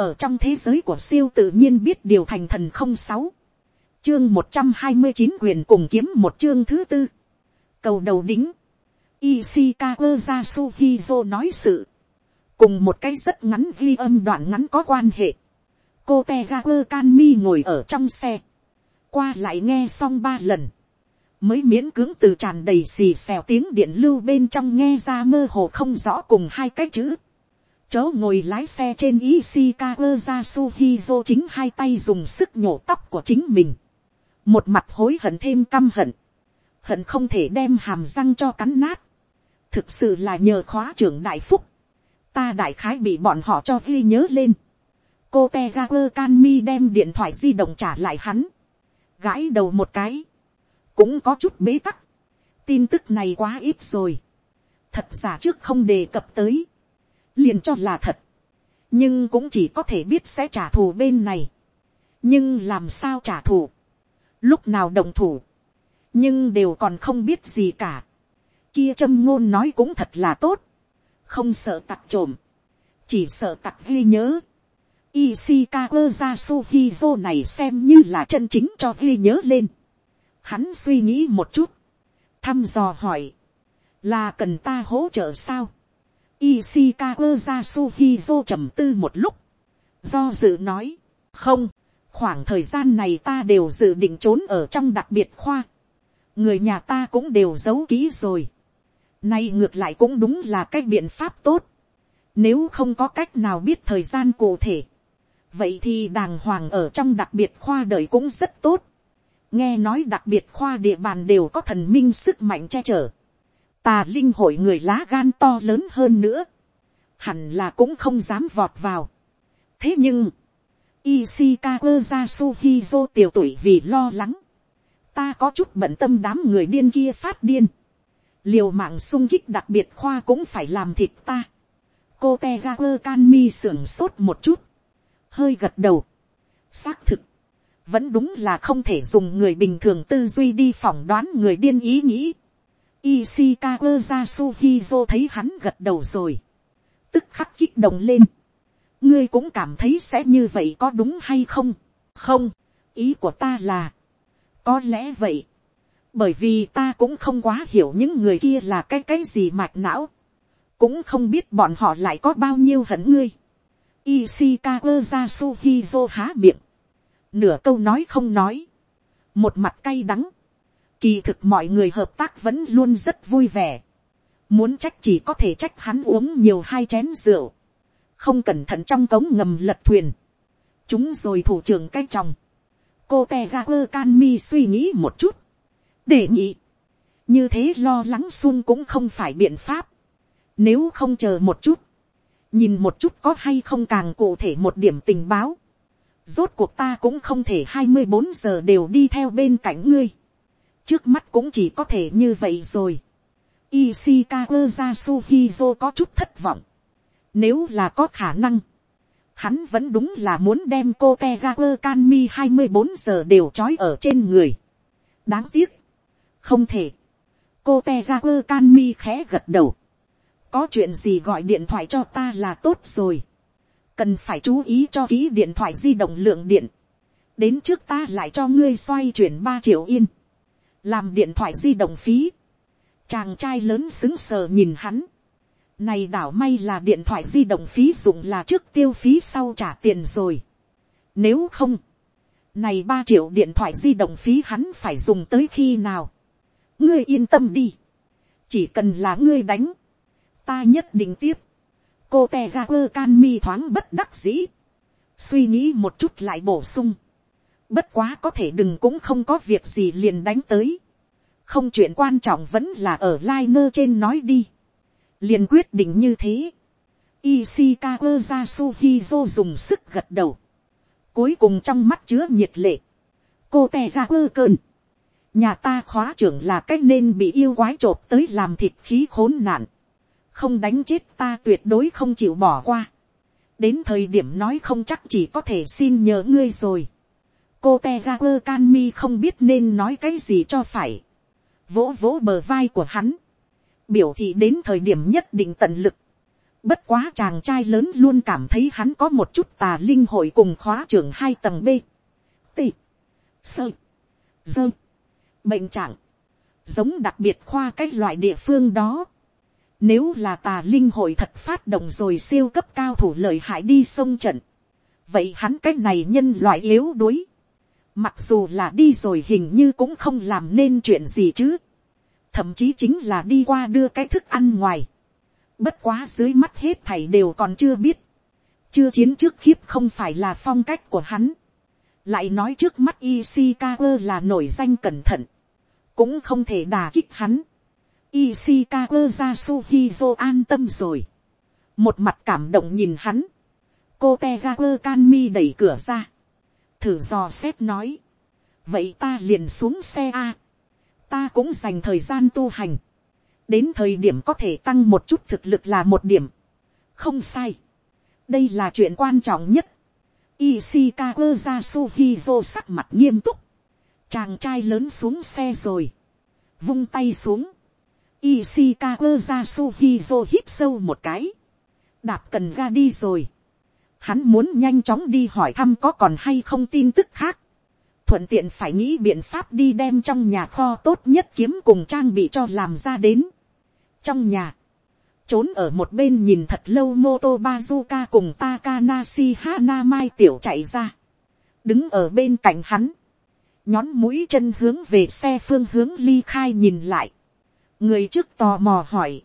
ở trong thế giới của siêu tự nhiên biết điều thành thần không sáu, chương một trăm hai mươi chín quyền cùng kiếm một chương thứ tư, cầu đầu đính, Ishikawa Yasuhizo nói sự, cùng một cái rất ngắn ghi âm đoạn ngắn có quan hệ, cô tegakur kanmi ngồi ở trong xe, qua lại nghe xong ba lần, mới miễn cưỡng từ tràn đầy xì xèo tiếng điện lưu bên trong nghe ra mơ hồ không rõ cùng hai cái chữ. Chớ ngồi lái xe trên Ishikawa Yasuhizo chính hai tay dùng sức nhổ tóc của chính mình. Một mặt hối hận thêm căm hận. Hận không thể đem hàm răng cho cắn nát. Thực sự là nhờ khóa trưởng đại phúc. Ta đại khái bị bọn họ cho ghi nhớ lên. Cô Tegaper Kanmi đem điện thoại di động trả lại hắn. Gãi đầu một cái cũng có chút bế tắc. tin tức này quá ít rồi. thật giả trước không đề cập tới liền cho là thật. nhưng cũng chỉ có thể biết sẽ trả thù bên này. nhưng làm sao trả thù. lúc nào đồng thủ. nhưng đều còn không biết gì cả. kia châm ngôn nói cũng thật là tốt. không sợ tặc trộm. chỉ sợ tặc ghi nhớ. Ishikawa Yasuhizo này xem như là chân chính cho ghi nhớ lên. Hắn suy nghĩ một chút. Thăm dò hỏi. Là cần ta hỗ trợ sao? Ishikawa Yasuhizo trầm tư một lúc. Do dự nói. Không. Khoảng thời gian này ta đều dự định trốn ở trong đặc biệt khoa. Người nhà ta cũng đều giấu kỹ rồi. Nay ngược lại cũng đúng là cách biện pháp tốt. Nếu không có cách nào biết thời gian cụ thể. Vậy thì đàng hoàng ở trong đặc biệt khoa đời cũng rất tốt nghe nói đặc biệt khoa địa bàn đều có thần minh sức mạnh che chở, tà linh hội người lá gan to lớn hơn nữa, hẳn là cũng không dám vọt vào. thế nhưng, Ishikawa Yasuhizo tiểu tuổi vì lo lắng, ta có chút bận tâm đám người điên kia phát điên, liều mạng sung kích đặc biệt khoa cũng phải làm thịt ta. cô Tegaku Kanmi sưởng sốt một chút, hơi gật đầu, xác thực, vẫn đúng là không thể dùng người bình thường tư duy đi phỏng đoán người điên ý nghĩ. Ishikawa Yasuhizo thấy hắn gật đầu rồi. Tức khắc kích động lên. Ngươi cũng cảm thấy sẽ như vậy có đúng hay không? Không, ý của ta là. Có lẽ vậy. Bởi vì ta cũng không quá hiểu những người kia là cái cái gì mạch não. Cũng không biết bọn họ lại có bao nhiêu hận ngươi. Ishikawa Yasuhizo há miệng nửa câu nói không nói, một mặt cay đắng, kỳ thực mọi người hợp tác vẫn luôn rất vui vẻ, muốn trách chỉ có thể trách hắn uống nhiều hai chén rượu, không cẩn thận trong cống ngầm lật thuyền, chúng rồi thủ trưởng cái chồng, cô tè ga quơ can mi suy nghĩ một chút, để nhị, như thế lo lắng sung cũng không phải biện pháp, nếu không chờ một chút, nhìn một chút có hay không càng cụ thể một điểm tình báo, rốt cuộc ta cũng không thể hai mươi bốn giờ đều đi theo bên cạnh ngươi trước mắt cũng chỉ có thể như vậy rồi. Ishikawa Yasuhizo có chút thất vọng. Nếu là có khả năng, hắn vẫn đúng là muốn đem cô Tegaku Kanmi hai mươi bốn giờ đều trói ở trên người. đáng tiếc, không thể. cô Tegaku Kanmi khẽ gật đầu. có chuyện gì gọi điện thoại cho ta là tốt rồi cần phải chú ý cho ký điện thoại di động lượng điện, đến trước ta lại cho ngươi xoay chuyển ba triệu yên, làm điện thoại di động phí, chàng trai lớn xứng sờ nhìn hắn, này đảo may là điện thoại di động phí dụng là trước tiêu phí sau trả tiền rồi, nếu không, này ba triệu điện thoại di động phí hắn phải dùng tới khi nào, ngươi yên tâm đi, chỉ cần là ngươi đánh, ta nhất định tiếp, cô te ra quơ can mi thoáng bất đắc dĩ, suy nghĩ một chút lại bổ sung, bất quá có thể đừng cũng không có việc gì liền đánh tới, không chuyện quan trọng vẫn là ở lai ngơ trên nói đi, liền quyết định như thế, Ishikawa Yasuhizo dùng sức gật đầu. Cuối cùng trong mắt chứa nhiệt lệ. Cô tè ra ơ cơn. Nhà ta khóa trưởng là cách nên bị yêu quái trộp tới làm thịt khí khốn nạn không đánh chết ta tuyệt đối không chịu bỏ qua. đến thời điểm nói không chắc chỉ có thể xin nhờ ngươi rồi cô te ra quơ can mi không biết nên nói cái gì cho phải. vỗ vỗ bờ vai của hắn. biểu thị đến thời điểm nhất định tận lực. Bất quá chàng trai lớn luôn cảm thấy hắn có một chút tà linh hội cùng khóa trưởng hai tầng B. T. Sơ. Dơ. Bệnh trạng. Giống đặc biệt khoa cái loại địa phương đó. Nếu là tà linh hội thật phát động rồi siêu cấp cao thủ lợi hại đi sông trận. Vậy hắn cái này nhân loại yếu đuối. Mặc dù là đi rồi hình như cũng không làm nên chuyện gì chứ. Thậm chí chính là đi qua đưa cái thức ăn ngoài Bất quá dưới mắt hết thảy đều còn chưa biết. Chưa chiến trước khiếp không phải là phong cách của hắn. Lại nói trước mắt Ishikawa là nổi danh cẩn thận. Cũng không thể đà kích hắn. Ishikawa Yasuhizo an tâm rồi. Một mặt cảm động nhìn hắn. Cô Tegaku Kanmi đẩy cửa ra. Thử dò xét nói. Vậy ta liền xuống xe A. Ta cũng dành thời gian tu hành đến thời điểm có thể tăng một chút thực lực là một điểm. không sai. đây là chuyện quan trọng nhất. Ishikawa Yasuhizo sắc mặt nghiêm túc. chàng trai lớn xuống xe rồi. vung tay xuống. Ishikawa Yasuhizo hít sâu một cái. đạp cần ga đi rồi hắn muốn nhanh chóng đi hỏi thăm có còn hay không tin tức khác. Thuận tiện phải nghĩ biện pháp đi đem trong nhà kho tốt nhất kiếm cùng trang bị cho làm ra đến. Trong nhà, trốn ở một bên nhìn thật lâu mô tô bazuka cùng Takanashi Hanamai tiểu chạy ra, đứng ở bên cạnh hắn, nhón mũi chân hướng về xe phương hướng ly khai nhìn lại, người trước tò mò hỏi,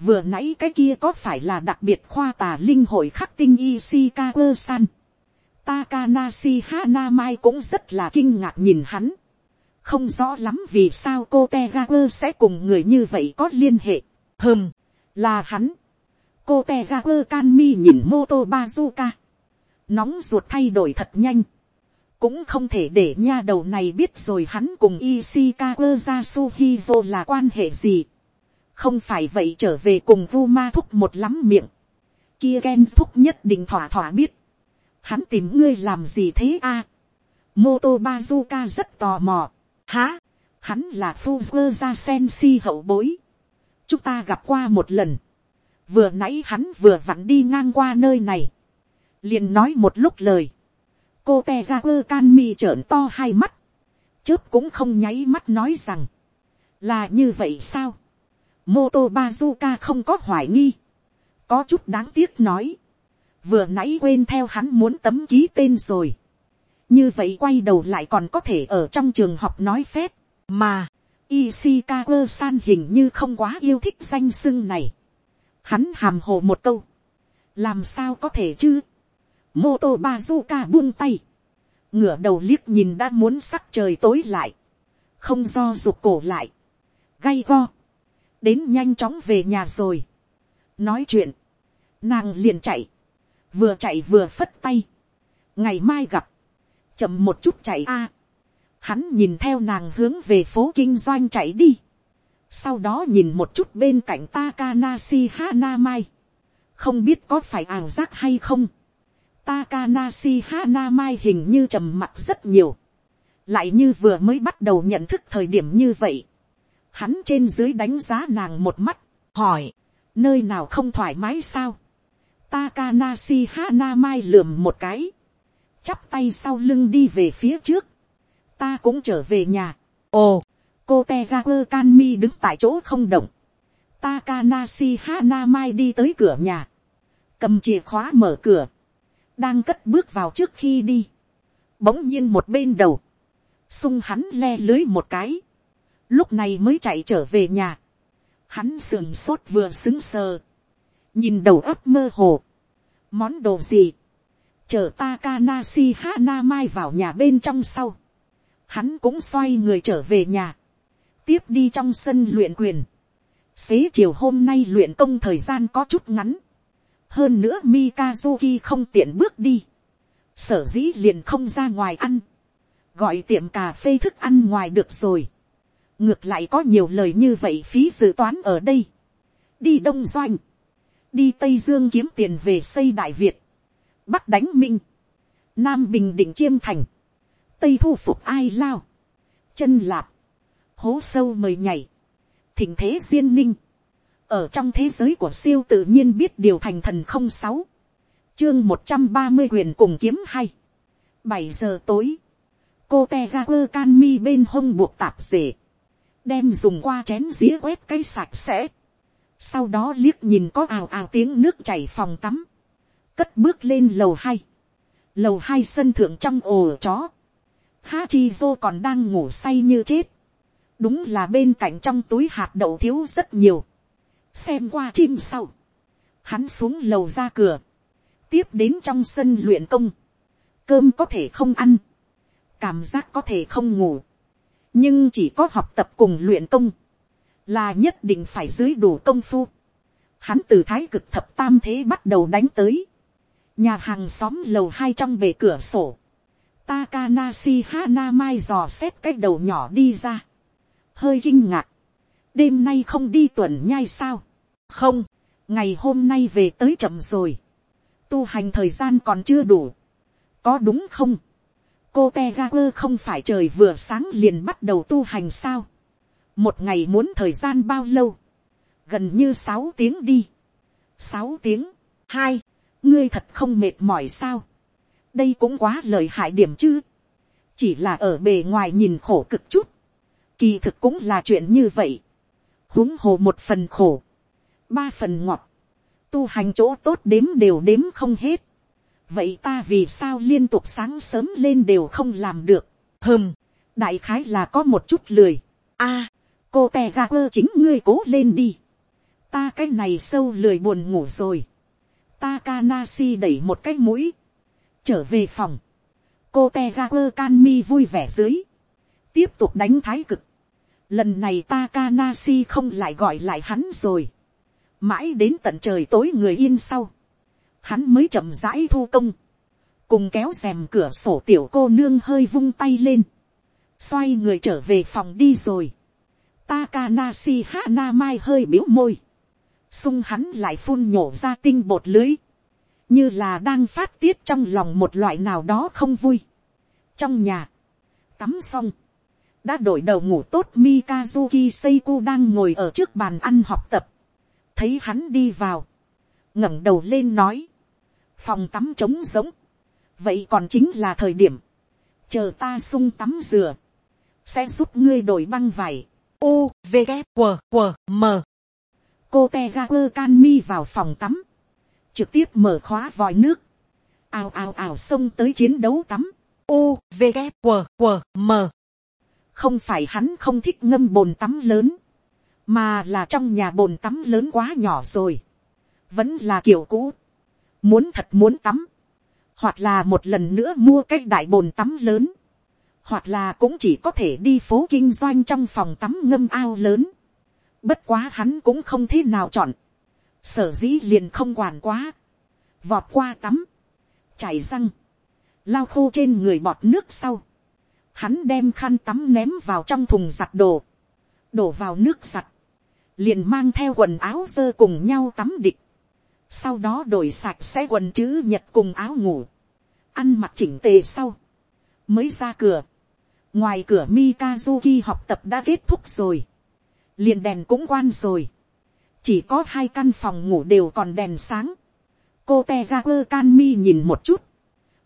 vừa nãy cái kia có phải là đặc biệt khoa tà linh hội khắc tinh Ishikawa san. Takanashi Hanamai cũng rất là kinh ngạc nhìn hắn không rõ lắm vì sao cô Tegaku sẽ cùng người như vậy có liên hệ. hơm, là hắn. cô Tegaku Kanmi nhìn Moto bazuka. nóng ruột thay đổi thật nhanh. cũng không thể để nha đầu này biết rồi hắn cùng Ishikawa Yasuhizo là quan hệ gì không phải vậy trở về cùng vu ma thúc một lắm miệng. kia ken thúc nhất định thỏa thỏa biết. hắn tìm ngươi làm gì thế a. À? mô tô bazuka rất tò mò Há, hắn là Fuzzer ra sen si hậu bối. Chúng ta gặp qua một lần. Vừa nãy hắn vừa vặn đi ngang qua nơi này. liền nói một lúc lời. Cô te ra quơ can mi trợn to hai mắt. Chớp cũng không nháy mắt nói rằng. Là như vậy sao? Mô tô Bazuka không có hoài nghi. Có chút đáng tiếc nói. Vừa nãy quên theo hắn muốn tấm ký tên rồi như vậy quay đầu lại còn có thể ở trong trường học nói phép, mà Ishikawa san hình như không quá yêu thích danh xưng này. Hắn hàm hồ một câu, làm sao có thể chứ. Moto Bazuka buông tay, ngửa đầu liếc nhìn đã muốn sắc trời tối lại, không do rụt cổ lại, gay go, đến nhanh chóng về nhà rồi. nói chuyện, nàng liền chạy, vừa chạy vừa phất tay, ngày mai gặp, chậm một chút chạy a. hắn nhìn theo nàng hướng về phố kinh doanh chạy đi. sau đó nhìn một chút bên cạnh Takanashi Hanamai. không biết có phải ảo giác hay không. Takanashi Hanamai hình như trầm mặc rất nhiều. lại như vừa mới bắt đầu nhận thức thời điểm như vậy hắn trên dưới đánh giá nàng một mắt, hỏi, nơi nào không thoải mái sao. Takanashi Hanamai lườm một cái chắp tay sau lưng đi về phía trước, ta cũng trở về nhà. ồ, cô te ga quơ can mi đứng tại chỗ không động, Takanashi Hanamai đi tới cửa nhà, cầm chìa khóa mở cửa, đang cất bước vào trước khi đi, bỗng nhiên một bên đầu, sung hắn le lưới một cái, lúc này mới chạy trở về nhà, hắn sườn sốt vừa xứng sờ, nhìn đầu ấp mơ hồ, món đồ gì, chờ Takanashi Hanamai vào nhà bên trong sau. Hắn cũng xoay người trở về nhà. Tiếp đi trong sân luyện quyền. Xế chiều hôm nay luyện công thời gian có chút ngắn. Hơn nữa Mikazuki không tiện bước đi. Sở dĩ liền không ra ngoài ăn. Gọi tiệm cà phê thức ăn ngoài được rồi. Ngược lại có nhiều lời như vậy phí dự toán ở đây. Đi Đông Doanh. Đi Tây Dương kiếm tiền về xây Đại Việt. Bắc đánh minh, nam bình định chiêm thành, tây thu phục ai lao, chân lạp, hố sâu mời nhảy, thỉnh thế duyên ninh, ở trong thế giới của siêu tự nhiên biết điều thành thần không sáu, chương một trăm ba mươi quyền cùng kiếm hay, bảy giờ tối, cô te ga quơ can mi bên hông buộc tạp rể, đem dùng qua chén dĩa quét cái sạch sẽ, sau đó liếc nhìn có ào ào tiếng nước chảy phòng tắm, cất bước lên lầu hai, lầu hai sân thượng trong ồ chó, ha chi vô còn đang ngủ say như chết, đúng là bên cạnh trong túi hạt đậu thiếu rất nhiều, xem qua chim sau, hắn xuống lầu ra cửa, tiếp đến trong sân luyện công, cơm có thể không ăn, cảm giác có thể không ngủ, nhưng chỉ có học tập cùng luyện công, là nhất định phải dưới đủ công phu. Hắn từ thái cực thập tam thế bắt đầu đánh tới, nhà hàng xóm lầu hai trong bề cửa sổ, Takanashi Hana Mai dò xét cái đầu nhỏ đi ra, hơi kinh ngạc, đêm nay không đi tuần nhai sao, không, ngày hôm nay về tới chậm rồi, tu hành thời gian còn chưa đủ, có đúng không, cô te ga quơ không phải trời vừa sáng liền bắt đầu tu hành sao, một ngày muốn thời gian bao lâu, gần như sáu tiếng đi, sáu tiếng, hai, ngươi thật không mệt mỏi sao, đây cũng quá lời hại điểm chứ, chỉ là ở bề ngoài nhìn khổ cực chút, kỳ thực cũng là chuyện như vậy, huống hồ một phần khổ, ba phần ngọt, tu hành chỗ tốt đếm đều đếm không hết, vậy ta vì sao liên tục sáng sớm lên đều không làm được, hơm, đại khái là có một chút lười, a, cô tè ga quơ chính ngươi cố lên đi, ta cái này sâu lười buồn ngủ rồi, Takanashi đẩy một cái mũi, trở về phòng, cô te ga quơ can mi vui vẻ dưới, tiếp tục đánh thái cực, lần này Takanashi không lại gọi lại hắn rồi, mãi đến tận trời tối người yên sau, hắn mới chậm rãi thu công, cùng kéo rèm cửa sổ tiểu cô nương hơi vung tay lên, xoay người trở về phòng đi rồi, Takanashi Hana Mai hơi biếu môi, sung hắn lại phun nhổ ra tinh bột lưới, như là đang phát tiết trong lòng một loại nào đó không vui. trong nhà, tắm xong, đã đổi đầu ngủ tốt Mikazuki Seiko đang ngồi ở trước bàn ăn học tập, thấy hắn đi vào, ngẩng đầu lên nói, phòng tắm trống giống, vậy còn chính là thời điểm, chờ ta sung tắm dừa, sẽ giúp ngươi đổi băng vải, u v g q q m. Cô te ga quơ can mi vào phòng tắm, trực tiếp mở khóa vòi nước, ào ào ào xông tới chiến đấu tắm, u v g q q m. Không phải hắn không thích ngâm bồn tắm lớn, mà là trong nhà bồn tắm lớn quá nhỏ rồi, vẫn là kiểu cũ, muốn thật muốn tắm, hoặc là một lần nữa mua cái đại bồn tắm lớn, hoặc là cũng chỉ có thể đi phố kinh doanh trong phòng tắm ngâm ao lớn, bất quá hắn cũng không thế nào chọn, sở dĩ liền không quản quá, vọt qua tắm, chảy răng, lao khô trên người bọt nước sau, hắn đem khăn tắm ném vào trong thùng giặt đồ, đổ vào nước giặt, liền mang theo quần áo dơ cùng nhau tắm địch, sau đó đổi sạch sẽ quần chữ nhật cùng áo ngủ, ăn mặc chỉnh tề sau, mới ra cửa, ngoài cửa Mikazuki học tập đã kết thúc rồi, liền đèn cũng quan rồi, chỉ có hai căn phòng ngủ đều còn đèn sáng, cô te ga quơ can mi nhìn một chút,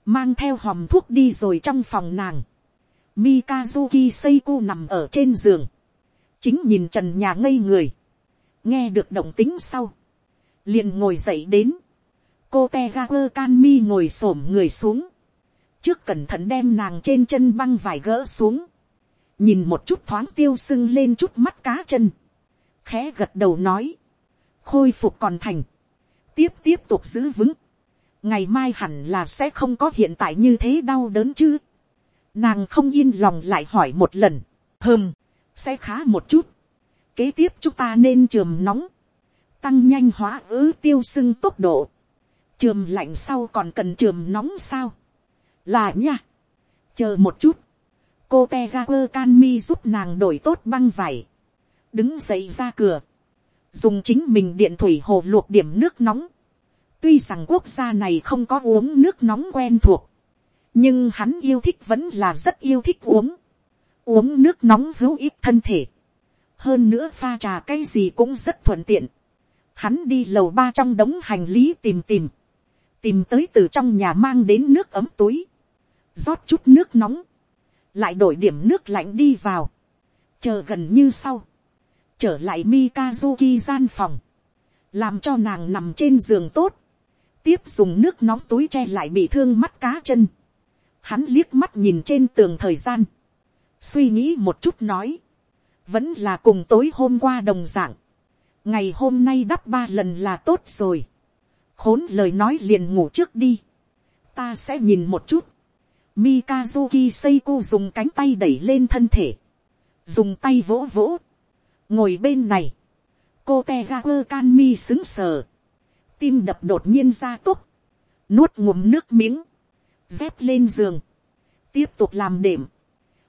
mang theo hòm thuốc đi rồi trong phòng nàng, Mikazuki Seiko nằm ở trên giường, chính nhìn trần nhà ngây người, nghe được động tính sau, liền ngồi dậy đến, cô te ga quơ can mi ngồi s ổ m người xuống, trước cẩn thận đem nàng trên chân băng vải gỡ xuống, nhìn một chút thoáng tiêu sưng lên chút mắt cá chân, khẽ gật đầu nói, khôi phục còn thành, tiếp tiếp tục giữ vững, ngày mai hẳn là sẽ không có hiện tại như thế đau đớn chứ, nàng không yên lòng lại hỏi một lần, hơm, sẽ khá một chút, kế tiếp chúng ta nên trường nóng, tăng nhanh hóa ứ tiêu sưng tốc độ, trường lạnh sau còn cần trường nóng sao, là nha, chờ một chút, cô te ga quơ can mi giúp nàng đổi tốt băng vải, đứng dậy ra cửa, dùng chính mình điện thủy hồ luộc điểm nước nóng, tuy rằng quốc gia này không có uống nước nóng quen thuộc, nhưng hắn yêu thích vẫn là rất yêu thích uống, uống nước nóng hữu ích thân thể, hơn nữa pha trà cái gì cũng rất thuận tiện, hắn đi lầu ba trong đống hành lý tìm tìm, tìm tới từ trong nhà mang đến nước ấm túi, rót chút nước nóng, lại đổi điểm nước lạnh đi vào, chờ gần như sau, trở lại Mikazuki gian phòng, làm cho nàng nằm trên giường tốt, tiếp dùng nước nóng túi che lại bị thương mắt cá chân, hắn liếc mắt nhìn trên tường thời gian, suy nghĩ một chút nói, vẫn là cùng tối hôm qua đồng d ạ n g ngày hôm nay đắp ba lần là tốt rồi, khốn lời nói liền ngủ trước đi, ta sẽ nhìn một chút, Mikazuki Seiko dùng cánh tay đẩy lên thân thể, dùng tay vỗ vỗ, ngồi bên này, cô te ga quơ can mi xứng sờ, tim đập đột nhiên ra túc, nuốt ngụm nước miếng, dép lên giường, tiếp tục làm đệm,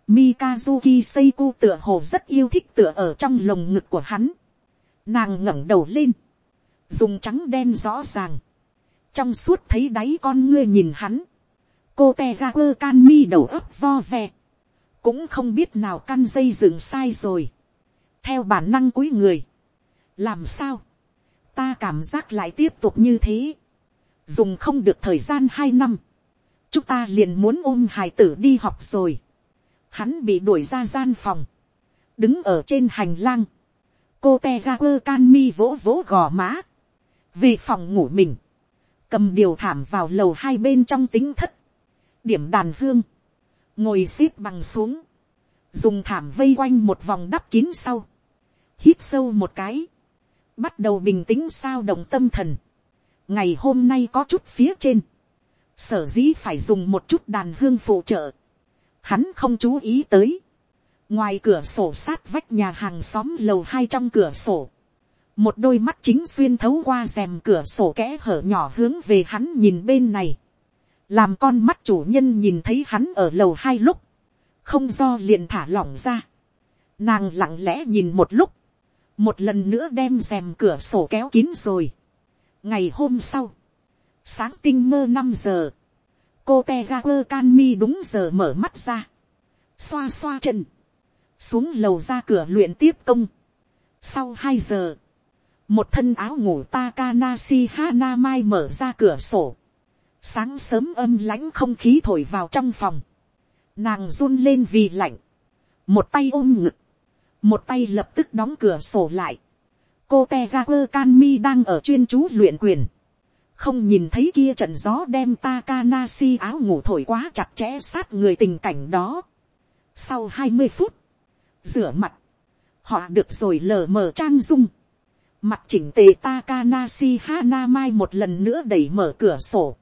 Mikazuki Seiko tựa hồ rất yêu thích tựa ở trong lồng ngực của hắn. Nàng ngẩng đầu lên. Dùng trắng đen rõ ràng. Trong suốt thấy đáy con ngươi nhìn hắn. Cô tê ra cơ can mi đầu ấp vo ve. Cũng không biết nào căn dây dừng sai rồi. Theo bản năng cuối người. Làm sao? Ta cảm giác lại tiếp tục như thế. Dùng không được thời gian hai năm. Chúng ta liền muốn ôm hài tử đi học rồi hắn bị đuổi ra gian phòng, đứng ở trên hành lang, cô te ga quơ can mi vỗ vỗ gò má, về phòng ngủ mình, cầm điều thảm vào lầu hai bên trong tính thất, điểm đàn hương, ngồi x ế p bằng xuống, dùng thảm vây quanh một vòng đắp kín sau, hít sâu một cái, bắt đầu bình tĩnh sao động tâm thần, ngày hôm nay có chút phía trên, sở dĩ phải dùng một chút đàn hương phụ trợ, hắn không chú ý tới ngoài cửa sổ sát vách nhà hàng xóm lầu hai trong cửa sổ, một đôi mắt chính xuyên thấu qua rèm cửa sổ kẽ hở nhỏ hướng về hắn nhìn bên này, làm con mắt chủ nhân nhìn thấy hắn ở lầu hai lúc, không do liền thả lỏng ra, nàng lặng lẽ nhìn một lúc, một lần nữa đem rèm cửa sổ kéo kín rồi. ngày hôm sau, sáng tinh mơ năm giờ, cô te ga quơ can mi đúng giờ mở mắt ra, xoa xoa chân, xuống lầu ra cửa luyện tiếp công. sau hai giờ, một thân áo ngủ Takanashi Hanamai mở ra cửa sổ, sáng sớm âm lãnh không khí thổi vào trong phòng, nàng run lên vì lạnh, một tay ôm ngực, một tay lập tức đóng cửa sổ lại, cô Tegaku Kanmi đang ở chuyên chú luyện quyền, không nhìn thấy kia trận gió đem Takanashi áo ngủ thổi quá chặt chẽ sát người tình cảnh đó. Sau hai mươi phút, rửa mặt, họ được rồi lờ mờ trang dung. Mặt chỉnh tề Takanashi Hanamai một lần nữa đẩy mở cửa sổ.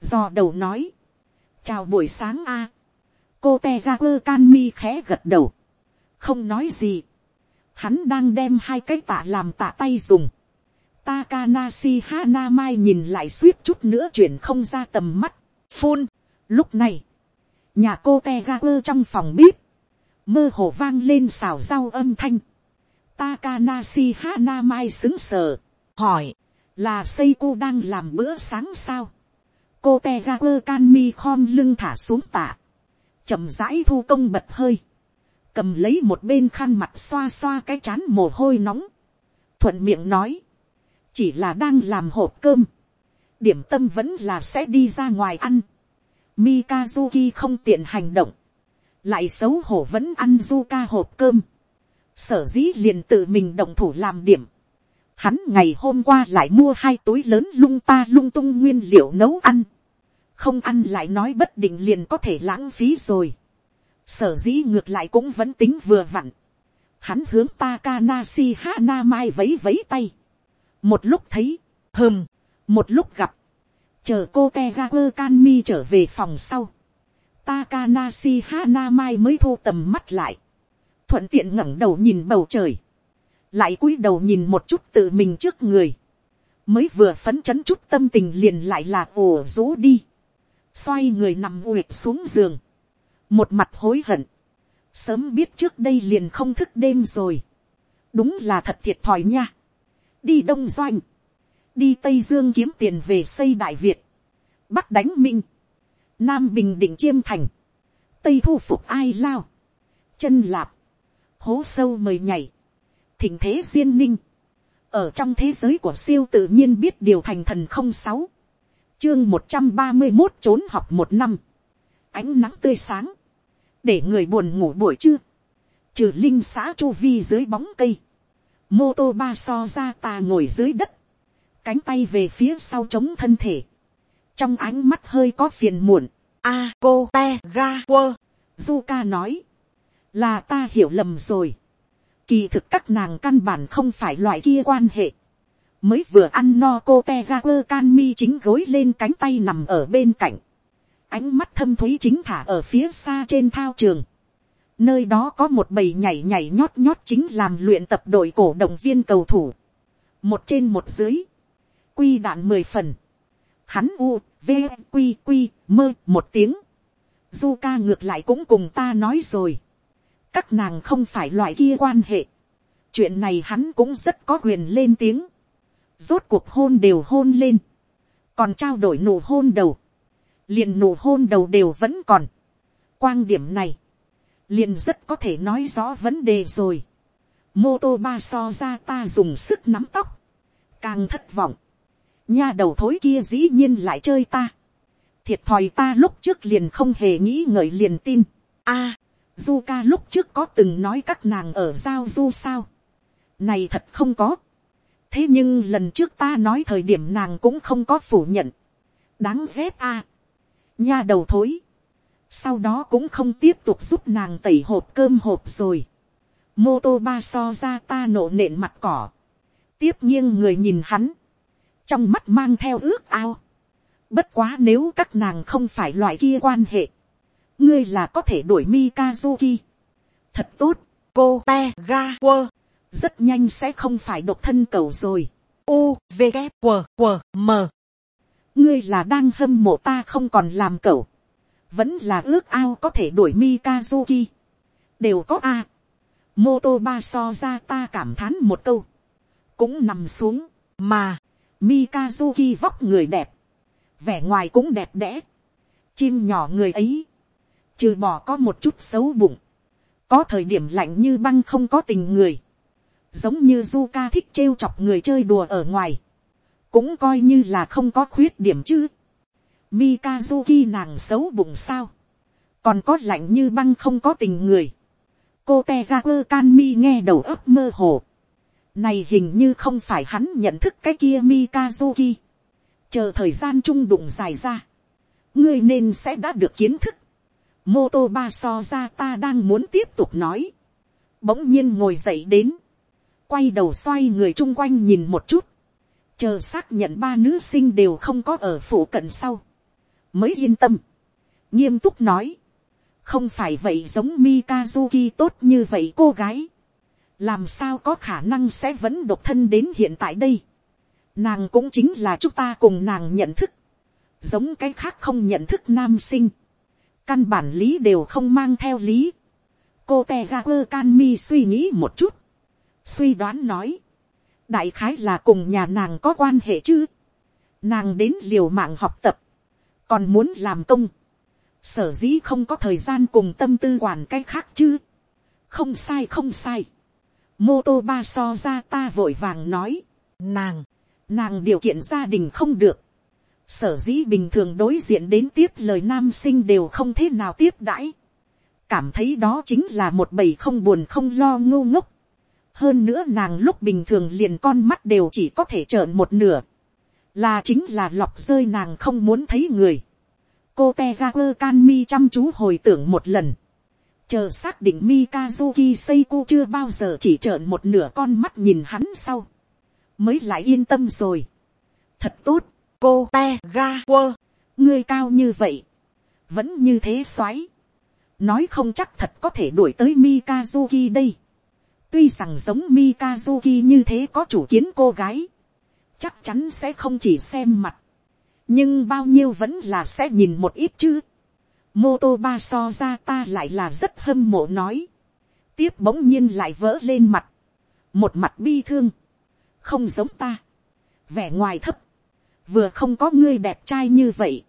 Do đầu nói, chào buổi sáng a. Cô Tegaku Kanmi khẽ gật đầu. Không nói gì. Hắn đang đem hai cái tạ làm tạ tay dùng Takanashi Hanamai nhìn lại suýt chút nữa chuyển không ra tầm mắt. Phun. Lúc này, nhà cô Tegaku trong phòng bếp, mơ hồ vang lên xào rau âm thanh. Takanashi Hanamai xứng sờ, hỏi, là Seiko đang làm bữa sáng sao? Cô Tegaku Kanmi khom lưng thả xuống tạ, chậm rãi thu công bật hơi, cầm lấy một bên khăn mặt xoa xoa cái chán mồ hôi nóng, thuận miệng nói, chỉ là đang làm hộp cơm, điểm tâm vẫn là sẽ đi ra ngoài ăn. Mikazuki không tiện hành động, lại xấu hổ vẫn ăn du ca hộp cơm, sở dĩ liền tự mình động thủ làm điểm. Hắn ngày hôm qua lại mua hai túi lớn lung ta lung tung nguyên liệu nấu ăn. Không ăn lại nói bất định liền có thể lãng phí rồi. Sở dĩ ngược lại cũng vẫn tính vừa vặn. Hắn hướng Takanashi Hanamai vấy vấy tay một lúc thấy, hơm, một lúc gặp, chờ cô te ga can mi trở về phòng sau, Takanashi Hanamai mới thu tầm mắt lại, thuận tiện ngẩng đầu nhìn bầu trời, lại cúi đầu nhìn một chút tự mình trước người, mới vừa phấn chấn chút tâm tình liền lại là ồ rũ đi, xoay người nằm uyệt xuống giường, một mặt hối hận, sớm biết trước đây liền không thức đêm rồi, đúng là thật thiệt thòi nha, đi đông doanh, đi tây dương kiếm tiền về xây đại việt, bắc đánh minh, nam bình định chiêm thành, tây thu phục ai lao, chân lạp, hố sâu mời nhảy, thỉnh thế duyên ninh, ở trong thế giới của siêu tự nhiên biết điều thành thần không sáu, chương một trăm ba mươi một trốn học một năm, ánh nắng tươi sáng, để người buồn ngủ buổi trưa, trừ linh xã chu vi dưới bóng cây, mô tô ba so ra ta ngồi dưới đất, cánh tay về phía sau chống thân thể, trong ánh mắt hơi có phiền muộn, a cô te ga quơ, Zuka nói, là ta hiểu lầm rồi, kỳ thực các nàng căn bản không phải loại kia quan hệ, mới vừa ăn no cô te ga quơ can mi chính gối lên cánh tay nằm ở bên cạnh, ánh mắt thâm thúy chính thả ở phía xa trên thao trường, nơi đó có một bầy nhảy nhảy nhót nhót chính làm luyện tập đội cổ động viên cầu thủ, một trên một dưới, quy đạn mười phần, hắn u, v, q q mơ một tiếng, du ca ngược lại cũng cùng ta nói rồi, các nàng không phải loại kia quan hệ, chuyện này hắn cũng rất có quyền lên tiếng, rốt cuộc hôn đều hôn lên, còn trao đổi nụ hôn đầu, liền nụ hôn đầu đều vẫn còn, quan điểm này, liền rất có thể nói rõ vấn đề rồi, mô tô ba so ra ta dùng sức nắm tóc, càng thất vọng, nha đầu thối kia dĩ nhiên lại chơi ta, thiệt thòi ta lúc trước liền không hề nghĩ ngợi liền tin, a, du ca lúc trước có từng nói các nàng ở giao du sao, này thật không có, thế nhưng lần trước ta nói thời điểm nàng cũng không có phủ nhận, đáng ghét a, nha đầu thối, sau đó cũng không tiếp tục giúp nàng tẩy hộp cơm hộp rồi, mô tô ba so ra ta nổ nện mặt cỏ, tiếp nghiêng người nhìn hắn, trong mắt mang theo ước ao, bất quá nếu các nàng không phải loại kia quan hệ, ngươi là có thể đuổi Mikazuki. thật tốt, cô te ga quơ, rất nhanh sẽ không phải độc thân cầu rồi. U, V, K, W, W, M. ngươi là đang hâm mộ ta không còn làm cầu, vẫn là ước ao có thể đuổi Mikazuki. đều có a. Moto ba so ra ta cảm thán một câu, cũng nằm xuống, mà, Mikazuki vóc người đẹp, vẻ ngoài cũng đẹp đẽ, chim nhỏ người ấy, trừ bỏ có một chút xấu bụng, có thời điểm lạnh như băng không có tình người, giống như Zuka thích trêu chọc người chơi đùa ở ngoài, cũng coi như là không có khuyết điểm chứ. Mikazuki nàng xấu bụng sao, còn có lạnh như băng không có tình người. cô te ra quơ can mi nghe đầu ấp mơ hồ này hình như không phải hắn nhận thức cái kia Mikazuki. chờ thời gian trung đụng dài ra, ngươi nên sẽ đã được kiến thức. Mô tô ba so ra ta đang muốn tiếp tục nói, bỗng nhiên ngồi dậy đến, quay đầu xoay người chung quanh nhìn một chút, chờ xác nhận ba nữ sinh đều không có ở phủ cận sau, mới yên tâm, nghiêm túc nói, không phải vậy giống Mikazuki tốt như vậy cô gái, làm sao có khả năng sẽ vẫn độc thân đến hiện tại đây, nàng cũng chính là chúng ta cùng nàng nhận thức, giống cái khác không nhận thức nam sinh, căn bản lý đều không mang theo lý. cô te ga quơ can mi suy nghĩ một chút, suy đoán nói, đại khái là cùng nhà nàng có quan hệ chứ, nàng đến liều mạng học tập, còn muốn làm công, sở dĩ không có thời gian cùng tâm tư quản cái khác chứ, không sai không sai, mô tô ba so ra ta vội vàng nói, nàng, nàng điều kiện gia đình không được, sở dĩ bình thường đối diện đến tiếp lời nam sinh đều không thế nào tiếp đãi. cảm thấy đó chính là một bầy không buồn không lo ngô ngốc. hơn nữa nàng lúc bình thường liền con mắt đều chỉ có thể trợn một nửa. là chính là lọc rơi nàng không muốn thấy người. cô te ga quơ can mi chăm chú hồi tưởng một lần chờ xác định mikazuki seiko chưa bao giờ chỉ trợn một nửa con mắt nhìn hắn sau. mới lại yên tâm rồi. thật tốt cô te ga quơ, ngươi cao như vậy, vẫn như thế xoáy, nói không chắc thật có thể đuổi tới Mikazuki đây. tuy rằng giống Mikazuki như thế có chủ kiến cô gái, chắc chắn sẽ không chỉ xem mặt, nhưng bao nhiêu vẫn là sẽ nhìn một ít chứ mô tô ba so ra ta lại là rất hâm mộ nói, tiếp bỗng nhiên lại vỡ lên mặt, một mặt bi thương, không giống ta, vẻ ngoài thấp, vừa không có ngươi đẹp trai như vậy,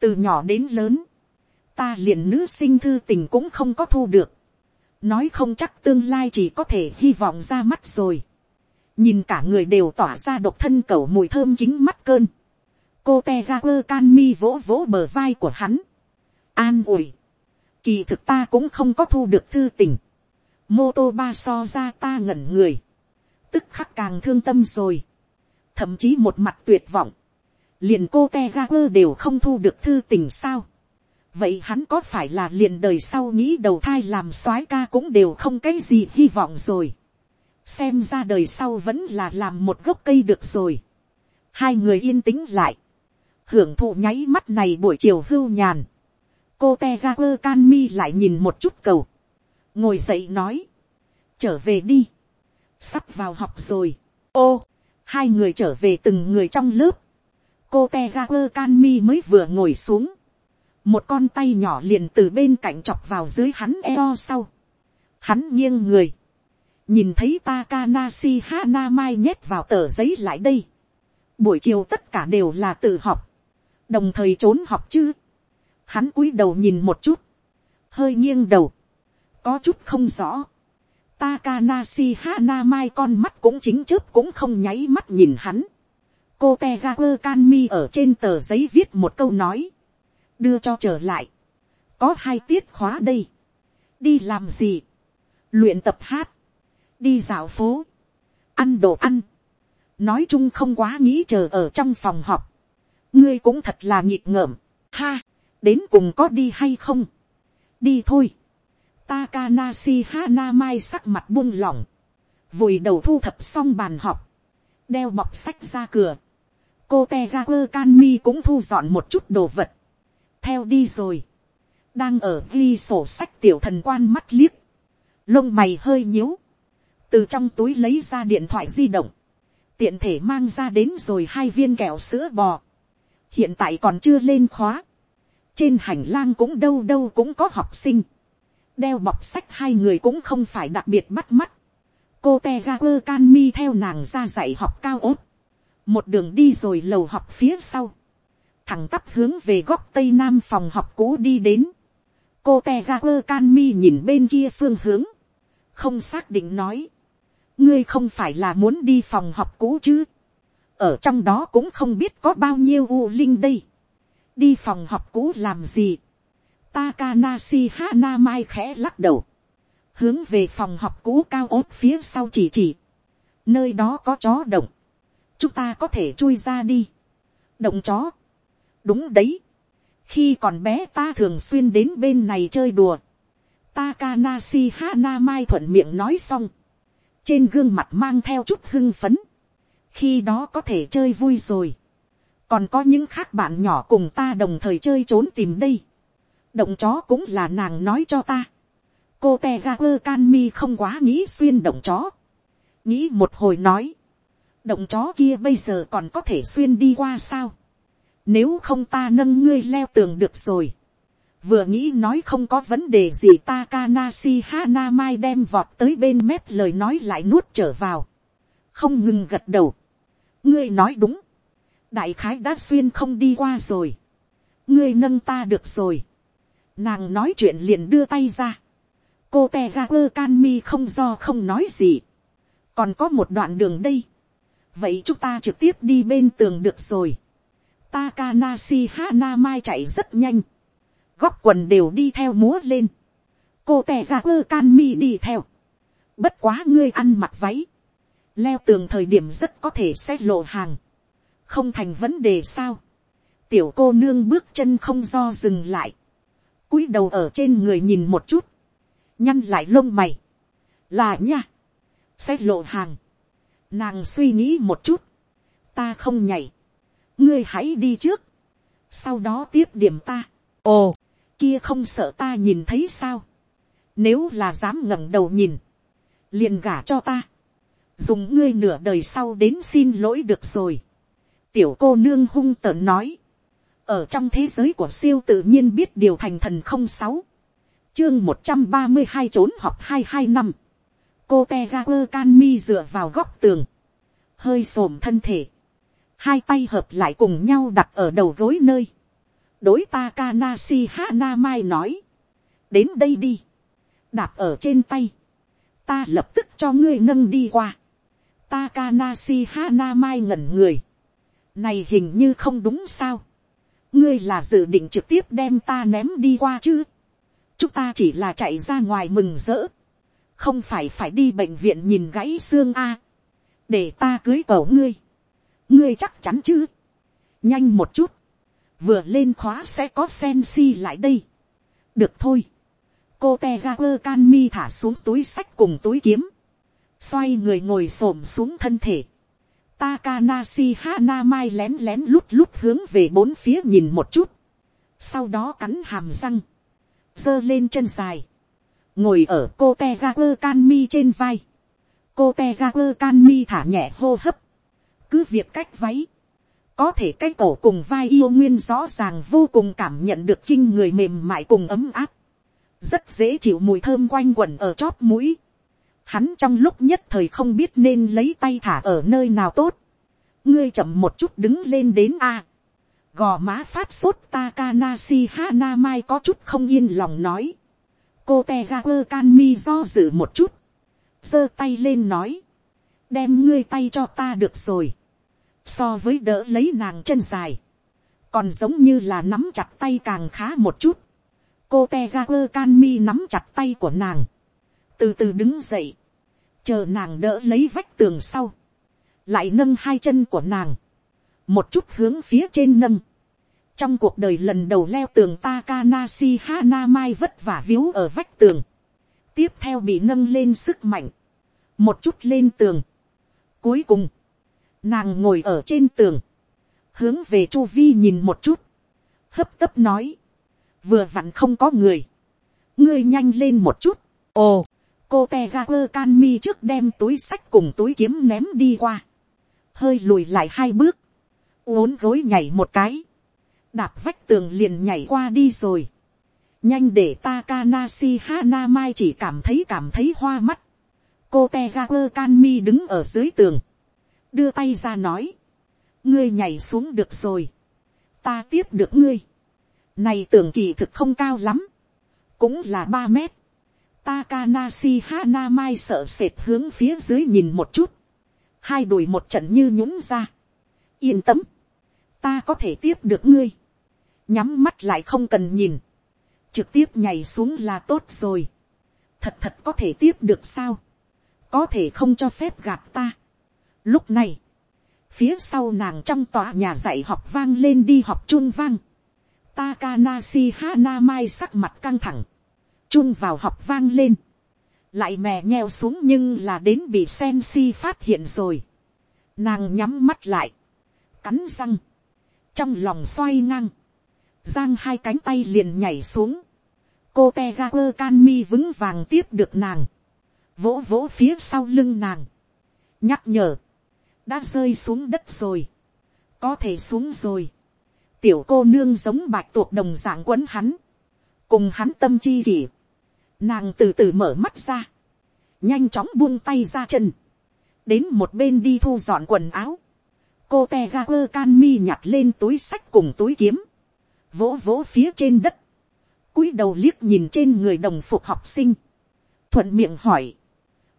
từ nhỏ đến lớn, ta liền nữ sinh thư tình cũng không có thu được, nói không chắc tương lai chỉ có thể hy vọng ra mắt rồi, nhìn cả người đều tỏa ra độc thân cẩu mùi thơm kính mắt cơn, cô te ga quơ can mi vỗ vỗ bờ vai của hắn, an ủi, kỳ thực ta cũng không có thu được thư tình, mô tô ba so ra ta ngẩn người, tức khắc càng thương tâm rồi, thậm chí một mặt tuyệt vọng, liền cô te ga quơ đều không thu được thư tình sao, vậy hắn có phải là liền đời sau nghĩ đầu thai làm soái ca cũng đều không cái gì hy vọng rồi. xem ra đời sau vẫn là làm một gốc cây được rồi. hai người yên tĩnh lại, hưởng thụ nháy mắt này buổi chiều hưu nhàn cô te ra quơ can mi lại nhìn một chút cầu, ngồi dậy nói, trở về đi, sắp vào học rồi. ô, hai người trở về từng người trong lớp, cô te ra quơ can mi mới vừa ngồi xuống, một con tay nhỏ liền từ bên cạnh chọc vào dưới hắn eo sau. Hắn nghiêng người, nhìn thấy Takanasi Hanamai nhét vào tờ giấy lại đây. Buổi chiều tất cả đều là tự học, đồng thời trốn học chứ. Hắn cúi đầu nhìn một chút, hơi nghiêng đầu, có chút không rõ. Takanasi Hana Mai con mắt cũng chính chớp cũng không nháy mắt nhìn hắn. Cô Tegaper Kanmi ở trên tờ giấy viết một câu nói. Đưa cho trở lại, có hai tiết khóa đây, đi làm gì, luyện tập hát, đi dạo phố, ăn đồ ăn, nói chung không quá nghĩ chờ ở trong phòng học. ngươi cũng thật là nhịp ngợm, ha, đến cùng có đi hay không, đi thôi, Takanasi Hana Mai sắc mặt buông lỏng, vùi đầu thu thập xong bàn học, đeo bọc sách ra cửa, cô Tegaper Kanmi cũng thu dọn một chút đồ vật, theo đi rồi, đang ở ghi sổ sách tiểu thần quan mắt liếc, lông mày hơi nhíu, từ trong túi lấy ra điện thoại di động, tiện thể mang ra đến rồi hai viên kẹo sữa bò, hiện tại còn chưa lên khóa, trên hành lang cũng đâu đâu cũng có học sinh, đeo bọc sách hai người cũng không phải đặc biệt bắt mắt, cô te ga quơ can mi theo nàng ra dạy học cao ốt, một đường đi rồi lầu học phía sau, thẳng tắp hướng về góc tây nam phòng học cũ đi đến. cô te ga quơ can mi nhìn bên kia phương hướng, không xác định nói, ngươi không phải là muốn đi phòng học cũ chứ, ở trong đó cũng không biết có bao nhiêu u linh đây, đi phòng học cũ làm gì, Takanashi Hanamai khẽ lắc đầu. Hướng về phòng học cũ cao ốt phía sau chỉ chỉ. Nơi đó có chó động. Chúng ta có thể chui ra đi. Động chó đúng đấy. khi còn bé ta thường xuyên đến bên này chơi đùa. Takanashi Hanamai thuận miệng nói xong. Trên gương mặt mang theo chút hưng phấn. Khi đó có thể chơi vui rồi. Còn có những khác bạn nhỏ cùng ta đồng thời chơi trốn tìm đây. Động chó cũng là nàng nói cho ta. Cô Tegaper Kanmi không quá nghĩ xuyên động chó. Nghĩ một hồi nói. Động chó kia bây giờ còn có thể xuyên đi qua sao? Nếu không ta nâng ngươi leo tường được rồi. Vừa nghĩ nói không có vấn đề gì Takanashi Hanamai đem vọt tới bên mép lời nói lại nuốt trở vào. Không ngừng gật đầu. Ngươi nói đúng. Đại khái đã xuyên không đi qua rồi. Ngươi nâng ta được rồi. Nàng nói chuyện liền đưa tay ra. Cô Tegaper Kanmi không do không nói gì. Còn có một đoạn đường đây. Vậy chúng ta trực tiếp đi bên tường được rồi Takanashi Hanamai chạy rất nhanh. Góc quần đều đi theo múa lên. Cô tè ra quơ can mi đi theo. Bất quá ngươi ăn mặc váy. Leo tường thời điểm rất có thể sẽ lộ hàng. Không thành vấn đề sao. Tiểu cô nương bước chân không do dừng lại. cúi đầu ở trên người nhìn một chút. Nhăn lại lông mày. Là nha. Sẽ lộ hàng. Nàng suy nghĩ một chút. Ta không nhảy ngươi hãy đi trước, sau đó tiếp điểm ta, ồ, kia không sợ ta nhìn thấy sao, nếu là dám ngẩng đầu nhìn, liền gả cho ta, dùng ngươi nửa đời sau đến xin lỗi được rồi, tiểu cô nương hung tợn nói, ở trong thế giới của siêu tự nhiên biết điều thành thần không sáu, chương một trăm ba mươi hai trốn học hai hai năm, cô te ga quơ can mi dựa vào góc tường, hơi s thân thể, hai tay hợp lại cùng nhau đặt ở đầu gối nơi. đối ta kanashi Mai nói, đến đây đi, đạp ở trên tay, ta lập tức cho ngươi nâng đi qua. Takanashi Hanamai ngẩn người. Này hình như không đúng sao. Ngươi là dự định trực tiếp đem ta ném đi qua chứ. Chúng ta chỉ là chạy ra ngoài mừng rỡ. Không phải phải đi bệnh viện nhìn gãy xương a Để ta cưới cậu ngươi. Ngươi chắc chắn chứ. Nhanh một chút. Vừa lên khóa sẽ có sen si lại đây. Được thôi. Cô Tegaper Canmi thả xuống túi sách cùng túi kiếm xoay người ngồi s ổ m xuống thân thể, Takanashi Hanamai lén lén lút lút hướng về bốn phía nhìn một chút, sau đó cắn hàm răng, giơ lên chân dài, ngồi ở cô Tegaku Kanmi trên vai, cô Tegaku Kanmi thả nhẹ hô hấp, cứ việc cách váy, có thể cái cổ cùng vai yêu nguyên rõ ràng vô cùng cảm nhận được kinh người mềm mại cùng ấm áp, rất dễ chịu mùi thơm quanh quẩn ở chóp mũi, hắn trong lúc nhất thời không biết nên lấy tay thả ở nơi nào tốt. ngươi chậm một chút đứng lên đến a. gò má phát sốt Takanasi Hana Mai có chút không yên lòng nói. cô te ga quơ can mi do dự một chút. giơ tay lên nói. đem ngươi tay cho ta được rồi. so với đỡ lấy nàng chân dài. còn giống như là nắm chặt tay càng khá một chút. cô te ga quơ can mi nắm chặt tay của nàng từ từ đứng dậy, chờ nàng đỡ lấy vách tường sau, lại nâng hai chân của nàng, một chút hướng phía trên nâng. trong cuộc đời lần đầu leo tường Takanashi Hanamai vất vả víu ở vách tường, tiếp theo bị nâng lên sức mạnh, một chút lên tường. cuối cùng, nàng ngồi ở trên tường, hướng về chu vi nhìn một chút, hấp tấp nói, vừa vặn không có người, ngươi nhanh lên một chút, ồ, cô te ga quơ can mi trước đem túi sách cùng túi kiếm ném đi qua, hơi lùi lại hai bước, uốn gối nhảy một cái, đạp vách tường liền nhảy qua đi rồi, nhanh để Takanashi Hanamai chỉ cảm thấy cảm thấy hoa mắt, cô te ga quơ can mi đứng ở dưới tường, đưa tay ra nói, ngươi nhảy xuống được rồi, ta tiếp được ngươi, này tưởng kỳ thực không cao lắm, cũng là ba mét, Takanashi Hanamai sợ sệt hướng phía dưới nhìn một chút. Hai đùi một trận như nhũng ra. Yên tâm. Ta có thể tiếp được ngươi. Nhắm mắt lại không cần nhìn. Trực tiếp nhảy xuống là tốt rồi. Thật thật có thể tiếp được sao. Có thể không cho phép gạt ta. Lúc này. Phía sau nàng trong tòa nhà dạy học vang lên đi học chun vang. Takanashi Hanamai sắc mặt căng thẳng chun vào học vang lên, lại mè nheo xuống nhưng là đến bị sen si phát hiện rồi. Nàng nhắm mắt lại, cắn răng, trong lòng xoay ngang, giang hai cánh tay liền nhảy xuống, cô te ga quơ can mi vững vàng tiếp được nàng, vỗ vỗ phía sau lưng nàng, nhắc nhở, đã rơi xuống đất rồi, có thể xuống rồi, tiểu cô nương giống bạch tuộc đồng dạng quấn hắn, cùng hắn tâm chi kỷ, Nàng từ từ mở mắt ra. Nhanh chóng buông tay ra chân. Đến một bên đi thu dọn quần áo. Cô te ga quơ can mi nhặt lên túi sách cùng túi kiếm. Vỗ vỗ phía trên đất. cúi đầu liếc nhìn trên người đồng phục học sinh. Thuận miệng hỏi.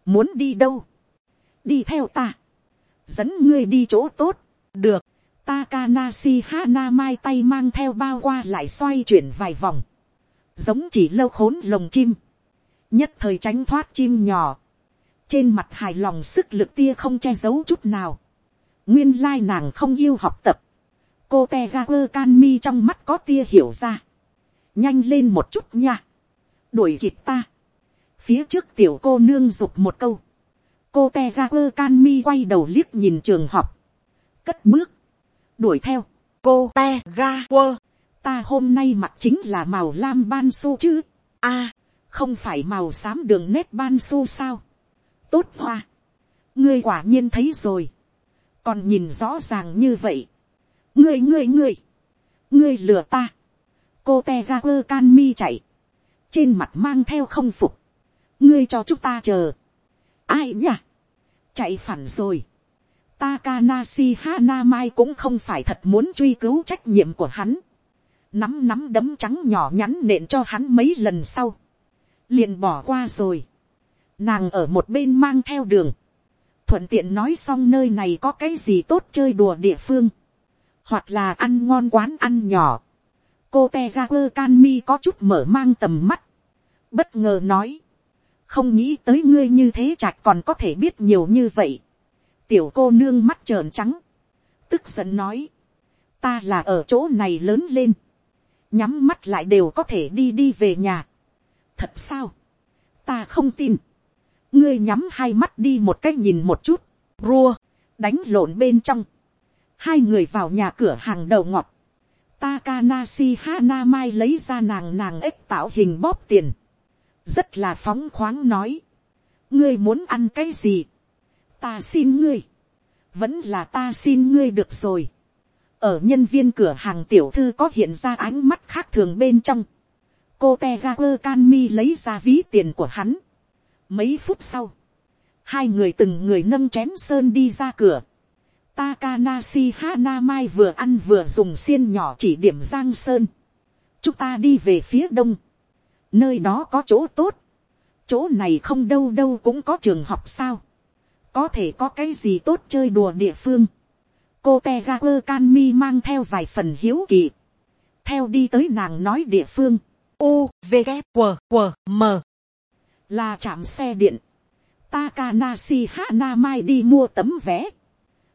Muốn đi đâu? Đi theo ta. Dẫn ngươi đi chỗ tốt. Được. Takanasi Hana mai tay mang theo bao qua lại xoay chuyển vài vòng. Giống chỉ lâu khốn lồng chim nhất thời tránh thoát chim nhỏ, trên mặt hài lòng sức lực tia không che giấu chút nào, nguyên lai nàng không yêu học tập, cô te ga quơ can mi trong mắt có tia hiểu ra, nhanh lên một chút nha, đuổi kịp ta, phía trước tiểu cô nương dục một câu, cô te ga quơ can mi quay đầu liếc nhìn trường học, cất bước, đuổi theo, cô te ga quơ, ta hôm nay mặc chính là màu lam ban su chứ, a, không phải màu xám đường nét ban su sao, tốt hoa, ngươi quả nhiên thấy rồi, còn nhìn rõ ràng như vậy, ngươi ngươi ngươi, ngươi lừa ta, cô te ra quơ can mi chạy, trên mặt mang theo không phục, ngươi cho chúng ta chờ, ai nhỉ, chạy phản rồi, Takanashi Hanamai cũng không phải thật muốn truy cứu trách nhiệm của hắn. Nắm nắm đấm trắng nhỏ nhắn nện cho hắn mấy lần sau liền bỏ qua rồi. Nàng ở một bên mang theo đường, thuận tiện nói xong nơi này có cái gì tốt chơi đùa địa phương, hoặc là ăn ngon quán ăn nhỏ. cô te ga quơ can mi có chút mở mang tầm mắt, bất ngờ nói, không nghĩ tới ngươi như thế chạch còn có thể biết nhiều như vậy. tiểu cô nương mắt trợn trắng, tức giận nói, ta là ở chỗ này lớn lên, nhắm mắt lại đều có thể đi đi về nhà thật sao, ta không tin, ngươi nhắm hai mắt đi một cách nhìn một chút, rua, đánh lộn bên trong, hai người vào nhà cửa hàng đầu ngọt, Takanashi Hanamai lấy ra nàng nàng ếch tạo hình bóp tiền. Rất là phóng khoáng nói. Ngươi muốn ăn cái gì? Ta xin ngươi. Vẫn là ta xin ngươi được rồi. Ở nhân viên cửa hàng tiểu thư có hiện ra ánh mắt khác thường bên trong. Cô Tegaper Canmi lấy ra ví tiền của hắn. Mấy phút sau. Hai người từng người nâng chén sơn đi ra cửa Takanashi Hanamai vừa ăn vừa dùng xiên nhỏ chỉ điểm Giang Sơn. Chúng ta đi về phía đông. Nơi đó có chỗ tốt. Chỗ này không đâu đâu cũng có trường học sao. Có thể có cái gì tốt chơi đùa địa phương. Cô Tegaper Kanmi mang theo vài phần hiếu kỳ. Theo đi tới nàng nói địa phương. U, V, K, M. Là trạm xe điện. Takanashi Hanamai đi mua tấm vé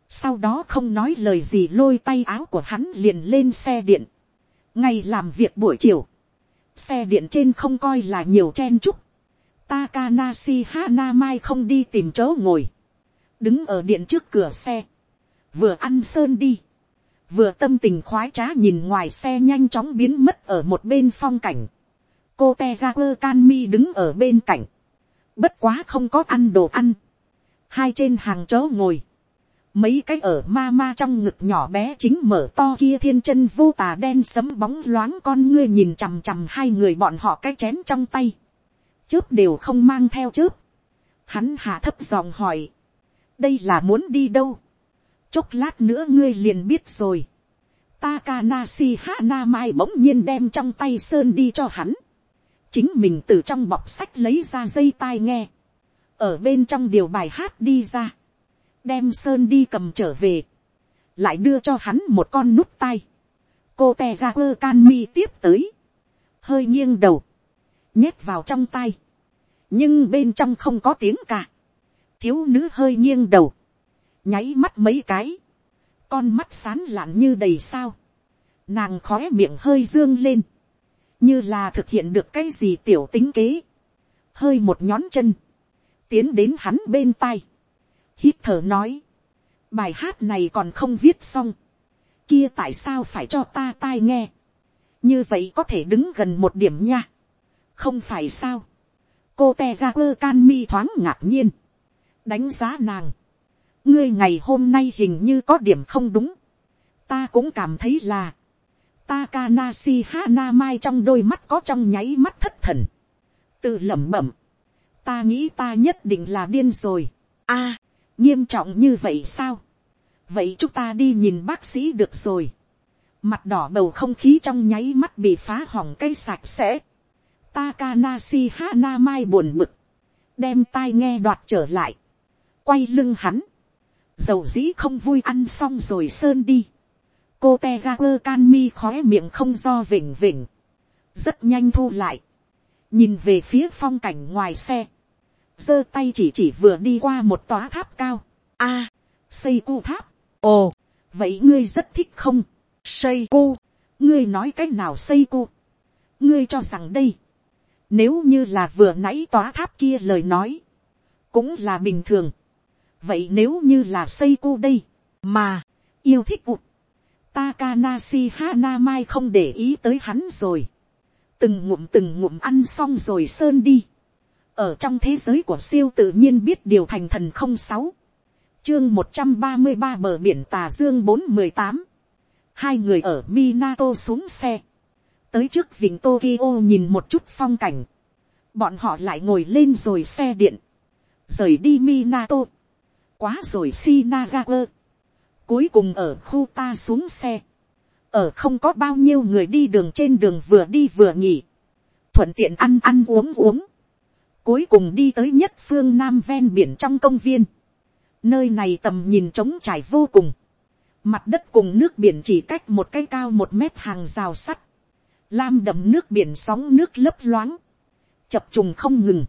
sau đó không nói lời gì lôi tay áo của hắn liền lên xe điện. ngày làm việc buổi chiều, xe điện trên không coi là nhiều chen chúc. Takanashi Hanamai không đi tìm chỗ ngồi, đứng ở điện trước cửa xe, vừa ăn sơn đi, vừa tâm tình khoái trá nhìn ngoài xe nhanh chóng biến mất ở một bên phong cảnh cô te ra quơ can mi đứng ở bên cạnh, bất quá không có ăn đồ ăn, hai trên hàng chỗ ngồi, mấy cái ở ma ma trong ngực nhỏ bé chính mở to kia thiên chân vô tà đen sấm bóng loáng con ngươi nhìn chằm chằm hai người bọn họ cái chén trong tay. Chớp đều không mang theo chớp. Hắn hạ thấp giọng hỏi. Đây là muốn đi đâu? Chốc lát nữa ngươi liền biết rồi. Takanasi Hanamai bỗng nhiên đem trong tay sơn đi cho hắn. Chính mình từ trong bọc sách lấy ra dây tai nghe. Ở bên trong điều bài hát đi ra. Đem sơn đi cầm trở về, lại đưa cho hắn một con nút tai. Cô te ga quơ can mi tiếp tới, hơi nghiêng đầu, nhét vào trong tai. Nhưng bên trong không có tiếng cả, thiếu nữ hơi nghiêng đầu, nháy mắt mấy cái, con mắt sán lạn như đầy sao, nàng khó miệng hơi dương lên, như là thực hiện được cái gì tiểu tính kế, hơi một nhón chân, tiến đến hắn bên tai, hít thở nói, bài hát này còn không viết xong, kia tại sao phải cho ta tai nghe, như vậy có thể đứng gần một điểm nha, không phải sao, cô te ga quơ can mi thoáng ngạc nhiên, đánh giá nàng, ngươi ngày hôm nay hình như có điểm không đúng, ta cũng cảm thấy là, Takanashi Hanamai trong đôi mắt có trong nháy mắt thất thần. Tự lẩm bẩm. Ta nghĩ ta nhất định là điên rồi. a nghiêm trọng như vậy sao, vậy chúng ta đi nhìn bác sĩ được rồi, mặt đỏ bầu không khí trong nháy mắt bị phá hỏng cây sạch sẽ, Takanashi Hanamai buồn bực, đem tai nghe đoạt trở lại, quay lưng hắn, dầu dĩ không vui ăn xong rồi sơn đi, cô te ga quơ can mi khói miệng không do vỉnh vỉnh, rất nhanh thu lại, nhìn về phía phong cảnh ngoài xe, giơ tay chỉ chỉ vừa đi qua một tòa tháp cao. a, xây cu tháp. ồ, vậy ngươi rất thích không. xây cu, ngươi nói cái nào xây cu. ngươi cho rằng đây, nếu như là vừa nãy tòa tháp kia lời nói, cũng là bình thường. vậy nếu như là xây cu đây, mà, yêu thích cu. Takanashi Hanamai không để ý tới hắn rồi. Từng ngụm từng ngụm ăn xong rồi sơn đi. Ở trong thế giới của siêu tự nhiên biết điều thành thần không sáu. Chương một trăm ba mươi ba bờ biển tà dương bốn mười tám. Hai người ở minato xuống xe. Tới trước vịnh tokyo nhìn một chút phong cảnh. Bọn họ lại ngồi lên rồi xe điện. Rời đi minato. Quá rồi shinagawa cuối cùng ở khu ta xuống xe ở không có bao nhiêu người đi đường trên đường vừa đi vừa nghỉ thuận tiện ăn ăn uống uống cuối cùng đi tới nhất phương nam ven biển trong công viên. Nơi này tầm nhìn trống trải vô cùng. Mặt đất cùng nước biển chỉ cách một cái cao một mét hàng rào sắt. Lam đậm nước biển sóng nước lấp loáng. Chập trùng không ngừng.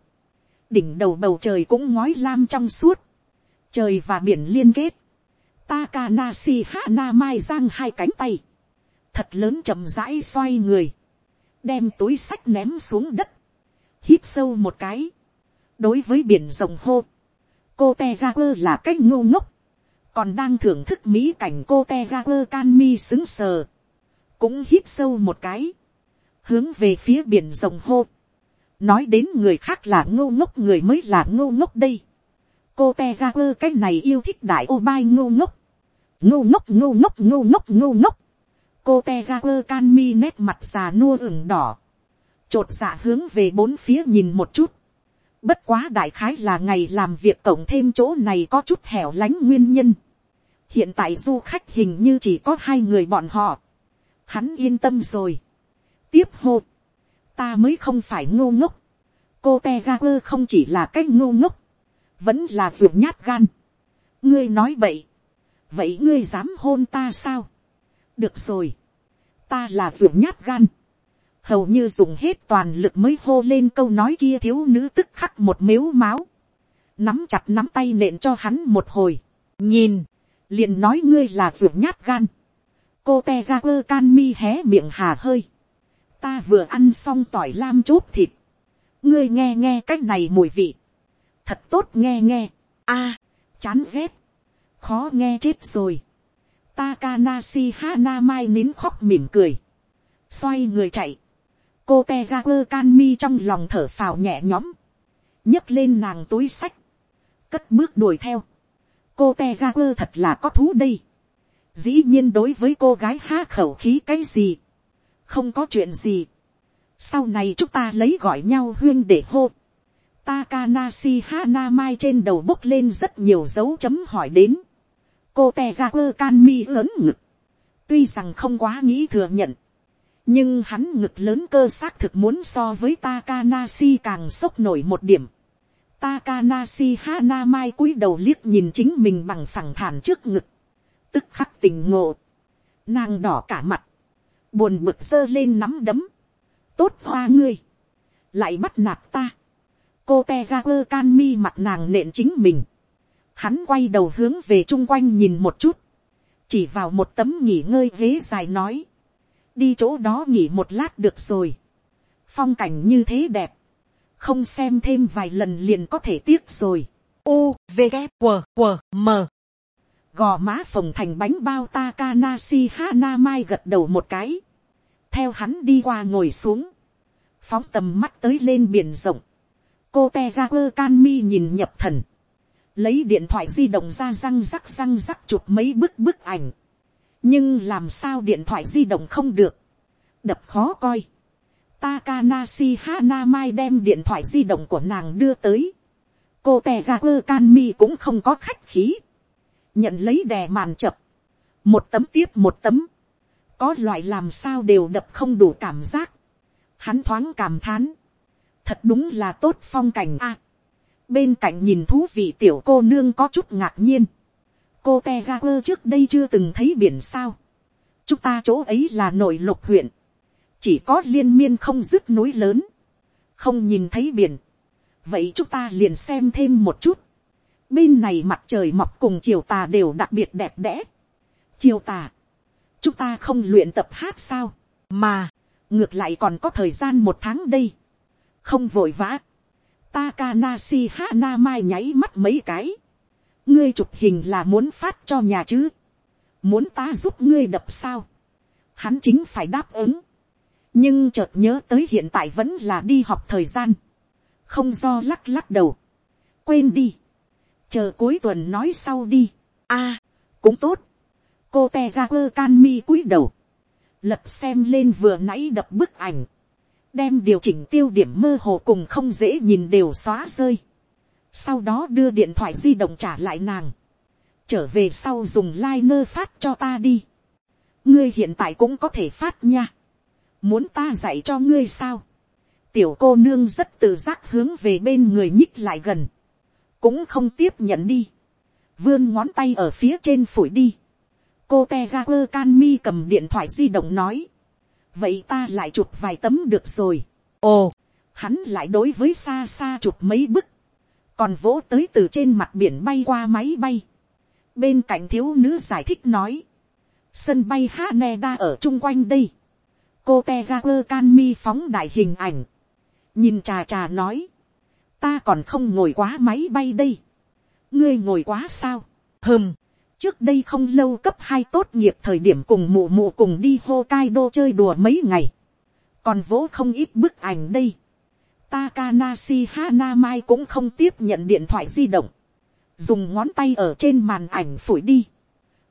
Đỉnh đầu bầu trời cũng ngói lam trong suốt. Trời và biển liên kết. Takanashi Hana Mai giang hai cánh tay. Thật lớn chậm rãi xoay người. Đem túi sách ném xuống đất. Hít sâu một cái. Đối với biển rồng hô. Cô Tegaper là cách ngu ngốc. Còn đang thưởng thức mỹ cảnh cô Tegaper Kanmi xứng sờ. Cũng hít sâu một cái. Hướng về phía biển rồng hô. Nói đến người khác là ngu ngốc người mới là ngu ngốc đây cô te ra quơ cái này yêu thích đại ô bai ngô ngốc, ngô ngốc ngô ngốc ngô ngốc ngô ngốc, cô te ga quơ can mi nét mặt già nua ửng đỏ, chột dạ hướng về bốn phía nhìn một chút, bất quá đại khái là ngày làm việc cộng thêm chỗ này có chút hẻo lánh nguyên nhân, hiện tại du khách hình như chỉ có hai người bọn họ, hắn yên tâm rồi, tiếp hô, ta mới không phải ngô ngốc, cô te ga quơ không chỉ là cái ngô ngốc, vẫn là ruột nhát gan. ngươi nói vậy, vậy ngươi dám hôn ta sao. được rồi, ta là ruột nhát gan. hầu như dùng hết toàn lực mới hô lên câu nói kia thiếu nữ tức khắc một mếu máu. nắm chặt nắm tay nện cho hắn một hồi. nhìn, liền nói ngươi là ruột nhát gan. cô te ra quơ can mi hé miệng hà hơi. ta vừa ăn xong tỏi lam chốt thịt. ngươi nghe nghe cách này mùi vị thật tốt nghe nghe, a, chán ghét, khó nghe chết rồi, Takanashi Hanamai nín khóc mỉm cười, xoay người chạy, cô te Kanmi trong lòng thở phào nhẹ nhõm, nhấc lên nàng túi sách, cất bước đuổi theo, cô te thật là có thú đây, dĩ nhiên đối với cô gái há khẩu khí cái gì, không có chuyện gì, sau này chúng ta lấy gọi nhau huyên để hô, Takanashi Hanamai trên đầu bốc lên rất nhiều dấu chấm hỏi đến. Cô Tegaku Kanmi lớn ngực. Tuy rằng không quá nghĩ thừa nhận. Nhưng hắn ngực lớn cơ xác thực muốn so với Takanashi càng sốc nổi một điểm. Takanashi Hanamai cúi đầu liếc nhìn chính mình bằng phẳng thản trước ngực. Tức khắc tình ngộ. Nàng đỏ cả mặt. Buồn bực giơ lên nắm đấm. Tốt hoa ngươi. Lại bắt nạt ta cô te ra quơ can mi mặt nàng nện chính mình. Hắn quay đầu hướng về chung quanh nhìn một chút. Chỉ vào một tấm nghỉ ngơi ghế dài nói. Đi chỗ đó nghỉ một lát được rồi. Phong cảnh như thế đẹp. Không xem thêm vài lần liền có thể tiếc rồi. U, V, g q q M. Gò má phồng thành bánh bao Takanashi Hanamai gật đầu một cái. Theo hắn đi qua ngồi xuống. Phóng tầm mắt tới lên biển rộng cô te ra quơ can mi nhìn nhập thần, lấy điện thoại di động ra răng rắc răng rắc chụp mấy bức bức ảnh, nhưng làm sao điện thoại di động không được, đập khó coi. Takanashi Hanamai đem điện thoại di động của nàng đưa tới. Cô Tegaku Kanmi cũng không có khách khí. Nhận lấy đè màn chập. Một tấm tiếp một tấm. Có loại làm sao đều đập không đủ cảm giác. Hắn thoáng cảm thán thật đúng là tốt phong cảnh a bên cạnh nhìn thú vị tiểu cô nương có chút ngạc nhiên. cô te ga quơ trước đây chưa từng thấy biển sao. chúng ta chỗ ấy là nội lục huyện. chỉ có liên miên không dứt núi lớn. không nhìn thấy biển. vậy chúng ta liền xem thêm một chút. bên này mặt trời mọc cùng chiều tà đều đặc biệt đẹp đẽ. chiều tà. chúng ta không luyện tập hát sao. mà, ngược lại còn có thời gian một tháng đây không vội vã. Takanashi Hanamai nháy mắt mấy cái. ngươi chụp hình là muốn phát cho nhà chứ. muốn ta giúp ngươi đập sao. hắn chính phải đáp ứng. nhưng chợt nhớ tới hiện tại vẫn là đi học thời gian. không do lắc lắc đầu. quên đi. chờ cuối tuần nói sau đi. a, cũng tốt. cô te ra quơ can mi cúi đầu. lật xem lên vừa nãy đập bức ảnh đem điều chỉnh tiêu điểm mơ hồ cùng không dễ nhìn đều xóa rơi. Sau đó đưa điện thoại di động trả lại nàng. Trở về sau dùng liner phát cho ta đi. Ngươi hiện tại cũng có thể phát nha. Muốn ta dạy cho ngươi sao? Tiểu cô nương rất tự giác hướng về bên người nhích lại gần. Cũng không tiếp nhận đi. vươn ngón tay ở phía trên phổi đi, cô te ga can mi cầm điện thoại di động nói, vậy ta lại chụp vài tấm được rồi, ồ, hắn lại đối với xa xa chụp mấy bức, còn vỗ tới từ trên mặt biển bay qua máy bay, bên cạnh thiếu nữ giải thích nói, sân bay Haneda ở chung quanh đây, cô te ga quơ can mi phóng đại hình ảnh, nhìn trà trà nói, ta còn không ngồi quá máy bay đây, ngươi ngồi quá sao, hơm, trước đây không lâu cấp hai tốt nghiệp thời điểm cùng mụ mụ cùng đi Hokkaido chơi đùa mấy ngày, còn vỗ không ít bức ảnh đây, Takanashi Hanamai cũng không tiếp nhận điện thoại di động, dùng ngón tay ở trên màn ảnh phủi đi,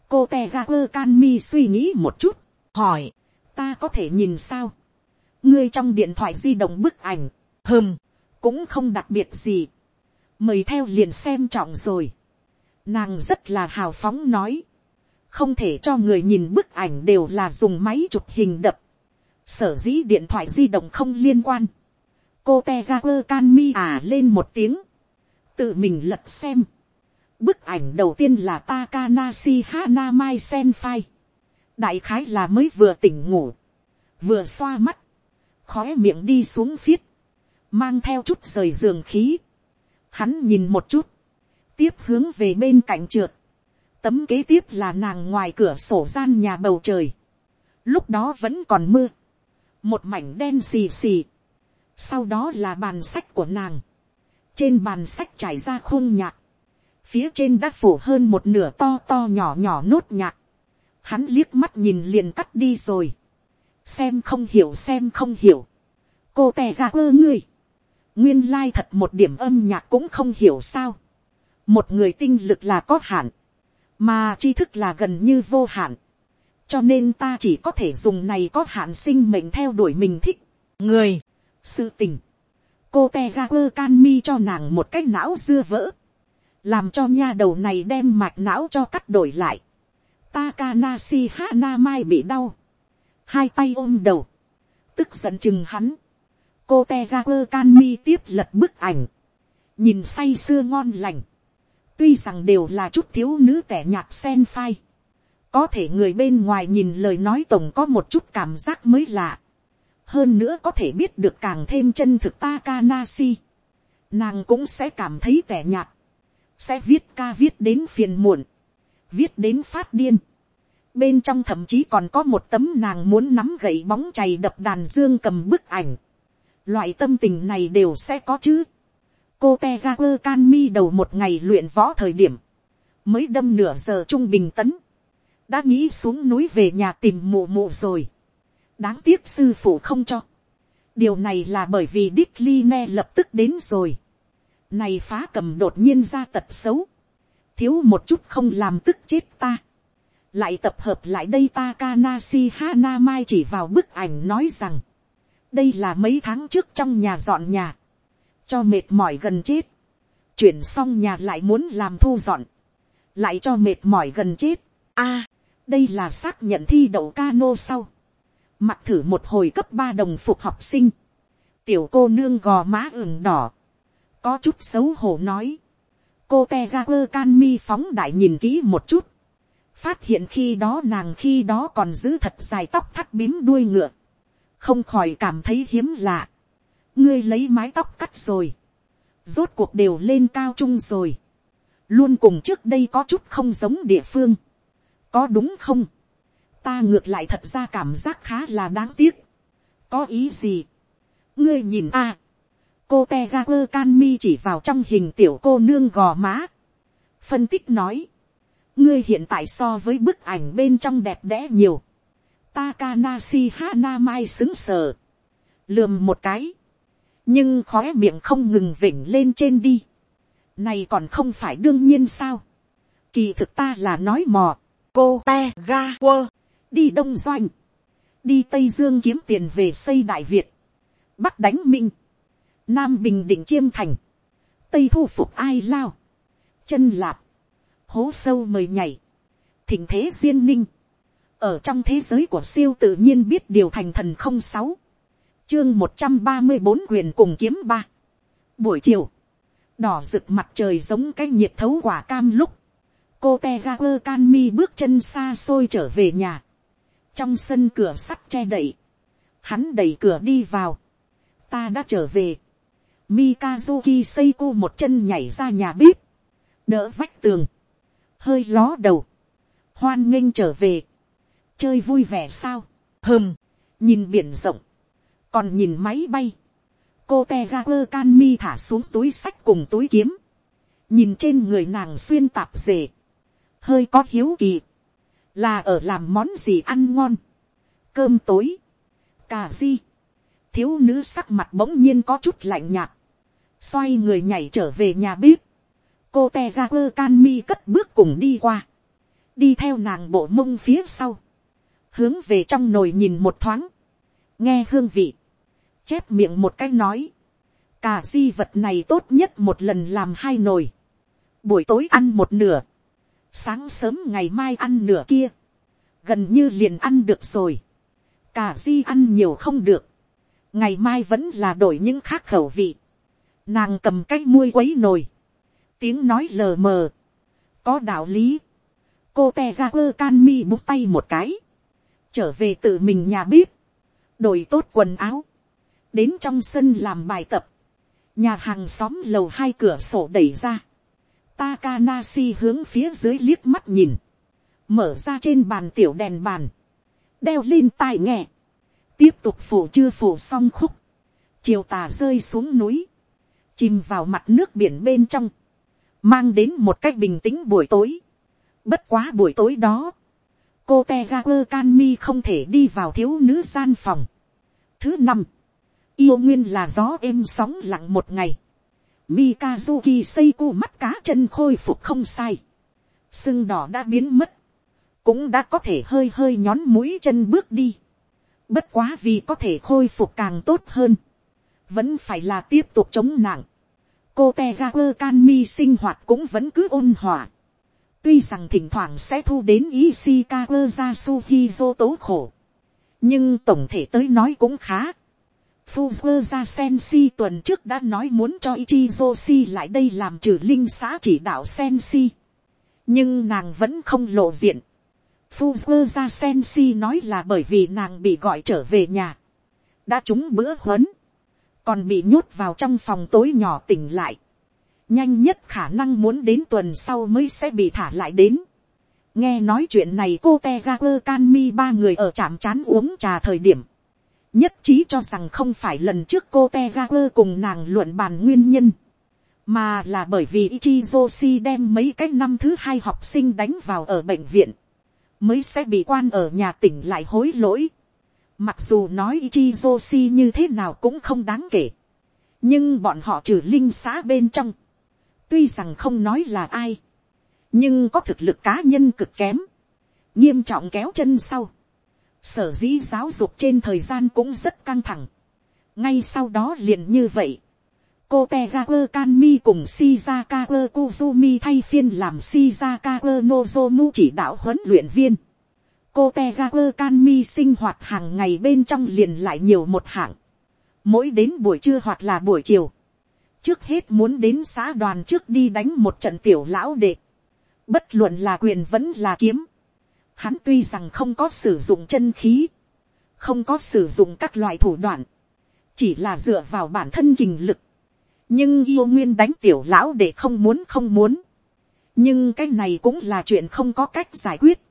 cô Tegaku Kanmi suy nghĩ một chút, hỏi, ta có thể nhìn sao, ngươi trong điện thoại di động bức ảnh, hơm, cũng không đặc biệt gì, mời theo liền xem trọng rồi, nàng rất là hào phóng nói, không thể cho người nhìn bức ảnh đều là dùng máy chụp hình đập, sở dĩ điện thoại di động không liên quan, cô te ra quơ can mi à lên một tiếng, tự mình lật xem, bức ảnh đầu tiên là Takanashi Hanamai Senpai, đại khái là mới vừa tỉnh ngủ, vừa xoa mắt, khói miệng đi xuống phiết, mang theo chút rời giường khí. Hắn nhìn một chút, tiếp hướng về bên cạnh trượt. Tấm kế tiếp là nàng ngoài cửa sổ gian nhà bầu trời. Lúc đó vẫn còn mưa. Một mảnh đen xì xì. Sau đó là bàn sách của nàng. Trên bàn sách trải ra khung nhạc. Phía trên đã phủ hơn một nửa to to nhỏ nhỏ nốt nhạc. Hắn liếc mắt nhìn liền cắt đi rồi. Xem không hiểu, xem không hiểu. Cô tè ra ơ ngươi nguyên lai thật một điểm âm nhạc cũng không hiểu sao một người tinh lực là có hạn, mà tri thức là gần như vô hạn. cho nên ta chỉ có thể dùng này có hạn sinh mệnh theo đuổi mình thích. người, sự tình, cô te ga quơ can mi cho nàng một cái não dưa vỡ, làm cho nha đầu này đem mạch não cho cắt đổi lại. Takanashi Hana Mai bị đau, hai tay ôm đầu, tức giận chừng hắn. Cô te ga quơ can mi tiếp lật bức ảnh, nhìn say sưa ngon lành, tuy rằng đều là chút thiếu nữ tẻ nhạt sen phai, có thể người bên ngoài nhìn lời nói tổng có một chút cảm giác mới lạ, hơn nữa có thể biết được càng thêm chân thực Takanasi, nàng cũng sẽ cảm thấy tẻ nhạt, sẽ viết ca viết đến phiền muộn, viết đến phát điên, bên trong thậm chí còn có một tấm nàng muốn nắm gậy bóng chày đập đàn dương cầm bức ảnh, loại tâm tình này đều sẽ có chứ cô te ga quơ can mi đầu một ngày luyện võ thời điểm, mới đâm nửa giờ trung bình tấn, đã nghĩ xuống núi về nhà tìm mụ mụ rồi. đáng tiếc sư phụ không cho. điều này là bởi vì đích li ne lập tức đến rồi. này phá cầm đột nhiên ra tật xấu. thiếu một chút không làm tức chết ta. lại tập hợp lại đây Takanashi Hana Mai chỉ vào bức ảnh nói rằng, đây là mấy tháng trước trong nhà dọn nhà, cho mệt mỏi gần chết, chuyển xong nhà lại muốn làm thu dọn, lại cho mệt mỏi gần chết. a, à, đây là xác nhận thi đậu cano sau, mặc thử một hồi cấp ba đồng phục học sinh, tiểu cô nương gò má ửng đỏ, có chút xấu hổ nói, cô te ga quơ can mi phóng đại nhìn kỹ một chút, phát hiện khi đó nàng khi đó còn giữ thật dài tóc thắt bím đuôi ngựa, không khỏi cảm thấy hiếm lạ ngươi lấy mái tóc cắt rồi, rốt cuộc đều lên cao trung rồi, luôn cùng trước đây có chút không giống địa phương, có đúng không, ta ngược lại thật ra cảm giác khá là đáng tiếc, có ý gì, ngươi nhìn a, cô te ga quơ can mi chỉ vào trong hình tiểu cô nương gò má, phân tích nói, ngươi hiện tại so với bức ảnh bên trong đẹp đẽ nhiều, Takanashi Hanamai xứng sờ. Lườm một cái. Nhưng khóe miệng không ngừng vỉnh lên trên đi. Này còn không phải đương nhiên sao. Kỳ thực ta là nói mò. Cô te ga quơ. Đi Đông Doanh. Đi Tây Dương kiếm tiền về xây Đại Việt. Bắc đánh Minh. Nam Bình Định Chiêm Thành. Tây thu phục ai lao. Chân lạp. Hố sâu mời nhảy. Thỉnh thế duyên ninh ở trong thế giới của siêu tự nhiên biết điều thành thần không sáu chương một trăm ba mươi bốn quyền cùng kiếm ba. Buổi chiều đỏ rực mặt trời giống cái nhiệt thấu quả cam lúc cô te ga quơ can mi bước chân xa xôi trở về nhà, trong sân cửa sắt che đậy, hắn đẩy cửa đi vào, ta đã trở về, Mikazuki Seiko một chân nhảy ra nhà bếp, đỡ vách tường, hơi ló đầu, hoan nghênh trở về, chơi vui vẻ sao, hơm, nhìn biển rộng, còn nhìn máy bay, cô te ga quơ can mi thả xuống túi sách cùng túi kiếm, nhìn trên người nàng xuyên tạp dề, hơi có hiếu kỳ, là ở làm món gì ăn ngon, cơm tối, cà di, thiếu nữ sắc mặt bỗng nhiên có chút lạnh nhạt, xoay người nhảy trở về nhà bếp, cô te ra quơ can mi cất bước cùng đi qua, đi theo nàng bộ mông phía sau, hướng về trong nồi nhìn một thoáng, nghe hương vị, chép miệng một cái nói, cà di vật này tốt nhất một lần làm hai nồi, buổi tối ăn một nửa, sáng sớm ngày mai ăn nửa kia, gần như liền ăn được rồi, cà di ăn nhiều không được, ngày mai vẫn là đổi những khác khẩu vị, nàng cầm cái muôi quấy nồi, tiếng nói lờ mờ, có đạo lý, cô te ra quơ can mi bút tay một cái, trở về tự mình nhà bếp, đổi tốt quần áo, đến trong sân làm bài tập, nhà hàng xóm lầu hai cửa sổ đẩy ra, Takanashi hướng phía dưới liếc mắt nhìn, mở ra trên bàn tiểu đèn bàn, đeo lên tai nghe, tiếp tục phủ chưa phủ xong khúc, chiều tà rơi xuống núi, chìm vào mặt nước biển bên trong, mang đến một cách bình tĩnh buổi tối. Bất quá buổi tối đó, cô tegakur Canmi không thể đi vào thiếu nữ gian phòng. Thứ năm, yêu nguyên là gió êm sóng lặng một ngày. Mikazuki Seiko mắt cá chân khôi phục không sai. Sưng đỏ đã biến mất. Cũng đã có thể hơi hơi nhón mũi chân bước đi. Bất quá vì có thể khôi phục càng tốt hơn. Vẫn phải là tiếp tục chống nặng. Cô Tegaper Kanmi sinh hoạt cũng vẫn cứ ôn hòa. Tuy rằng thỉnh thoảng sẽ thu đến Ishikawa Yasuhizo tố khổ. Nhưng tổng thể tới nói cũng khá Fuzzer ra Sensi tuần trước đã nói muốn cho Ichizoshi lại đây làm trừ linh xã chỉ đạo Sensi. Nhưng nàng vẫn không lộ diện. Fuzzer ra Sensi nói là bởi vì nàng bị gọi trở về nhà. Đã trúng bữa huấn. Còn bị nhốt vào trong phòng tối nhỏ tỉnh lại. Nhanh nhất khả năng muốn đến tuần sau mới sẽ bị thả lại đến. Nghe nói chuyện này, cô Tegaku Kanmi ba người ở trạm chán uống trà thời điểm nhất trí cho rằng không phải lần trước cô te ga quơ cùng nàng luận bàn nguyên nhân, mà là bởi vì Ichizoshi đem mấy cái năm thứ hai học sinh đánh vào ở bệnh viện, mới sẽ bị quan ở nhà tỉnh lại hối lỗi. Mặc dù nói Ichizoshi như thế nào cũng không đáng kể, nhưng bọn họ trừ linh xã bên trong, tuy rằng không nói là ai, nhưng có thực lực cá nhân cực kém, nghiêm trọng kéo chân sau, sở dĩ giáo dục trên thời gian cũng rất căng thẳng. ngay sau đó liền như vậy, cô tegakur kanmi cùng shizaka kuzumi thay phiên làm shizaka nozomu chỉ đạo huấn luyện viên. cô tegakur kanmi sinh hoạt hàng ngày bên trong liền lại nhiều một hạng. mỗi đến buổi trưa hoặc là buổi chiều. trước hết muốn đến xã đoàn trước đi đánh một trận tiểu lão đệ. bất luận là quyền vẫn là kiếm Hắn tuy rằng không có sử dụng chân khí, không có sử dụng các loại thủ đoạn, chỉ là dựa vào bản thân kinh lực. nhưng yêu nguyên đánh tiểu lão để không muốn không muốn. nhưng cái này cũng là chuyện không có cách giải quyết.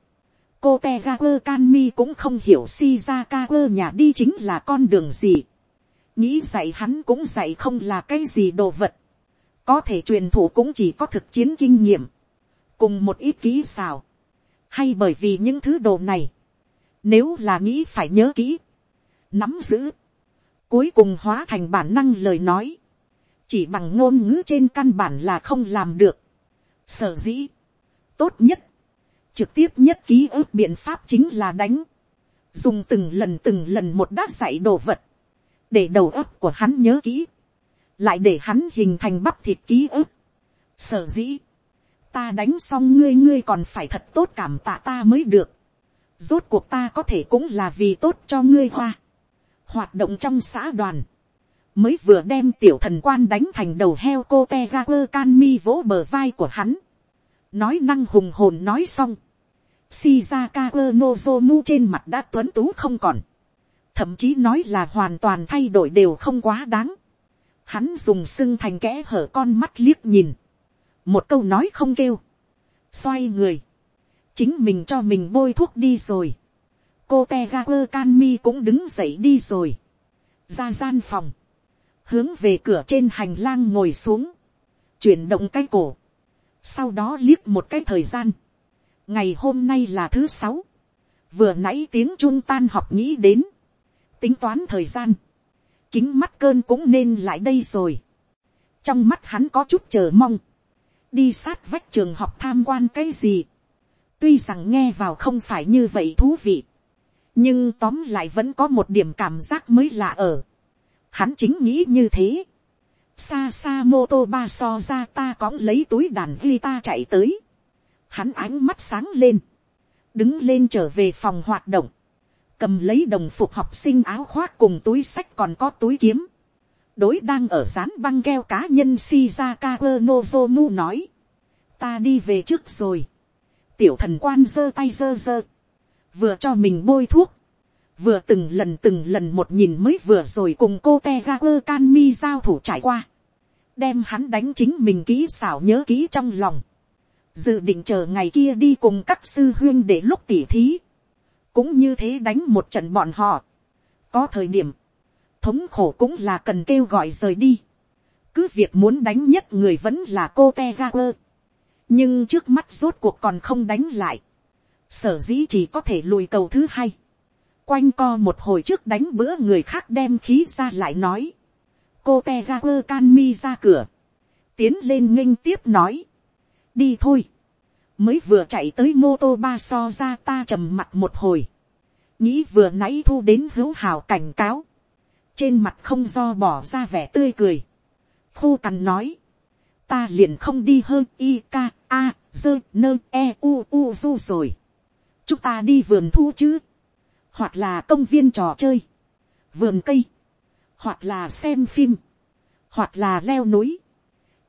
cô te ga quơ can mi cũng không hiểu si ra ca quơ nhà đi chính là con đường gì. nghĩ dạy hắn cũng dạy không là cái gì đồ vật. có thể truyền thủ cũng chỉ có thực chiến kinh nghiệm. cùng một ít kỹ xào hay bởi vì những thứ đồ này, nếu là nghĩ phải nhớ kỹ, nắm giữ, cuối cùng hóa thành bản năng lời nói, chỉ bằng ngôn ngữ trên căn bản là không làm được. Sở dĩ, tốt nhất, trực tiếp nhất ký ức biện pháp chính là đánh, dùng từng lần từng lần một đát dạy đồ vật, để đầu óc của hắn nhớ kỹ, lại để hắn hình thành bắp thịt ký ức. Sở dĩ, ta đánh xong ngươi ngươi còn phải thật tốt cảm tạ ta mới được. rốt cuộc ta có thể cũng là vì tốt cho ngươi hoa. hoạt động trong xã đoàn. mới vừa đem tiểu thần quan đánh thành đầu heo cô te ga quơ can mi vỗ bờ vai của hắn. nói năng hùng hồn nói xong, Shizaka Nozomu trên mặt đã tuấn tú không còn, thậm chí nói là hoàn toàn thay đổi đều không quá đáng, hắn dùng sưng thành kẽ hở con mắt liếc nhìn, một câu nói không kêu, xoay người, chính mình cho mình bôi thuốc đi rồi, cô te ga quơ can mi cũng đứng dậy đi rồi, ra gian phòng, hướng về cửa trên hành lang ngồi xuống, chuyển động cái cổ, sau đó liếc một cái thời gian, ngày hôm nay là thứ sáu, vừa nãy tiếng chun tan học nghĩ đến, tính toán thời gian, kính mắt cơn cũng nên lại đây rồi, trong mắt hắn có chút chờ mong, đi sát vách trường học tham quan cái gì, tuy rằng nghe vào không phải như vậy thú vị, nhưng tóm lại vẫn có một điểm cảm giác mới lạ ở. Hắn chính nghĩ như thế. xa xa mô tô ba so ra ta cõng lấy túi đàn guitar chạy tới. Hắn ánh mắt sáng lên, đứng lên trở về phòng hoạt động, cầm lấy đồng phục học sinh áo khoác cùng túi sách còn có túi kiếm đối đang ở dán băng keo cá nhân shizaka nozomu nói, ta đi về trước rồi. Tiểu thần quan giơ tay giơ giơ, vừa cho mình bôi thuốc, vừa từng lần từng lần một nhìn mới vừa rồi cùng cô te ga quơ can mi giao thủ trải qua, đem hắn đánh chính mình kỹ xảo nhớ kỹ trong lòng, dự định chờ ngày kia đi cùng các sư huyên để lúc tỉ thí, cũng như thế đánh một trận bọn họ, có thời điểm, thống khổ cũng là cần kêu gọi rời đi, cứ việc muốn đánh nhất người vẫn là cô te ga quơ, nhưng trước mắt rốt cuộc còn không đánh lại, sở dĩ chỉ có thể lùi cầu thứ hai, quanh co một hồi trước đánh bữa người khác đem khí ra lại nói, cô te ga quơ can mi ra cửa, tiến lên nghênh tiếp nói, đi thôi, mới vừa chạy tới mô tô ba so ra ta trầm mặt một hồi, nghĩ vừa nãy thu đến hữu hào cảnh cáo, trên mặt không do bỏ ra vẻ tươi cười, khô cằn nói, ta liền không đi hơn i k a dơ nơ e u u du rồi. chúng ta đi vườn thu chứ, hoặc là công viên trò chơi, vườn cây, hoặc là xem phim, hoặc là leo núi,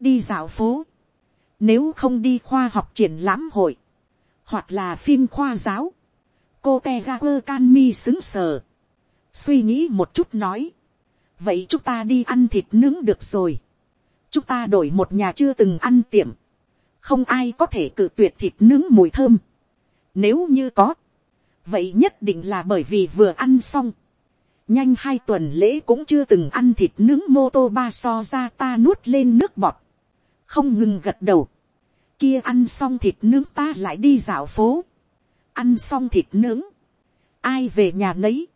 đi dạo phố, nếu không đi khoa học triển lãm hội, hoặc là phim khoa giáo, cô te ga quơ can mi xứng sờ, suy nghĩ một chút nói, vậy chúng ta đi ăn thịt nướng được rồi, chúng ta đổi một nhà chưa từng ăn tiệm, không ai có thể cự tuyệt thịt nướng mùi thơm. Nếu như có, vậy nhất định là bởi vì vừa ăn xong. Nhanh hai tuần lễ cũng chưa từng ăn thịt nướng mô tô ba so ra ta nuốt lên nước bọt. Không ngừng gật đầu. Kia ăn xong thịt nướng ta lại đi dạo phố. Ăn xong thịt nướng. Ai về nhà nấy.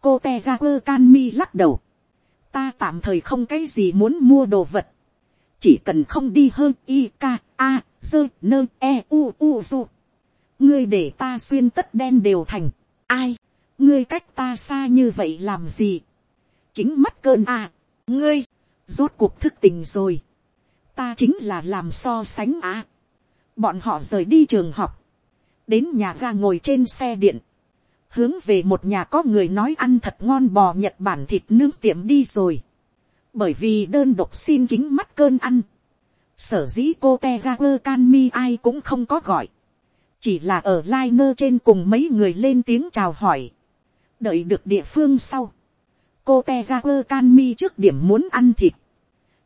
Cô te ga quơ can mi lắc đầu. Ta tạm thời không cái gì muốn mua đồ vật. Chỉ cần không đi hơn i k a, dơ, nơ e u u, du. Ngươi để ta xuyên tất đen đều thành. Ai? Ngươi cách ta xa như vậy làm gì? Kính mắt cơn à. Ngươi, rốt cuộc thức tình rồi. Ta chính là làm so sánh à. Bọn họ rời đi trường học. Đến nhà ga ngồi trên xe điện hướng về một nhà có người nói ăn thật ngon bò nhật bản thịt nướng tiệm đi rồi. Bởi vì đơn độc xin kính mắt cơn ăn, sở dĩ cô te ga quơ can mi ai cũng không có gọi, chỉ là ở lai trên cùng mấy người lên tiếng chào hỏi, đợi được địa phương sau, cô te ga quơ can mi trước điểm muốn ăn thịt,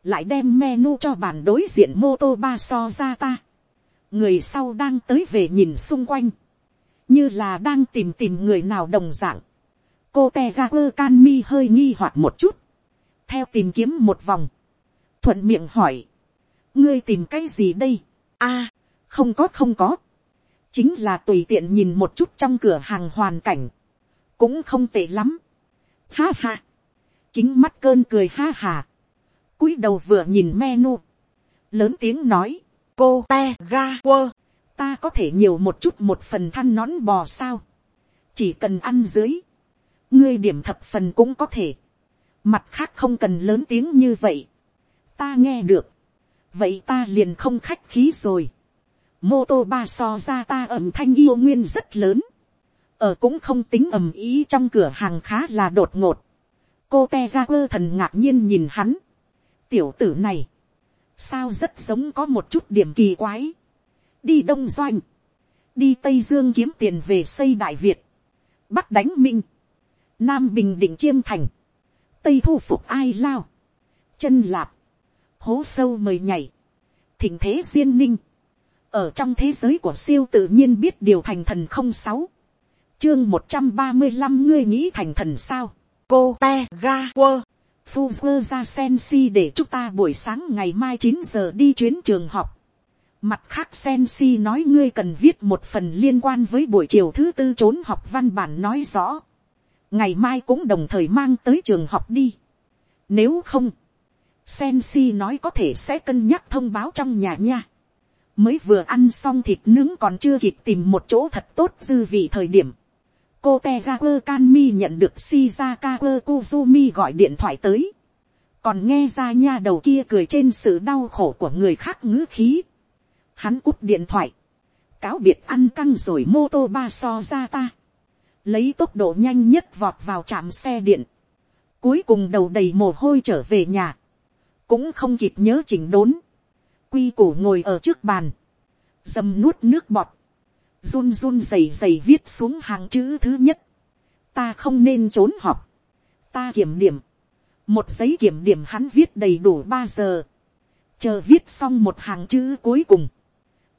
lại đem menu cho bàn đối diện mô tô ba so ra ta, người sau đang tới về nhìn xung quanh, như là đang tìm tìm người nào đồng dạng. cô te ra quơ can mi hơi nghi hoặc một chút, theo tìm kiếm một vòng, thuận miệng hỏi, ngươi tìm cái gì đây, a, không có không có, chính là tùy tiện nhìn một chút trong cửa hàng hoàn cảnh, cũng không tệ lắm, ha ha, kính mắt cơn cười ha hà, cúi đầu vừa nhìn menu, lớn tiếng nói, cô te ga quơ, ta có thể nhiều một chút một phần than nón bò sao, chỉ cần ăn dưới, ngươi điểm thập phần cũng có thể, mặt khác không cần lớn tiếng như vậy, ta nghe được, vậy ta liền không khách khí rồi, mô tô ba so ra ta ẩm thanh yêu nguyên rất lớn, ở cũng không tính ầm ý trong cửa hàng khá là đột ngột, cô te ra quơ thần ngạc nhiên nhìn hắn, tiểu tử này, sao rất giống có một chút điểm kỳ quái, đi đông doanh, đi tây dương kiếm tiền về xây đại việt, bắc đánh minh, nam bình định chiêm thành, tây thu phục ai lao, chân lạp, hố sâu mời nhảy, thỉnh thế duyên ninh, ở trong thế giới của siêu tự nhiên biết điều thành thần không sáu, chương một trăm ba mươi năm ngươi nghĩ thành thần sao, cô te ga quơ, phu ra sen si để chúng ta buổi sáng ngày mai chín giờ đi chuyến trường học, Mặt khác sen si nói ngươi cần viết một phần liên quan với buổi chiều thứ tư trốn học văn bản nói rõ. Ngày mai cũng đồng thời mang tới trường học đi. Nếu không, sen si nói có thể sẽ cân nhắc thông báo trong nhà nha. Mới vừa ăn xong thịt nướng còn chưa kịp tìm một chỗ thật tốt dư vị thời điểm. Cô Tegaku Kanmi nhận được Shizaka Kuzumi gọi điện thoại tới. Còn nghe ra nha đầu kia cười trên sự đau khổ của người khác ngữ khí Hắn cúp điện thoại. Cáo biệt ăn căng rồi mô tô ba so ra ta. Lấy tốc độ nhanh nhất vọt vào trạm xe điện. Cuối cùng đầu đầy mồ hôi trở về nhà. Cũng không kịp nhớ chỉnh đốn. Quy củ ngồi ở trước bàn. Dầm nuốt nước bọt. Run run dày dày viết xuống hàng chữ thứ nhất. Ta không nên trốn học. Ta kiểm điểm. Một giấy kiểm điểm hắn viết đầy đủ ba giờ chờ viết xong một hàng chữ cuối cùng,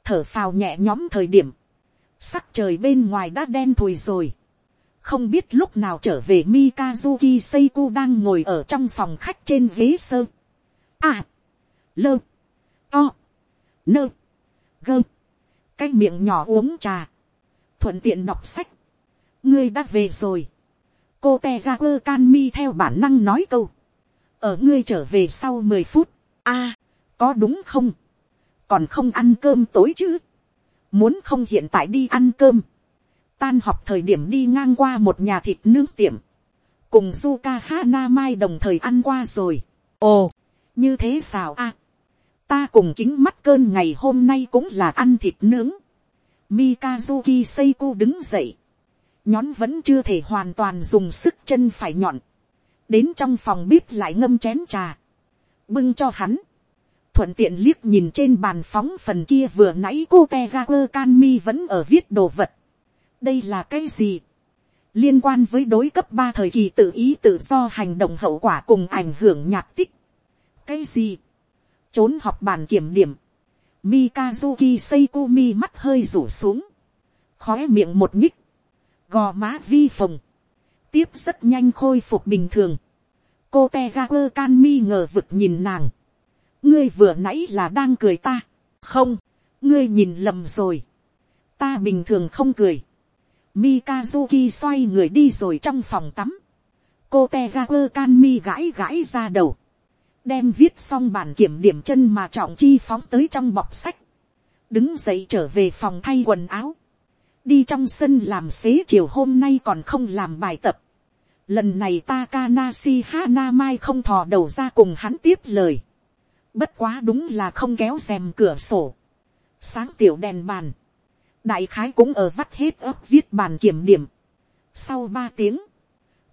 thở phào nhẹ nhõm thời điểm, sắc trời bên ngoài đã đen thùi rồi, không biết lúc nào trở về Mikazuki seiku đang ngồi ở trong phòng khách trên ghế sơ. À, lơ, to, nơ, gơ, cái miệng nhỏ uống trà, thuận tiện đọc sách. ngươi đã về rồi. cô te ra quơ can mi theo bản năng nói câu. ở ngươi trở về sau mười phút. a, à, có đúng không? Còn không ăn cơm tối chứ, muốn không hiện tại đi ăn cơm, tan học thời điểm đi ngang qua một nhà thịt nướng tiệm, cùng Zuka Hana Mai đồng thời ăn qua rồi. Ồ, như thế sao a? ta cùng kính mắt cơn ngày hôm nay cũng là ăn thịt nướng. Mikazuki Seiko đứng dậy. Nhón vẫn chưa thể hoàn toàn dùng sức chân phải nhọn. Đến trong phòng bếp lại ngâm chén trà. Bưng cho hắn thuận tiện liếc nhìn trên bàn phóng phần kia vừa nãy cô te ga quơ can mi vẫn ở viết đồ vật. đây là cái gì. liên quan với đối cấp ba thời kỳ tự ý tự do hành động hậu quả cùng ảnh hưởng nhạc tích. cái gì. trốn học bàn kiểm điểm. Mikazuki Seikumi mắt hơi rủ xuống. khói miệng một nhích. Gò má vi phồng. Tiếp rất nhanh khôi phục bình thường. Cô Tegaku Kanmi ngờ vực nhìn nàng ngươi vừa nãy là đang cười ta, không, ngươi nhìn lầm rồi, ta bình thường không cười, Mikazuki xoay người đi rồi trong phòng tắm, cô te ga quơ can mi gãi gãi ra đầu, đem viết xong bản kiểm điểm chân mà trọng chi phóng tới trong bọc sách, đứng dậy trở về phòng thay quần áo, đi trong sân làm xế chiều hôm nay còn không làm bài tập, lần này Takanashi Hanamai không thò đầu ra cùng hắn tiếp lời. Bất quá đúng là không kéo rèm cửa sổ. Sáng tiểu đèn bàn. Đại khái cũng ở vắt hết ớt viết bàn kiểm điểm. Sau ba tiếng.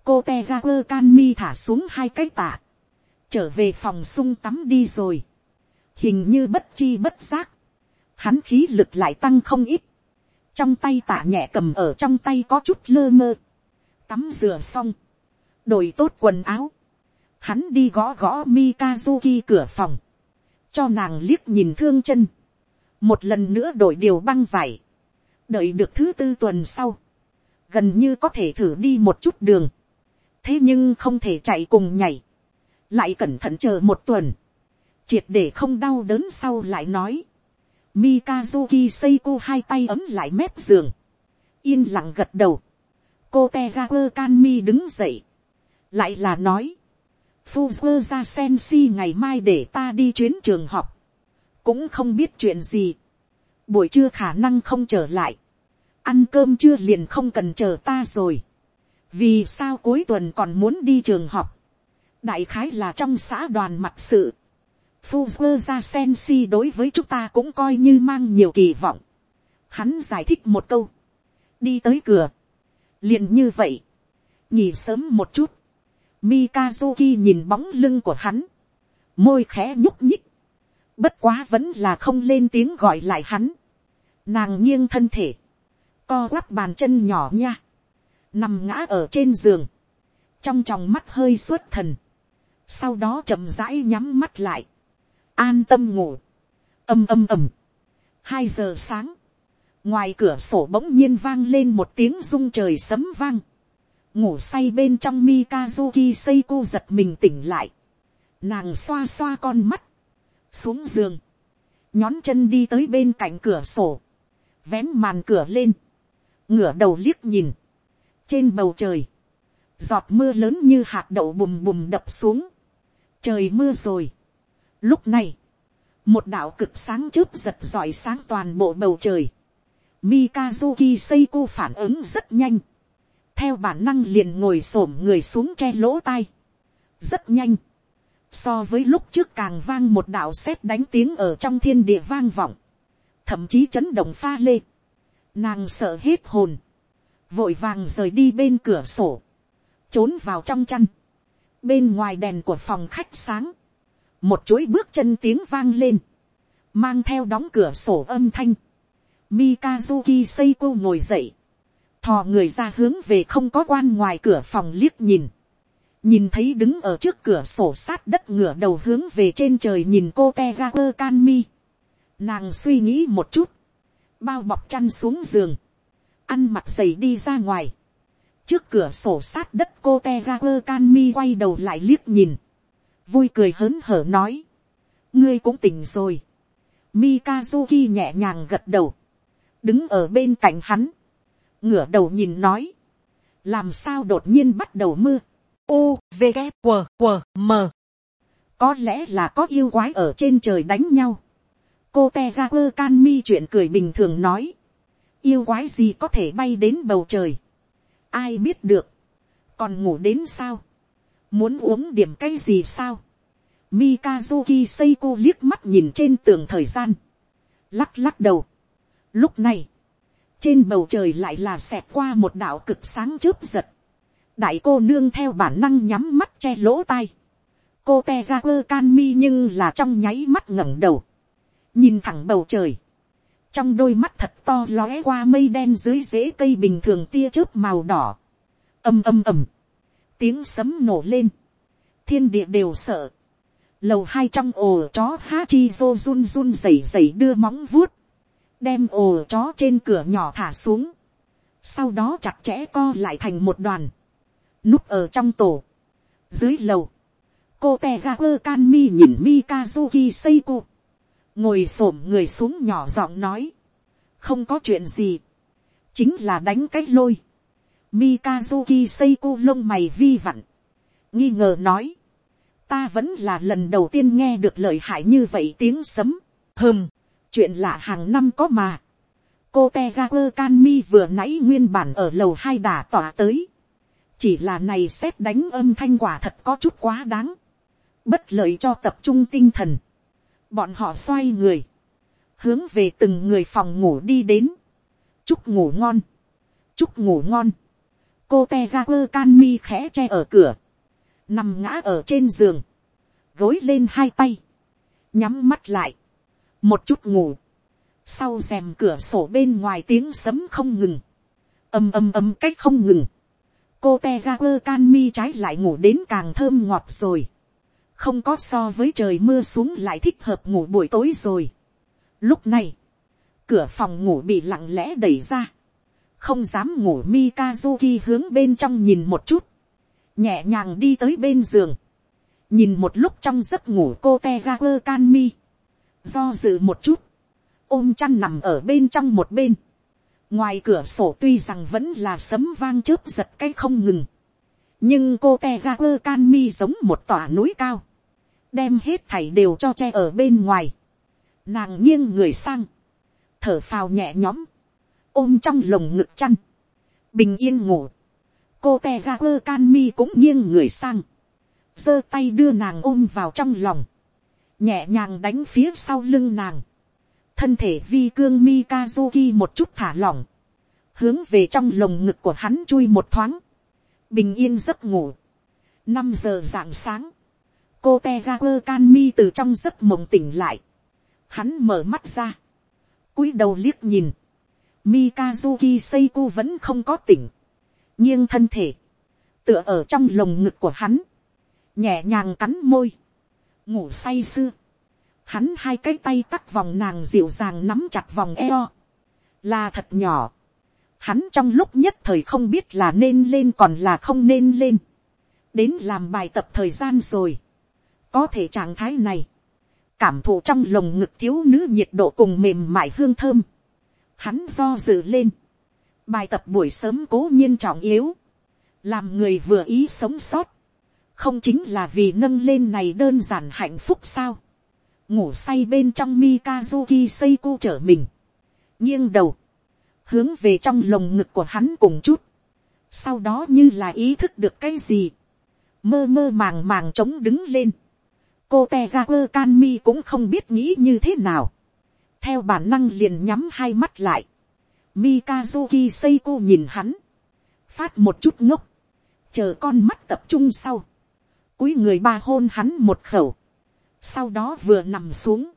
Cô Tegaper Canmi thả xuống hai cái tạ. Trở về phòng sung tắm đi rồi. Hình như bất chi bất giác. Hắn khí lực lại tăng không ít. Trong tay tạ nhẹ cầm ở trong tay có chút lơ ngơ Tắm rửa xong. Đổi tốt quần áo hắn đi gõ gõ Mikazuki cửa phòng cho nàng liếc nhìn thương chân, một lần nữa đổi điều băng vải, đợi được thứ tư tuần sau, gần như có thể thử đi một chút đường, thế nhưng không thể chạy cùng nhảy, lại cẩn thận chờ một tuần, triệt để không đau đớn sau lại nói, Mikazuki Seiko hai tay ấm lại mép giường, yên lặng gật đầu, cô Tegaku Kanmi đứng dậy, lại là nói, Fuzzer ra sen si ngày mai để ta đi chuyến trường học. Cũng không biết chuyện gì. Buổi trưa khả năng không trở lại. Ăn cơm chưa liền không cần chờ ta rồi. Vì sao cuối tuần còn muốn đi trường học. Đại khái là trong xã đoàn mặt sự. Fuzzer ra sen si đối với chúng ta cũng coi như mang nhiều kỳ vọng. Hắn giải thích một câu. Đi tới cửa. Liền như vậy. Nghỉ sớm một chút Mikazuki nhìn bóng lưng của hắn. Môi khẽ nhúc nhích. Bất quá vẫn là không lên tiếng gọi lại hắn. nàng nghiêng thân thể, co quắp bàn chân nhỏ nha, nằm ngã ở trên giường, trong tròng mắt hơi suốt thần, sau đó chậm rãi nhắm mắt lại, an tâm ngủ, âm âm ầm, hai giờ sáng, ngoài cửa sổ bỗng nhiên vang lên một tiếng rung trời sấm vang, ngủ say bên trong Mikazuki Seiko giật mình tỉnh lại, nàng xoa xoa con mắt, xuống giường, nhón chân đi tới bên cạnh cửa sổ, vén màn cửa lên, ngửa đầu liếc nhìn, trên bầu trời, giọt mưa lớn như hạt đậu bùm bùm đập xuống, trời mưa rồi. Lúc này, một đạo cực sáng chớp giật giỏi sáng toàn bộ bầu trời, Mikazuki Seiko phản ứng rất nhanh, theo bản năng liền ngồi s người xuống che lỗ tai, rất nhanh, so với lúc trước càng vang một đạo sét đánh tiếng ở trong thiên địa vang vọng, thậm chí chấn động pha lê, nàng sợ hết hồn, vội vàng rời đi bên cửa sổ, trốn vào trong chăn, bên ngoài đèn của phòng khách sáng, một chuỗi bước chân tiếng vang lên, mang theo đóng cửa sổ âm thanh, Mikazuki Seiko ngồi dậy, thò người ra hướng về không có quan ngoài cửa phòng liếc nhìn, nhìn thấy đứng ở trước cửa sổ sát đất ngửa đầu hướng về trên trời nhìn cô te ga quơ can mi. Nàng suy nghĩ một chút, bao bọc chăn xuống giường, ăn mặc giày đi ra ngoài, trước cửa sổ sát đất cô te ga quơ can mi quay đầu lại liếc nhìn, vui cười hớn hở nói, ngươi cũng tỉnh rồi, Mikazuki nhẹ nhàng gật đầu, đứng ở bên cạnh hắn, ngửa đầu nhìn nói, làm sao đột nhiên bắt đầu mưa, u v g q q m. Có lẽ là có yêu quái ở trên trời đánh nhau, cô te ra quơ can mi chuyện cười bình thường nói, yêu quái gì có thể bay đến bầu trời, ai biết được, còn ngủ đến sao, muốn uống điểm cái gì sao, Mikazuki Seiko liếc mắt nhìn trên tường thời gian. Lắc lắc đầu. Lúc này, trên bầu trời lại là xẹt qua một đạo cực sáng chớp giật. Đại cô nương theo bản năng nhắm mắt che lỗ tai. Cô te ra quơ can mi nhưng là trong nháy mắt ngẩng đầu. Nhìn thẳng bầu trời. Trong đôi mắt thật to lóe qua mây đen dưới rễ cây bình thường tia chớp màu đỏ. ầm ầm ầm. Tiếng sấm nổ lên. Thiên địa đều sợ lầu hai trong ổ chó ha chi vô run run rẩy rẩy đưa móng vuốt, đem ồ chó trên cửa nhỏ thả xuống, sau đó chặt chẽ co lại thành một đoàn, núp ở trong tổ, dưới lầu, cô te ga quơ can mi nhìn mikazuki seiko, ngồi s ổ m người xuống nhỏ giọng nói, không có chuyện gì, chính là đánh cái lôi, mikazuki seiko lông mày vi vặn, nghi ngờ nói, ta vẫn là lần đầu tiên nghe được lời hại như vậy tiếng sấm, hơm, chuyện lạ hàng năm có mà. cô te ga quơ can mi vừa nãy nguyên bản ở lầu hai đà tỏa tới, chỉ là này xét đánh âm thanh quả thật có chút quá đáng, bất lợi cho tập trung tinh thần, bọn họ xoay người, hướng về từng người phòng ngủ đi đến, chúc ngủ ngon, chúc ngủ ngon, cô te ga quơ can mi khẽ che ở cửa, nằm ngã ở trên giường, gối lên hai tay, nhắm mắt lại, một chút ngủ, sau rèm cửa sổ bên ngoài tiếng sấm không ngừng, ầm ầm ầm cách không ngừng, cô te ga quơ can mi trái lại ngủ đến càng thơm ngọt rồi, không có so với trời mưa xuống lại thích hợp ngủ buổi tối rồi. Lúc này, cửa phòng ngủ bị lặng lẽ đẩy ra, không dám ngủ Mikazuki hướng bên trong nhìn một chút, nhẹ nhàng đi tới bên giường, nhìn một lúc trong giấc ngủ cô te ga quơ can mi, do dự một chút, ôm chăn nằm ở bên trong một bên, ngoài cửa sổ tuy rằng vẫn là sấm vang chớp giật cái không ngừng, nhưng cô te ra quơ can mi giống một tòa núi cao, đem hết thảy đều cho che ở bên ngoài, nàng nghiêng người sang, thở phào nhẹ nhõm, ôm trong lồng ngực chăn, bình yên ngủ, cô te ra quơ can mi cũng nghiêng người sang, giơ tay đưa nàng ôm vào trong lòng, nhẹ nhàng đánh phía sau lưng nàng, thân thể vi cương mikazuki một chút thả lỏng, hướng về trong lồng ngực của hắn chui một thoáng, bình yên giấc ngủ, năm giờ rạng sáng, cô te ga quơ can mi từ trong giấc mộng tỉnh lại, hắn mở mắt ra, cúi đầu liếc nhìn, Mikazuki Seiko vẫn không có tỉnh, nghiêng thân thể, tựa ở trong lồng ngực của hắn, nhẹ nhàng cắn môi, ngủ say sưa, hắn hai cái tay tắt vòng nàng dịu dàng nắm chặt vòng eo, là thật nhỏ, hắn trong lúc nhất thời không biết là nên lên còn là không nên lên, đến làm bài tập thời gian rồi, có thể trạng thái này, cảm thụ trong lồng ngực thiếu nữ nhiệt độ cùng mềm mại hương thơm, hắn do dự lên, bài tập buổi sớm cố nhiên trọng yếu, làm người vừa ý sống sót, không chính là vì nâng lên này đơn giản hạnh phúc sao, ngủ say bên trong Mikazuki Seiko trở mình, nghiêng đầu, hướng về trong lồng ngực của hắn cùng chút, sau đó như là ý thức được cái gì, mơ mơ màng màng trống đứng lên, cô te ga quơ can mi cũng không biết nghĩ như thế nào, theo bản năng liền nhắm hai mắt lại, Mikazuki Seiko nhìn hắn, phát một chút ngốc, chờ con mắt tập trung sau, cúi người ba hôn hắn một khẩu, sau đó vừa nằm xuống,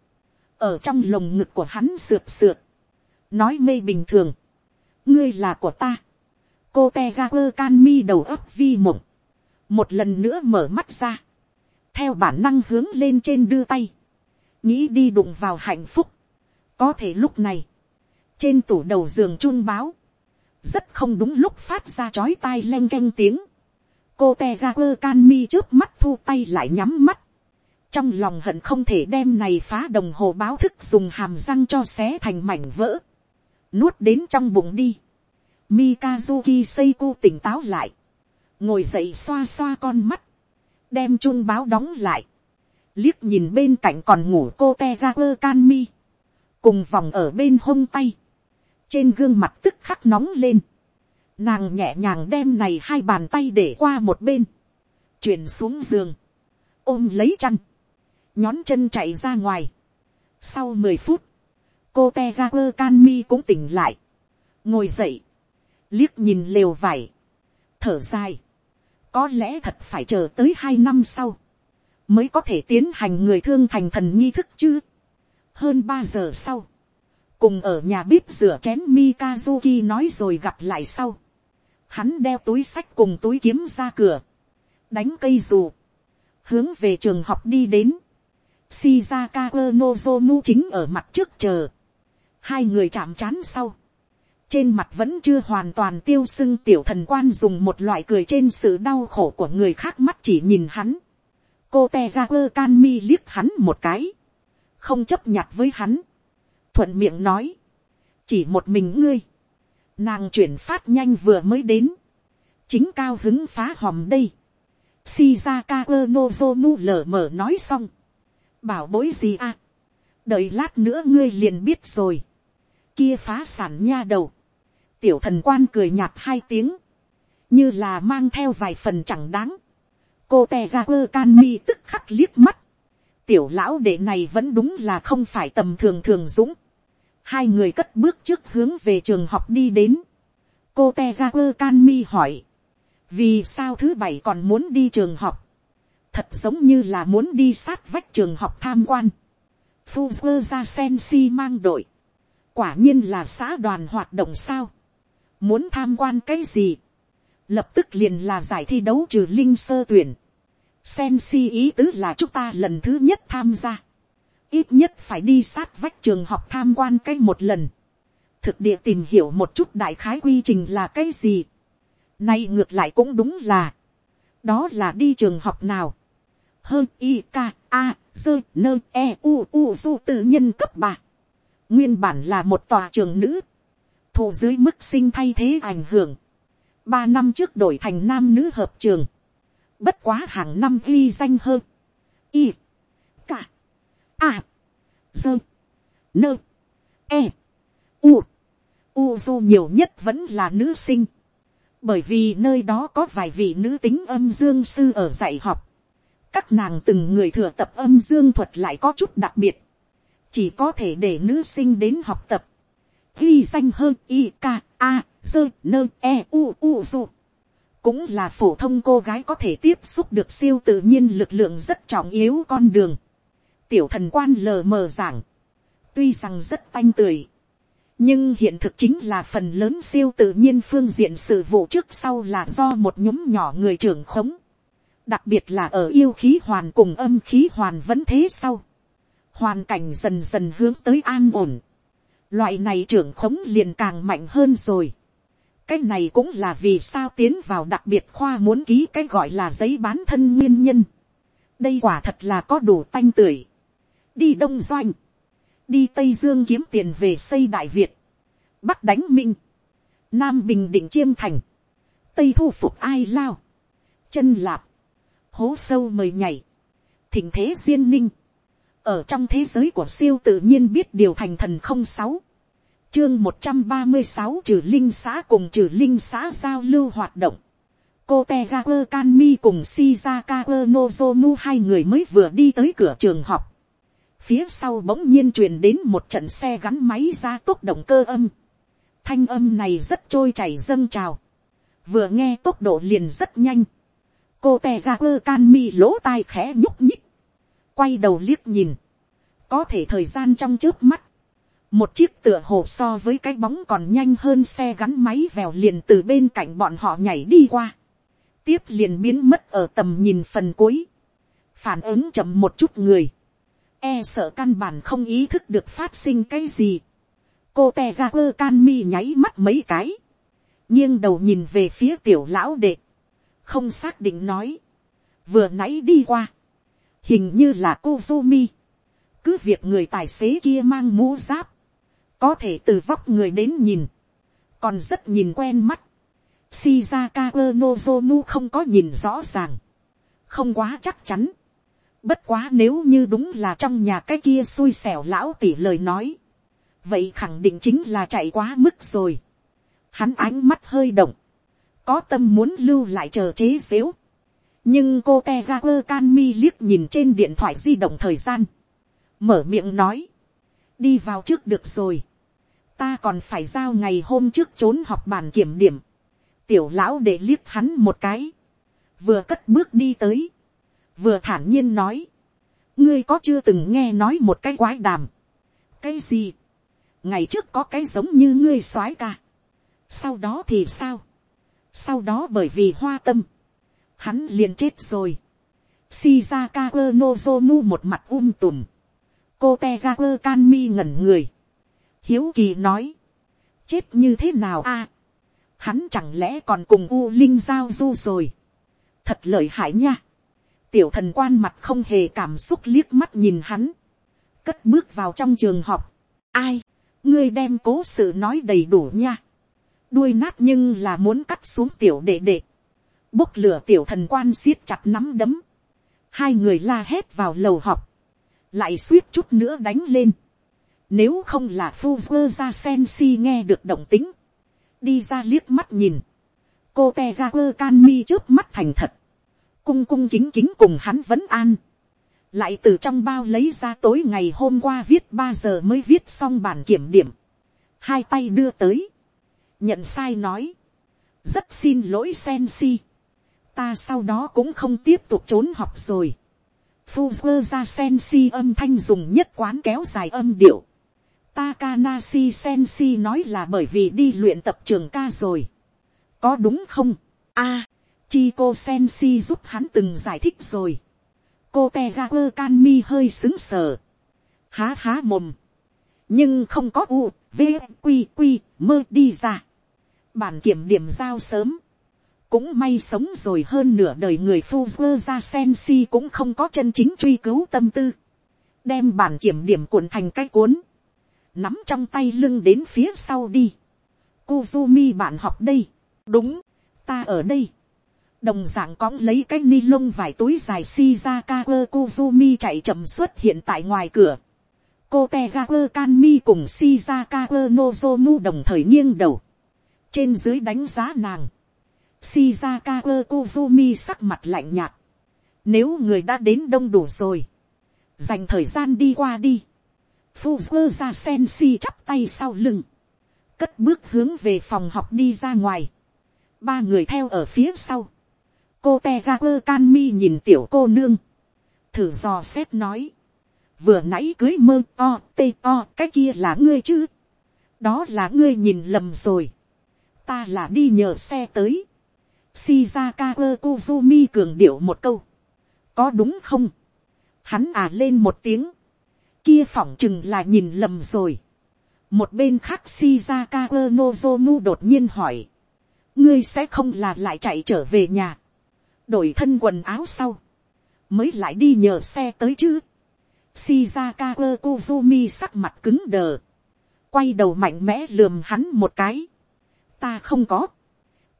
ở trong lồng ngực của hắn sượt sượt, nói mê bình thường, ngươi là của ta, cô te ga quơ can mi đầu ấp vi mộng, một lần nữa mở mắt ra, theo bản năng hướng lên trên đưa tay, nghĩ đi đụng vào hạnh phúc, có thể lúc này, trên tủ đầu giường chun báo, rất không đúng lúc phát ra chói tai leng canh tiếng, cô te ra quơ can mi trước mắt thu tay lại nhắm mắt, trong lòng hận không thể đem này phá đồng hồ báo thức dùng hàm răng cho xé thành mảnh vỡ, nuốt đến trong bụng đi. Mikazuki seiku tỉnh táo lại, ngồi dậy xoa xoa con mắt, đem chung báo đóng lại, liếc nhìn bên cạnh còn ngủ cô te ra quơ can mi, cùng vòng ở bên hông tay, trên gương mặt tức khắc nóng lên, nàng nhẹ nhàng đem này hai bàn tay để qua một bên, chuyển xuống giường, ôm lấy chăn, nhón chân chạy ra ngoài. Sau mười phút, cô te ra quơ can mi cũng tỉnh lại, ngồi dậy, liếc nhìn lều vải, thở dài, có lẽ thật phải chờ tới hai năm sau, mới có thể tiến hành người thương thành thần nghi thức chứ. hơn ba giờ sau, cùng ở nhà bếp rửa chén Mikazuki nói rồi gặp lại sau. Hắn đeo túi sách cùng túi kiếm ra cửa, đánh cây dù, hướng về trường học đi đến. Shizaka Nozomu chính ở mặt trước chờ. Hai người chạm trán sau. Trên mặt vẫn chưa hoàn toàn tiêu sưng tiểu thần quan dùng một loại cười trên sự đau khổ của người khác mắt chỉ nhìn hắn. Cô te ra carmi liếc hắn một cái. Không chấp nhặt với hắn. Thuận miệng nói. Chỉ một mình ngươi. Nàng chuyển phát nhanh vừa mới đến. Chính cao hứng phá hòm đây. Shizaka Nozomu lở mở nói xong bảo bối gì à. đợi lát nữa ngươi liền biết rồi. kia phá sản nha đầu. tiểu thần quan cười nhạt hai tiếng. như là mang theo vài phần chẳng đáng. cô te ga quơ can mi tức khắc liếc mắt. tiểu lão đệ này vẫn đúng là không phải tầm thường thường dũng hai người cất bước trước hướng về trường học đi đến. cô te ra quơ can mi hỏi. vì sao thứ bảy còn muốn đi trường học thật giống như là muốn đi sát vách trường học tham quan. Fuzzer ra Sensi mang đội. Quả nhiên là xã đoàn hoạt động sao. Muốn tham quan cái gì. Lập tức liền là giải thi đấu trừ linh sơ tuyển. Sensi ý tứ là chúng ta lần thứ nhất tham gia. Ít nhất phải đi sát vách trường học tham quan cái một lần. Thực địa tìm hiểu một chút đại khái quy trình là cái gì. Nay ngược lại cũng đúng là. Đó là đi trường học nào hơn i k a, dơ, nơ e u u, du tự nhân cấp ba nguyên bản là một tòa trường nữ thụ dưới mức sinh thay thế ảnh hưởng ba năm trước đổi thành nam nữ hợp trường bất quá hàng năm ghi danh hơn Y a. Dơ. Nơ. E. U. U du nhiều nhất vẫn là nữ sinh. Bởi vì nơi đó có vài vị nữ tính âm dương sư ở dạy học. Các nàng từng người thừa tập âm dương thuật lại có chút đặc biệt, chỉ có thể để nữ sinh đến học tập, ghi danh hơn i k a dơ nơ e u u du cũng là phổ thông cô gái có thể tiếp xúc được siêu tự nhiên lực lượng rất trọng yếu con đường tiểu thần quan lờ mờ giảng, tuy rằng rất tanh tưởi, nhưng hiện thực chính là phần lớn siêu tự nhiên phương diện sự vụ trước sau là do một nhóm nhỏ người trưởng khống, đặc biệt là ở yêu khí hoàn cùng âm khí hoàn vẫn thế sau, hoàn cảnh dần dần hướng tới an ổn, loại này trưởng khống liền càng mạnh hơn rồi. cái này cũng là vì sao tiến vào đặc biệt khoa muốn ký cái gọi là giấy bán thân nguyên nhân. đây quả thật là có đủ tanh tưởi đi đông doanh, đi tây dương kiếm tiền về xây đại việt, bắc đánh minh, nam bình định chiêm thành, tây thu phục ai lao, chân lạp, hố sâu mời nhảy, thỉnh thế duyên ninh, ở trong thế giới của siêu tự nhiên biết điều thành thần không sáu, chương một trăm ba mươi sáu trừ linh xã cùng trừ linh xã giao lưu hoạt động, cô tegakur kanmi cùng shizaka nozomu hai người mới vừa đi tới cửa trường học, phía sau bỗng nhiên truyền đến một trận xe gắn máy ra tốc động cơ âm, thanh âm này rất trôi chảy dâng trào, vừa nghe tốc độ liền rất nhanh, cô tè ra quơ can mi lỗ tai khẽ nhúc nhích, quay đầu liếc nhìn, có thể thời gian trong trước mắt, một chiếc tựa hồ so với cái bóng còn nhanh hơn xe gắn máy vèo liền từ bên cạnh bọn họ nhảy đi qua, tiếp liền biến mất ở tầm nhìn phần cuối, phản ứng chậm một chút người, e sợ căn bản không ý thức được phát sinh cái gì, cô te ra quơ can mi nháy mắt mấy cái, nghiêng đầu nhìn về phía tiểu lão đệ, không xác định nói, vừa nãy đi qua, hình như là cô mi, cứ việc người tài xế kia mang mũ giáp, có thể từ vóc người đến nhìn, còn rất nhìn quen mắt, Shizaka Nozomu không có nhìn rõ ràng, không quá chắc chắn, bất quá nếu như đúng là trong nhà cái kia xui xẻo lão tỷ lời nói, vậy khẳng định chính là chạy quá mức rồi. Hắn ánh mắt hơi động, có tâm muốn lưu lại chờ chế xếu. nhưng cô te ga quơ can mi liếc nhìn trên điện thoại di động thời gian, mở miệng nói, đi vào trước được rồi, ta còn phải giao ngày hôm trước trốn học bàn kiểm điểm, tiểu lão để liếc hắn một cái, vừa cất bước đi tới, vừa thản nhiên nói, ngươi có chưa từng nghe nói một cái quái đàm, cái gì, ngày trước có cái giống như ngươi soái ca, sau đó thì sao, sau đó bởi vì hoa tâm, hắn liền chết rồi, Shizaka Nozomu một mặt um tùm, cô te ga quơ can mi ngẩn người, hiếu kỳ nói, chết như thế nào a, hắn chẳng lẽ còn cùng u linh giao du rồi, thật lợi hại nha, tiểu thần quan mặt không hề cảm xúc liếc mắt nhìn hắn, cất bước vào trong trường học, ai, ngươi đem cố sự nói đầy đủ nha, đuôi nát nhưng là muốn cắt xuống tiểu đệ đệ, bốc lửa tiểu thần quan siết chặt nắm đấm, hai người la hét vào lầu học, lại suýt chút nữa đánh lên, nếu không là phu vơ ra sen si nghe được động tính, đi ra liếc mắt nhìn, cô te ra can mi trước mắt thành thật, cung cung kính kính cùng hắn vẫn an, lại từ trong bao lấy ra tối ngày hôm qua viết ba giờ mới viết xong bản kiểm điểm, hai tay đưa tới, nhận sai nói, rất xin lỗi sen si, ta sau đó cũng không tiếp tục trốn học rồi, Fuzzer ra sen si âm thanh dùng nhất quán kéo dài âm điệu. Takanashi Sensi nói là bởi vì đi luyện tập trường ca rồi. Có đúng không? a à, Chico Sensi giúp hắn từng giải thích rồi. Cô Tegaku Kanmi hơi xứng sở. Há há mồm. Nhưng không có u, v, quy quy, mơ đi ra. Bản kiểm điểm giao sớm. Cũng may sống rồi hơn nửa đời người Fuzzer ra Sensi cũng không có chân chính truy cứu tâm tư. Đem bản kiểm điểm cuộn thành cái cuốn nắm trong tay lưng đến phía sau đi. Kuzumi bạn học đây. Đúng, ta ở đây. Đồng dạng cõng lấy cái ni lông vải túi dài Shizaka Kuzumi chạy chậm xuất hiện tại ngoài cửa. Cô Tegaku Kanmi cùng Shizaka Nozomu đồng thời nghiêng đầu. Trên dưới đánh giá nàng. Shizaka Kuzumi sắc mặt lạnh nhạt. Nếu người đã đến đông đủ rồi. Dành thời gian đi qua đi phu ra sen si chắp tay sau lưng, cất bước hướng về phòng học đi ra ngoài, ba người theo ở phía sau, cô te ra quơ can mi nhìn tiểu cô nương, thử dò xét nói, vừa nãy cưới mơ o tê o cái kia là ngươi chứ, đó là ngươi nhìn lầm rồi, ta là đi nhờ xe tới, shizaka kozumi cường điệu một câu, có đúng không, hắn à lên một tiếng, kia phỏng chừng là nhìn lầm rồi, một bên khác shizaka nozomu đột nhiên hỏi, ngươi sẽ không là lại chạy trở về nhà, đổi thân quần áo sau, mới lại đi nhờ xe tới chứ. Shizaka Kozumi sắc mặt cứng đờ, quay đầu mạnh mẽ lườm hắn một cái. Ta không có,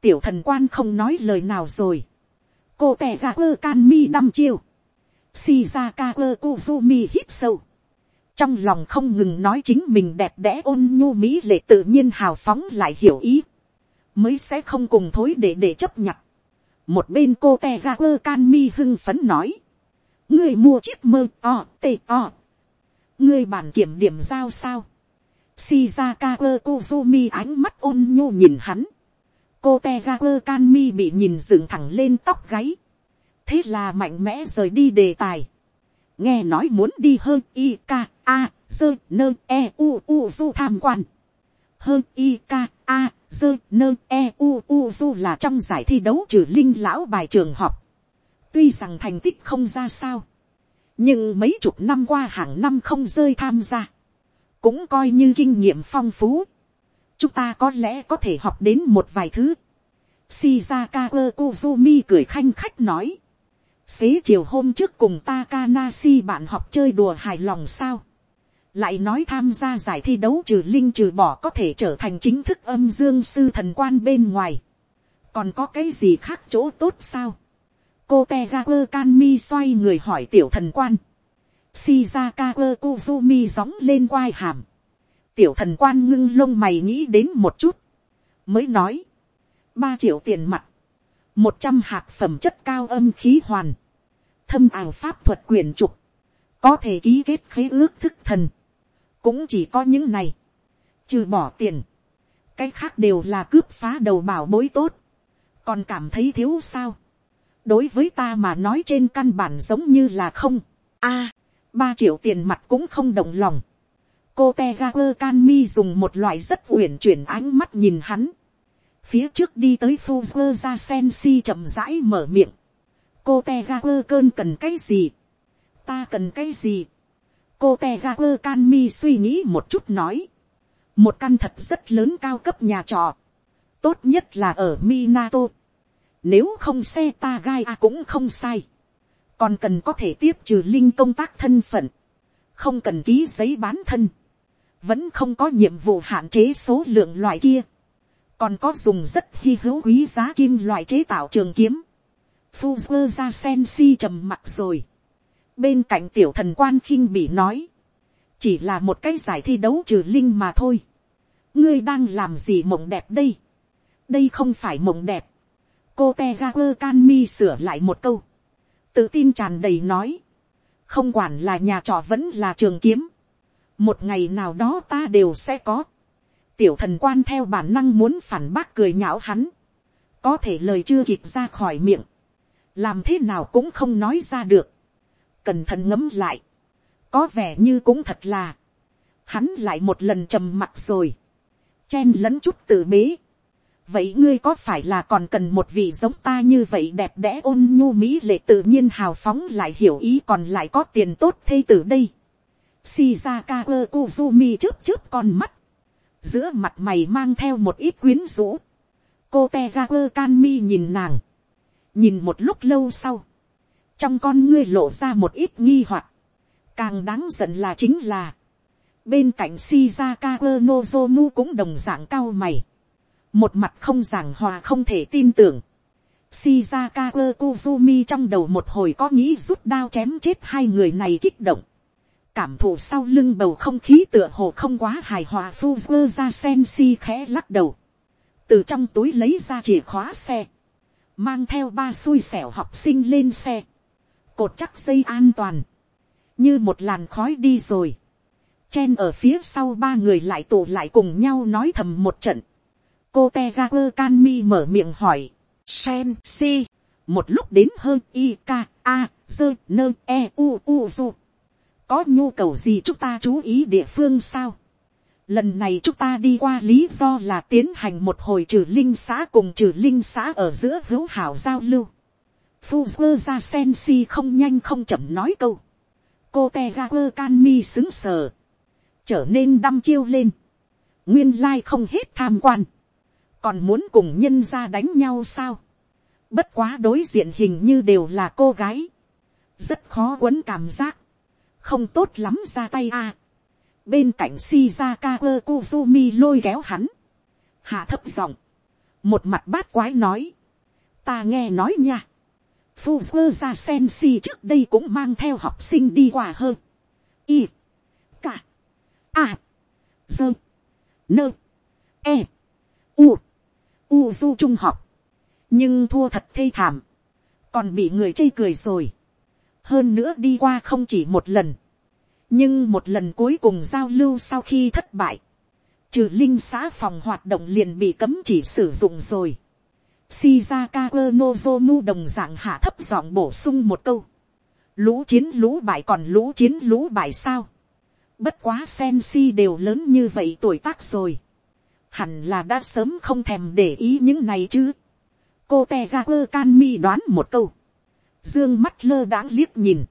tiểu thần quan không nói lời nào rồi. cô tè ra ơ can mi đăm chiêu. Shizaka Kuzumi hít sâu. trong lòng không ngừng nói chính mình đẹp đẽ ôn nhu mỹ lệ tự nhiên hào phóng lại hiểu ý. mới sẽ không cùng thối để để chấp nhận một bên cô te ga quơ can mi hưng phấn nói, ngươi mua chiếc mơ o tê o, ngươi bản kiểm điểm giao sao, shizaka quơ kuzumi ánh mắt ôn nhu nhìn hắn, cô te ga quơ can mi bị nhìn dựng thẳng lên tóc gáy, thế là mạnh mẽ rời đi đề tài, nghe nói muốn đi hơn i k a dơ nơ e u u du tham quan, hơn i k a dơ nơ e u u du là trong giải thi đấu trừ linh lão bài trường học. tuy rằng thành tích không ra sao, nhưng mấy chục năm qua hàng năm không rơi tham gia, cũng coi như kinh nghiệm phong phú. chúng ta có lẽ có thể học đến một vài thứ. Shizaka Kozumi cười khanh khách nói. Xế chiều hôm trước cùng Takanasi bạn học chơi đùa hài lòng sao lại nói tham gia giải thi đấu trừ linh trừ bỏ có thể trở thành chính thức âm dương sư thần quan bên ngoài. còn có cái gì khác chỗ tốt sao. cô te ga quơ can mi xoay người hỏi tiểu thần quan. shizaka quơ kuzumi gióng lên quai hàm. tiểu thần quan ngưng lông mày nghĩ đến một chút. mới nói. ba triệu tiền mặt. một trăm hạt phẩm chất cao âm khí hoàn. thâm ảo pháp thuật quyền trục. có thể ký kết khế ước thức thần cũng chỉ có những này, trừ bỏ tiền, cái khác đều là cướp phá đầu bảo bối tốt, còn cảm thấy thiếu sao, đối với ta mà nói trên căn bản giống như là không, a, ba triệu tiền mặt cũng không động lòng, cô te ga quơ can mi dùng một loại rất uyển chuyển ánh mắt nhìn hắn, phía trước đi tới phu quơ ra sen si chậm rãi mở miệng, cô te ga quơ cơn cần cái gì, ta cần cái gì, cô te ga quơ can mi suy nghĩ một chút nói. một căn thật rất lớn cao cấp nhà trọ. tốt nhất là ở minato. nếu không xe ta gai a cũng không sai. còn cần có thể tiếp trừ linh công tác thân phận. không cần ký giấy bán thân. vẫn không có nhiệm vụ hạn chế số lượng loại kia. còn có dùng rất hy hữu quý giá kim loại chế tạo trường kiếm. Fuzzer ra sen si trầm mặt rồi bên cạnh tiểu thần quan khinh bị nói, chỉ là một cái giải thi đấu trừ linh mà thôi. ngươi đang làm gì mộng đẹp đây. đây không phải mộng đẹp. cô te ga quơ can mi sửa lại một câu. tự tin tràn đầy nói. không quản là nhà trọ vẫn là trường kiếm. một ngày nào đó ta đều sẽ có. tiểu thần quan theo bản năng muốn phản bác cười nhạo hắn. có thể lời chưa kịp ra khỏi miệng. làm thế nào cũng không nói ra được cẩn thận ngấm lại, có vẻ như cũng thật là, hắn lại một lần trầm mặt rồi, chen lẫn chút tự bế. vậy ngươi có phải là còn cần một vị giống ta như vậy đẹp đẽ ôn nhu mỹ lệ tự nhiên hào phóng lại hiểu ý còn lại có tiền tốt thê từ đây. Shizaka Kozumi chớp chớp con mắt, giữa mặt mày mang theo một ít quyến rũ. cô te nhìn nàng, nhìn một lúc lâu sau, trong con ngươi lộ ra một ít nghi hoặc, càng đáng giận là chính là, bên cạnh Shizaka Nozomu cũng đồng dạng cao mày, một mặt không giảng hòa không thể tin tưởng, Shizaka Kozumi trong đầu một hồi có nghĩ rút đao chém chết hai người này kích động, cảm thụ sau lưng bầu không khí tựa hồ không quá hài hòa Fuzzer ra sen si khẽ lắc đầu, từ trong túi lấy ra chìa khóa xe, mang theo ba xui xẻo học sinh lên xe, cột chắc dây an toàn, như một làn khói đi rồi, chen ở phía sau ba người lại tụ lại cùng nhau nói thầm một trận, cô te ra quơ can mi mở miệng hỏi, sen si, một lúc đến hơn i k a dơ nơ e u u du, có nhu cầu gì chúng ta chú ý địa phương sao, Lần này chúng ta đi qua lý do là tiến hành một hồi trừ linh xã cùng trừ linh xã ở giữa hữu hảo giao lưu. Fuzzer ra Sensi không nhanh không chậm nói câu. Cô Tegaper Canmi xứng sờ. Trở nên đăm chiêu lên. Nguyên lai không hết tham quan. Còn muốn cùng nhân ra đánh nhau sao? Bất quá đối diện hình như đều là cô gái. Rất khó quấn cảm giác. Không tốt lắm ra tay a bên cạnh Shizaka Kuzumi lôi kéo hắn, hạ thấp giọng, một mặt bát quái nói, ta nghe nói nha, Fuzzer ra Sensi trước đây cũng mang theo học sinh đi qua hơn, y, k, a, dơ, nơ, e, u, u du trung học, nhưng thua thật thê thảm, còn bị người chê cười rồi, hơn nữa đi qua không chỉ một lần, nhưng một lần cuối cùng giao lưu sau khi thất bại, trừ linh xã phòng hoạt động liền bị cấm chỉ sử dụng rồi. Shizaka Nozomu đồng dạng hạ thấp giọng bổ sung một câu. Lũ chiến lũ bại còn lũ chiến lũ bại sao? Bất quá Sensi đều lớn như vậy tuổi tác rồi. Hẳn là đã sớm không thèm để ý những này chứ. Cô Tegaper Canmi đoán một câu. Dương mắt lơ đãng liếc nhìn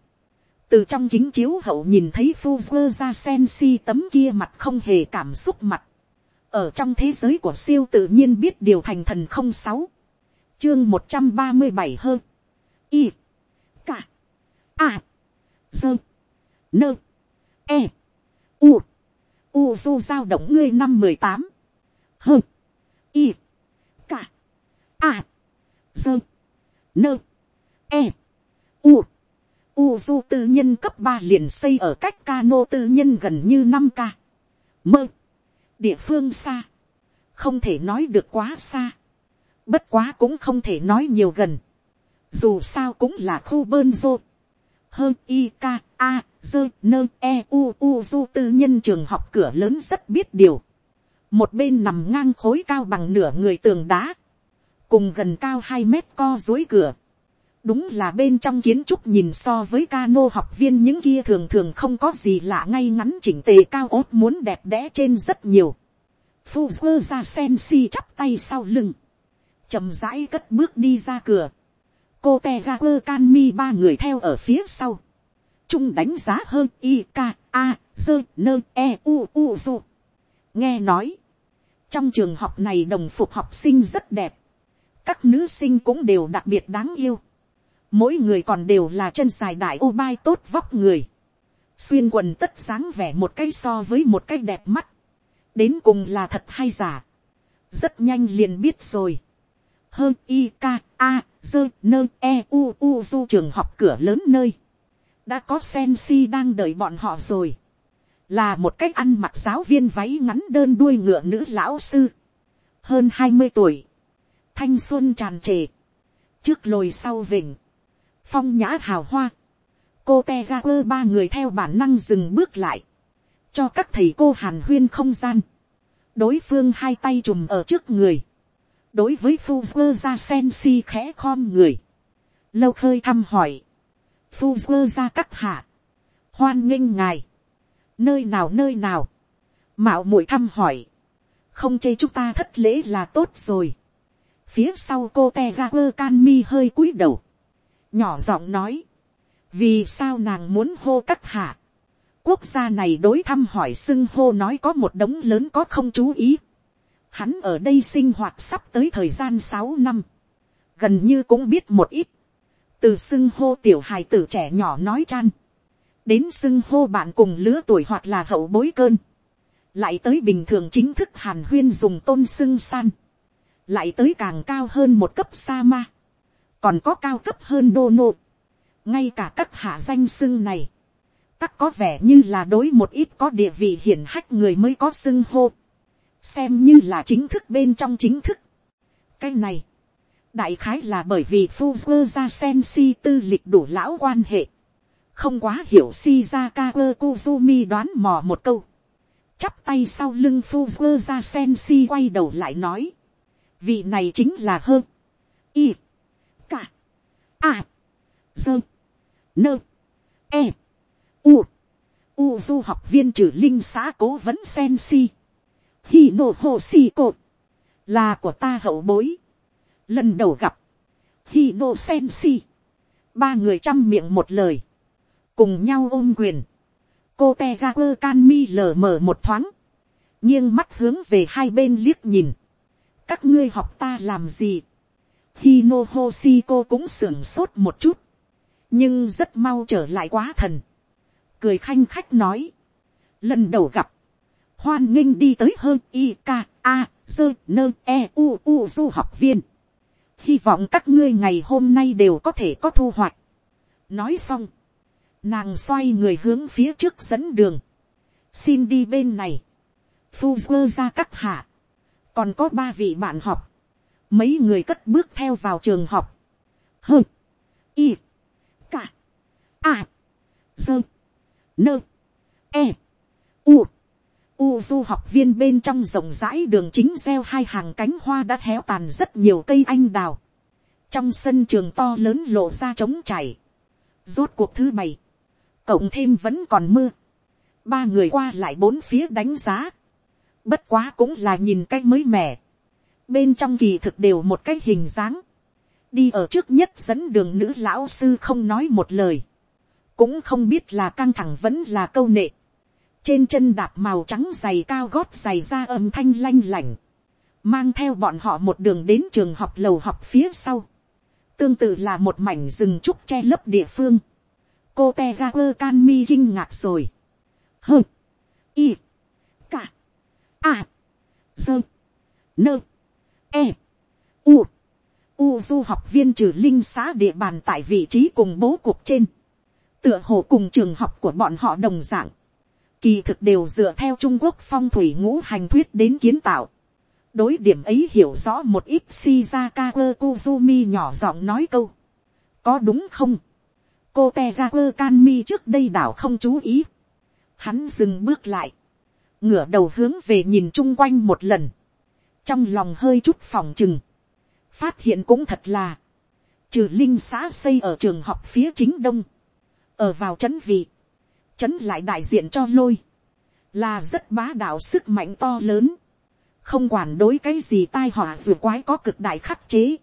từ trong kính chiếu hậu nhìn thấy Fuzzer ra sen si tấm kia mặt không hề cảm xúc mặt. ở trong thế giới của siêu tự nhiên biết điều thành thần không sáu, chương một trăm ba mươi bảy hơn, y, cả. A, dơ, nơ, e, u, u du giao động ngươi năm mười tám, hơn, y, cả. A, dơ, nơ, e, u, U du tư nhân cấp ba liền xây ở cách cano tư nhân gần như năm ca. Mơ. Địa phương xa. Không thể nói được quá xa. Bất quá cũng không thể nói nhiều gần. Dù sao cũng là khu bơn rô. Hơn y k a, dơ, nơ e u u, du, tư nhân trường học cửa lớn rất biết điều. Một bên nằm ngang khối cao bằng nửa người tường đá. Cùng gần cao hai mét co dối cửa đúng là bên trong kiến trúc nhìn so với cano học viên những kia thường thường không có gì lạ ngay ngắn chỉnh tề cao ốt muốn đẹp đẽ trên rất nhiều. Fuzzer ra sen si chắp tay sau lưng chậm rãi cất bước đi ra cửa. cô te ga quơ can mi ba người theo ở phía sau. Trung đánh giá hơn i k a dơ nơ e u u du. nghe nói. trong trường học này đồng phục học sinh rất đẹp. các nữ sinh cũng đều đặc biệt đáng yêu mỗi người còn đều là chân dài đại ô bai tốt vóc người, xuyên quần tất sáng vẻ một cái so với một cái đẹp mắt, đến cùng là thật hay giả, rất nhanh liền biết rồi, hơn i k a dơ nơ e u u du trường học cửa lớn nơi, đã có sen si đang đợi bọn họ rồi, là một cách ăn mặc giáo viên váy ngắn đơn đuôi ngựa nữ lão sư, hơn hai mươi tuổi, thanh xuân tràn trề, trước lồi sau vịnh, phong nhã hào hoa, cô te ga quơ ba người theo bản năng dừng bước lại, cho các thầy cô hàn huyên không gian, đối phương hai tay chùm ở trước người, đối với phu quơ ra sen si khẽ khom người, lâu khơi thăm hỏi, phu quơ ra các hạ, hoan nghênh ngài, nơi nào nơi nào, mạo muội thăm hỏi, không chê chúng ta thất lễ là tốt rồi, phía sau cô te ra quơ can mi hơi cúi đầu, nhỏ giọng nói, vì sao nàng muốn hô các hạ. quốc gia này đối thăm hỏi xưng hô nói có một đống lớn có không chú ý hắn ở đây sinh hoạt sắp tới thời gian sáu năm, gần như cũng biết một ít, từ xưng hô tiểu hài tử trẻ nhỏ nói chan, đến xưng hô bạn cùng lứa tuổi hoặc là hậu bối cơn, lại tới bình thường chính thức hàn huyên dùng tôn xưng san, lại tới càng cao hơn một cấp sa ma, còn có cao cấp hơn đô nô, ngay cả các hạ danh xưng này, tắc có vẻ như là đối một ít có địa vị hiển hách người mới có xưng hô, xem như là chính thức bên trong chính thức. cái này, đại khái là bởi vì Fuzzer ra sen si tư lịch đủ lão quan hệ, không quá hiểu Shizaka Kuzumi đoán mò một câu, chắp tay sau lưng Fuzzer ra sen si quay đầu lại nói, vị này chính là hơn, y, a, dơ, nơ, e, u, u du học viên trừ linh xã cố vấn sen si, hi nô hồ si cô, là của ta hậu bối, lần đầu gặp, hi nô sen si, ba người chăm miệng một lời, cùng nhau ôm quyền, cô te ga quơ can mi lờ mờ một thoáng, nghiêng mắt hướng về hai bên liếc nhìn, các ngươi học ta làm gì, Hino Hoshiko cũng sưởng sốt một chút, nhưng rất mau trở lại quá thần, cười khanh khách nói, lần đầu gặp, hoan nghênh đi tới hơn i k a dơ nơ e u u du học viên, hy vọng các ngươi ngày hôm nay đều có thể có thu hoạch. nói xong, nàng xoay người hướng phía trước dẫn đường, xin đi bên này, phu quơ ra các hạ, còn có ba vị bạn học, mấy người cất bước theo vào trường học, hơn i k a, dơ, nơ, e, u, u du học viên bên trong rộng rãi đường chính gieo hai hàng cánh hoa đã héo tàn rất nhiều cây anh đào, trong sân trường to lớn lộ ra trống chảy, rốt cuộc thứ bảy, cộng thêm vẫn còn mưa, ba người qua lại bốn phía đánh giá, bất quá cũng là nhìn cái mới mẻ, bên trong kỳ thực đều một cái hình dáng, đi ở trước nhất dẫn đường nữ lão sư không nói một lời, cũng không biết là căng thẳng vẫn là câu nệ, trên chân đạp màu trắng dày cao gót dày ra âm thanh lanh lảnh, mang theo bọn họ một đường đến trường học lầu học phía sau, tương tự là một mảnh rừng trúc che lấp địa phương, cô te ga quơ can mi kinh ngạc rồi, hơ, y, cả, a, dơ, nơ, e, u, u du học viên trừ linh xã địa bàn tại vị trí cùng bố cuộc trên, tựa hồ cùng trường học của bọn họ đồng dạng, kỳ thực đều dựa theo trung quốc phong thủy ngũ hành thuyết đến kiến tạo. đối điểm ấy hiểu rõ một ít shizakawa kuzumi nhỏ giọng nói câu, có đúng không, cô te ra quơ can mi trước đây đảo không chú ý, hắn dừng bước lại, ngửa đầu hướng về nhìn chung quanh một lần, trong lòng hơi chút phòng chừng, phát hiện cũng thật là, trừ linh xã xây ở trường học phía chính đông, ở vào trấn vị, chấn lại đại diện cho lôi, là rất bá đạo sức mạnh to lớn, không quản đối cái gì tai họa dù quái có cực đại khắc chế,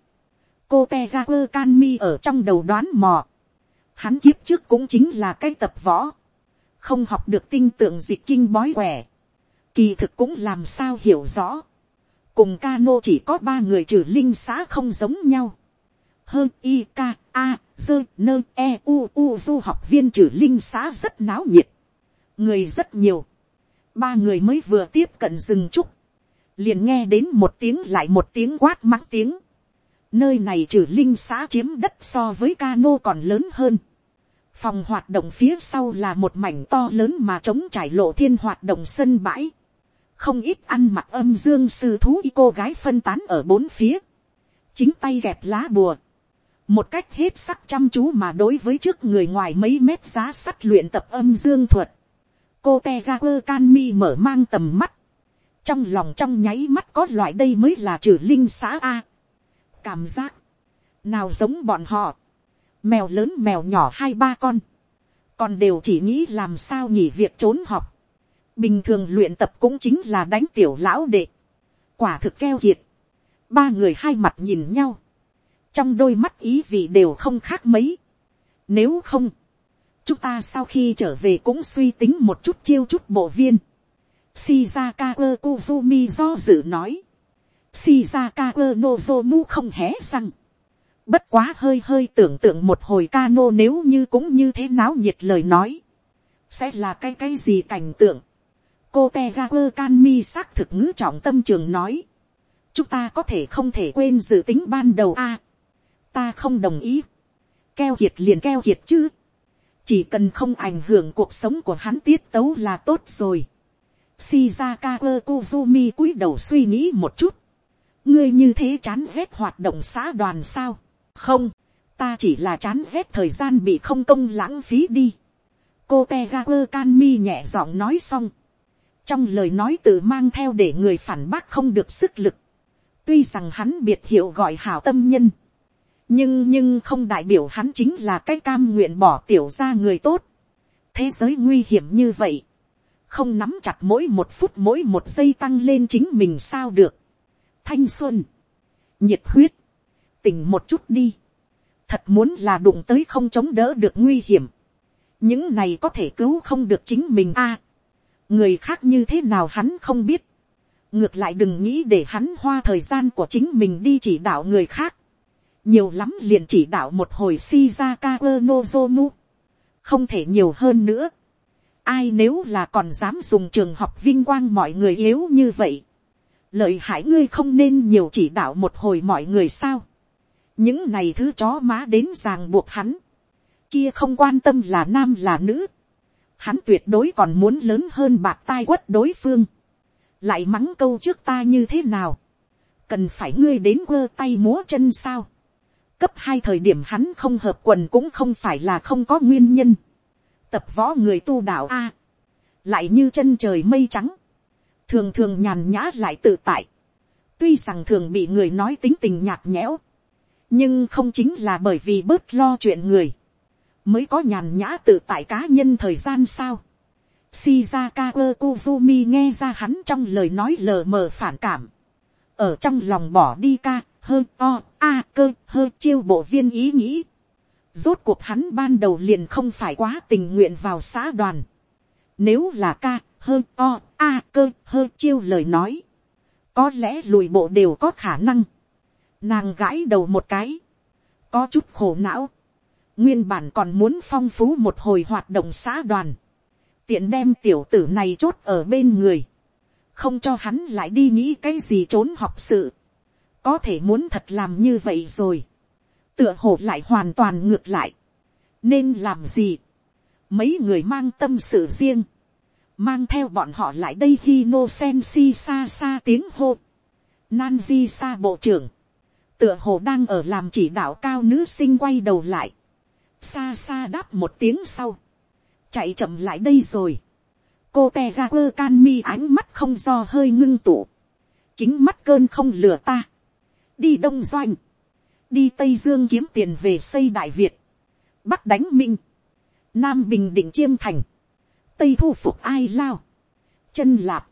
cô te ra quơ can mi ở trong đầu đoán mò, hắn kiếp trước cũng chính là cái tập võ, không học được tinh tượng dịch kinh bói quẻ, kỳ thực cũng làm sao hiểu rõ, cùng ca nô chỉ có ba người trừ linh xã không giống nhau, hơn i k a dơ nơ e u u du học viên trừ linh xã rất náo nhiệt, người rất nhiều, ba người mới vừa tiếp cận rừng trúc, liền nghe đến một tiếng lại một tiếng quát mắng tiếng, nơi này trừ linh xã chiếm đất so với ca nô còn lớn hơn, phòng hoạt động phía sau là một mảnh to lớn mà trống trải lộ thiên hoạt động sân bãi, không ít ăn mặc âm dương sư thú y cô gái phân tán ở bốn phía, chính tay gẹp lá bùa, một cách hết sắc chăm chú mà đối với trước người ngoài mấy mét giá sắt luyện tập âm dương thuật, cô te ra quơ can mi mở mang tầm mắt, trong lòng trong nháy mắt có loại đây mới là trừ linh xã a, cảm giác, nào giống bọn họ, mèo lớn mèo nhỏ hai ba con, còn đều chỉ nghĩ làm sao nghỉ việc trốn học, bình thường luyện tập cũng chính là đánh tiểu lão đệ, quả thực keo kiệt, ba người hai mặt nhìn nhau, trong đôi mắt ý vị đều không khác mấy. Nếu không, chúng ta sau khi trở về cũng suy tính một chút chiêu chút bộ viên. Shizaka Kuzumi do dự nói. Shizaka Nozomu không hé răng. Bất quá hơi hơi tưởng tượng một hồi cano nếu như cũng như thế náo nhiệt lời nói. Sẽ là cái cái gì cảnh tượng. Cô Tegaku Kanmi xác thực ngữ trọng tâm trường nói. Chúng ta có thể không thể quên dự tính ban đầu a ta không đồng ý. keo kiệt liền keo kiệt chứ. chỉ cần không ảnh hưởng cuộc sống của hắn tiết tấu là tốt rồi. Shizaka Kozumi cúi đầu suy nghĩ một chút. ngươi như thế chán ghét hoạt động xã đoàn sao. không, ta chỉ là chán ghét thời gian bị không công lãng phí đi. cô Tegaku Kanmi nhẹ giọng nói xong. trong lời nói tự mang theo để người phản bác không được sức lực. tuy rằng hắn biệt hiệu gọi hảo tâm nhân nhưng nhưng không đại biểu hắn chính là cái cam nguyện bỏ tiểu ra người tốt. thế giới nguy hiểm như vậy, không nắm chặt mỗi một phút mỗi một giây tăng lên chính mình sao được. thanh xuân, nhiệt huyết, tỉnh một chút đi. thật muốn là đụng tới không chống đỡ được nguy hiểm. những này có thể cứu không được chính mình a. người khác như thế nào hắn không biết. ngược lại đừng nghĩ để hắn hoa thời gian của chính mình đi chỉ đạo người khác nhiều lắm liền chỉ đạo một hồi shizaka nozomu. không thể nhiều hơn nữa Ai nếu là còn dám dùng trường học vinh quang mọi người yếu như vậy. Lợi hại ngươi không nên nhiều chỉ đạo một hồi mọi người sao. Những này thứ chó má đến ràng buộc hắn. Kia không quan tâm là nam là nữ. Hắn tuyệt đối còn muốn lớn hơn bạc tai quất đối phương. Lại mắng câu trước ta như thế nào. Cần phải ngươi đến quơ tay múa chân sao. Cấp hai thời điểm hắn không hợp quần cũng không phải là không có nguyên nhân. Tập võ người tu đạo a, lại như chân trời mây trắng, thường thường nhàn nhã lại tự tại, tuy rằng thường bị người nói tính tình nhạt nhẽo, nhưng không chính là bởi vì bớt lo chuyện người, mới có nhàn nhã tự tại cá nhân thời gian sao. Shizaka Kuzumi nghe ra hắn trong lời nói lờ mờ phản cảm. Ở trong lòng bỏ đi ca, hơ o, a cơ, hơ chiêu bộ viên ý nghĩ. Rốt cuộc hắn ban đầu liền không phải quá tình nguyện vào xã đoàn. Nếu là ca, hơ, o, a, cơ, hơ chiêu lời nói. Có lẽ lùi bộ đều có khả năng. Nàng gãi đầu một cái. Có chút khổ não. Nguyên bản còn muốn phong phú một hồi hoạt động xã đoàn. Tiện đem tiểu tử này chốt ở bên người. Không cho hắn lại đi nghĩ cái gì trốn học sự. Có thể muốn thật làm như vậy rồi tựa hồ lại hoàn toàn ngược lại. nên làm gì. mấy người mang tâm sự riêng. mang theo bọn họ lại đây khi no sen si xa xa tiếng hô. Nanji sa bộ trưởng. tựa hồ đang ở làm chỉ đạo cao nữ sinh quay đầu lại. xa xa đáp một tiếng sau. chạy chậm lại đây rồi. cô te ra quơ can mi ánh mắt không do hơi ngưng tụ. kính mắt cơn không lừa ta đi đông doanh đi tây dương kiếm tiền về xây đại việt, bắc đánh minh, nam bình định chiêm thành, tây thu phục ai lao, chân lạp,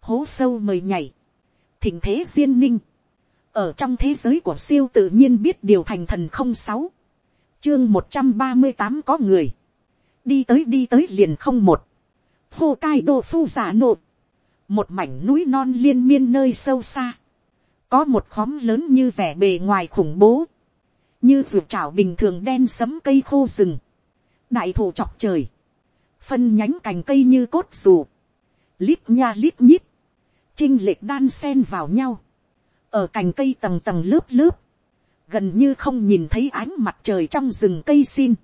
hố sâu mời nhảy, thỉnh thế duyên ninh, ở trong thế giới của siêu tự nhiên biết điều thành thần không sáu, chương một trăm ba mươi tám có người, đi tới đi tới liền không một, hô cai đô phu giả nộp, một mảnh núi non liên miên nơi sâu xa, có một khóm lớn như vẻ bề ngoài khủng bố, như ruột chảo bình thường đen sấm cây khô rừng, đại thụ chọc trời, phân nhánh cành cây như cốt dù, lít nha lít nhít, trinh lệch đan sen vào nhau, ở cành cây tầng tầng lớp lớp, gần như không nhìn thấy ánh mặt trời trong rừng cây xin,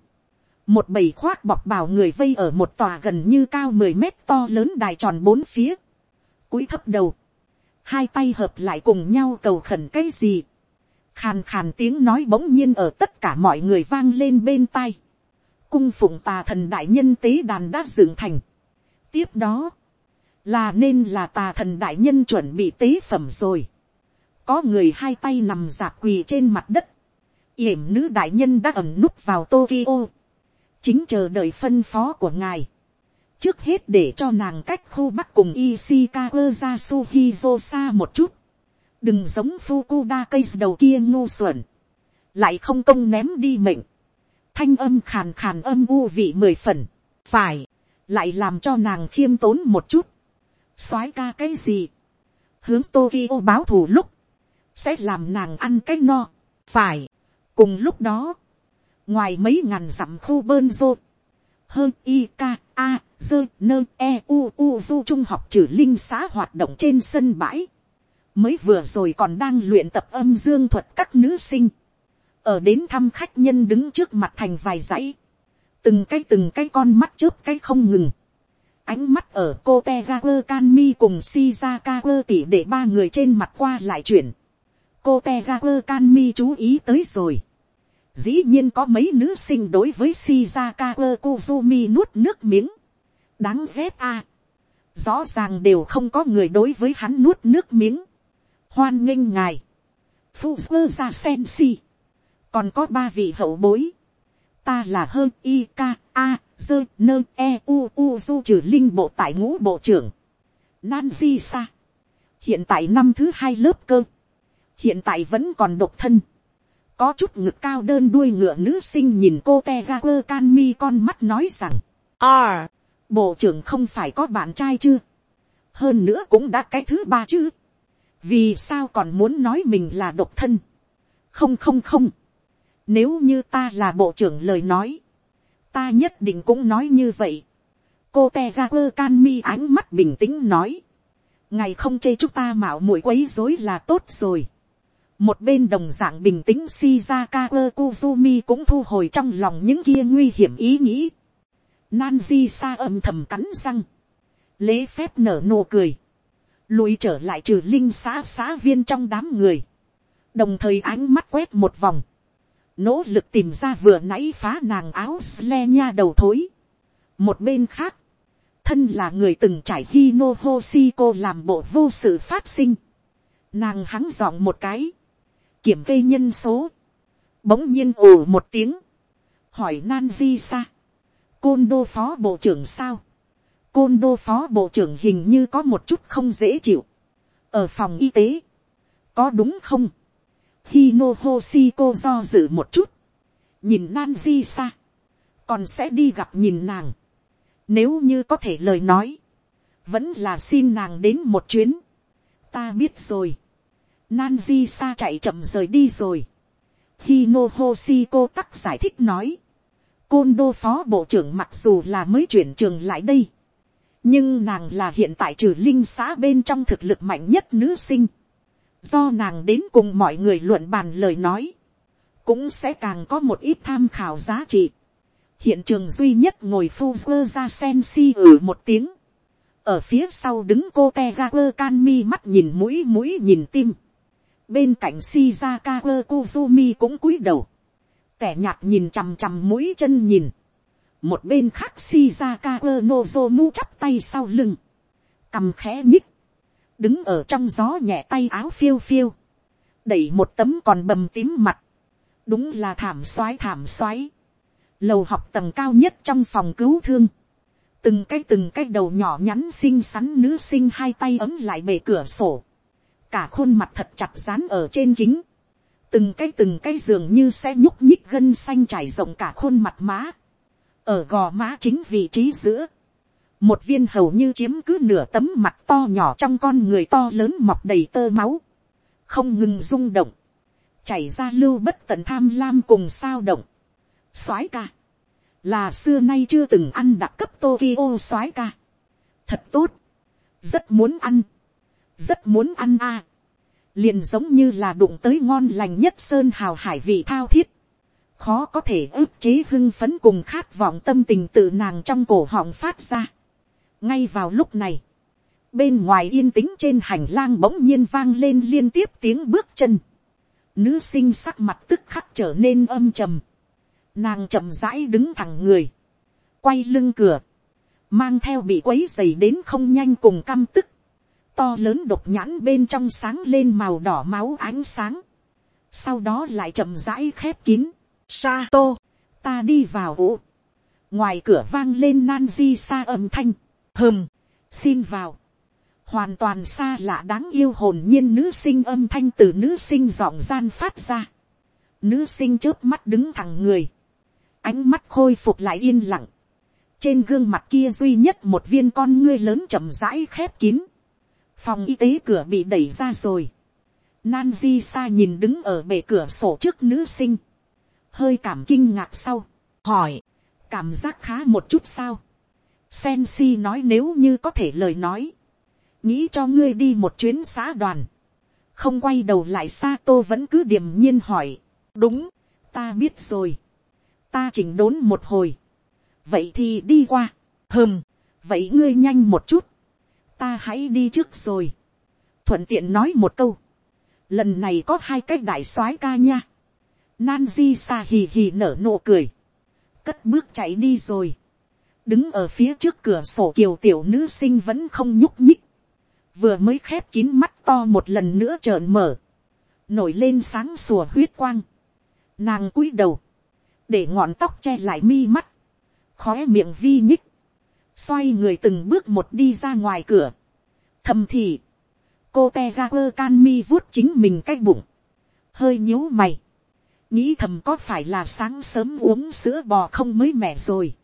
một bầy khoác bọc bào người vây ở một tòa gần như cao mười mét to lớn đài tròn bốn phía, cúi thấp đầu, hai tay hợp lại cùng nhau cầu khẩn cái gì, khàn khàn tiếng nói bỗng nhiên ở tất cả mọi người vang lên bên tai, cung phụng tà thần đại nhân tế đàn đã dựng thành, tiếp đó, là nên là tà thần đại nhân chuẩn bị tế phẩm rồi, có người hai tay nằm dạp quỳ trên mặt đất, yểm nữ đại nhân đã ẩm núp vào Tokyo, chính chờ đợi phân phó của ngài, trước hết để cho nàng cách khu bắc cùng Ishikawa ra Suhizo xa một chút. Đừng giống Fukuda cây đầu kia ngu xuẩn. Lại không công ném đi mệnh. Thanh âm khàn khàn âm u vị mười phần. Phải. Lại làm cho nàng khiêm tốn một chút. soái ca cái gì. Hướng Tokyo báo thù lúc. Sẽ làm nàng ăn cái no. Phải. Cùng lúc đó. Ngoài mấy ngàn dặm khu bơn rô. Hơn y ca a, dơ, nơ e u u, du trung học trừ linh xã hoạt động trên sân bãi. Mới vừa rồi còn đang luyện tập âm dương thuật các nữ sinh. Ở đến thăm khách nhân đứng trước mặt thành vài dãy. Từng cái từng cái con mắt chớp cái không ngừng. Ánh mắt ở cô Tegaku Kanmi cùng Shizaka tỉ để ba người trên mặt qua lại chuyển. Cô Tegaku Kanmi chú ý tới rồi dĩ nhiên có mấy nữ sinh đối với Shizaka Kozumi nuốt nước miếng đáng ghét a. rõ ràng đều không có người đối với hắn nuốt nước miếng. hoan nghênh ngài. phu sơ ra sen si. còn có ba vị hậu bối. ta là hơn i k a dơ nơ e u u du trừ linh bộ tại ngũ bộ trưởng. Nancy sa. hiện tại năm thứ hai lớp cơ. hiện tại vẫn còn độc thân có chút ngực cao đơn đuôi ngựa nữ sinh nhìn cô te ga quơ can mi con mắt nói rằng. à, bộ trưởng không phải có bạn trai chưa. hơn nữa cũng đã cái thứ ba chứ. vì sao còn muốn nói mình là độc thân. không không không nếu như ta là bộ trưởng lời nói, ta nhất định cũng nói như vậy. cô te ga quơ can mi ánh mắt bình tĩnh nói. ngày không chê chúng ta mạo muội quấy dối là tốt rồi một bên đồng dạng bình tĩnh shizaka kuzumi cũng thu hồi trong lòng những kia nguy hiểm ý nghĩ. Nanji sa âm thầm cắn răng. lễ phép nở nụ cười. lùi trở lại trừ linh xã xã viên trong đám người. đồng thời ánh mắt quét một vòng nỗ lực tìm ra vừa nãy phá nàng áo sle nha đầu thối. một bên khác, thân là người từng trải hino hoshiko làm bộ vô sự phát sinh. nàng hắng giọng một cái, kiểm kê nhân số, bỗng nhiên ồ một tiếng, hỏi nan di sa, côn đô phó bộ trưởng sao, côn đô phó bộ trưởng hình như có một chút không dễ chịu, ở phòng y tế, có đúng không, Hino Hoshiko do dự một chút. Nhìn Nanji sa Còn sẽ đi gặp nhìn nàng. Nếu như có thể lời nói. Vẫn là xin nàng đến một chuyến. Ta biết rồi. Nanji Sa chạy chậm rời đi rồi. Hino Hoshiko tắc giải thích nói. Côn đô phó bộ trưởng mặc dù là mới chuyển trường lại đây. Nhưng nàng là hiện tại trừ linh xã bên trong thực lực mạnh nhất nữ sinh do nàng đến cùng mọi người luận bàn lời nói, cũng sẽ càng có một ít tham khảo giá trị. hiện trường duy nhất ngồi phu vơ ra sen si ử một tiếng, ở phía sau đứng cô te ga can mi mắt nhìn mũi mũi nhìn tim, bên cạnh shizaka quơ kuzumi cũng cúi đầu, tẻ nhạt nhìn chằm chằm mũi chân nhìn, một bên khác shizaka quơ nozomu chắp tay sau lưng, cầm khẽ nhích, đứng ở trong gió nhẹ tay áo phiêu phiêu, đẩy một tấm còn bầm tím mặt, đúng là thảm xoái thảm xoái, lầu học tầng cao nhất trong phòng cứu thương, từng cái từng cái đầu nhỏ nhắn xinh xắn nữ sinh hai tay ấm lại bề cửa sổ, cả khuôn mặt thật chặt dán ở trên kính, từng cái từng cái giường như sẽ nhúc nhích gân xanh trải rộng cả khuôn mặt má, ở gò má chính vị trí giữa, một viên hầu như chiếm cứ nửa tấm mặt to nhỏ trong con người to lớn mọc đầy tơ máu, không ngừng rung động, chảy ra lưu bất tận tham lam cùng sao động. soái ca, là xưa nay chưa từng ăn đặc cấp Tokyo soái ca. thật tốt, rất muốn ăn, rất muốn ăn a. liền giống như là đụng tới ngon lành nhất sơn hào hải vị thao thiết, khó có thể ức chế hưng phấn cùng khát vọng tâm tình tự nàng trong cổ họng phát ra ngay vào lúc này, bên ngoài yên tĩnh trên hành lang bỗng nhiên vang lên liên tiếp tiếng bước chân. Nữ sinh sắc mặt tức khắc trở nên âm trầm. Nàng chậm rãi đứng thẳng người. Quay lưng cửa. Mang theo bị quấy dày đến không nhanh cùng căm tức. To lớn độc nhãn bên trong sáng lên màu đỏ máu ánh sáng. Sau đó lại chậm rãi khép kín. sa tô, ta đi vào ủ. Ngoài cửa vang lên Nanji sa âm thanh hừm xin vào, hoàn toàn xa lạ đáng yêu hồn nhiên nữ sinh âm thanh từ nữ sinh giọng gian phát ra, nữ sinh trước mắt đứng thẳng người, ánh mắt khôi phục lại yên lặng, trên gương mặt kia duy nhất một viên con ngươi lớn chậm rãi khép kín, phòng y tế cửa bị đẩy ra rồi, Nanji sa nhìn đứng ở bề cửa sổ trước nữ sinh, hơi cảm kinh ngạc sau, hỏi, cảm giác khá một chút sao, Sensi nói nếu như có thể lời nói. Nghĩ cho ngươi đi một chuyến xã đoàn. Không quay đầu lại Sato vẫn cứ điềm nhiên hỏi. Đúng, ta biết rồi. Ta chỉnh đốn một hồi. Vậy thì đi qua. Hừm, vậy ngươi nhanh một chút. Ta hãy đi trước rồi. Thuận tiện nói một câu. Lần này có hai cách đại soái ca nha. Nanji sa hì hì nở nụ cười. Cất bước chạy đi rồi đứng ở phía trước cửa sổ kiều tiểu nữ sinh vẫn không nhúc nhích, vừa mới khép kín mắt to một lần nữa trợn mở, nổi lên sáng sùa huyết quang, nàng cúi đầu, để ngọn tóc che lại mi mắt, khóe miệng vi nhích, xoay người từng bước một đi ra ngoài cửa, thầm thì, cô te ga quơ can mi vuốt chính mình cái bụng, hơi nhíu mày, nghĩ thầm có phải là sáng sớm uống sữa bò không mới mẻ rồi,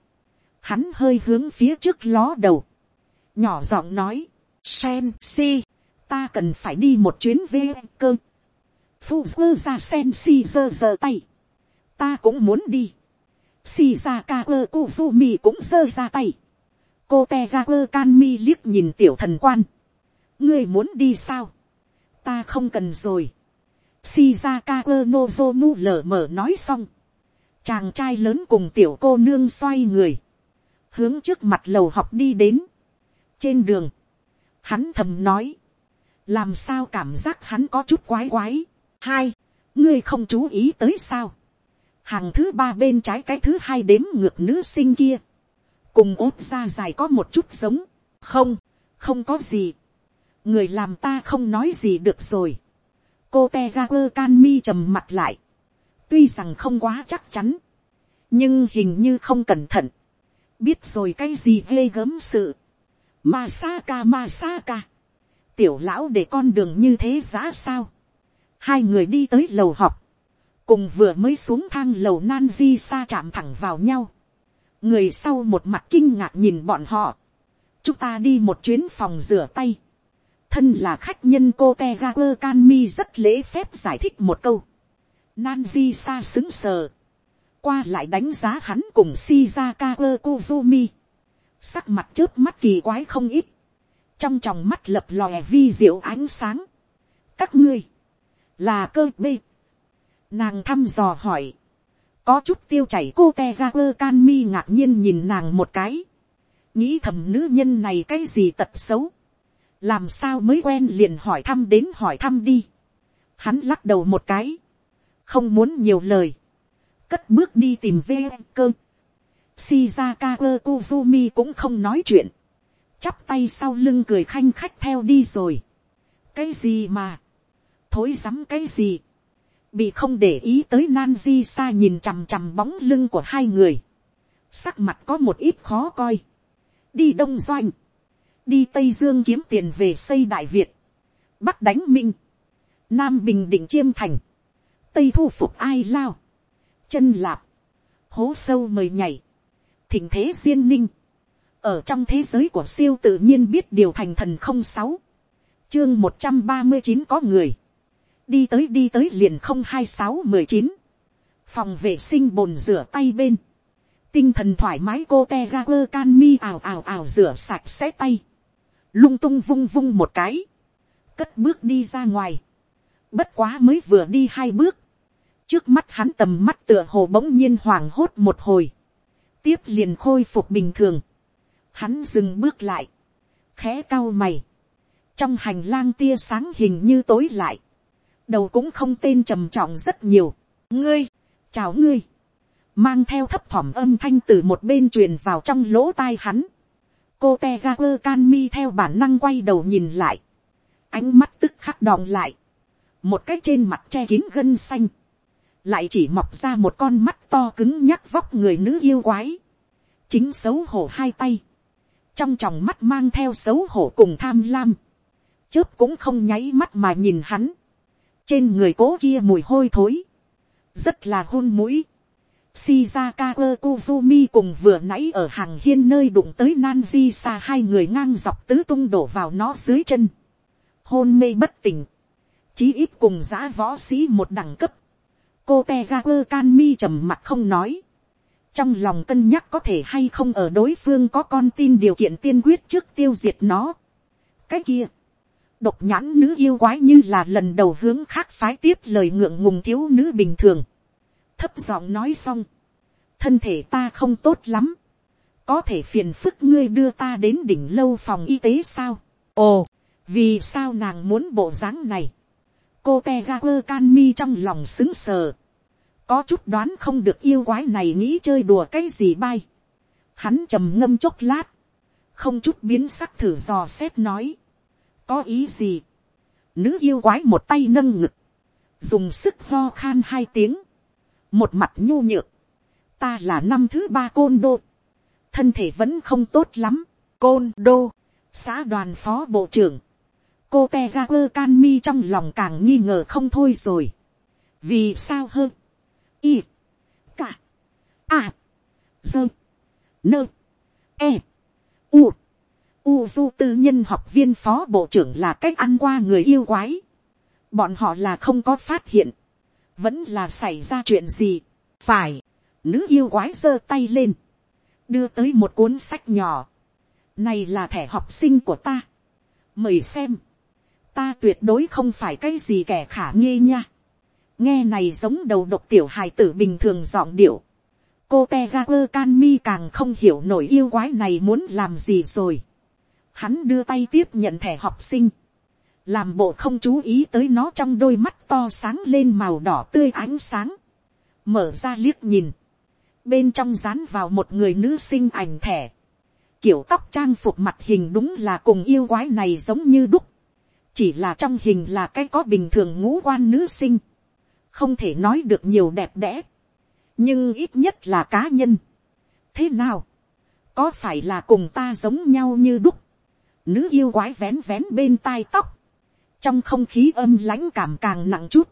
hắn hơi hướng phía trước ló đầu, nhỏ giọng nói, sen si, ta cần phải đi một chuyến về cơ, phu dơ ra sen si dơ dơ tay, ta cũng muốn đi, si ra ca quơ cu fu mi cũng dơ ra tay, cô te ra quơ can mi liếc nhìn tiểu thần quan, ngươi muốn đi sao, ta không cần rồi, Shizaka Nozomu lở mở nói xong. Chàng trai lớn cùng tiểu cô nương xoay người. Hướng trước mặt lầu học đi đến. Trên đường. Hắn thầm nói. Làm sao cảm giác hắn có chút quái quái. Hai. Ngươi không chú ý tới sao. Hàng thứ ba bên trái cái thứ hai đếm ngược nữ sinh kia. Cùng ốp ra dài có một chút giống. Không. Không có gì. Người làm ta không nói gì được rồi. Cô te ra quơ can mi trầm mặt lại, tuy rằng không quá chắc chắn, nhưng hình như không cẩn thận, biết rồi cái gì ghê gớm sự, Masaka Masaka, tiểu lão để con đường như thế giá sao, hai người đi tới lầu học, cùng vừa mới xuống thang lầu nan di xa chạm thẳng vào nhau, người sau một mặt kinh ngạc nhìn bọn họ, chúng ta đi một chuyến phòng rửa tay, thân là khách nhân cô te ga quơ can mi rất lễ phép giải thích một câu. Nanji sa xứng sờ. qua lại đánh giá hắn cùng shizaka quơ kuzumi. sắc mặt trước mắt kỳ quái không ít. trong tròng mắt lập lòe vi diệu ánh sáng. các ngươi, là cơ bê. nàng thăm dò hỏi có chút tiêu chảy cô te ga quơ can mi ngạc nhiên nhìn nàng một cái. nghĩ thầm nữ nhân này cái gì tật xấu làm sao mới quen liền hỏi thăm đến hỏi thăm đi. Hắn lắc đầu một cái, không muốn nhiều lời, cất bước đi tìm ve cơ. Shizaka Kozumi cũng không nói chuyện, chắp tay sau lưng cười khanh khách theo đi rồi. cái gì mà, thối rắm cái gì, bị không để ý tới Nanji xa nhìn chằm chằm bóng lưng của hai người, sắc mặt có một ít khó coi, đi đông doanh, đi tây dương kiếm tiền về xây đại việt, bắc đánh minh, nam bình định chiêm thành, tây thu phục ai lao, chân lạp, hố sâu mời nhảy, thỉnh thế duyên ninh, ở trong thế giới của siêu tự nhiên biết điều thành thần không sáu, chương một trăm ba mươi chín có người, đi tới đi tới liền không hai sáu mười chín, phòng vệ sinh bồn rửa tay bên, tinh thần thoải mái cô te ga quơ can mi ào ào ào rửa sạch sẽ tay, lung tung vung vung một cái, cất bước đi ra ngoài, bất quá mới vừa đi hai bước, trước mắt hắn tầm mắt tựa hồ bỗng nhiên hoảng hốt một hồi, tiếp liền khôi phục bình thường, hắn dừng bước lại, khẽ cao mày, trong hành lang tia sáng hình như tối lại, đầu cũng không tên trầm trọng rất nhiều, ngươi, chào ngươi, mang theo thấp thỏm âm thanh từ một bên truyền vào trong lỗ tai hắn, cô te ga quơ can mi theo bản năng quay đầu nhìn lại, ánh mắt tức khắc đòn lại, một cái trên mặt che kín gân xanh, lại chỉ mọc ra một con mắt to cứng nhắc vóc người nữ yêu quái, chính xấu hổ hai tay, trong tròng mắt mang theo xấu hổ cùng tham lam, chớp cũng không nháy mắt mà nhìn hắn, trên người cố kia mùi hôi thối, rất là hôn mũi, Shizaka Kozumi cùng vừa nãy ở hàng hiên nơi đụng tới Nanji xa hai người ngang dọc tứ tung đổ vào nó dưới chân. Hôn mê bất tỉnh. Chí ít cùng giã võ sĩ một đẳng cấp. Cô Tegaku Kanmi trầm mặt không nói. Trong lòng cân nhắc có thể hay không ở đối phương có con tin điều kiện tiên quyết trước tiêu diệt nó. Cái kia. Độc nhãn nữ yêu quái như là lần đầu hướng khác phái tiếp lời ngượng ngùng thiếu nữ bình thường thấp giọng nói xong, thân thể ta không tốt lắm, có thể phiền phức ngươi đưa ta đến đỉnh lâu phòng y tế sao. ồ, vì sao nàng muốn bộ dáng này. cô te ga can mi trong lòng xứng sờ. có chút đoán không được yêu quái này nghĩ chơi đùa cái gì bay. hắn trầm ngâm chốc lát, không chút biến sắc thử dò xét nói có ý gì. nữ yêu quái một tay nâng ngực, dùng sức ho khan hai tiếng, một mặt nhu nhược, ta là năm thứ ba côn đô, thân thể vẫn không tốt lắm, côn đô, xã đoàn phó bộ trưởng, cô te ga quơ can mi trong lòng càng nghi ngờ không thôi rồi, vì sao hơn, y, cả, a, dơ, nơ, e, u, u du tư nhân học viên phó bộ trưởng là cách ăn qua người yêu quái, bọn họ là không có phát hiện, vẫn là xảy ra chuyện gì, phải, nữ yêu quái giơ tay lên, đưa tới một cuốn sách nhỏ, này là thẻ học sinh của ta, mời xem, ta tuyệt đối không phải cái gì kẻ khả nghi nha, nghe này giống đầu độc tiểu hài tử bình thường giọng điệu, cô Tegaper Canmi can mi càng không hiểu nổi yêu quái này muốn làm gì rồi, hắn đưa tay tiếp nhận thẻ học sinh, làm bộ không chú ý tới nó trong đôi mắt to sáng lên màu đỏ tươi ánh sáng, mở ra liếc nhìn, bên trong dán vào một người nữ sinh ảnh thẻ, kiểu tóc trang phục mặt hình đúng là cùng yêu quái này giống như đúc, chỉ là trong hình là cái có bình thường ngũ quan nữ sinh, không thể nói được nhiều đẹp đẽ, nhưng ít nhất là cá nhân. thế nào, có phải là cùng ta giống nhau như đúc, nữ yêu quái vén vén bên tai tóc, trong không khí âm lãnh cảm càng nặng chút,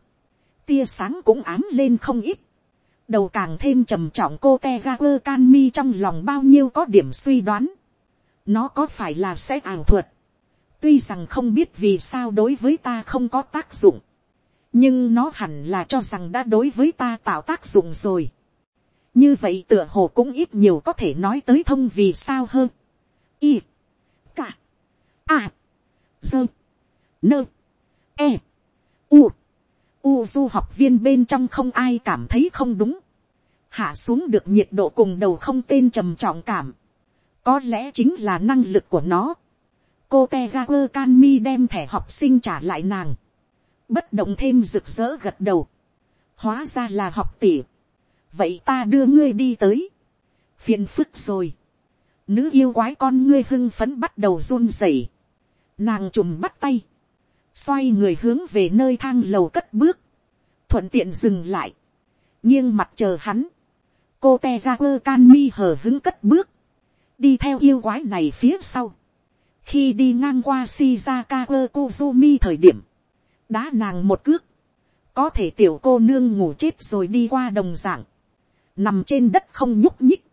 tia sáng cũng ám lên không ít, đầu càng thêm trầm trọng cô te ga quơ can mi trong lòng bao nhiêu có điểm suy đoán, nó có phải là sẽ ảo thuật, tuy rằng không biết vì sao đối với ta không có tác dụng, nhưng nó hẳn là cho rằng đã đối với ta tạo tác dụng rồi. như vậy tựa hồ cũng ít nhiều có thể nói tới thông vì sao hơn. y, a, dơ, nơ, e, u, u du học viên bên trong không ai cảm thấy không đúng, hạ xuống được nhiệt độ cùng đầu không tên trầm trọng cảm, có lẽ chính là năng lực của nó. cô te ga quơ can mi đem thẻ học sinh trả lại nàng, bất động thêm rực rỡ gật đầu, hóa ra là học tỷ, vậy ta đưa ngươi đi tới, phiền phức rồi, nữ yêu quái con ngươi hưng phấn bắt đầu run rẩy, nàng trùm bắt tay, xoay người hướng về nơi thang lầu cất bước, thuận tiện dừng lại, nghiêng mặt chờ hắn, cô te ra quơ can mi hờ hứng cất bước, đi theo yêu quái này phía sau, khi đi ngang qua shizaka quơ kuzumi thời điểm, đá nàng một cước, có thể tiểu cô nương ngủ chết rồi đi qua đồng dạng, nằm trên đất không nhúc nhích,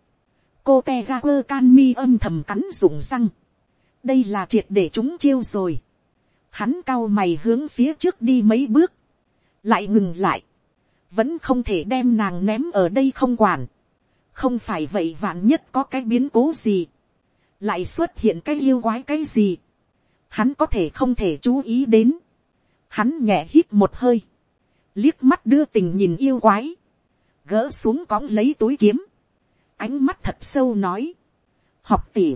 cô te ra quơ can mi âm thầm cắn rụng răng, đây là triệt để chúng chiêu rồi, hắn cao mày hướng phía trước đi mấy bước, lại ngừng lại, vẫn không thể đem nàng ném ở đây không quản, không phải vậy vạn nhất có cái biến cố gì, lại xuất hiện cái yêu quái cái gì, hắn có thể không thể chú ý đến, hắn nhẹ hít một hơi, liếc mắt đưa tình nhìn yêu quái, gỡ xuống cõng lấy túi kiếm, ánh mắt thật sâu nói, học tỉ,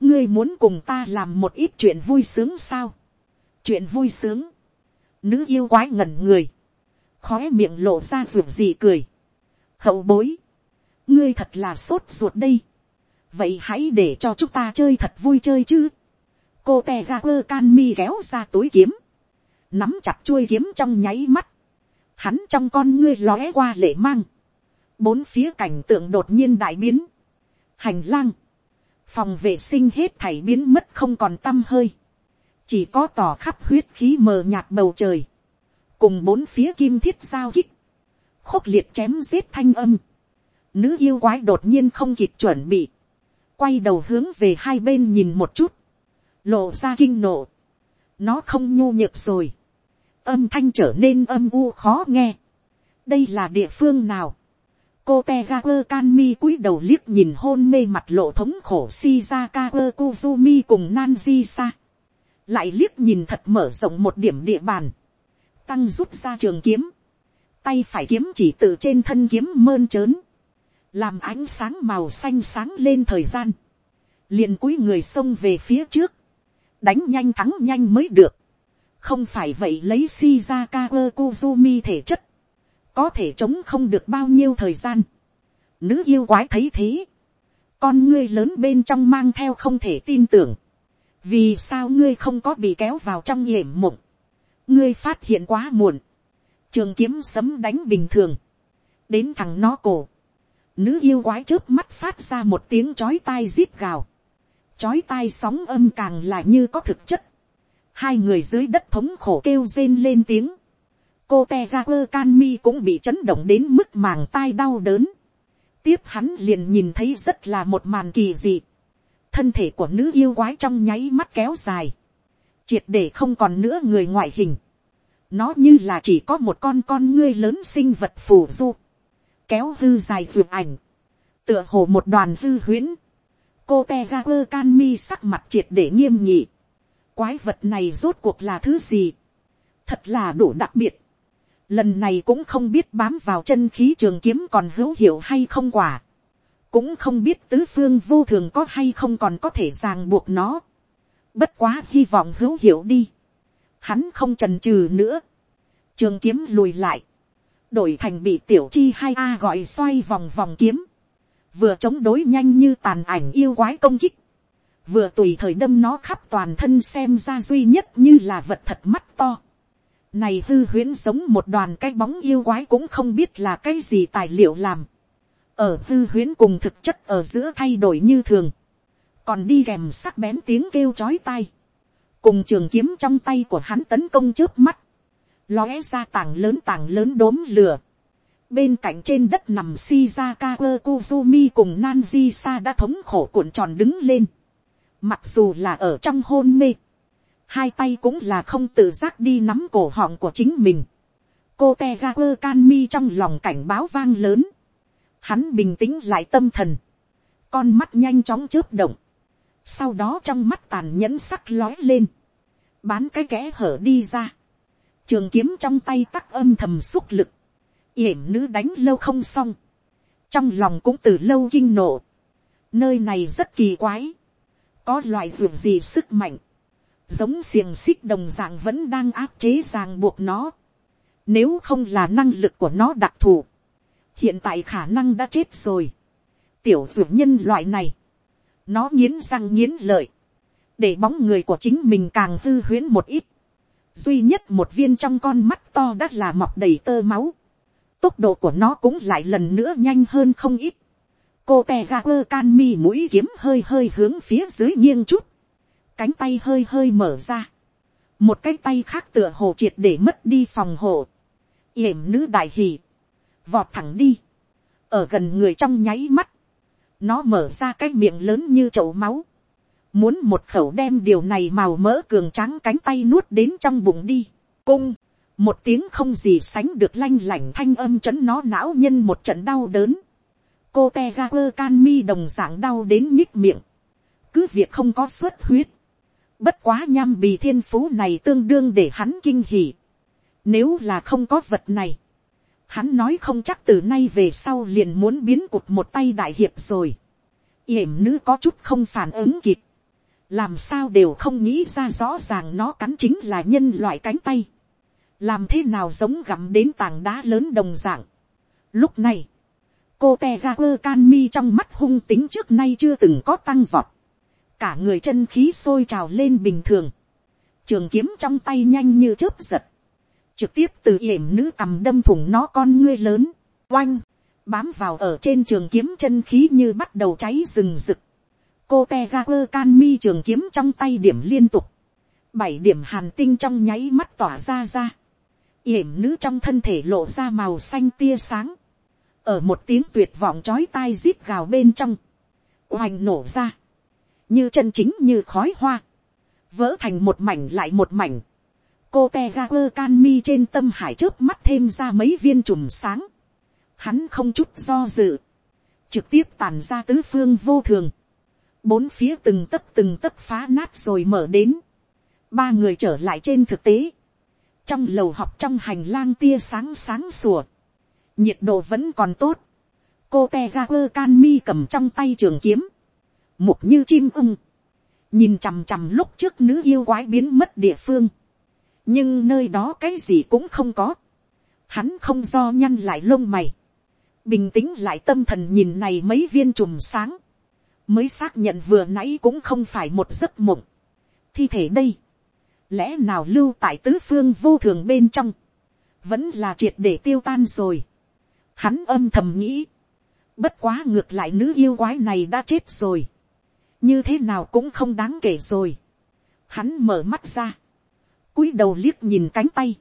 ngươi muốn cùng ta làm một ít chuyện vui sướng sao, chuyện vui sướng, nữ yêu quái ngẩn người, khói miệng lộ ra ruột gì cười, hậu bối, ngươi thật là sốt ruột đây, vậy hãy để cho chúng ta chơi thật vui chơi chứ, cô te ga quơ can mi kéo ra túi kiếm, nắm chặt chuôi kiếm trong nháy mắt, hắn trong con ngươi lóe qua lệ mang, bốn phía cảnh tượng đột nhiên đại biến, hành lang, phòng vệ sinh hết thảy biến mất không còn t â m hơi, chỉ có tỏ khắp huyết khí mờ nhạt bầu trời, cùng bốn phía kim thiết giao kích, khốc liệt chém giết thanh âm, nữ yêu quái đột nhiên không kịp chuẩn bị, quay đầu hướng về hai bên nhìn một chút, lộ ra kinh nộ, nó không nhu nhược rồi, âm thanh trở nên âm u khó nghe. đây là địa phương nào cô te ga quơ can mi cúi đầu liếc nhìn hôn mê mặt lộ thống khổ shizaka quơ kuzumi cùng nanji sa. lại liếc nhìn thật mở rộng một điểm địa bàn. tăng rút ra trường kiếm. tay phải kiếm chỉ từ trên thân kiếm mơn trớn. làm ánh sáng màu xanh sáng lên thời gian. liền cúi người xông về phía trước. đánh nhanh thắng nhanh mới được không phải vậy lấy shizaka kuzumi thể chất, có thể chống không được bao nhiêu thời gian. Nữ yêu quái thấy thế, con ngươi lớn bên trong mang theo không thể tin tưởng, vì sao ngươi không có bị kéo vào trong hiểm mộng, ngươi phát hiện quá muộn, trường kiếm sấm đánh bình thường, đến thằng nó cổ, Nữ yêu quái trước mắt phát ra một tiếng chói tai rít gào. Chói tai sóng âm càng là như có thực chất. Hai người dưới đất thống khổ kêu rên lên tiếng. Cô te ra quơ can mi cũng bị chấn động đến mức màng tai đau đớn. Tiếp hắn liền nhìn thấy rất là một màn kỳ dị. Thân thể của nữ yêu quái trong nháy mắt kéo dài. Triệt để không còn nữa người ngoại hình. Nó như là chỉ có một con con ngươi lớn sinh vật phù du kéo hư dài vượt ảnh, tựa hồ một đoàn hư huyễn, cô te ra quơ can mi sắc mặt triệt để nghiêm nhị, quái vật này rốt cuộc là thứ gì, thật là đủ đặc biệt, lần này cũng không biết bám vào chân khí trường kiếm còn hữu hiệu hay không quả, cũng không biết tứ phương vô thường có hay không còn có thể ràng buộc nó, bất quá hy vọng hữu hiệu đi, hắn không trần trừ nữa, trường kiếm lùi lại, đổi thành bị tiểu chi hai a gọi xoay vòng vòng kiếm, vừa chống đối nhanh như tàn ảnh yêu quái công kích, vừa tùy thời đâm nó khắp toàn thân xem ra duy nhất như là vật thật mắt to. Này hư huyễn giống một đoàn cái bóng yêu quái cũng không biết là cái gì tài liệu làm. Ở hư huyễn cùng thực chất ở giữa thay đổi như thường. Còn đi kèm sắc bén tiếng kêu chói tai. Cùng trường kiếm trong tay của hắn tấn công trước mắt lóe ra tảng lớn tảng lớn đốm lửa. Bên cạnh trên đất nằm Shizaka Kozumi cùng Nanji Sa đã thống khổ cuộn tròn đứng lên. Mặc dù là ở trong hôn mê. Hai tay cũng là không tự giác đi nắm cổ họng của chính mình. Cô teva can mi trong lòng cảnh báo vang lớn. Hắn bình tĩnh lại tâm thần. Con mắt nhanh chóng chớp động. Sau đó trong mắt tàn nhẫn sắc lói lên. Bán cái kẽ hở đi ra trường kiếm trong tay tắc âm thầm xúc lực, yểm nữ đánh lâu không xong, trong lòng cũng từ lâu kinh nộ, nơi này rất kỳ quái, có loại ruộng gì sức mạnh, giống xiềng xích đồng dạng vẫn đang áp chế ràng buộc nó, nếu không là năng lực của nó đặc thù, hiện tại khả năng đã chết rồi, tiểu ruộng nhân loại này, nó nghiến răng nghiến lợi, để bóng người của chính mình càng hư huyễn một ít, duy nhất một viên trong con mắt to đã là mọc đầy tơ máu, tốc độ của nó cũng lại lần nữa nhanh hơn không ít, cô te ga quơ can mi mũi kiếm hơi hơi hướng phía dưới nghiêng chút, cánh tay hơi hơi mở ra, một cái tay khác tựa hồ triệt để mất đi phòng hộ, yểm nữ đại hì, vọt thẳng đi, ở gần người trong nháy mắt, nó mở ra cái miệng lớn như chậu máu, muốn một khẩu đem điều này màu mỡ cường tráng cánh tay nuốt đến trong bụng đi, cung, một tiếng không gì sánh được lanh lảnh thanh âm chấn nó não nhân một trận đau đớn, cô te ga quơ can mi đồng dạng đau đến nhích miệng, cứ việc không có xuất huyết, bất quá nham bì thiên phú này tương đương để hắn kinh hỉ, nếu là không có vật này, hắn nói không chắc từ nay về sau liền muốn biến cụt một tay đại hiệp rồi, yểm nữ có chút không phản ứng kịp, làm sao đều không nghĩ ra rõ ràng nó cắn chính là nhân loại cánh tay, làm thế nào giống gặm đến tảng đá lớn đồng dạng. Lúc này, cô te ra quơ can mi trong mắt hung tính trước nay chưa từng có tăng vọt, cả người chân khí sôi trào lên bình thường, trường kiếm trong tay nhanh như chớp giật, trực tiếp từ yểm nữ cầm đâm thủng nó con ngươi lớn, oanh, bám vào ở trên trường kiếm chân khí như bắt đầu cháy rừng rực, cô te ra quơ can mi trường kiếm trong tay điểm liên tục, bảy điểm hàn tinh trong nháy mắt tỏa ra ra, yểm nữ trong thân thể lộ ra màu xanh tia sáng, ở một tiếng tuyệt vọng chói tai rít gào bên trong, oành nổ ra, như chân chính như khói hoa, vỡ thành một mảnh lại một mảnh, cô te ga quơ can mi trên tâm hải trước mắt thêm ra mấy viên chùm sáng, hắn không chút do dự, trực tiếp tàn ra tứ phương vô thường, bốn phía từng tấc từng tấc phá nát rồi mở đến, ba người trở lại trên thực tế, trong lầu học trong hành lang tia sáng sáng sủa, nhiệt độ vẫn còn tốt, cô te ga quơ can mi cầm trong tay trường kiếm, mục như chim ưng, nhìn chằm chằm lúc trước nữ yêu quái biến mất địa phương, nhưng nơi đó cái gì cũng không có, hắn không do nhăn lại lông mày, bình tĩnh lại tâm thần nhìn này mấy viên chùm sáng, mới xác nhận vừa nãy cũng không phải một giấc mộng. thi thể đây, lẽ nào lưu tại tứ phương vô thường bên trong, vẫn là triệt để tiêu tan rồi. Hắn âm thầm nghĩ, Bất quá ngược lại nữ yêu quái này đã chết rồi. Như thế nào cũng không đáng kể rồi. Hắn mở mắt ra. cúi đầu liếc nhìn cánh tay.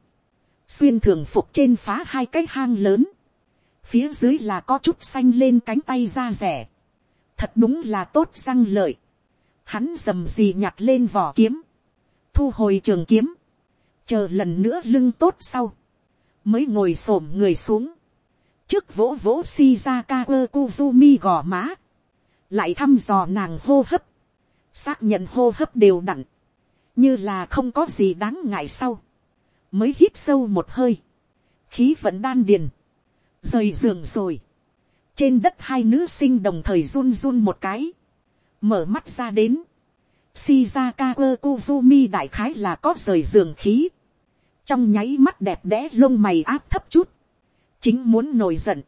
Xuyên thường phục trên phá hai cái hang lớn. Phía dưới là có chút xanh lên cánh tay da rẻ. Thật đúng là tốt răng lợi. Hắn dầm gì nhặt lên vỏ kiếm. Thu hồi trường kiếm. Chờ lần nữa lưng tốt sau. Mới ngồi xổm người xuống trước vỗ vỗ shizaka ơ kuzumi gò má, lại thăm dò nàng hô hấp, xác nhận hô hấp đều đặn, như là không có gì đáng ngại sau, mới hít sâu một hơi, khí vẫn đan điền, rời giường rồi, trên đất hai nữ sinh đồng thời run run một cái, mở mắt ra đến, shizaka ơ kuzumi đại khái là có rời giường khí, trong nháy mắt đẹp đẽ lông mày áp thấp chút, chính muốn nổi giận,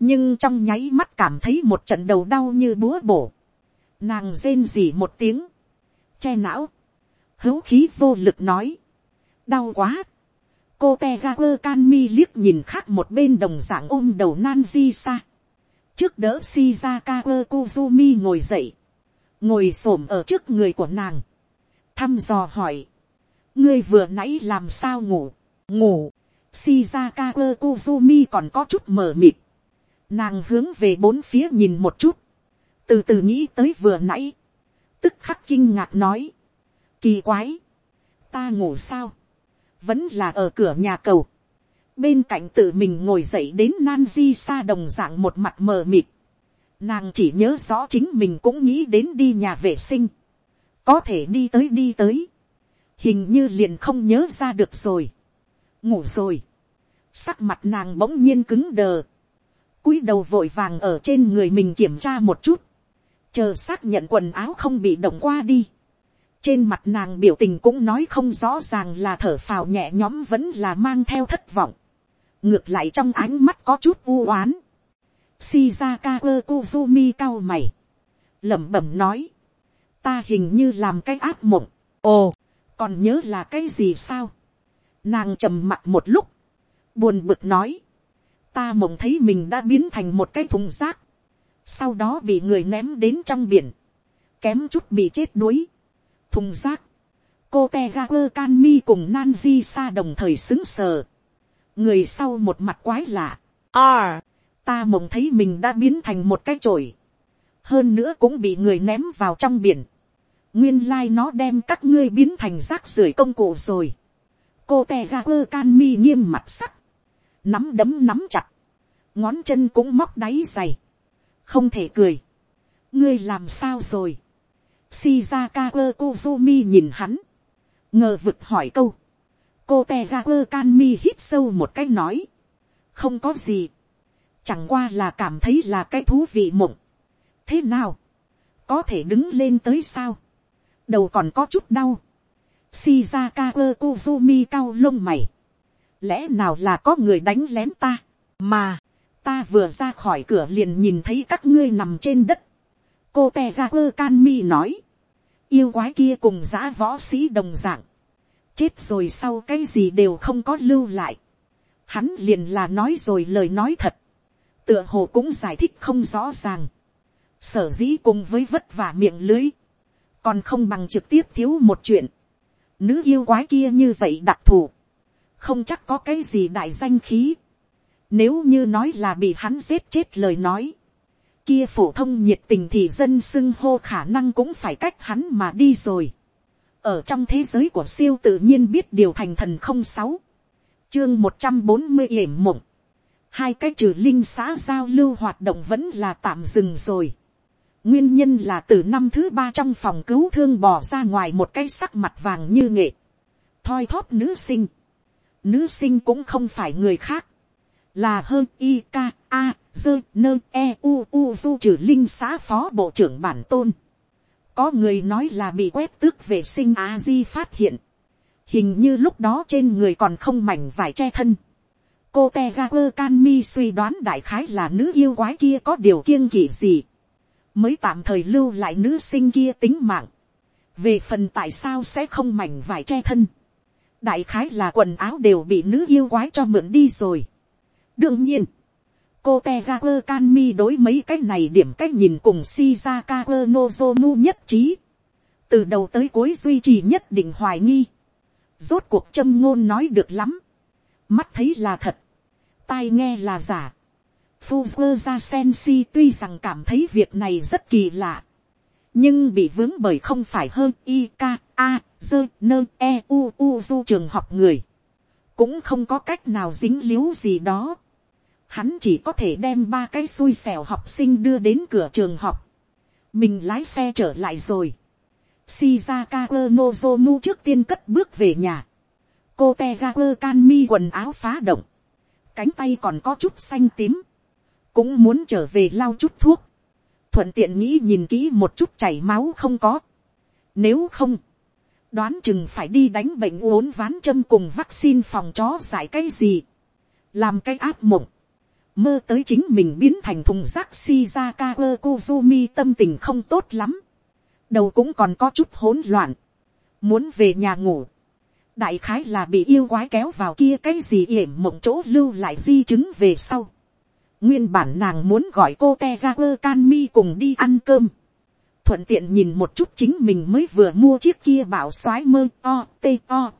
nhưng trong nháy mắt cảm thấy một trận đầu đau như búa bổ, nàng rên rỉ một tiếng, che não, hữu khí vô lực nói, đau quá, cô te ga quơ can mi liếc nhìn khác một bên đồng dạng ôm đầu nan di xa, trước đỡ shizaka quơ kuzumi ngồi dậy, ngồi s ổ m ở trước người của nàng, thăm dò hỏi, ngươi vừa nãy làm sao ngủ, ngủ, Shizaka kuzumi còn có chút mờ mịt. Nàng hướng về bốn phía nhìn một chút. Từ từ nghĩ tới vừa nãy. Tức khắc kinh ngạc nói. Kỳ quái. Ta ngủ sao? Vẫn là ở cửa nhà cầu. Bên cạnh tự mình ngồi dậy đến Nanji xa đồng dạng một mặt mờ mịt. Nàng chỉ nhớ rõ chính mình cũng nghĩ đến đi nhà vệ sinh. Có thể đi tới đi tới. Hình như liền không nhớ ra được rồi ngủ rồi. Sắc mặt nàng bỗng nhiên cứng đờ cúi đầu vội vàng ở trên người mình kiểm tra một chút. Chờ xác nhận quần áo không bị động qua đi. Trên mặt nàng biểu tình cũng nói không rõ ràng là thở phào nhẹ nhõm vẫn là mang theo thất vọng. Ngược lại trong ánh mắt có chút u oán. Shizaka Kozumi cao mày. lẩm bẩm nói. Ta hình như làm cái ác mộng. Ồ, còn nhớ là cái gì sao? Nàng trầm mặt một lúc. Buồn bực nói. Ta mộng thấy mình đã biến thành một cái thùng rác. Sau đó bị người ném đến trong biển. Kém chút bị chết đuối. Thùng rác. Cô Tegaku Kanmi cùng Nanji Sa đồng thời xứng sờ. Người sau một mặt quái lạ. À, ta mộng thấy mình đã biến thành một cái chổi. Hơn nữa cũng bị người ném vào trong biển. Nguyên lai like nó đem các ngươi biến thành rác rưởi công cụ rồi cô te ga quơ can mi nghiêm mặt sắc, nắm đấm nắm chặt, ngón chân cũng móc đáy dày, không thể cười, ngươi làm sao rồi, shizaka ơ kozumi nhìn hắn, ngờ vực hỏi câu, cô te ra ơ canmi hít sâu một cái nói, không có gì, chẳng qua là cảm thấy là cái thú vị mộng, thế nào, có thể đứng lên tới sao, đầu còn có chút đau, Shizaka Kozumi cao lông mày. Lẽ nào là có người đánh lén ta, mà, ta vừa ra khỏi cửa liền nhìn thấy các ngươi nằm trên đất. Cô tê ra cơ can mi nói, yêu quái kia cùng giã võ sĩ đồng dạng. Chết rồi sau cái gì đều không có lưu lại. Hắn liền là nói rồi lời nói thật. Tựa hồ cũng giải thích không rõ ràng. Sở dĩ cùng với vất vả miệng lưới. Còn không bằng trực tiếp thiếu một chuyện Nữ yêu quái kia như vậy đặc thù. Không chắc có cái gì đại danh khí. Nếu như nói là bị hắn giết chết lời nói. Kia phổ thông nhiệt tình thì dân xưng hô khả năng cũng phải cách hắn mà đi rồi. Ở trong thế giới của siêu tự nhiên biết điều thành thần không sáu, Chương một trăm bốn mươi yểm mộng. Hai cái trừ linh xã giao lưu hoạt động vẫn là tạm dừng rồi Nguyên nhân là từ năm thứ ba trong phòng cứu thương bỏ ra ngoài một cái sắc mặt vàng như nghệ. Thoi thóp nữ sinh. Nữ sinh cũng không phải người khác. Là hơn i k a dơ nơ e u u du trừ linh xã phó bộ trưởng bản tôn. Có người nói là bị quét tước vệ sinh a di phát hiện. Hình như lúc đó trên người còn không mảnh vải che thân. Cô Tegaku Kanmi suy đoán đại khái là nữ yêu quái kia có điều kiêng kỵ gì mới tạm thời lưu lại nữ sinh kia tính mạng. về phần tại sao sẽ không mảnh vải che thân đại khái là quần áo đều bị nữ yêu quái cho mượn đi rồi. đương nhiên, cô te ga quơ can mi đối mấy cái này điểm cách nhìn cùng si ra ka quơ nozomu nhất trí. từ đầu tới cuối duy trì nhất định hoài nghi. rốt cuộc châm ngôn nói được lắm. mắt thấy là thật. tai nghe là giả. Fuzzer ra Sensi tuy rằng cảm thấy việc này rất kỳ lạ. Nhưng bị vướng bởi không phải hơn I, K, A, dơ, nơ, E, U, U, du trường học người. Cũng không có cách nào dính líu gì đó. Hắn chỉ có thể đem ba cái xui xẻo học sinh đưa đến cửa trường học. Mình lái xe trở lại rồi. Shizaka Nozomu trước tiên cất bước về nhà. Cô Tegaku Kanmi quần áo phá động. Cánh tay còn có chút xanh tím cũng muốn trở về lau chút thuốc, thuận tiện nghĩ nhìn kỹ một chút chảy máu không có. Nếu không, đoán chừng phải đi đánh bệnh uốn ván châm cùng vaccine phòng chó giải cái gì, làm cái áp mộng, mơ tới chính mình biến thành thùng rác shizaka ơ kuzumi tâm tình không tốt lắm, đầu cũng còn có chút hỗn loạn, muốn về nhà ngủ, đại khái là bị yêu quái kéo vào kia cái gì yểm mộng chỗ lưu lại di chứng về sau, Nguyên bản nàng muốn gọi cô te ra cơ can mi cùng đi ăn cơm. Thuận tiện nhìn một chút chính mình mới vừa mua chiếc kia bảo soái mơ o tê o.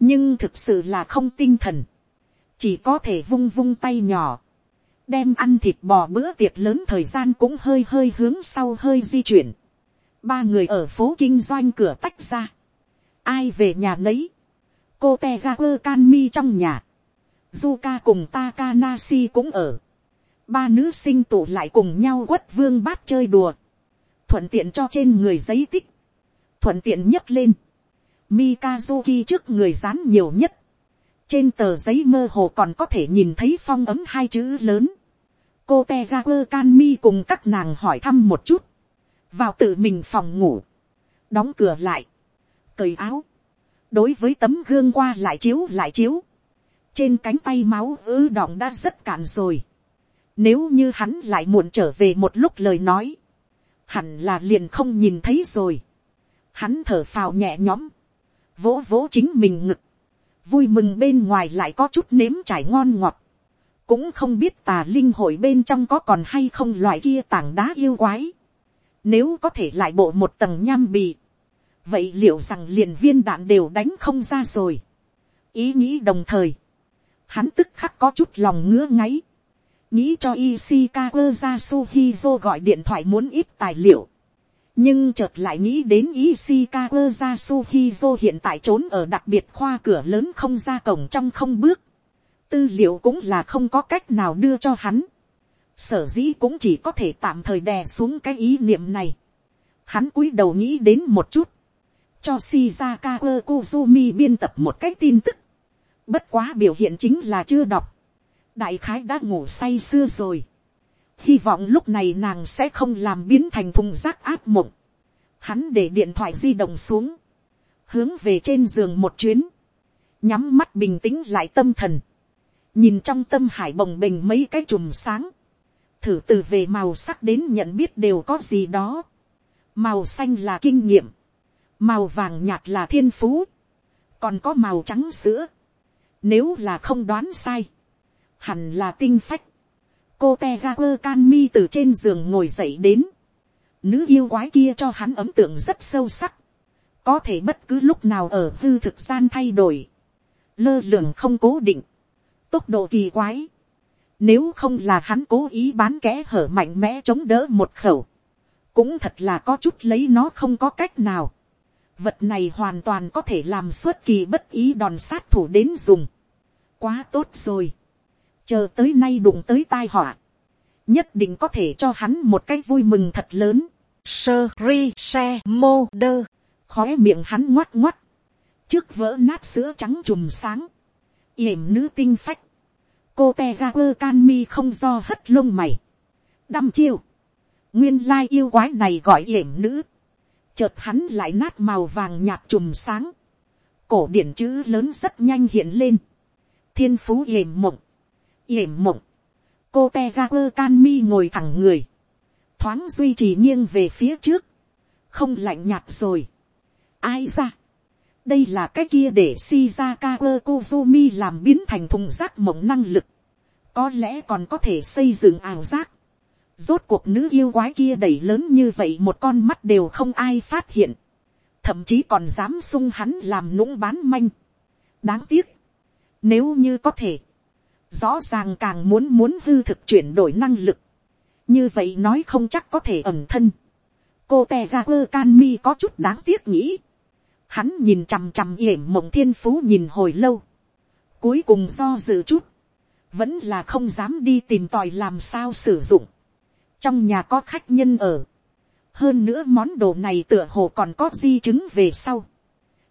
Nhưng thực sự là không tinh thần. Chỉ có thể vung vung tay nhỏ. Đem ăn thịt bò bữa tiệc lớn thời gian cũng hơi hơi hướng sau hơi di chuyển. Ba người ở phố kinh doanh cửa tách ra. Ai về nhà nấy. Cô Tegaku Kanmi trong nhà. Zuka cùng Takanashi cũng ở ba nữ sinh tụ lại cùng nhau quất vương bát chơi đùa, thuận tiện cho trên người giấy tích, thuận tiện nhất lên, Mikazuki trước người dán nhiều nhất, trên tờ giấy mơ hồ còn có thể nhìn thấy phong ấm hai chữ lớn, cô te ga quơ can mi cùng các nàng hỏi thăm một chút, vào tự mình phòng ngủ, đóng cửa lại, cởi áo, đối với tấm gương qua lại chiếu lại chiếu, trên cánh tay máu ứ đọng đã rất cạn rồi, nếu như hắn lại muộn trở về một lúc lời nói. Hẳn là liền không nhìn thấy rồi. Hắn thở phào nhẹ nhõm. Vỗ vỗ chính mình ngực. Vui mừng bên ngoài lại có chút nếm trải ngon ngọt. Cũng không biết tà linh hội bên trong có còn hay không loại kia tảng đá yêu quái. Nếu có thể lại bộ một tầng nham bì. Vậy liệu rằng liền viên đạn đều đánh không ra rồi. Ý nghĩ đồng thời. Hắn tức khắc có chút lòng ngứa ngáy nghĩ cho Ishikawa Yasuhizo gọi điện thoại muốn ít tài liệu. Nhưng chợt lại nghĩ đến Ishikawa Yasuhizo hiện tại trốn ở đặc biệt khoa cửa lớn không ra cổng trong không bước. Tư liệu cũng là không có cách nào đưa cho hắn. Sở dĩ cũng chỉ có thể tạm thời đè xuống cái ý niệm này. Hắn cúi đầu nghĩ đến một chút. Cho Shizakawa Kuzumi biên tập một cái tin tức. Bất quá biểu hiện chính là chưa đọc đại khái đã ngủ say xưa rồi. hy vọng lúc này nàng sẽ không làm biến thành thùng rác áp mộng. hắn để điện thoại di động xuống, hướng về trên giường một chuyến, nhắm mắt bình tĩnh lại tâm thần, nhìn trong tâm hải bồng bềnh mấy cái chùm sáng, thử từ về màu sắc đến nhận biết đều có gì đó. màu xanh là kinh nghiệm, màu vàng nhạt là thiên phú, còn có màu trắng sữa. Nếu là không đoán sai, hẳn là tinh phách. cô te ga quơ can mi từ trên giường ngồi dậy đến. nữ yêu quái kia cho hắn ấm tượng rất sâu sắc. có thể bất cứ lúc nào ở hư thực gian thay đổi. lơ lường không cố định. tốc độ kỳ quái. nếu không là hắn cố ý bán kẽ hở mạnh mẽ chống đỡ một khẩu. cũng thật là có chút lấy nó không có cách nào. vật này hoàn toàn có thể làm suốt kỳ bất ý đòn sát thủ đến dùng. quá tốt rồi chờ tới nay đụng tới tai họa, nhất định có thể cho hắn một cái vui mừng thật lớn. Sơ ri se mô đơ, khóe miệng hắn ngoắt ngoắt, trước vỡ nát sữa trắng chùm sáng, yểm nữ tinh phách, cô te ga quơ can mi không do hất lông mày, đăm chiêu, nguyên lai yêu quái này gọi yểm nữ, chợt hắn lại nát màu vàng nhạt chùm sáng, cổ điển chữ lớn rất nhanh hiện lên, thiên phú yểm mộng, yểm mộng, cô te ra quơ can mi ngồi thẳng người, thoáng duy trì nghiêng về phía trước, không lạnh nhạt rồi. ai ra, đây là cái kia để Shizaka Kozumi làm biến thành thùng rác mộng năng lực, có lẽ còn có thể xây dựng ảo giác, rốt cuộc nữ yêu quái kia đẩy lớn như vậy một con mắt đều không ai phát hiện, thậm chí còn dám sung hắn làm nũng bán manh. đáng tiếc, nếu như có thể, rõ ràng càng muốn muốn hư thực chuyển đổi năng lực, như vậy nói không chắc có thể ẩm thân. cô te ra quơ can mi có chút đáng tiếc nghĩ, hắn nhìn chằm chằm yểm mộng thiên phú nhìn hồi lâu, cuối cùng do dự chút, vẫn là không dám đi tìm tòi làm sao sử dụng, trong nhà có khách nhân ở, hơn nữa món đồ này tựa hồ còn có di chứng về sau,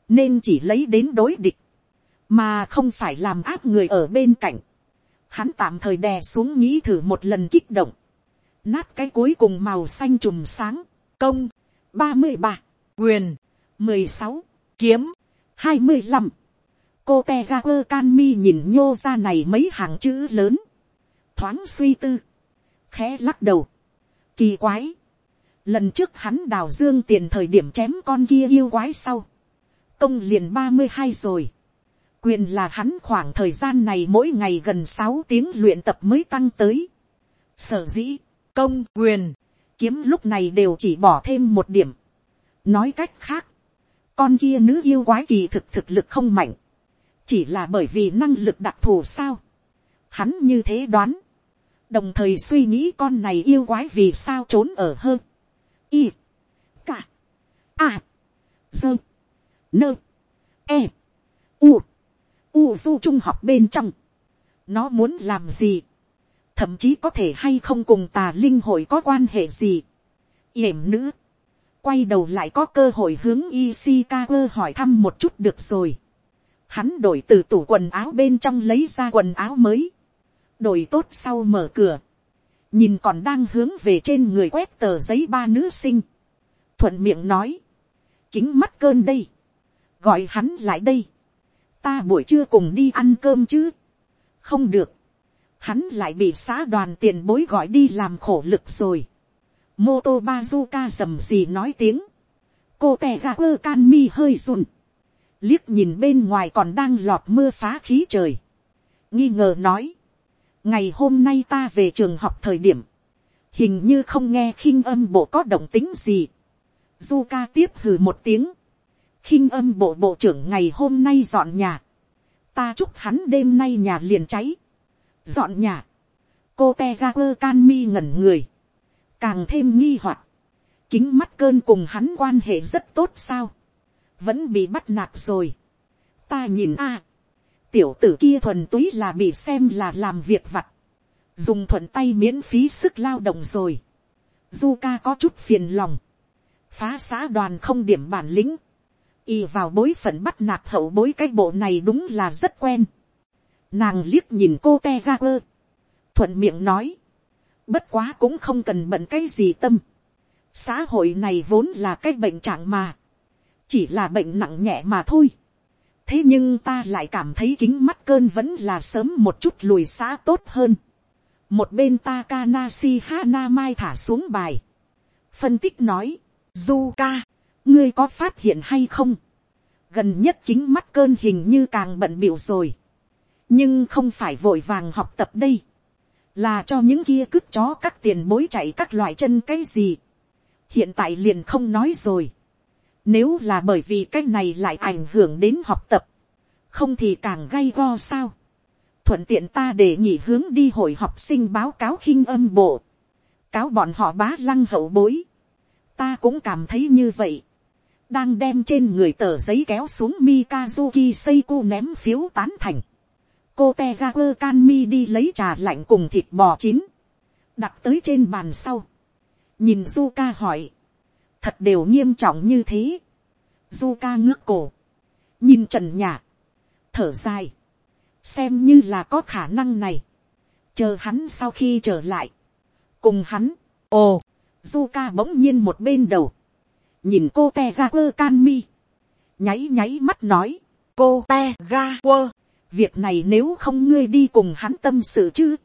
nên chỉ lấy đến đối địch, mà không phải làm áp người ở bên cạnh. Hắn tạm thời đè xuống nghĩ thử một lần kích động, nát cái cuối cùng màu xanh trùm sáng, công, ba mươi ba, quyền, mười sáu, kiếm, hai mươi lăm, cô te ga quơ can mi nhìn nhô ra này mấy hàng chữ lớn, thoáng suy tư, khẽ lắc đầu, kỳ quái, lần trước hắn đào dương tiền thời điểm chém con kia yêu quái sau, công liền ba mươi hai rồi, quyền là hắn khoảng thời gian này mỗi ngày gần sáu tiếng luyện tập mới tăng tới, sở dĩ, công quyền, kiếm lúc này đều chỉ bỏ thêm một điểm. nói cách khác, con kia nữ yêu quái kỳ thực thực lực không mạnh, chỉ là bởi vì năng lực đặc thù sao. hắn như thế đoán, đồng thời suy nghĩ con này yêu quái vì sao trốn ở hơn. y, cả, a, dơ, nơ, e, u, u du trung học bên trong, nó muốn làm gì, thậm chí có thể hay không cùng tà linh hội có quan hệ gì. yểm nữ, quay đầu lại có cơ hội hướng Ishikawa hỏi thăm một chút được rồi. Hắn đổi từ tủ quần áo bên trong lấy ra quần áo mới. Đổi tốt sau mở cửa. Nhìn còn đang hướng về trên người quét tờ giấy ba nữ sinh. Thuận miệng nói. Kính mắt cơn đây. Gọi hắn lại đây. Ta buổi trưa cùng đi ăn cơm chứ. Không được hắn lại bị xã đoàn tiền bối gọi đi làm khổ lực rồi. mô tô bazuka rầm gì nói tiếng. cô tè ra quơ can mi hơi run. liếc nhìn bên ngoài còn đang lọt mưa phá khí trời. nghi ngờ nói. ngày hôm nay ta về trường học thời điểm. hình như không nghe khinh âm bộ có động tính gì. du ca tiếp hừ một tiếng khinh âm bộ bộ trưởng ngày hôm nay dọn nhà. ta chúc hắn đêm nay nhà liền cháy. Dọn nhà, cô te ga quơ can mi ngẩn người, càng thêm nghi hoặc, kính mắt cơn cùng hắn quan hệ rất tốt sao, vẫn bị bắt nạt rồi. ta nhìn a, tiểu tử kia thuần túy là bị xem là làm việc vặt, dùng thuận tay miễn phí sức lao động rồi. du ca có chút phiền lòng, phá xã đoàn không điểm bản lĩnh, y vào bối phận bắt nạt hậu bối cái bộ này đúng là rất quen. Nàng liếc nhìn cô te ra ơ. Thuận miệng nói. Bất quá cũng không cần bận cái gì tâm. Xã hội này vốn là cái bệnh trạng mà. Chỉ là bệnh nặng nhẹ mà thôi. Thế nhưng ta lại cảm thấy kính mắt cơn vẫn là sớm một chút lùi xã tốt hơn. Một bên Takanashi Hana Mai thả xuống bài. Phân tích nói. Zuka, ngươi có phát hiện hay không? Gần nhất chính mắt cơn hình như càng bận biểu rồi. Nhưng không phải vội vàng học tập đây, là cho những kia cướp chó các tiền bối chạy các loại chân cái gì, hiện tại liền không nói rồi, nếu là bởi vì cái này lại ảnh hưởng đến học tập, không thì càng gay go sao, thuận tiện ta để nghỉ hướng đi hội học sinh báo cáo khinh âm bộ, cáo bọn họ bá lăng hậu bối, ta cũng cảm thấy như vậy, đang đem trên người tờ giấy kéo xuống Mikazuki Seiko ném phiếu tán thành. Cô Tegaku Kanmi đi lấy trà lạnh cùng thịt bò chín, đặt tới trên bàn sau, nhìn Zuka hỏi, thật đều nghiêm trọng như thế, Zuka ngước cổ, nhìn trần nhà, thở dài, xem như là có khả năng này, chờ hắn sau khi trở lại, cùng hắn, ồ, Zuka bỗng nhiên một bên đầu, nhìn cô te ga quơ can mi, nháy nháy mắt nói, cô te ga quơ việc này nếu không ngươi đi cùng hắn tâm sự chứ,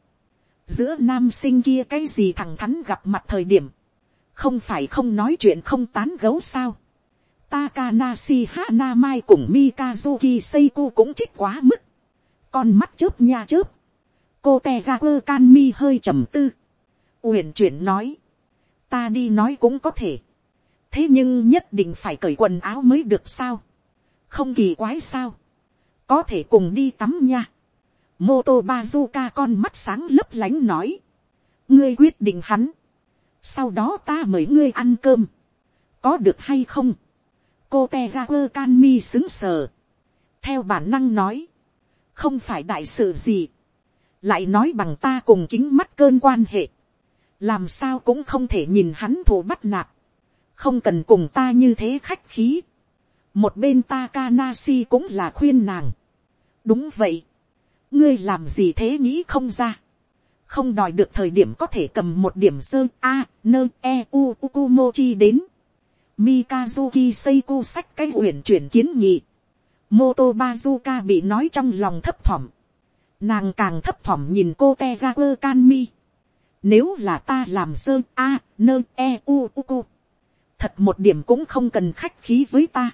giữa nam sinh kia cái gì thằng thắn gặp mặt thời điểm, không phải không nói chuyện không tán gấu sao. Takanashi Hanamai cùng Mikazuki Seiko cũng trích quá mức. Con mắt chớp nha chớp. cô te Kanmi hơi trầm tư, uyển chuyển nói, ta đi nói cũng có thể, thế nhưng nhất định phải cởi quần áo mới được sao, không kỳ quái sao, có thể cùng đi tắm nha, mô tô bazuka con mắt sáng lấp lánh nói, ngươi quyết định hắn, sau đó ta mời ngươi ăn cơm, có được hay không, cô te ga quơ can mi xứng sờ, theo bản năng nói, không phải đại sự gì, lại nói bằng ta cùng kính mắt cơn quan hệ, làm sao cũng không thể nhìn hắn thủ bắt nạt, không cần cùng ta như thế khách khí, một bên Takanasi cũng là khuyên nàng, đúng vậy, ngươi làm gì thế nghĩ không ra, không đòi được thời điểm có thể cầm một điểm sơ a nơ e u ukumochi đến, mikazuki seiko sách cái uyển chuyển kiến nghị, Moto Bazuka bị nói trong lòng thấp thỏm. Nàng càng thấp thỏm nhìn cô Tegaku Kanmi. Nếu là ta làm sơ A, nơ, e, u, u, u. Thật một điểm cũng không cần khách khí với ta.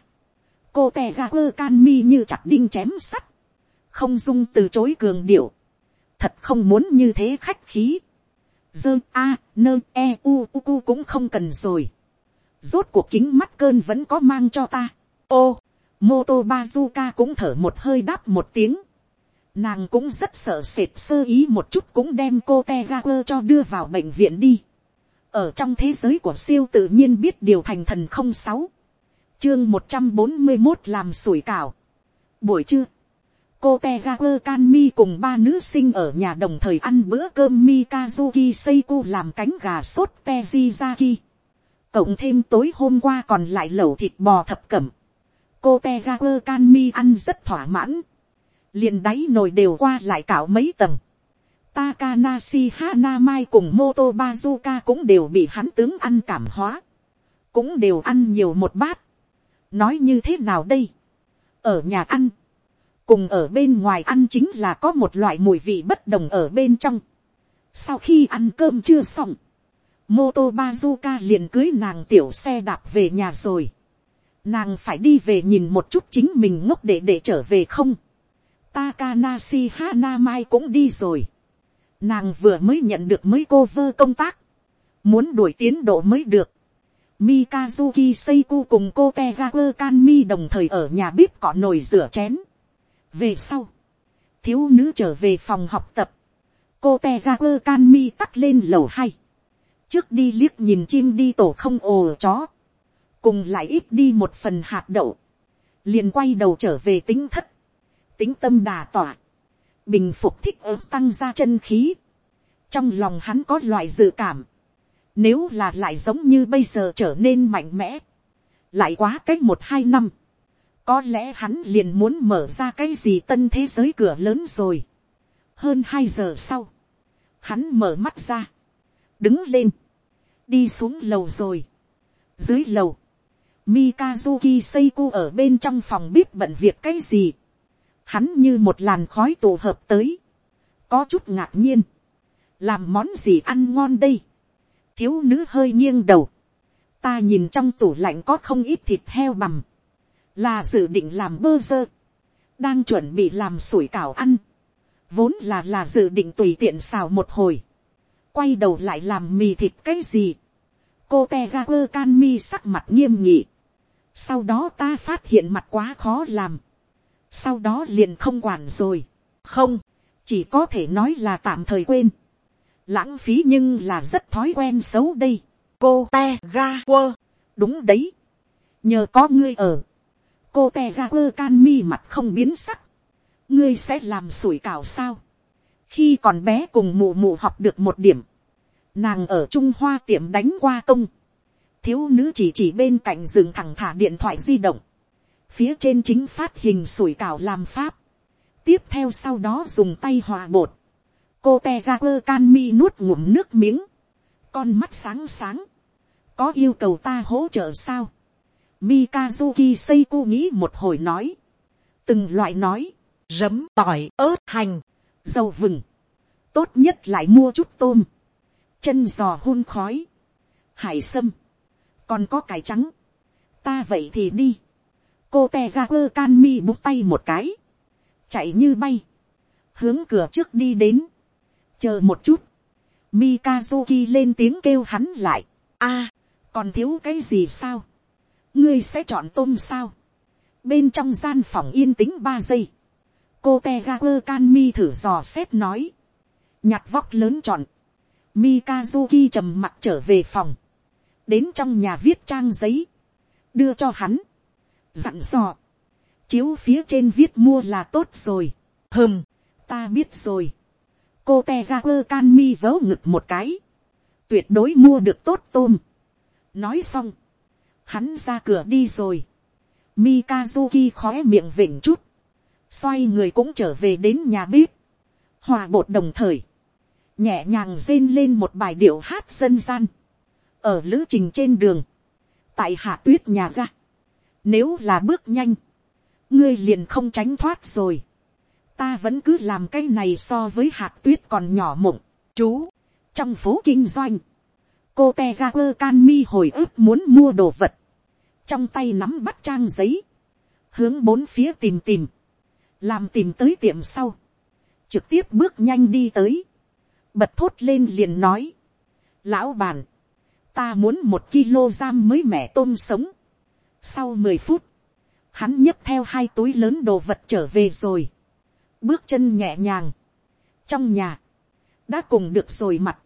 Cô Tegaku Kanmi như chặt đinh chém sắt. Không dung từ chối cường điệu. Thật không muốn như thế khách khí. Dơ A, nơ, e, u, u, u cũng không cần rồi. Rốt cuộc kính mắt cơn vẫn có mang cho ta. Ô! Mô tô Bazuka cũng thở một hơi đáp một tiếng. Nàng cũng rất sợ sệt sơ ý một chút cũng đem cô Tegaper cho đưa vào bệnh viện đi. Ở trong thế giới của siêu tự nhiên biết điều thành thần không sáu Chương một trăm bốn mươi một làm sủi cảo. Buổi trưa. Cô Tegaper Kanmi cùng ba nữ sinh ở nhà đồng thời ăn bữa cơm Mikazuki seiku làm cánh gà sốt Tezizaki. Cộng thêm tối hôm qua còn lại lẩu thịt bò thập cẩm cô te ga quơ can mi ăn rất thỏa mãn, liền đáy nồi đều qua lại cảo mấy tầng. Takanashi Hanamai cùng Moto Bazuka cũng đều bị hắn tướng ăn cảm hóa. Cũng đều ăn nhiều một bát. Nói như thế nào đây? Ở nhà ăn. Cùng ở bên ngoài ăn chính là có một loại mùi vị bất đồng ở bên trong. Sau khi ăn cơm chưa xong. Moto Bazuka liền cưới nàng tiểu xe đạp về nhà rồi nàng phải đi về nhìn một chút chính mình ngốc để để trở về không. Takanashi Hanamai cũng đi rồi. Nàng vừa mới nhận được mới cô vơ công tác. Muốn đuổi tiến độ mới được. Mikazuki Seiku cùng cô Tegaku Kanmi đồng thời ở nhà bếp cọ nồi rửa chén. Về sau. Thiếu nữ trở về phòng học tập. Cô Tegaku Kanmi tắt lên lầu hay. Trước đi liếc nhìn chim đi tổ không ồ chó cùng lại ít đi một phần hạt đậu, liền quay đầu trở về tính thất, tính tâm đà tỏa, bình phục thích ứng tăng ra chân khí, trong lòng hắn có loại dự cảm, nếu là lại giống như bây giờ trở nên mạnh mẽ, lại quá cách một hai năm, có lẽ hắn liền muốn mở ra cái gì tân thế giới cửa lớn rồi. hơn hai giờ sau, hắn mở mắt ra, đứng lên, đi xuống lầu rồi. dưới lầu, Mikazuki Seiko ở bên trong phòng bếp bận việc cái gì. Hắn như một làn khói tụ hợp tới. Có chút ngạc nhiên. Làm món gì ăn ngon đây. Thiếu nữ hơi nghiêng đầu. Ta nhìn trong tủ lạnh có không ít thịt heo bằm. Là dự định làm bơ dơ. Đang chuẩn bị làm sủi cảo ăn. Vốn là là dự định tùy tiện xào một hồi. Quay đầu lại làm mì thịt cái gì cô te ga quơ can mi sắc mặt nghiêm nghị sau đó ta phát hiện mặt quá khó làm, sau đó liền không quản rồi, không, chỉ có thể nói là tạm thời quên, lãng phí nhưng là rất thói quen xấu đây, cô te ga quơ, đúng đấy, nhờ có ngươi ở, cô te ga quơ can mi mặt không biến sắc, ngươi sẽ làm sủi cảo sao, khi còn bé cùng mù mù học được một điểm, nàng ở trung hoa tiệm đánh qua công, thiếu nữ chỉ chỉ bên cạnh rừng thẳng thả điện thoại di động, phía trên chính phát hình sủi cảo làm pháp, tiếp theo sau đó dùng tay hòa bột, cô te ra quơ can mi nuốt ngụm nước miếng, con mắt sáng sáng, có yêu cầu ta hỗ trợ sao, Mikazuki Seiko nghĩ một hồi nói, từng loại nói, rấm tỏi ớt hành, dầu vừng, tốt nhất lại mua chút tôm, chân giò hun khói, hải sâm, còn có cải trắng, ta vậy thì đi, cô te ra quơ can mi bút tay một cái, chạy như bay, hướng cửa trước đi đến, chờ một chút, Mikazuki lên tiếng kêu hắn lại, a, còn thiếu cái gì sao, ngươi sẽ chọn tôm sao, bên trong gian phòng yên tĩnh ba giây, cô te ga quơ can mi thử dò xét nói, nhặt vóc lớn chọn, Mikazuki trầm mặt trở về phòng, đến trong nhà viết trang giấy, đưa cho hắn, dặn dò, chiếu phía trên viết mua là tốt rồi, hơm, ta biết rồi, cô te ga quơ can mi vớ ngực một cái, tuyệt đối mua được tốt tôm, nói xong, hắn ra cửa đi rồi, Mikazuki khóe miệng vịnh chút, xoay người cũng trở về đến nhà bếp, hòa bột đồng thời, nhẹ nhàng rên lên một bài điệu hát dân gian, ở lữ trình trên đường, tại hạ tuyết nhà ga, nếu là bước nhanh, ngươi liền không tránh thoát rồi, ta vẫn cứ làm cái này so với hạt tuyết còn nhỏ mộng, chú, trong phố kinh doanh, cô te ga quơ can mi hồi ức muốn mua đồ vật, trong tay nắm bắt trang giấy, hướng bốn phía tìm tìm, làm tìm tới tiệm sau, trực tiếp bước nhanh đi tới, bật thốt lên liền nói, lão bàn, ta muốn một kg giam mới mẻ tôm sống. Sau mười phút, hắn nhấc theo hai túi lớn đồ vật trở về rồi, bước chân nhẹ nhàng, trong nhà, đã cùng được rồi mặt,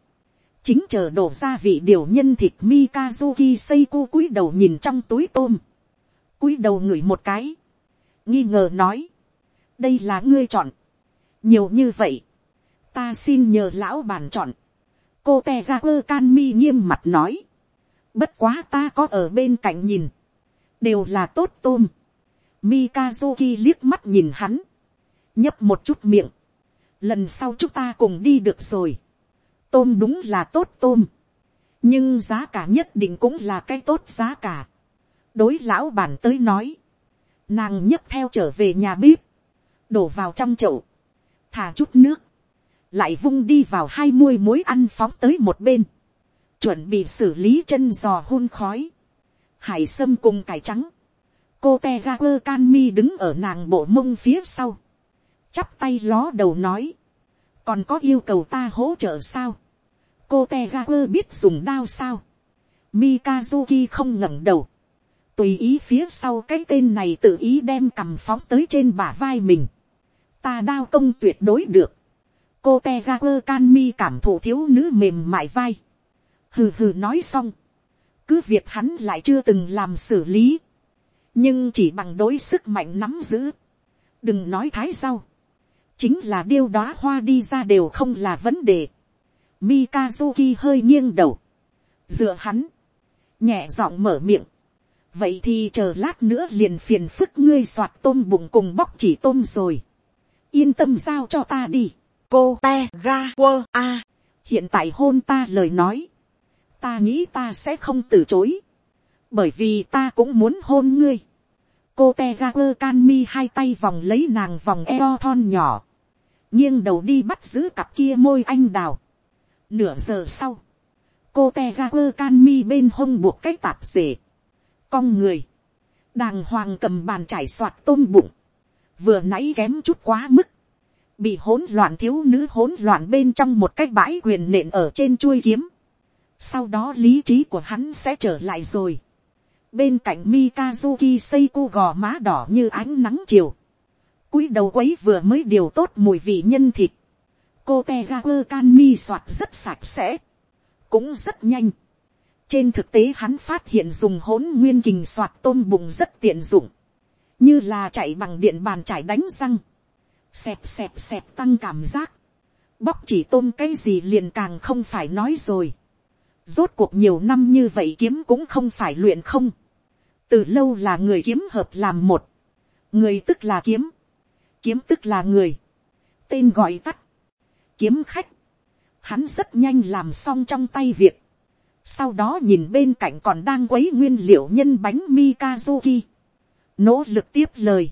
chính chờ đổ ra vị điều nhân thịt Mikazuki Seiko cúi đầu nhìn trong túi tôm, cúi đầu ngửi một cái, nghi ngờ nói, đây là ngươi chọn, nhiều như vậy, ta xin nhờ lão bàn chọn, cô te ra can mi nghiêm mặt nói, bất quá ta có ở bên cạnh nhìn, đều là tốt tôm, Mikazuki liếc mắt nhìn hắn, nhấp một chút miệng, lần sau chúng ta cùng đi được rồi, tôm đúng là tốt tôm, nhưng giá cả nhất định cũng là cái tốt giá cả, đối lão bản tới nói, nàng nhấc theo trở về nhà bếp, đổ vào trong chậu, thả chút nước, lại vung đi vào hai muôi muối ăn phóng tới một bên, chuẩn bị xử lý chân giò hun khói, hải sâm cùng cải trắng, cô te ga quơ can mi đứng ở nàng bộ mông phía sau, chắp tay ló đầu nói, còn có yêu cầu ta hỗ trợ sao, cô te ga quơ biết dùng đao sao, mikazuki không ngẩng đầu, tùy ý phía sau cái tên này tự ý đem cầm phóng tới trên bả vai mình, ta đao công tuyệt đối được, cô te ga quơ can mi cảm thụ thiếu nữ mềm mại vai, hừ hừ nói xong, cứ việc hắn lại chưa từng làm xử lý, nhưng chỉ bằng đối sức mạnh nắm giữ, đừng nói thái sau, chính là điêu đó hoa đi ra đều không là vấn đề. Mikazuki hơi nghiêng đầu, dựa hắn, nhẹ giọng mở miệng, vậy thì chờ lát nữa liền phiền phức ngươi soạt tôm bụng cùng bóc chỉ tôm rồi, yên tâm giao cho ta đi, cô te ga quơ a, hiện tại hôn ta lời nói, ta nghĩ ta sẽ không từ chối, bởi vì ta cũng muốn hôn ngươi. cô te ga quơ can mi hai tay vòng lấy nàng vòng eo thon nhỏ, nghiêng đầu đi bắt giữ cặp kia môi anh đào. nửa giờ sau, cô te ga quơ can mi bên hông buộc cái tạp dề, cong người, đàng hoàng cầm bàn trải soạt tôm bụng, vừa nãy kém chút quá mức, bị hỗn loạn thiếu nữ hỗn loạn bên trong một cái bãi quyền nện ở trên chuôi kiếm, sau đó lý trí của hắn sẽ trở lại rồi. bên cạnh mikazuki seiko gò má đỏ như ánh nắng chiều, cúi đầu quấy vừa mới điều tốt mùi vị nhân thịt, cô te ga quơ can mi soạt rất sạch sẽ, cũng rất nhanh. trên thực tế hắn phát hiện dùng hỗn nguyên kình soạt tôm bụng rất tiện dụng, như là chạy bằng điện bàn chải đánh răng, xẹp xẹp xẹp tăng cảm giác, bóc chỉ tôm cái gì liền càng không phải nói rồi. Rốt cuộc nhiều năm như vậy kiếm cũng không phải luyện không. Từ lâu là người kiếm hợp làm một. Người tức là kiếm. Kiếm tức là người. Tên gọi tắt. Kiếm khách. Hắn rất nhanh làm xong trong tay việc. Sau đó nhìn bên cạnh còn đang quấy nguyên liệu nhân bánh Mikazuki. Nỗ lực tiếp lời.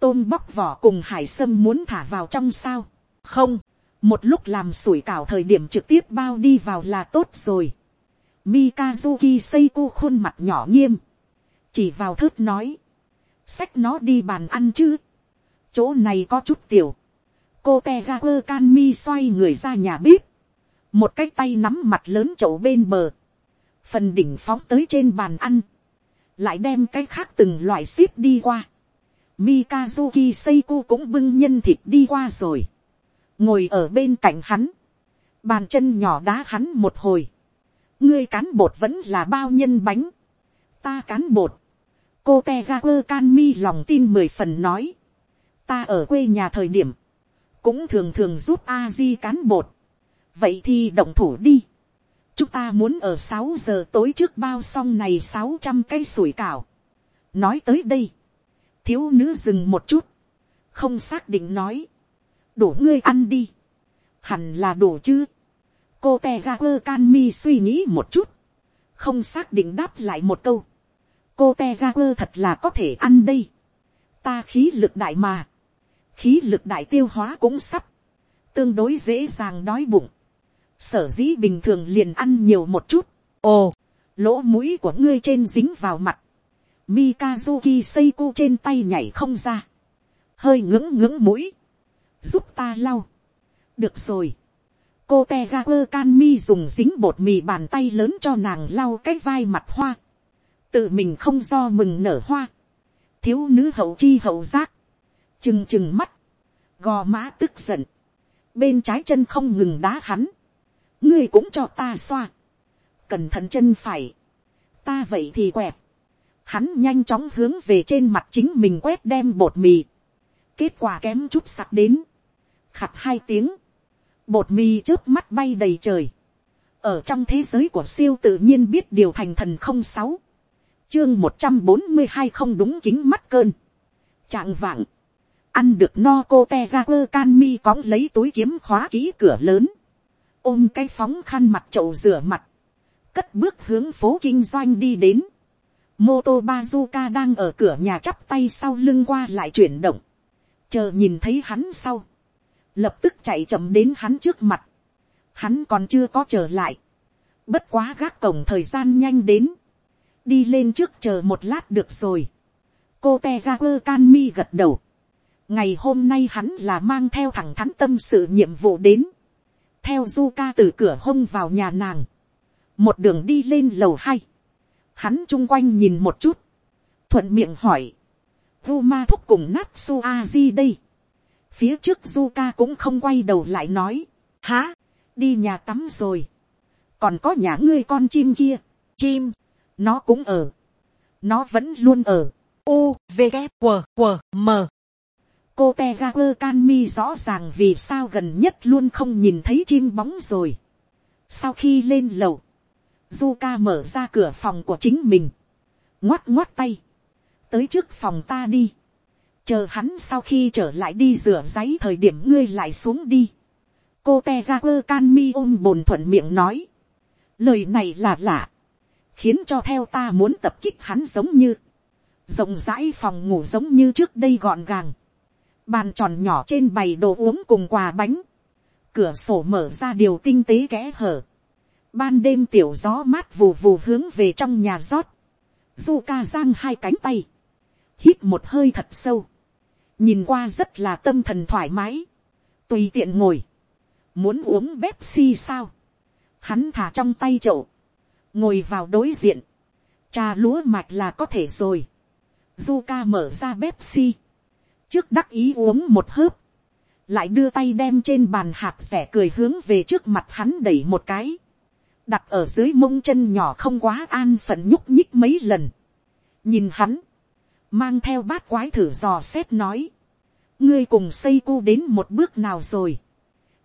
Tôm bóc vỏ cùng hải sâm muốn thả vào trong sao. Không. Một lúc làm sủi cảo thời điểm trực tiếp bao đi vào là tốt rồi Mikazuki Seiko khuôn mặt nhỏ nghiêm. Chỉ vào thớt nói. Xách nó đi bàn ăn chứ. Chỗ này có chút tiểu. cô te ga quơ can mi xoay người ra nhà bếp, một cái tay nắm mặt lớn chậu bên bờ, phần đỉnh phóng tới trên bàn ăn, lại đem cái khác từng loại ship đi qua. Mikazuki Seiko cũng bưng nhân thịt đi qua rồi, ngồi ở bên cạnh hắn, bàn chân nhỏ đá hắn một hồi, ngươi cán bột vẫn là bao nhân bánh, ta cán bột, cô te ga quơ can mi lòng tin mười phần nói, ta ở quê nhà thời điểm, cũng thường thường giúp a di cán bột, vậy thì động thủ đi, chúng ta muốn ở sáu giờ tối trước bao xong này sáu trăm cây sủi cảo. nói tới đây, thiếu nữ dừng một chút, không xác định nói, đủ ngươi ăn đi, hẳn là đủ chứ, cô te ga quơ can mi suy nghĩ một chút, không xác định đáp lại một câu, cô te ga quơ thật là có thể ăn đây, ta khí lực đại mà, khí lực đại tiêu hóa cũng sắp, tương đối dễ dàng đói bụng, sở dĩ bình thường liền ăn nhiều một chút, ồ, lỗ mũi của ngươi trên dính vào mặt, Mikazuki Seiko trên tay nhảy không ra, hơi ngưỡng ngưỡng mũi, giúp ta lau, được rồi, cô te ga quơ can mi dùng dính bột mì bàn tay lớn cho nàng lau cái vai mặt hoa, tự mình không do mừng nở hoa, thiếu nữ hậu chi hậu giác, chừng chừng mắt, gò má tức giận, bên trái chân không ngừng đá hắn, ngươi cũng cho ta xoa, cẩn thận chân phải, ta vậy thì quẹp. hắn nhanh chóng hướng về trên mặt chính mình quét đem bột mì, kết quả kém chút sặc đến, khặt hai tiếng, bột mì trước mắt bay đầy trời, ở trong thế giới của siêu tự nhiên biết điều thành thần không sáu, chương một trăm bốn mươi hai không đúng kính mắt cơn, trạng vạng, ăn được no cô te ra quơ can mi cóng lấy túi kiếm khóa ký cửa lớn, ôm cái phóng khăn mặt chậu rửa mặt, cất bước hướng phố kinh doanh đi đến, mô tô bazuka đang ở cửa nhà chắp tay sau lưng qua lại chuyển động, chờ nhìn thấy hắn sau, lập tức chạy chậm đến hắn trước mặt, hắn còn chưa có trở lại, bất quá gác cổng thời gian nhanh đến, đi lên trước chờ một lát được rồi, cô te ra quơ can mi gật đầu, ngày hôm nay hắn là mang theo thẳng thắn tâm sự nhiệm vụ đến, theo du ca từ cửa hông vào nhà nàng, một đường đi lên lầu hai, hắn chung quanh nhìn một chút, thuận miệng hỏi, vu ma thúc cùng nát su a di đây, phía trước du ca cũng không quay đầu lại nói, há, đi nhà tắm rồi, còn có nhà ngươi con chim kia, chim, nó cũng ở, nó vẫn luôn ở, u v g q q m. Cô te ga quơ can mi rõ ràng vì sao gần nhất luôn không nhìn thấy chim bóng rồi. sau khi lên lầu, du ca mở ra cửa phòng của chính mình, ngoắt ngoắt tay, tới trước phòng ta đi, chờ hắn sau khi trở lại đi rửa giấy thời điểm ngươi lại xuống đi. cô te ra quơ can mi ôm bồn thuận miệng nói, lời này là lạ, khiến cho theo ta muốn tập kích hắn giống như, rộng rãi phòng ngủ giống như trước đây gọn gàng, bàn tròn nhỏ trên bày đồ uống cùng quà bánh, cửa sổ mở ra điều tinh tế kẽ hở, ban đêm tiểu gió mát vù vù hướng về trong nhà rót, du ca giang hai cánh tay, hít một hơi thật sâu, nhìn qua rất là tâm thần thoải mái, tùy tiện ngồi, muốn uống Pepsi sao, hắn thả trong tay chậu, ngồi vào đối diện, trà lúa mạch là có thể rồi, Zuka mở ra Pepsi, trước đắc ý uống một hớp, lại đưa tay đem trên bàn hạt rẻ cười hướng về trước mặt hắn đẩy một cái, đặt ở dưới mông chân nhỏ không quá an phận nhúc nhích mấy lần, nhìn hắn, mang theo bát quái thử dò xét nói, ngươi cùng xây cu đến một bước nào rồi,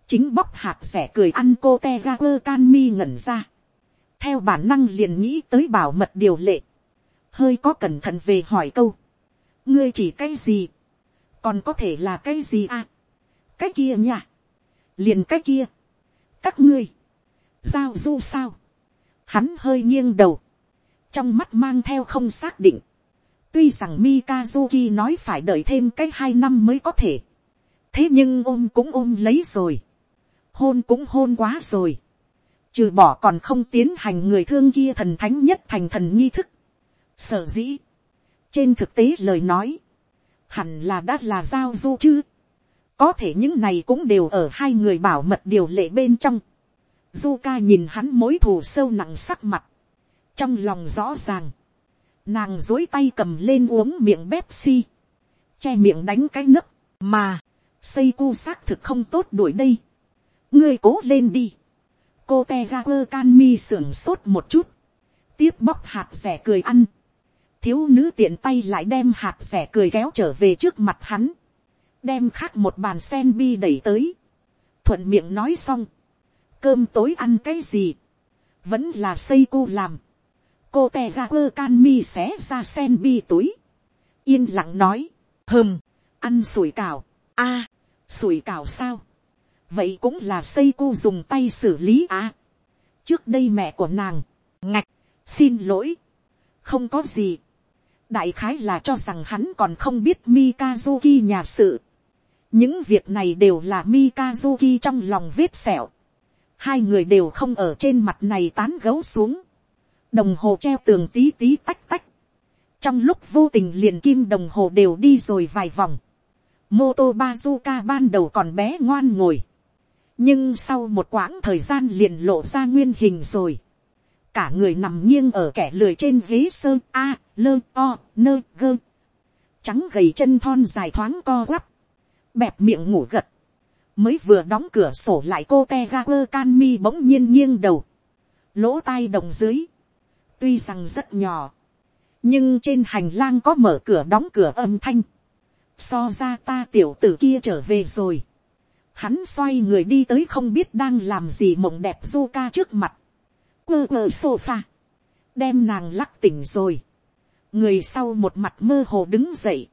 chính bóc hạt rẻ cười ăn cô te ga quơ can mi ngẩn ra, theo bản năng liền nghĩ tới bảo mật điều lệ, hơi có cẩn thận về hỏi câu, ngươi chỉ cái gì, còn có thể là cái gì à, cái kia nha, liền cái kia, các ngươi, giao du sao, hắn hơi nghiêng đầu, trong mắt mang theo không xác định, tuy rằng Mikazuki nói phải đợi thêm cái hai năm mới có thể, thế nhưng ôm cũng ôm lấy rồi, hôn cũng hôn quá rồi, trừ bỏ còn không tiến hành người thương kia thần thánh nhất thành thần nghi thức, sở dĩ, trên thực tế lời nói, hẳn là đã là giao du chứ, có thể những này cũng đều ở hai người bảo mật điều lệ bên trong. Zuka nhìn hắn mối thù sâu nặng sắc mặt, trong lòng rõ ràng, nàng dối tay cầm lên uống miệng Pepsi, che miệng đánh cái nấc, mà, xây cu xác thực không tốt đuổi đây. ngươi cố lên đi. cô te ga quơ can mi sưởng sốt một chút, tiếp bóc hạt rẻ cười ăn. thiếu nữ tiện tay lại đem hạt rẻ cười kéo trở về trước mặt hắn, đem khác một bàn sen bi đẩy tới, thuận miệng nói xong, cơm tối ăn cái gì, vẫn là xây cu làm, cô te ga quơ can mi xé ra sen bi túi, yên lặng nói, hơm, ăn sủi cảo, a, à, sủi cảo sao, vậy cũng là xây cu dùng tay xử lý à. trước đây mẹ của nàng, ngạch, xin lỗi, không có gì, đại khái là cho rằng hắn còn không biết mikazuki nhà sự, những việc này đều là mikazuki trong lòng vết sẹo, hai người đều không ở trên mặt này tán gấu xuống, đồng hồ treo tường tí tí tách tách, trong lúc vô tình liền kim đồng hồ đều đi rồi vài vòng, mô tô bazuka ban đầu còn bé ngoan ngồi, nhưng sau một quãng thời gian liền lộ ra nguyên hình rồi, cả người nằm nghiêng ở kẻ lười trên ghế sơn a, lơ o, nơ gơ, trắng gầy chân thon dài thoáng co quắp, bẹp miệng ngủ gật, mới vừa đóng cửa sổ lại cô te ga quơ can mi bỗng nhiên nghiêng đầu, lỗ tai đồng dưới, tuy rằng rất nhỏ, nhưng trên hành lang có mở cửa đóng cửa âm thanh, so ra ta tiểu tử kia trở về rồi, hắn xoay người đi tới không biết đang làm gì mộng đẹp du ca trước mặt, quơ quơ sofa, đem nàng lắc tỉnh rồi, người sau một mặt mơ hồ đứng dậy,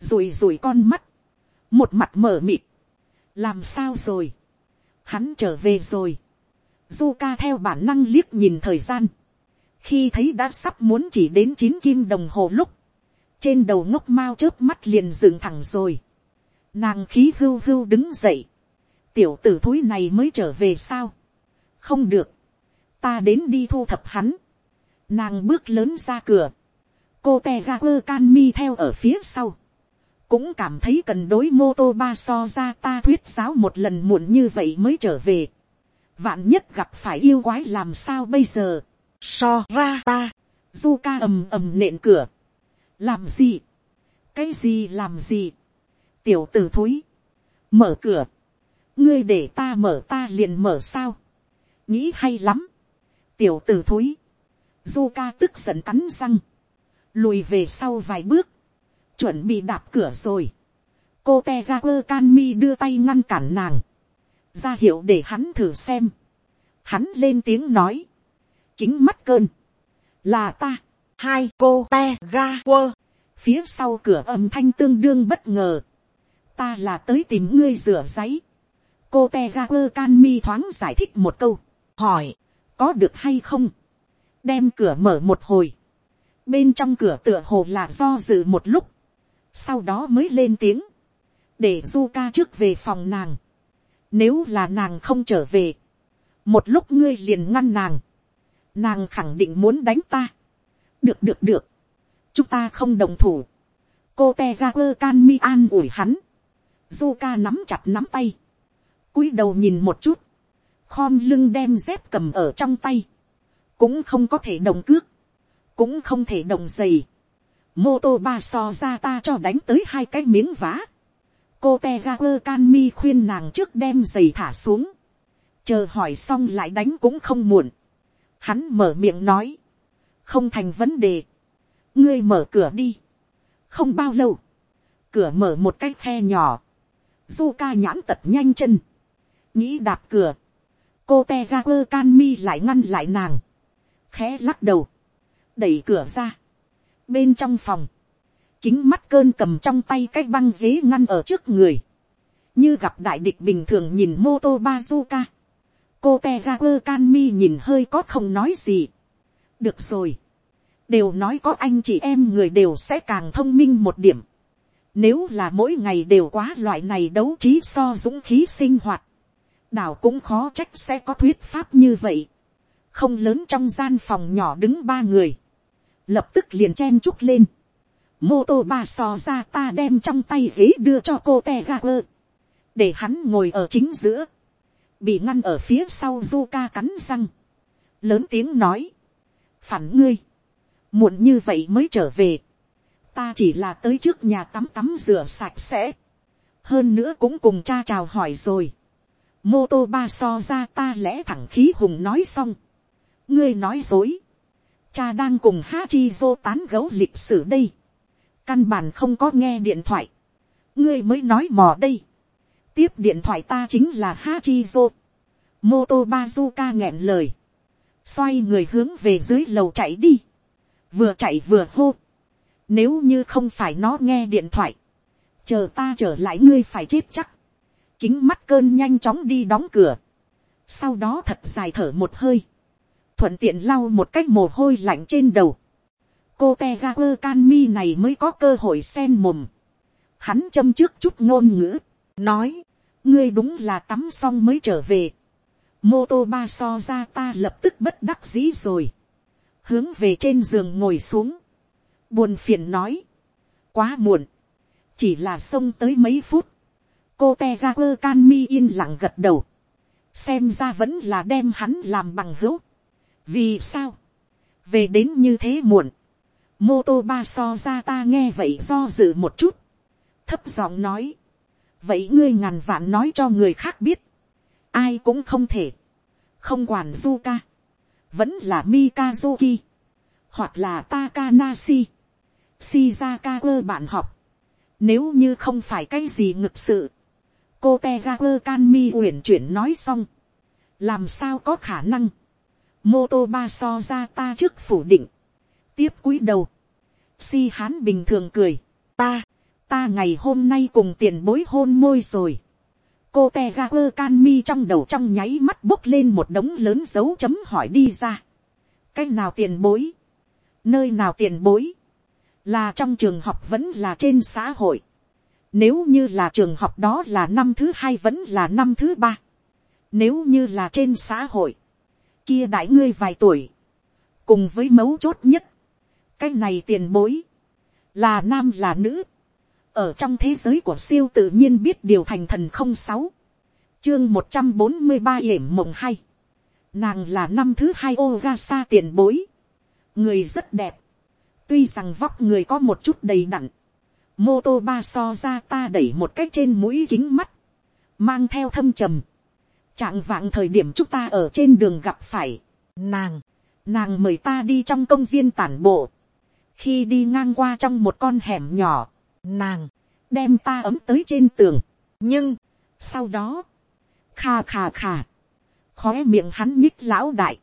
rùi rùi con mắt, một mặt mở mịt, làm sao rồi, hắn trở về rồi, du ca theo bản năng liếc nhìn thời gian, khi thấy đã sắp muốn chỉ đến chín kim đồng hồ lúc, trên đầu ngốc mao trước mắt liền dựng thẳng rồi, nàng khí hưu hưu đứng dậy, tiểu tử thúi này mới trở về sao, không được, ta đến đi thu thập hắn, nàng bước lớn ra cửa, cô te ga quơ can mi theo ở phía sau, cũng cảm thấy cần đối mô tô ba so ra ta thuyết giáo một lần muộn như vậy mới trở về. vạn nhất gặp phải yêu quái làm sao bây giờ so ra ta, du ca ầm ầm nện cửa. làm gì, cái gì làm gì, tiểu t ử thúi, mở cửa, ngươi để ta mở ta liền mở sao, nghĩ hay lắm, tiểu t ử thúi, du ca tức giận cắn răng, lùi về sau vài bước, chuẩn bị đạp cửa rồi. cô te ra quơ can mi đưa tay ngăn cản nàng, ra hiệu để hắn thử xem. hắn lên tiếng nói, kính mắt cơn, là ta, hai cô te ga quơ, phía sau cửa âm thanh tương đương bất ngờ, ta là tới tìm ngươi rửa giấy, cô te ga quơ can mi thoáng giải thích một câu, hỏi, có được hay không, đem cửa mở một hồi, bên trong cửa tựa hồ là do dự một lúc, sau đó mới lên tiếng, để du ca trước về phòng nàng, nếu là nàng không trở về, một lúc ngươi liền ngăn nàng, nàng khẳng định muốn đánh ta, được được được, chúng ta không đồng thủ, cô te ra quơ can mi an ủi hắn, du ca nắm chặt nắm tay, cúi đầu nhìn một chút, khom lưng đem dép cầm ở trong tay, cũng không có thể đồng cước, cũng không thể đồng giày, mô tô ba so ra ta cho đánh tới hai cái miếng vá. cô te ra quơ can mi khuyên nàng trước đem giày thả xuống. chờ hỏi xong lại đánh cũng không muộn hắn mở miệng nói. không thành vấn đề. ngươi mở cửa đi. không bao lâu. cửa mở một cái khe nhỏ. du ca nhãn tật nhanh chân. nghĩ đạp cửa. cô te ra quơ can mi lại ngăn lại nàng. khẽ lắc đầu. đẩy cửa ra bên trong phòng, kính mắt cơn cầm trong tay cái băng dế ngăn ở trước người, như gặp đại địch bình thường nhìn mô tô bazuka, cô te ra quơ can mi nhìn hơi có không nói gì. được rồi, đều nói có anh chị em người đều sẽ càng thông minh một điểm. Nếu là mỗi ngày đều quá loại này đấu trí so dũng khí sinh hoạt, đảo cũng khó trách sẽ có thuyết pháp như vậy. không lớn trong gian phòng nhỏ đứng ba người, lập tức liền chen chúc lên. mô tô ba so ra ta đem trong tay ghế đưa cho cô te ra quơ. để hắn ngồi ở chính giữa, bị ngăn ở phía sau Zuka cắn răng, lớn tiếng nói, phản ngươi, muộn như vậy mới trở về, ta chỉ là tới trước nhà tắm tắm rửa sạch sẽ, hơn nữa cũng cùng cha chào hỏi rồi, mô tô ba so ra ta lẽ thẳng khí hùng nói xong, ngươi nói dối, cha đang cùng ha chi vô tán gấu lịch sử đây, căn bản không có nghe điện thoại, ngươi mới nói mò đây, tiếp điện thoại ta chính là hachizo, chi bazuka nghẹn lời, xoay người hướng về dưới lầu chạy đi, vừa chạy vừa hô, nếu như không phải nó nghe điện thoại, chờ ta trở lại ngươi phải chết chắc, kính mắt cơn nhanh chóng đi đóng cửa, sau đó thật dài thở một hơi, thuận tiện lau một cách mồ hôi lạnh trên đầu, cô te ga quơ can mi này mới có cơ hội sen mồm, hắn châm trước chút ngôn ngữ, nói, ngươi đúng là tắm xong mới trở về, mô tô ba so ra ta lập tức bất đắc dĩ rồi, hướng về trên giường ngồi xuống, buồn phiền nói, quá muộn, chỉ là xông tới mấy phút, cô te ra quơ can mi yên lặng gật đầu, xem ra vẫn là đem hắn làm bằng hữu, vì sao, về đến như thế muộn, mô tô ba so ra ta nghe vậy do dự một chút, thấp giọng nói, vậy ngươi ngàn vạn nói cho người khác biết, ai cũng không thể, không quản du ca vẫn là Mikazuki, hoặc là takanasi, Shizaka bạn học, nếu như không phải cái gì ngực sự, cô Tegaku Kanmi uyển chuyển nói xong, làm sao có khả năng, mô tô ba so ra ta trước phủ định, tiếp cúi đầu, si hán bình thường cười, ta, ta ngày hôm nay cùng tiền bối hôn môi rồi, cô te ga quơ can mi trong đầu trong nháy mắt bốc lên một đống lớn dấu chấm hỏi đi ra. cái nào tiền bối, nơi nào tiền bối, là trong trường học vẫn là trên xã hội. Nếu như là trường học đó là năm thứ hai vẫn là năm thứ ba. Nếu như là trên xã hội, kia đại ngươi vài tuổi, cùng với mấu chốt nhất, cái này tiền bối, là nam là nữ, ở trong thế giới của siêu tự nhiên biết điều thành thần không sáu, chương một trăm bốn mươi ba yểm mộng hay nàng là năm thứ hai ô ga sa tiền bối, người rất đẹp, tuy rằng vóc người có một chút đầy đặn, mô tô ba so ra ta đẩy một cách trên mũi kính mắt, mang theo thâm trầm, trạng vạng thời điểm chúng ta ở trên đường gặp phải, nàng, nàng mời ta đi trong công viên tản bộ, khi đi ngang qua trong một con hẻm nhỏ, nàng, đem ta ấm tới trên tường, nhưng, sau đó, kha kha kha, khóe miệng hắn nhích lão đại,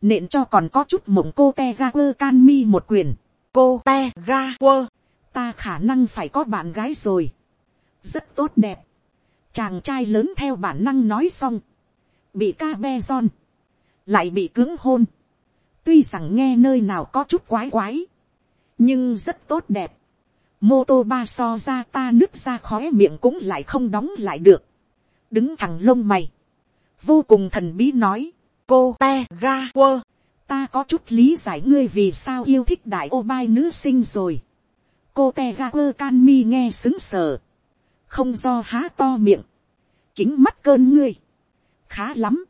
nện cho còn có chút mộng cô te ga quơ can mi một quyền, cô te ga quơ, ta khả năng phải có bạn gái rồi, rất tốt đẹp, chàng trai lớn theo bản năng nói xong, bị ca be son, lại bị cứng hôn, tuy rằng nghe nơi nào có chút quái quái, nhưng rất tốt đẹp, mô tô ba so ra ta nứt ra khói miệng cũng lại không đóng lại được, đứng thẳng lông mày, vô cùng thần bí nói, cô te ga quơ, ta có chút lý giải ngươi vì sao yêu thích đại ô bai nữ sinh rồi, cô te ga quơ can mi nghe xứng sờ, không do há to miệng, chính mắt cơn ngươi, khá lắm,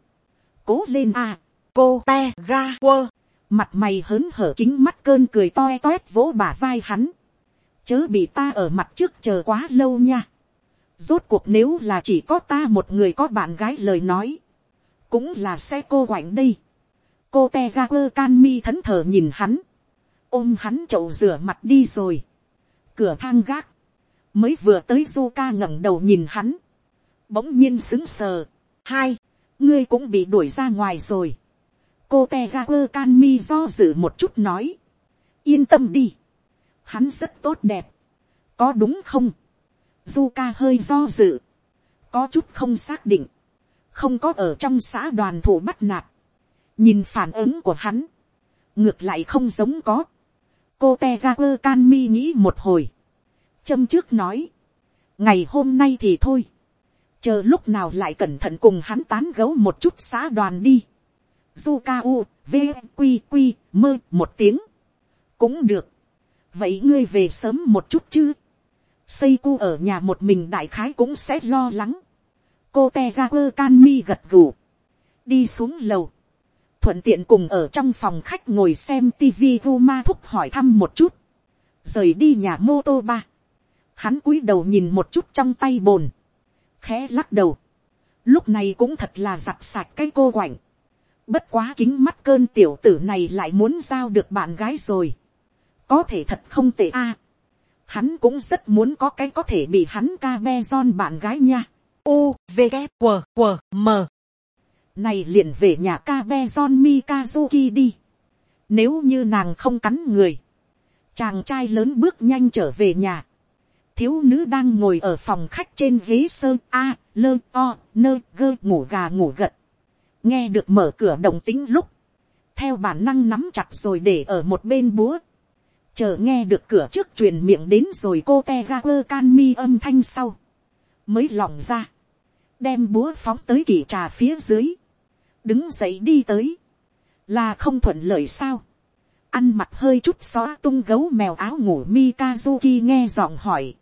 cố lên à, cô te ga quơ, mặt mày hớn hở kính mắt cơn cười toe toét vỗ bả vai hắn, chớ bị ta ở mặt trước chờ quá lâu nha. rốt cuộc nếu là chỉ có ta một người có bạn gái lời nói, cũng là xe cô quạnh đây. cô te ra quơ can mi thẫn thờ nhìn hắn, ôm hắn chậu rửa mặt đi rồi. cửa thang gác, mới vừa tới du ca ngẩng đầu nhìn hắn, bỗng nhiên xứng sờ. hai, ngươi cũng bị đuổi ra ngoài rồi. cô te ra quơ can mi do dự một chút nói, yên tâm đi hắn rất tốt đẹp, có đúng không, du ca hơi do dự, có chút không xác định, không có ở trong xã đoàn thủ bắt nạt, nhìn phản ứng của hắn, ngược lại không giống có, cô te ga quơ can mi nghĩ một hồi, châm trước nói, ngày hôm nay thì thôi, chờ lúc nào lại cẩn thận cùng hắn tán gấu một chút xã đoàn đi, du ca u, v, q q mơ một tiếng, cũng được, vậy ngươi về sớm một chút chứ, xây cu ở nhà một mình đại khái cũng sẽ lo lắng. Cô teager can mi gật gù. Đi xuống lầu. Thuận tiện cùng ở trong phòng khách ngồi xem tivi Guma thúc hỏi thăm một chút. Rời đi nhà mô tô ba. Hắn cúi đầu nhìn một chút trong tay bồn. Khẽ lắc đầu. Lúc này cũng thật là giặt sạch cái cô quạnh. Bất quá kính mắt cơn tiểu tử này lại muốn giao được bạn gái rồi. Có thể thật không tệ a. hắn cũng rất muốn có cái có thể bị hắn ca be son bạn gái nha. U, V, K, W, W, M. Này liền về nhà ca be son Mikazuki đi. Nếu như nàng không cắn người. Chàng trai lớn bước nhanh trở về nhà. Thiếu nữ đang ngồi ở phòng khách trên ghế sơn A, lơ, o, nơ, gơ ngủ gà ngủ gật nghe được mở cửa đồng tính lúc, theo bản năng nắm chặt rồi để ở một bên búa, chờ nghe được cửa trước truyền miệng đến rồi cô te ga quơ can mi âm thanh sau, mới lỏng ra, đem búa phóng tới kỳ trà phía dưới, đứng dậy đi tới, là không thuận lợi sao, ăn mặt hơi chút xóa tung gấu mèo áo ngủ Mikazuki nghe giọng hỏi,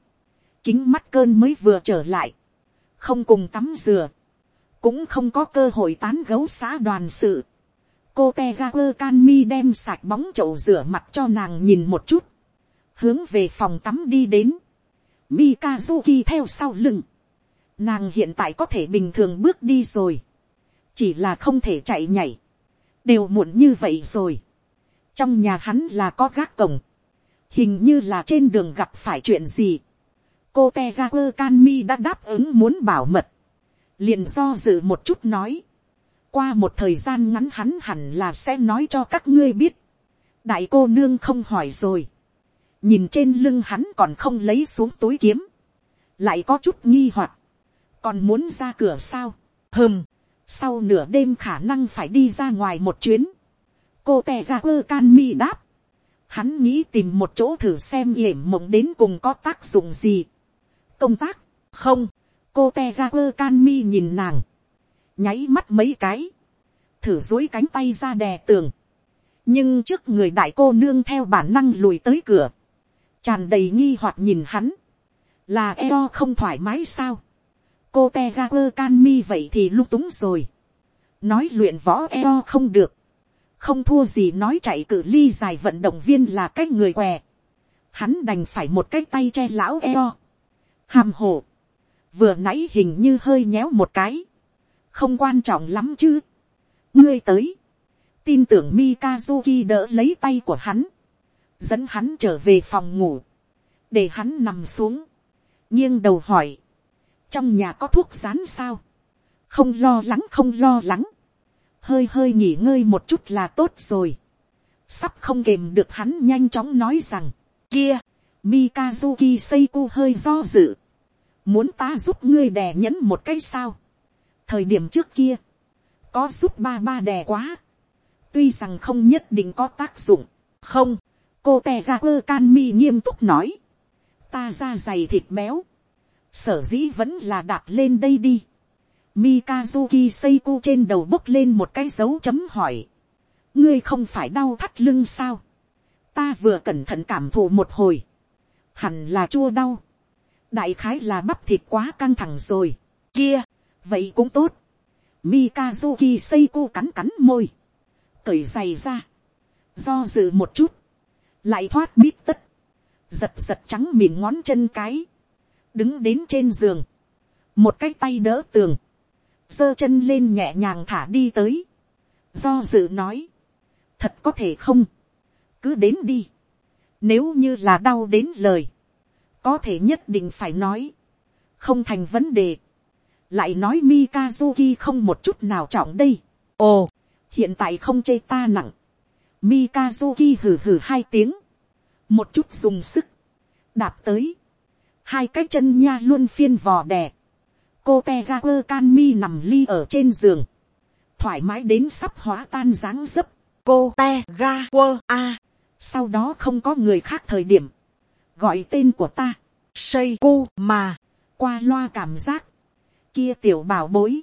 kính mắt cơn mới vừa trở lại, không cùng tắm dừa, cũng không có cơ hội tán gấu xã đoàn sự cô te ga quơ can mi đem sạch bóng chậu rửa mặt cho nàng nhìn một chút, hướng về phòng tắm đi đến, Mikazuki theo sau lưng, nàng hiện tại có thể bình thường bước đi rồi, chỉ là không thể chạy nhảy, đều muộn như vậy rồi, trong nhà hắn là có gác cổng, hình như là trên đường gặp phải chuyện gì, cô te ga quơ can mi đã đáp ứng muốn bảo mật, liền do dự một chút nói, qua một thời gian ngắn hắn hẳn là sẽ nói cho các ngươi biết, đại cô nương không hỏi rồi, nhìn trên lưng hắn còn không lấy xuống túi kiếm, lại có chút nghi hoặc, còn muốn ra cửa sao, hơm, sau nửa đêm khả năng phải đi ra ngoài một chuyến, cô tè ra quơ can mi đáp, hắn nghĩ tìm một chỗ thử xem yểm mộng đến cùng có tác dụng gì, công tác, không, cô te ra quơ can mi nhìn nàng, nháy mắt mấy cái, thử dối cánh tay ra đè tường, nhưng trước người đại cô nương theo bản năng lùi tới cửa, tràn đầy nghi hoặc nhìn hắn, là eo không thoải mái sao, cô te ga quơ can mi vậy thì lung túng rồi, nói luyện võ eo không được, không thua gì nói chạy cự ly dài vận động viên là cái người què, hắn đành phải một cái tay che lão eo, hàm hồ, vừa nãy hình như hơi nhéo một cái, không quan trọng lắm chứ. ngươi tới, tin tưởng Mikazuki đỡ lấy tay của hắn, dẫn hắn trở về phòng ngủ, để hắn nằm xuống, nghiêng đầu hỏi, trong nhà có thuốc rán sao, không lo lắng không lo lắng, hơi hơi nghỉ ngơi một chút là tốt rồi, sắp không kềm được hắn nhanh chóng nói rằng, kia, Mikazuki Seiku hơi do dự, muốn ta giúp ngươi đè nhẫn một cái sao thời điểm trước kia, có giúp ba ba đè quá, tuy rằng không nhất định có tác dụng, không, cô tè ra quơ can mi nghiêm túc nói, ta ra dày thịt béo, sở dĩ vẫn là đạp lên đây đi. Mikazuki seiku trên đầu bốc lên một cái dấu chấm hỏi. ngươi không phải đau thắt lưng sao. ta vừa cẩn thận cảm thụ một hồi. hẳn là chua đau đại khái là bắp thịt quá căng thẳng rồi. kia, vậy cũng tốt. Mikazuki Seiko cắn cắn môi, cởi giày ra, do dự một chút, lại thoát bít tất, giật giật trắng mịn ngón chân cái, đứng đến trên giường, một cái tay đỡ tường, giơ chân lên nhẹ nhàng thả đi tới, do dự nói, thật có thể không, cứ đến đi, nếu như là đau đến lời, có thể nhất định phải nói, không thành vấn đề, lại nói Mikazuki không một chút nào trọng đây, ồ, hiện tại không chê ta nặng, Mikazuki hừ hừ hai tiếng, một chút dùng sức, đạp tới, hai cái chân nha luôn phiên vò đè, cô te ga quơ can mi nằm ly ở trên giường, thoải mái đến sắp hóa tan dáng dấp, cô te ga quơ a, sau đó không có người khác thời điểm, gọi tên của ta, xây mà, qua loa cảm giác, kia tiểu bảo bối,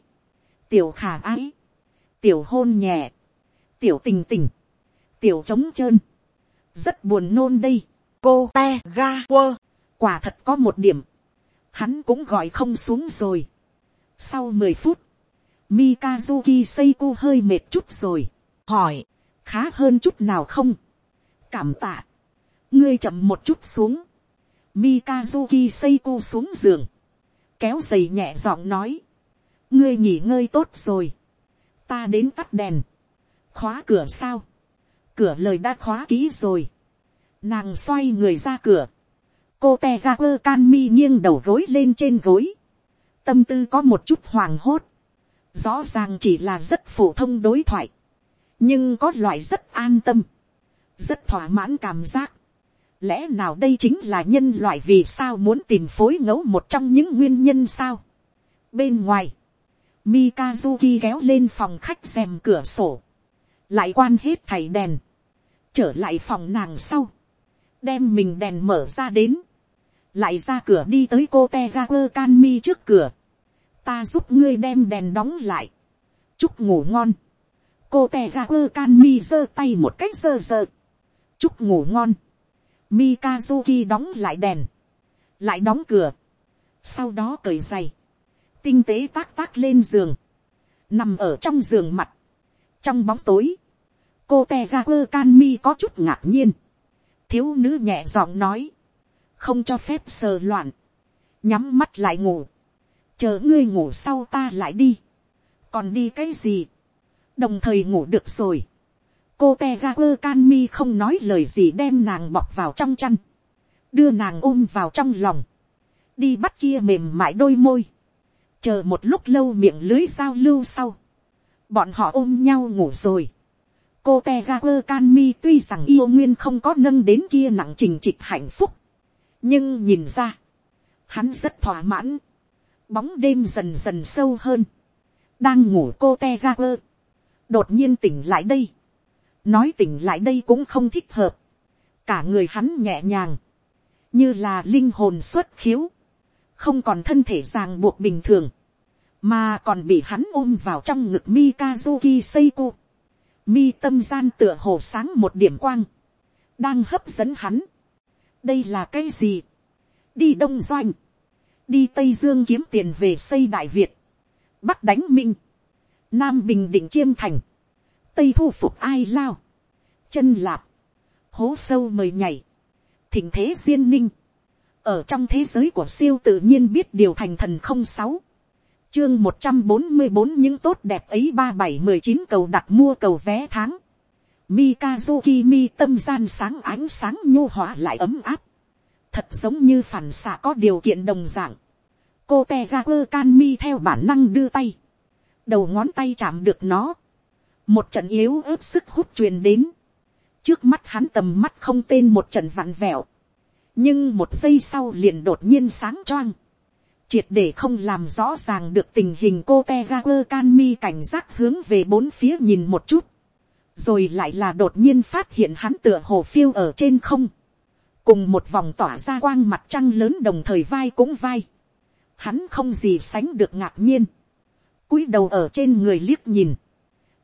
tiểu khả ái, tiểu hôn nhẹ, tiểu tình tình, tiểu trống trơn, rất buồn nôn đây, cô te ga quơ, quả thật có một điểm, hắn cũng gọi không xuống rồi. sau mười phút, Mikazuki Seiko hơi mệt chút rồi, hỏi, khá hơn chút nào không, cảm tạ, ngươi chậm một chút xuống, Mikazuki Seiko xuống giường, kéo dày nhẹ giọng nói, ngươi nghỉ ngơi tốt rồi, ta đến tắt đèn, khóa cửa sao, cửa lời đã khóa kỹ rồi, nàng xoay người ra cửa, cô te ra quơ can mi nghiêng đầu gối lên trên gối, tâm tư có một chút hoàng hốt, rõ ràng chỉ là rất phổ thông đối thoại, nhưng có loại rất an tâm, rất thỏa mãn cảm giác. Lẽ nào đây chính là nhân loại vì sao muốn tìm phối ngẫu một trong những nguyên nhân sao? Bên ngoài, Mikazuki kéo lên phòng khách xem cửa sổ, lại quan hết thầy đèn, trở lại phòng nàng sau, đem mình đèn mở ra đến, lại ra cửa đi tới cô te ga quơ can mi trước cửa, ta giúp ngươi đem đèn đóng lại, chúc ngủ ngon, cô te ga quơ can mi giơ tay một cách giơ giơ, chúc ngủ ngon, mikazuki đóng lại đèn, lại đóng cửa, sau đó cởi giày, tinh tế tác tác lên giường, nằm ở trong giường mặt, trong bóng tối, cô te ga quơ can mi có chút ngạc nhiên, thiếu nữ nhẹ giọng nói, không cho phép sờ loạn, nhắm mắt lại ngủ, chờ ngươi ngủ sau ta lại đi, còn đi cái gì, đồng thời ngủ được rồi, cô te ra quơ can mi không nói lời gì đem nàng bọc vào trong chăn, đưa nàng ôm vào trong lòng, đi bắt kia mềm mại đôi môi, chờ một lúc lâu miệng lưới giao lưu sau, bọn họ ôm nhau ngủ rồi, cô te ra quơ can mi tuy rằng yêu nguyên không có nâng đến kia nặng trình trịch hạnh phúc, nhưng nhìn ra, hắn rất thỏa mãn, bóng đêm dần dần sâu hơn, đang ngủ cô te ra quơ, đột nhiên tỉnh lại đây, nói tỉnh lại đây cũng không thích hợp, cả người hắn nhẹ nhàng, như là linh hồn xuất khiếu, không còn thân thể ràng buộc bình thường, mà còn bị hắn ôm vào trong ngực Mikazuki Seiko. Mi tâm gian tựa hồ sáng một điểm quang, đang hấp dẫn hắn. đây là cái gì, đi đông doanh, đi tây dương kiếm tiền về xây đại việt, bắc đánh minh, nam bình định chiêm thành, tây thu phục ai lao, chân lạp, hố sâu mời nhảy, thỉnh thế duyên ninh, ở trong thế giới của siêu tự nhiên biết điều thành thần không sáu, chương một trăm bốn mươi bốn những tốt đẹp ấy ba bảy mười chín cầu đặt mua cầu vé tháng, Mikazuki mi tâm gian sáng ánh sáng nhô hỏa lại ấm áp. Thật giống như phản xạ có điều kiện đồng dạng. Cô tè ra cơ can mi theo bản năng đưa tay. Đầu ngón tay chạm được nó. Một trận yếu ớt sức hút truyền đến. Trước mắt hắn tầm mắt không tên một trận vặn vẹo. Nhưng một giây sau liền đột nhiên sáng choang. Triệt để không làm rõ ràng được tình hình cô Tegaku Kanmi cảnh giác hướng về bốn phía nhìn một chút. Rồi lại là đột nhiên phát hiện hắn tựa hồ phiêu ở trên không. Cùng một vòng tỏa ra quang mặt trăng lớn đồng thời vai cũng vai. Hắn không gì sánh được ngạc nhiên. cúi đầu ở trên người liếc nhìn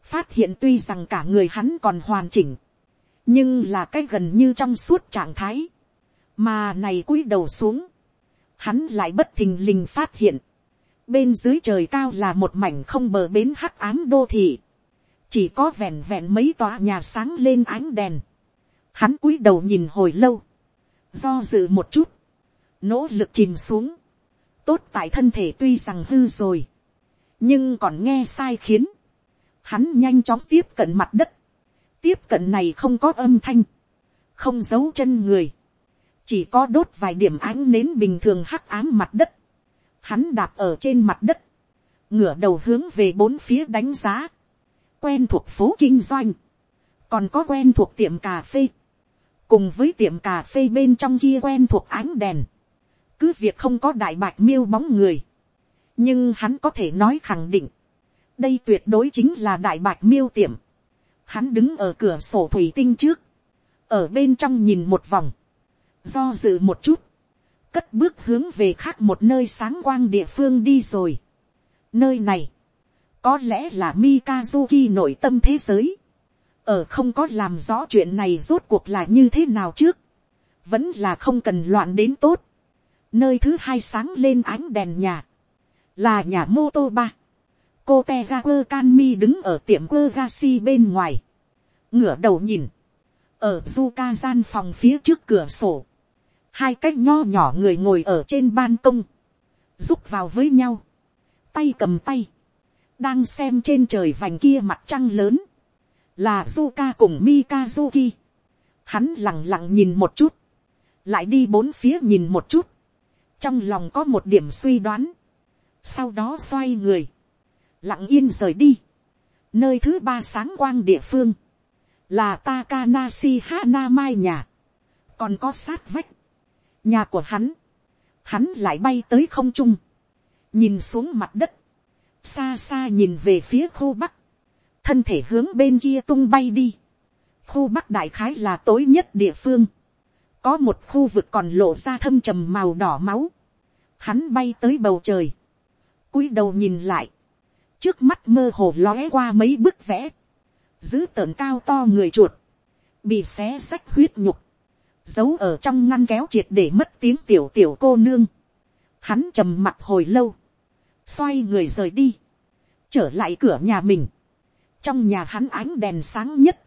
phát hiện tuy rằng cả người hắn còn hoàn chỉnh, nhưng là cái gần như trong suốt trạng thái, mà này cúi đầu xuống, hắn lại bất thình lình phát hiện, bên dưới trời cao là một mảnh không bờ bến hắc ám đô thị, chỉ có vẹn vẹn mấy tòa nhà sáng lên ánh đèn, hắn cúi đầu nhìn hồi lâu, do dự một chút, nỗ lực chìm xuống, tốt tại thân thể tuy rằng hư rồi, nhưng còn nghe sai khiến, hắn nhanh chóng tiếp cận mặt đất, tiếp cận này không có âm thanh, không giấu chân người, chỉ có đốt vài điểm ánh nến bình thường hắc ám mặt đất, hắn đạp ở trên mặt đất, ngửa đầu hướng về bốn phía đánh giá, quen thuộc phố kinh doanh, còn có quen thuộc tiệm cà phê, cùng với tiệm cà phê bên trong kia quen thuộc ánh đèn, cứ việc không có đại bạch miêu bóng người, nhưng hắn có thể nói khẳng định, đây tuyệt đối chính là đại bạch miêu tiệm. Hắn đứng ở cửa sổ thủy tinh trước, ở bên trong nhìn một vòng, do dự một chút, cất bước hướng về khác một nơi sáng quang địa phương đi rồi. Nơi này, có lẽ là Mikazuki nội tâm thế giới. Ở không có làm rõ chuyện này rốt cuộc là như thế nào trước. Vẫn là không cần loạn đến tốt. nơi thứ hai sáng lên ánh đèn nhà, là nhà mô tô ba, cô te ra quơ can mi đứng ở tiệm quơ ga si bên ngoài, ngửa đầu nhìn, ở du ca gian phòng phía trước cửa sổ, hai cái nho nhỏ người ngồi ở trên ban công, rúc vào với nhau, tay cầm tay, đang xem trên trời vành kia mặt trăng lớn, là Zuka cùng Mikazuki. Hắn lặng lặng nhìn một chút, lại đi bốn phía nhìn một chút, trong lòng có một điểm suy đoán, sau đó xoay người, lặng yên rời đi, nơi thứ ba sáng quang địa phương, là Takanashi Hanamai nhà, còn có sát vách, nhà của hắn, hắn lại bay tới không trung, nhìn xuống mặt đất, xa xa nhìn về phía khu bắc, thân thể hướng bên kia tung bay đi, khu bắc đại khái là tối nhất địa phương, có một khu vực còn lộ ra thâm trầm màu đỏ máu, hắn bay tới bầu trời, cúi đầu nhìn lại, trước mắt mơ hồ lóe qua mấy bức vẽ, giữ tợn cao to người chuột, bị xé sách huyết nhục, giấu ở trong ngăn kéo triệt để mất tiếng tiểu tiểu cô nương. Hắn trầm mặt hồi lâu, xoay người rời đi, trở lại cửa nhà mình. Trong nhà hắn ánh đèn sáng nhất,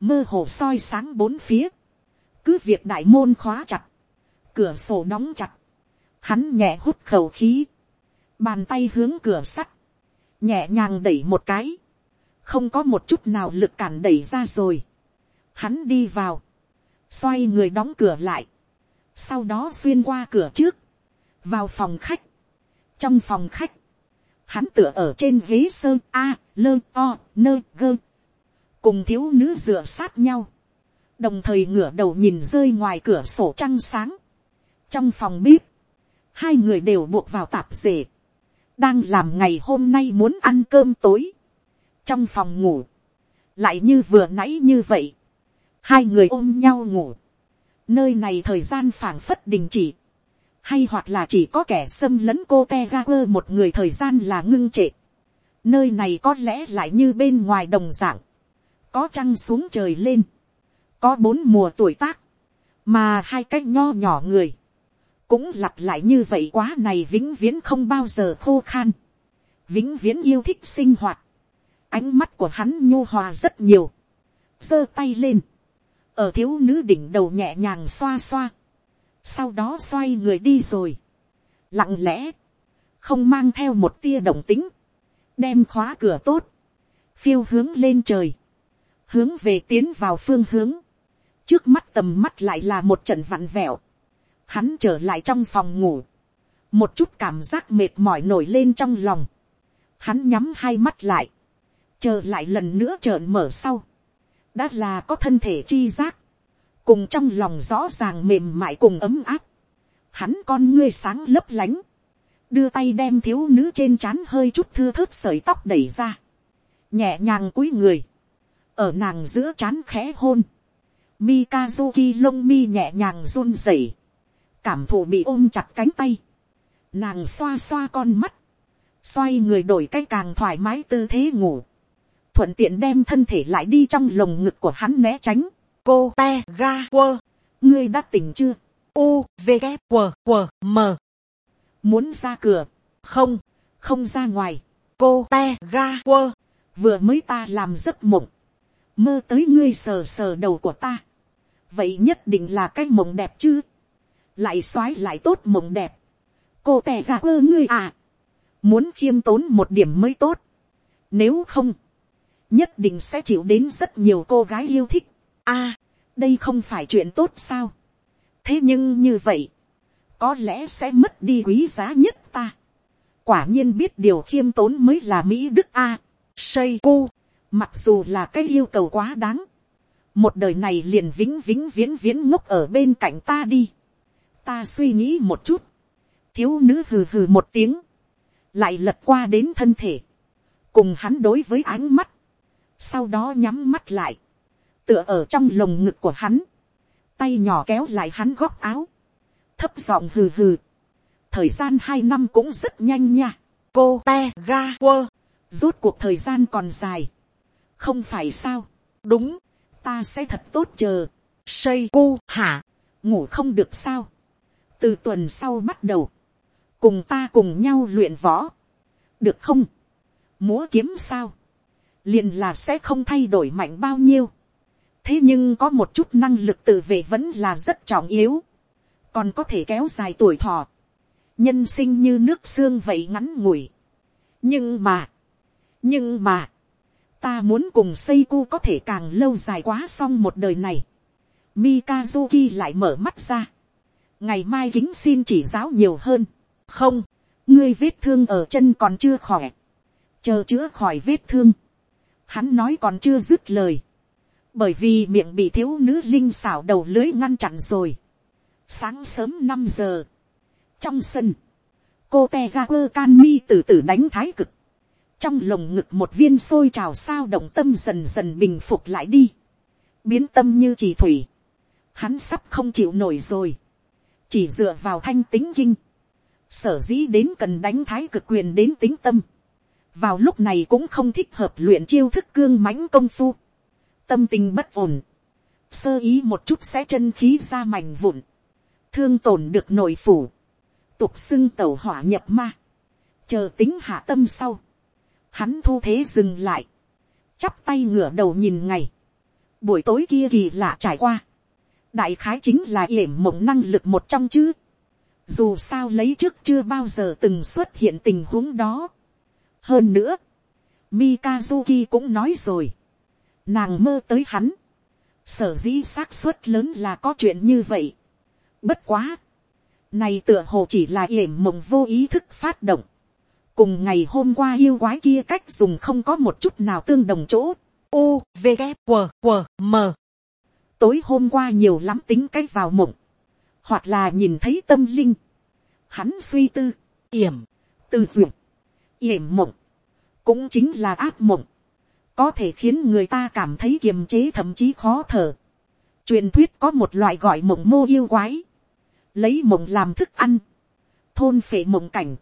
mơ hồ soi sáng bốn phía, cứ việc đại môn khóa chặt, cửa sổ đóng chặt, hắn nhẹ hút khẩu khí, bàn tay hướng cửa sắt, nhẹ nhàng đẩy một cái, không có một chút nào lực cản đẩy ra rồi. Hắn đi vào, xoay người đóng cửa lại, sau đó xuyên qua cửa trước, vào phòng khách. trong phòng khách, hắn tựa ở trên ghế sơn a, lơ o, nơ gơ, cùng thiếu nữ dựa sát nhau, đồng thời ngửa đầu nhìn rơi ngoài cửa sổ trăng sáng. trong phòng bếp, hai người đều buộc vào tạp dề, đang làm ngày hôm nay muốn ăn cơm tối, trong phòng ngủ, lại như vừa nãy như vậy, hai người ôm nhau ngủ, nơi này thời gian phảng phất đình chỉ, hay hoặc là chỉ có kẻ xâm lấn cô te ga quơ một người thời gian là ngưng trệ, nơi này có lẽ lại như bên ngoài đồng dạng, có trăng xuống trời lên, có bốn mùa tuổi tác, mà hai cái nho nhỏ người, cũng lặp lại như vậy quá này vĩnh viễn không bao giờ khô khan, vĩnh viễn yêu thích sinh hoạt, ánh mắt của hắn nhu hòa rất nhiều, giơ tay lên, ở thiếu nữ đỉnh đầu nhẹ nhàng xoa xoa, sau đó xoay người đi rồi, lặng lẽ, không mang theo một tia động tính, đem khóa cửa tốt, phiêu hướng lên trời, hướng về tiến vào phương hướng, trước mắt tầm mắt lại là một trận vặn vẹo, hắn trở lại trong phòng ngủ, một chút cảm giác mệt mỏi nổi lên trong lòng, hắn nhắm hai mắt lại, chờ lại lần nữa trợn mở sau, đã là có thân thể chi giác, cùng trong lòng rõ ràng mềm mại cùng ấm áp, hắn con ngươi sáng lấp lánh, đưa tay đem thiếu nữ trên trán hơi chút thưa thớt sợi tóc đẩy ra, nhẹ nhàng cúi người, ở nàng giữa trán khẽ hôn, Mikazuki lông mi nhẹ nhàng run rẩy, cảm thụ bị ôm chặt cánh tay, nàng xoa xoa con mắt, xoay người đổi cái càng thoải mái tư thế ngủ, thuận tiện đem thân thể lại đi trong lồng ngực của hắn né tránh. cô te ga quơ, ngươi đã tỉnh chưa, u v g quơ quơ m. Muốn ra cửa, không, không ra ngoài, cô te ga quơ, vừa mới ta làm giấc mộng, mơ tới ngươi sờ sờ đầu của ta, vậy nhất định là cái mộng đẹp chứ, lại xoái lại tốt mộng đẹp, cô tè ra ơ ngươi à, muốn khiêm tốn một điểm mới tốt, nếu không, nhất định sẽ chịu đến rất nhiều cô gái yêu thích. a, đây không phải chuyện tốt sao. thế nhưng như vậy, có lẽ sẽ mất đi quý giá nhất ta. quả nhiên biết điều khiêm tốn mới là mỹ đức a. say cu, mặc dù là cái yêu cầu quá đáng, một đời này liền vĩnh vĩnh viễn viễn ngốc ở bên cạnh ta đi ta suy nghĩ một chút, thiếu nữ hừ hừ một tiếng, lại lật qua đến thân thể, cùng hắn đối với ánh mắt, sau đó nhắm mắt lại, tựa ở trong lồng ngực của hắn, tay nhỏ kéo lại hắn góc áo, thấp giọng hừ hừ, thời gian hai năm cũng rất nhanh nha, cô te ga quơ, rút cuộc thời gian còn dài, không phải sao, đúng, ta sẽ thật tốt chờ, xây cu hả, ngủ không được sao, từ tuần sau bắt đầu, cùng ta cùng nhau luyện võ, được không, múa kiếm sao, liền là sẽ không thay đổi mạnh bao nhiêu, thế nhưng có một chút năng lực tự vệ vẫn là rất trọng yếu, còn có thể kéo dài tuổi thọ, nhân sinh như nước xương vậy ngắn ngủi. nhưng mà, nhưng mà, ta muốn cùng xây cu có thể càng lâu dài quá xong một đời này. Mikazuki lại mở mắt ra ngày mai kính xin chỉ giáo nhiều hơn. không, ngươi vết thương ở chân còn chưa khỏi. chờ chữa khỏi vết thương. hắn nói còn chưa dứt lời. bởi vì miệng bị thiếu nữ linh xảo đầu lưới ngăn chặn rồi. sáng sớm năm giờ, trong sân, cô te ga quơ can mi từ từ đánh thái cực trong lồng ngực một viên sôi trào sao động tâm dần dần bình phục lại đi, biến tâm như chỉ thủy, hắn sắp không chịu nổi rồi, chỉ dựa vào thanh tính kinh, sở dĩ đến cần đánh thái cực quyền đến tính tâm, vào lúc này cũng không thích hợp luyện chiêu thức cương mãnh công phu, tâm tình bất ổn, sơ ý một chút sẽ chân khí ra mảnh vụn, thương tổn được nội phủ, tục xưng tẩu hỏa nhập ma, chờ tính hạ tâm sau, hắn thu thế dừng lại, chắp tay ngửa đầu nhìn ngày, buổi tối kia kỳ lạ trải qua, đại khái chính là yểm mộng năng lực một trong chứ, dù sao lấy trước chưa bao giờ từng xuất hiện tình huống đó. hơn nữa, Mikazuki cũng nói rồi, nàng mơ tới hắn, sở dĩ xác suất lớn là có chuyện như vậy. bất quá, này tựa hồ chỉ là yểm mộng vô ý thức phát động, cùng ngày hôm qua yêu quái kia cách dùng không có một chút nào tương đồng chỗ. U, V, g W, W, M. Tối hôm qua nhiều lắm tính cách vào mộng. Hoặc là nhìn thấy tâm linh. Hắn suy tư, yểm, tư duyệt, yểm mộng. Cũng chính là ác mộng. Có thể khiến người ta cảm thấy kiềm chế thậm chí khó thở. Truyền thuyết có một loại gọi mộng mô yêu quái. Lấy mộng làm thức ăn. Thôn phệ mộng cảnh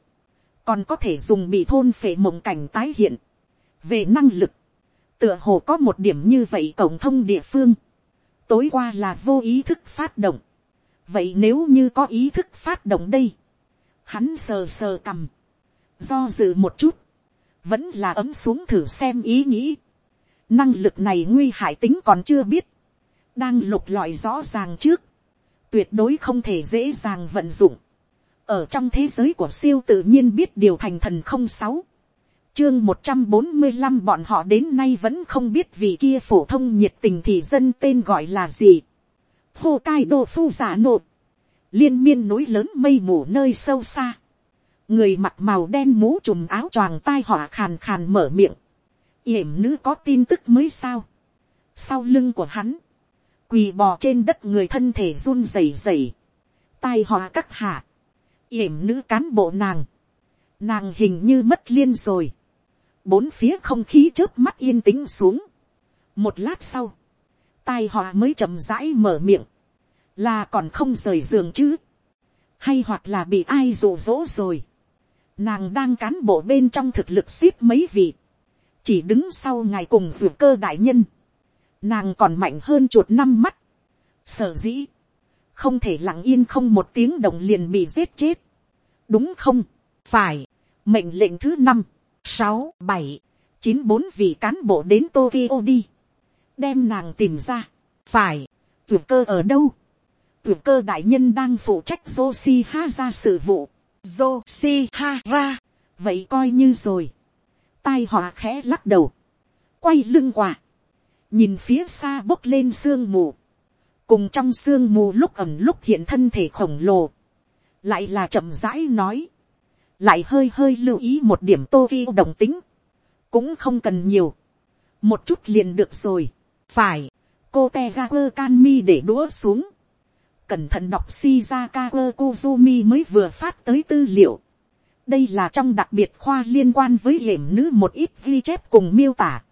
còn có thể dùng bị thôn phệ mộng cảnh tái hiện. về năng lực, tựa hồ có một điểm như vậy cổng thông địa phương, tối qua là vô ý thức phát động. vậy nếu như có ý thức phát động đây, hắn sờ sờ cầm, do dự một chút, vẫn là ấm xuống thử xem ý nghĩ. năng lực này nguy hại tính còn chưa biết, đang lục lọi rõ ràng trước, tuyệt đối không thể dễ dàng vận dụng. Ở trong thế giới của siêu tự nhiên biết điều thành thần không sáu chương một trăm bốn mươi năm bọn họ đến nay vẫn không biết vì kia phổ thông nhiệt tình thì dân tên gọi là gì. Hô cai đô phu giả nộp. Liên miên núi lớn mây mù nơi sâu xa. Người mặc màu đen mũ trùm áo choàng tai họa khàn khàn mở miệng. yểm nữ có tin tức mới sao. Sau lưng của hắn. Quỳ bò trên đất người thân thể run rẩy rẩy. Tai họa các hạ yểm nữ cán bộ nàng, nàng hình như mất liên rồi, bốn phía không khí trước mắt yên tĩnh xuống, một lát sau, tai họa mới chậm rãi mở miệng, là còn không rời giường chứ, hay hoặc là bị ai rụ rỗ rồi, nàng đang cán bộ bên trong thực lực ship mấy vị, chỉ đứng sau ngày cùng vượt cơ đại nhân, nàng còn mạnh hơn chuột năm mắt, sở dĩ, không thể lặng yên không một tiếng động liền bị giết chết, đúng không, phải, mệnh lệnh thứ năm, sáu, bảy, chín bốn vị cán bộ đến Tokyo đi, đem nàng tìm ra, phải, Tuyệt cơ ở đâu, Tuyệt cơ đại nhân đang phụ trách Joshiha ra sự vụ, Joshiha ra, vậy coi như rồi, tai họa khẽ lắc đầu, quay lưng quả. nhìn phía xa bốc lên sương mù, cùng trong sương mù lúc ẩm lúc hiện thân thể khổng lồ, lại là chậm rãi nói, lại hơi hơi lưu ý một điểm tô vi đồng tính, cũng không cần nhiều, một chút liền được rồi, phải, cô te ga quơ can mi để đũa xuống, cẩn thận đọc shizaka quơ kuzumi mới vừa phát tới tư liệu, đây là trong đặc biệt khoa liên quan với hiểm nữ một ít ghi chép cùng miêu tả,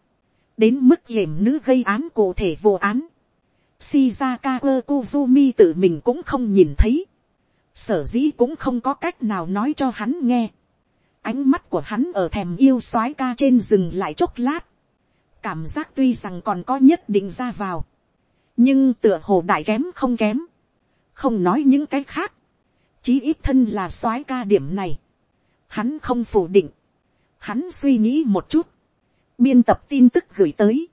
đến mức hiểm nữ gây án cụ thể vô án, shizaka kuzumi tự mình cũng không nhìn thấy, sở dĩ cũng không có cách nào nói cho hắn nghe. ánh mắt của hắn ở thèm yêu soái ca trên rừng lại chốc lát. cảm giác tuy rằng còn có nhất định ra vào. nhưng tựa hồ đại kém không kém. không nói những cái khác. chí ít thân là soái ca điểm này, hắn không phủ định, hắn suy nghĩ một chút, biên tập tin tức gửi tới,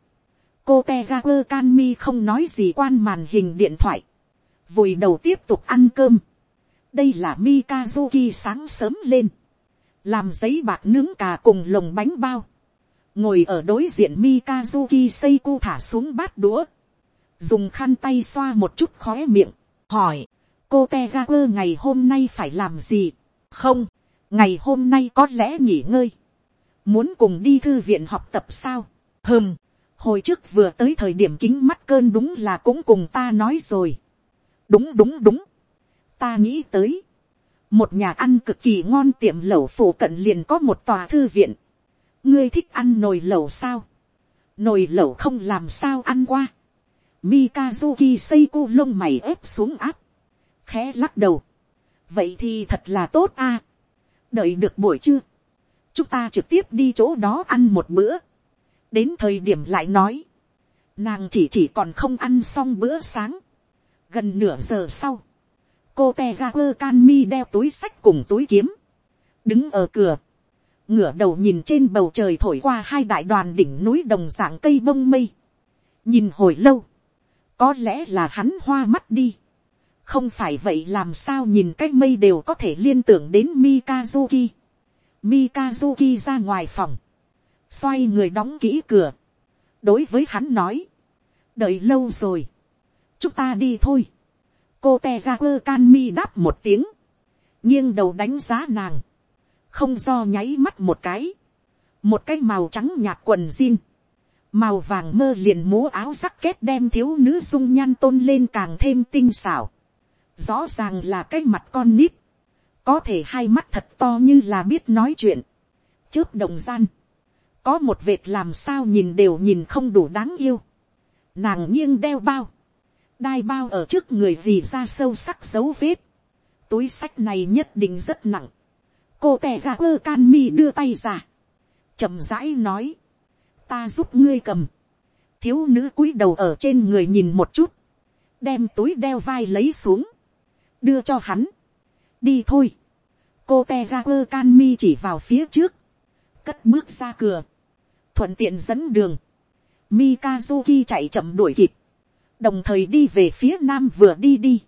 cô te ga quơ can mi không nói gì quan màn hình điện thoại, vùi đầu tiếp tục ăn cơm, đây là Mikazuki sáng sớm lên, làm giấy bạc nướng cà cùng lồng bánh bao, ngồi ở đối diện Mikazuki Seiko thả xuống bát đũa, dùng khăn tay xoa một chút khóe miệng, hỏi, cô te ngày hôm nay phải làm gì, không, ngày hôm nay có lẽ nghỉ ngơi, muốn cùng đi thư viện học tập sao, hơm, hồi trước vừa tới thời điểm kính mắt cơn đúng là cũng cùng ta nói rồi, đúng đúng đúng, ta nghĩ tới, một nhà ăn cực kỳ ngon tiệm lẩu phủ cận liền có một tòa thư viện, ngươi thích ăn nồi lẩu sao, nồi lẩu không làm sao ăn qua, Mikazuki Seiko lông mày ép xuống áp. Khẽ lắc đầu. Vậy thì thật là tốt a. Đợi được buổi trưa. Chúng ta trực tiếp đi chỗ đó ăn một bữa. Đến thời điểm lại nói. Nàng chỉ chỉ còn không ăn xong bữa sáng. Gần nửa giờ sau. Cô Tegaku Kanmi đeo túi sách cùng túi kiếm. Đứng ở cửa. Ngửa đầu nhìn trên bầu trời thổi qua hai đại đoàn đỉnh núi đồng dạng cây bông mây. Nhìn hồi lâu có lẽ là hắn hoa mắt đi. Không phải vậy làm sao nhìn cái mây đều có thể liên tưởng đến Mikazuki. Mikazuki ra ngoài phòng. Xoay người đóng kỹ cửa. Đối với hắn nói. Đợi lâu rồi. Chúng ta đi thôi. Cô Tegaku Kanmi đáp một tiếng. nghiêng đầu đánh giá nàng. Không do nháy mắt một cái. Một cái màu trắng nhạt quần jean màu vàng mơ liền múa áo sắc kết đem thiếu nữ dung nhan tôn lên càng thêm tinh xảo. rõ ràng là cái mặt con nít, có thể hai mắt thật to như là biết nói chuyện, chớp đồng gian, có một vệt làm sao nhìn đều nhìn không đủ đáng yêu, nàng nghiêng đeo bao, đai bao ở trước người vì ra sâu sắc dấu vết, túi sách này nhất định rất nặng, cô tè ra ơ can mi đưa tay ra, chậm rãi nói, ta giúp ngươi cầm. thiếu nữ cúi đầu ở trên người nhìn một chút, đem túi đeo vai lấy xuống, đưa cho hắn. đi thôi. cô te ra ơ can mi chỉ vào phía trước, cất bước ra cửa, thuận tiện dẫn đường. Mikazuki chạy chậm đuổi kịp, đồng thời đi về phía nam vừa đi đi.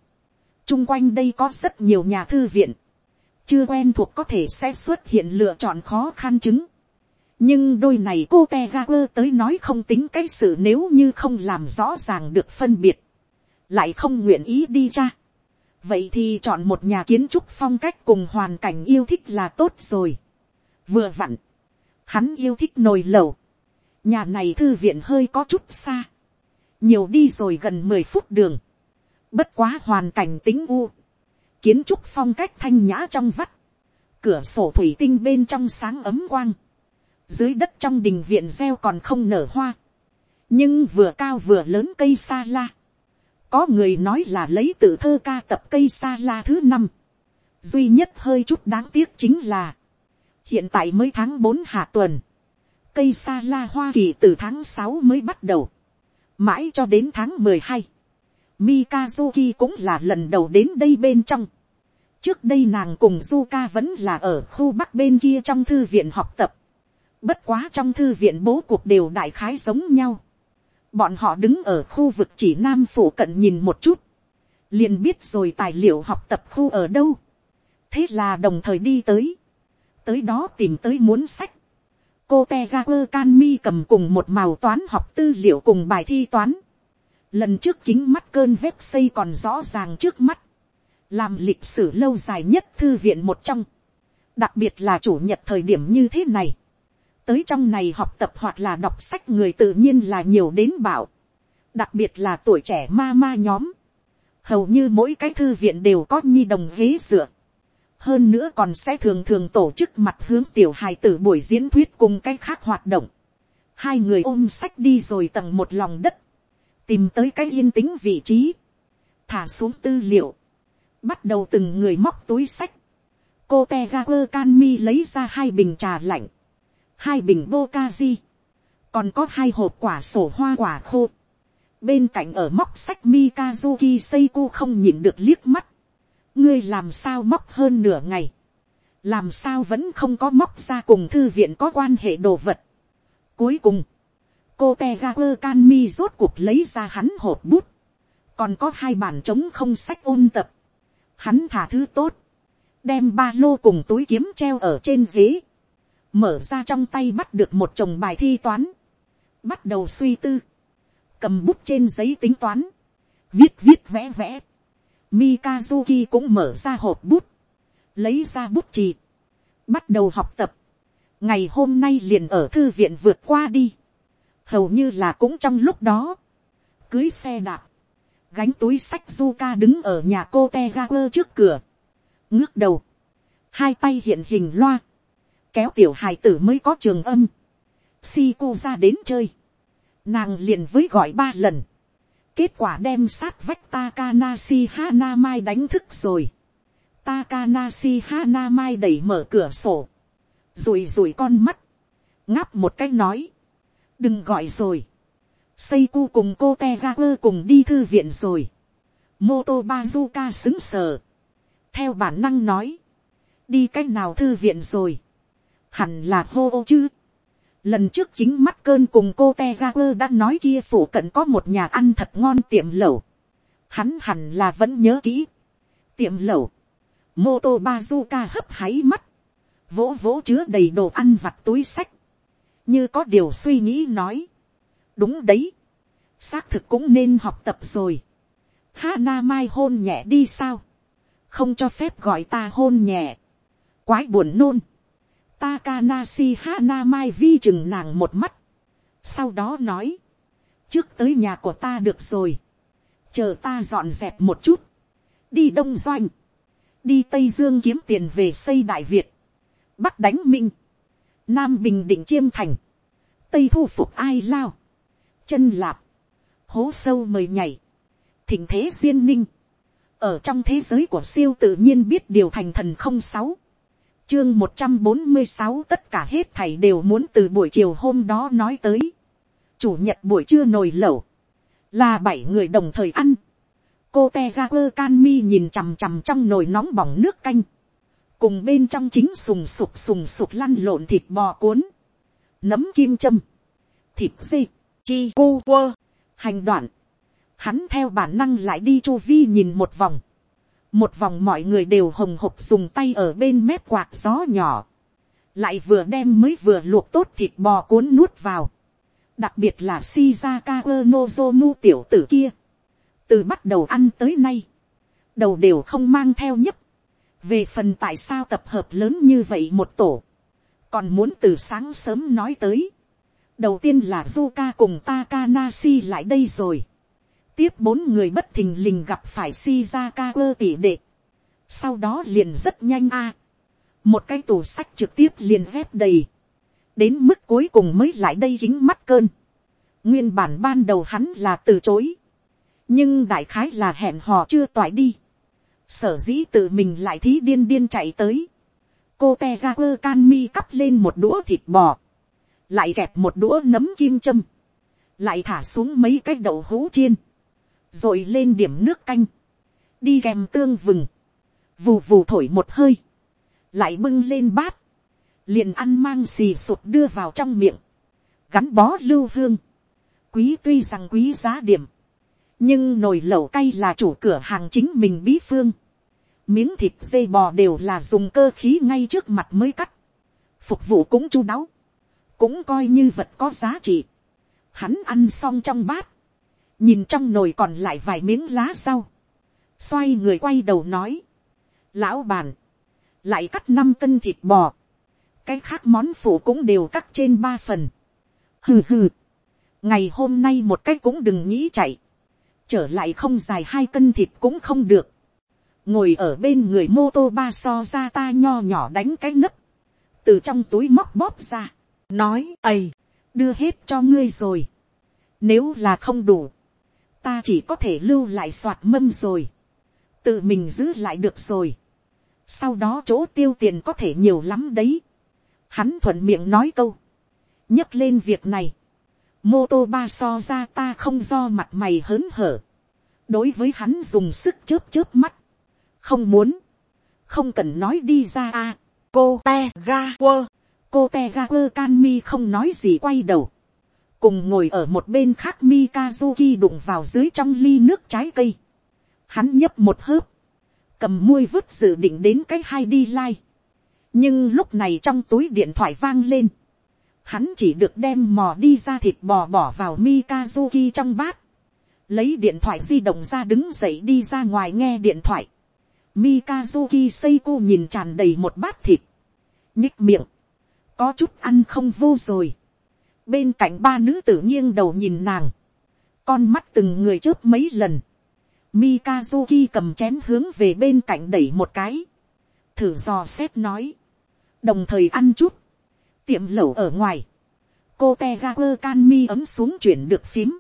chung quanh đây có rất nhiều nhà thư viện, chưa quen thuộc có thể sẽ xuất hiện lựa chọn khó khăn chứng nhưng đôi này cô te ga quơ tới nói không tính cái sự nếu như không làm rõ ràng được phân biệt, lại không nguyện ý đi ra. vậy thì chọn một nhà kiến trúc phong cách cùng hoàn cảnh yêu thích là tốt rồi. vừa vặn, hắn yêu thích nồi lẩu, nhà này thư viện hơi có chút xa, nhiều đi rồi gần mười phút đường, bất quá hoàn cảnh tính u, kiến trúc phong cách thanh nhã trong vắt, cửa sổ thủy tinh bên trong sáng ấm quang, dưới đất trong đình viện gieo còn không nở hoa, nhưng vừa cao vừa lớn cây sa la. có người nói là lấy từ thơ ca tập cây sa la thứ năm. duy nhất hơi chút đáng tiếc chính là, hiện tại mới tháng bốn hạ tuần, cây sa la hoa kỳ từ tháng sáu mới bắt đầu, mãi cho đến tháng mười hai, Mikazuki cũng là lần đầu đến đây bên trong. Trước đây nàng cùng Zuka vẫn là ở khu bắc bên kia trong thư viện học tập. Bất quá trong thư viện bố cuộc đều đại khái giống nhau. Bọn họ đứng ở khu vực chỉ nam phủ cận nhìn một chút. Liền biết rồi tài liệu học tập khu ở đâu. Thế là đồng thời đi tới. Tới đó tìm tới muốn sách. Cô Teager Can Mi cầm cùng một màu toán học tư liệu cùng bài thi toán. Lần trước kính mắt cơn vết xây còn rõ ràng trước mắt. Làm lịch sử lâu dài nhất thư viện một trong. Đặc biệt là chủ nhật thời điểm như thế này tới trong này học tập hoặc là đọc sách người tự nhiên là nhiều đến bảo. đặc biệt là tuổi trẻ ma ma nhóm. hầu như mỗi cái thư viện đều có nhi đồng ghế dựa hơn nữa còn sẽ thường thường tổ chức mặt hướng tiểu hài tử buổi diễn thuyết cùng cái khác hoạt động. hai người ôm sách đi rồi tầng một lòng đất. tìm tới cái yên tĩnh vị trí. thả xuống tư liệu. bắt đầu từng người móc túi sách. cô te ga quơ can mi lấy ra hai bình trà lạnh hai bình bokaji, còn có hai hộp quả sổ hoa quả khô. Bên cạnh ở móc sách Mikazuki Seiko không nhìn được liếc mắt ngươi làm sao móc hơn nửa ngày, làm sao vẫn không có móc ra cùng thư viện có quan hệ đồ vật. Cuối cùng, cô te ga quơ can mi rốt cuộc lấy ra hắn hộp bút, còn có hai bản trống không sách ôn tập, hắn thả thứ tốt, đem ba lô cùng túi kiếm treo ở trên dế, mở ra trong tay bắt được một chồng bài thi toán, bắt đầu suy tư, cầm bút trên giấy tính toán, viết viết vẽ vẽ, Mikazuki cũng mở ra hộp bút, lấy ra bút chì, bắt đầu học tập, ngày hôm nay liền ở thư viện vượt qua đi, hầu như là cũng trong lúc đó, cưới xe đạp, gánh túi sách Zuka đứng ở nhà cô Tegaper trước cửa, ngước đầu, hai tay hiện hình loa, kéo tiểu hài tử mới có trường âm, si cô ra đến chơi, nàng liền với gọi ba lần, kết quả đem sát vách Takanashi Hanamai đánh thức rồi, Takanashi Hanamai đẩy mở cửa sổ, rùi rùi con mắt, ngáp một cái nói, đừng gọi rồi, Seiku cùng cô Tegaku cùng đi thư viện rồi. Moto Bazuka xứng sờ. Theo bản năng nói. Đi cách nào thư viện rồi. Hẳn là hô ô chứ. Lần trước chính mắt cơn cùng cô Tegaku đã nói kia phủ cận có một nhà ăn thật ngon tiệm lẩu. Hắn hẳn là vẫn nhớ kỹ. Tiệm lẩu. Moto Bazuka hấp háy mắt. Vỗ vỗ chứa đầy đồ ăn vặt túi sách. Như có điều suy nghĩ nói đúng đấy, xác thực cũng nên học tập rồi. Hana mai hôn nhẹ đi sao, không cho phép gọi ta hôn nhẹ, quái buồn nôn. Takanashi Hanamai vi chừng nàng một mắt, sau đó nói, trước tới nhà của ta được rồi, chờ ta dọn dẹp một chút, đi đông doanh, đi tây dương kiếm tiền về xây đại việt, bắc đánh minh, nam bình định chiêm thành, tây thu phục ai lao, chân lạp, hố sâu mời nhảy, thỉnh thế duyên ninh, ở trong thế giới của siêu tự nhiên biết điều thành thần không sáu, chương một trăm bốn mươi sáu tất cả hết thầy đều muốn từ buổi chiều hôm đó nói tới, chủ nhật buổi trưa nồi lẩu, là bảy người đồng thời ăn, cô Tegaper Canmi nhìn chằm chằm trong nồi nóng bỏng nước canh, cùng bên trong chính sùng sục sùng sục lăn lộn thịt bò cuốn, nấm kim châm, thịt dê, chi cu quơ, hành đoạn, hắn theo bản năng lại đi chu vi nhìn một vòng, một vòng mọi người đều hồng hộc dùng tay ở bên mép quạt gió nhỏ, lại vừa đem mới vừa luộc tốt thịt bò cuốn nuốt vào, đặc biệt là Shizaka Nozomu tiểu tử kia, từ bắt đầu ăn tới nay, đầu đều không mang theo nhấp, về phần tại sao tập hợp lớn như vậy một tổ, còn muốn từ sáng sớm nói tới, đầu tiên là Zuka cùng Takanashi lại đây rồi. Tiếp bốn người bất thình lình gặp phải Shizaka quơ tỷ đệ. Sau đó liền rất nhanh a. Một cái tủ sách trực tiếp liền dép đầy. Đến mức cuối cùng mới lại đây dính mắt cơn. Nguyên bản ban đầu hắn là từ chối. Nhưng đại khái là hẹn hò chưa toại đi. Sở dĩ tự mình lại thí điên điên chạy tới. Cô te ra quơ can mi cắp lên một đũa thịt bò lại kẹp một đũa nấm kim châm, lại thả xuống mấy cái đậu hũ chiên, rồi lên điểm nước canh, đi kèm tương vừng, vù vù thổi một hơi, lại bưng lên bát, liền ăn mang xì sụt đưa vào trong miệng, gắn bó lưu hương, quý tuy rằng quý giá điểm, nhưng nồi lẩu cay là chủ cửa hàng chính mình bí phương, miếng thịt dây bò đều là dùng cơ khí ngay trước mặt mới cắt, phục vụ cũng chu đáo, cũng coi như vật có giá trị. Hắn ăn xong trong bát, nhìn trong nồi còn lại vài miếng lá rau, xoay người quay đầu nói, lão bàn, lại cắt năm cân thịt bò, cái khác món phụ cũng đều cắt trên ba phần. hừ hừ, ngày hôm nay một cái cũng đừng nghĩ chạy, trở lại không dài hai cân thịt cũng không được, ngồi ở bên người mô tô ba so ra ta nho nhỏ đánh cái nấc, từ trong túi móc bóp ra, nói ầy, đưa hết cho ngươi rồi. Nếu là không đủ, ta chỉ có thể lưu lại soạt mâm rồi. tự mình giữ lại được rồi. sau đó chỗ tiêu tiền có thể nhiều lắm đấy. hắn thuận miệng nói câu. nhấc lên việc này. mô tô ba so ra ta không do mặt mày hớn hở. đối với hắn dùng sức chớp chớp mắt. không muốn, không cần nói đi ra a, cô te ga quơ, cô te ga quơ can mi không nói gì quay đầu, cùng ngồi ở một bên khác Mikazuki đụng vào dưới trong ly nước trái cây. Hắn nhấp một hớp, cầm muôi vứt dự định đến cái hai đi lai. nhưng lúc này trong túi điện thoại vang lên, hắn chỉ được đem mò đi ra thịt bò bỏ vào Mikazuki trong bát, lấy điện thoại di động ra đứng dậy đi ra ngoài nghe điện thoại. Mikazuki Seiko nhìn tràn đầy một bát thịt, nhích miệng, có chút ăn không vô rồi bên cạnh ba nữ tử nghiêng đầu nhìn nàng, con mắt từng người chớp mấy lần, Mikazuki cầm chén hướng về bên cạnh đẩy một cái, thử dò xét nói, đồng thời ăn chút, tiệm lẩu ở ngoài, cô te ga quơ can mi ấm xuống chuyển được phím,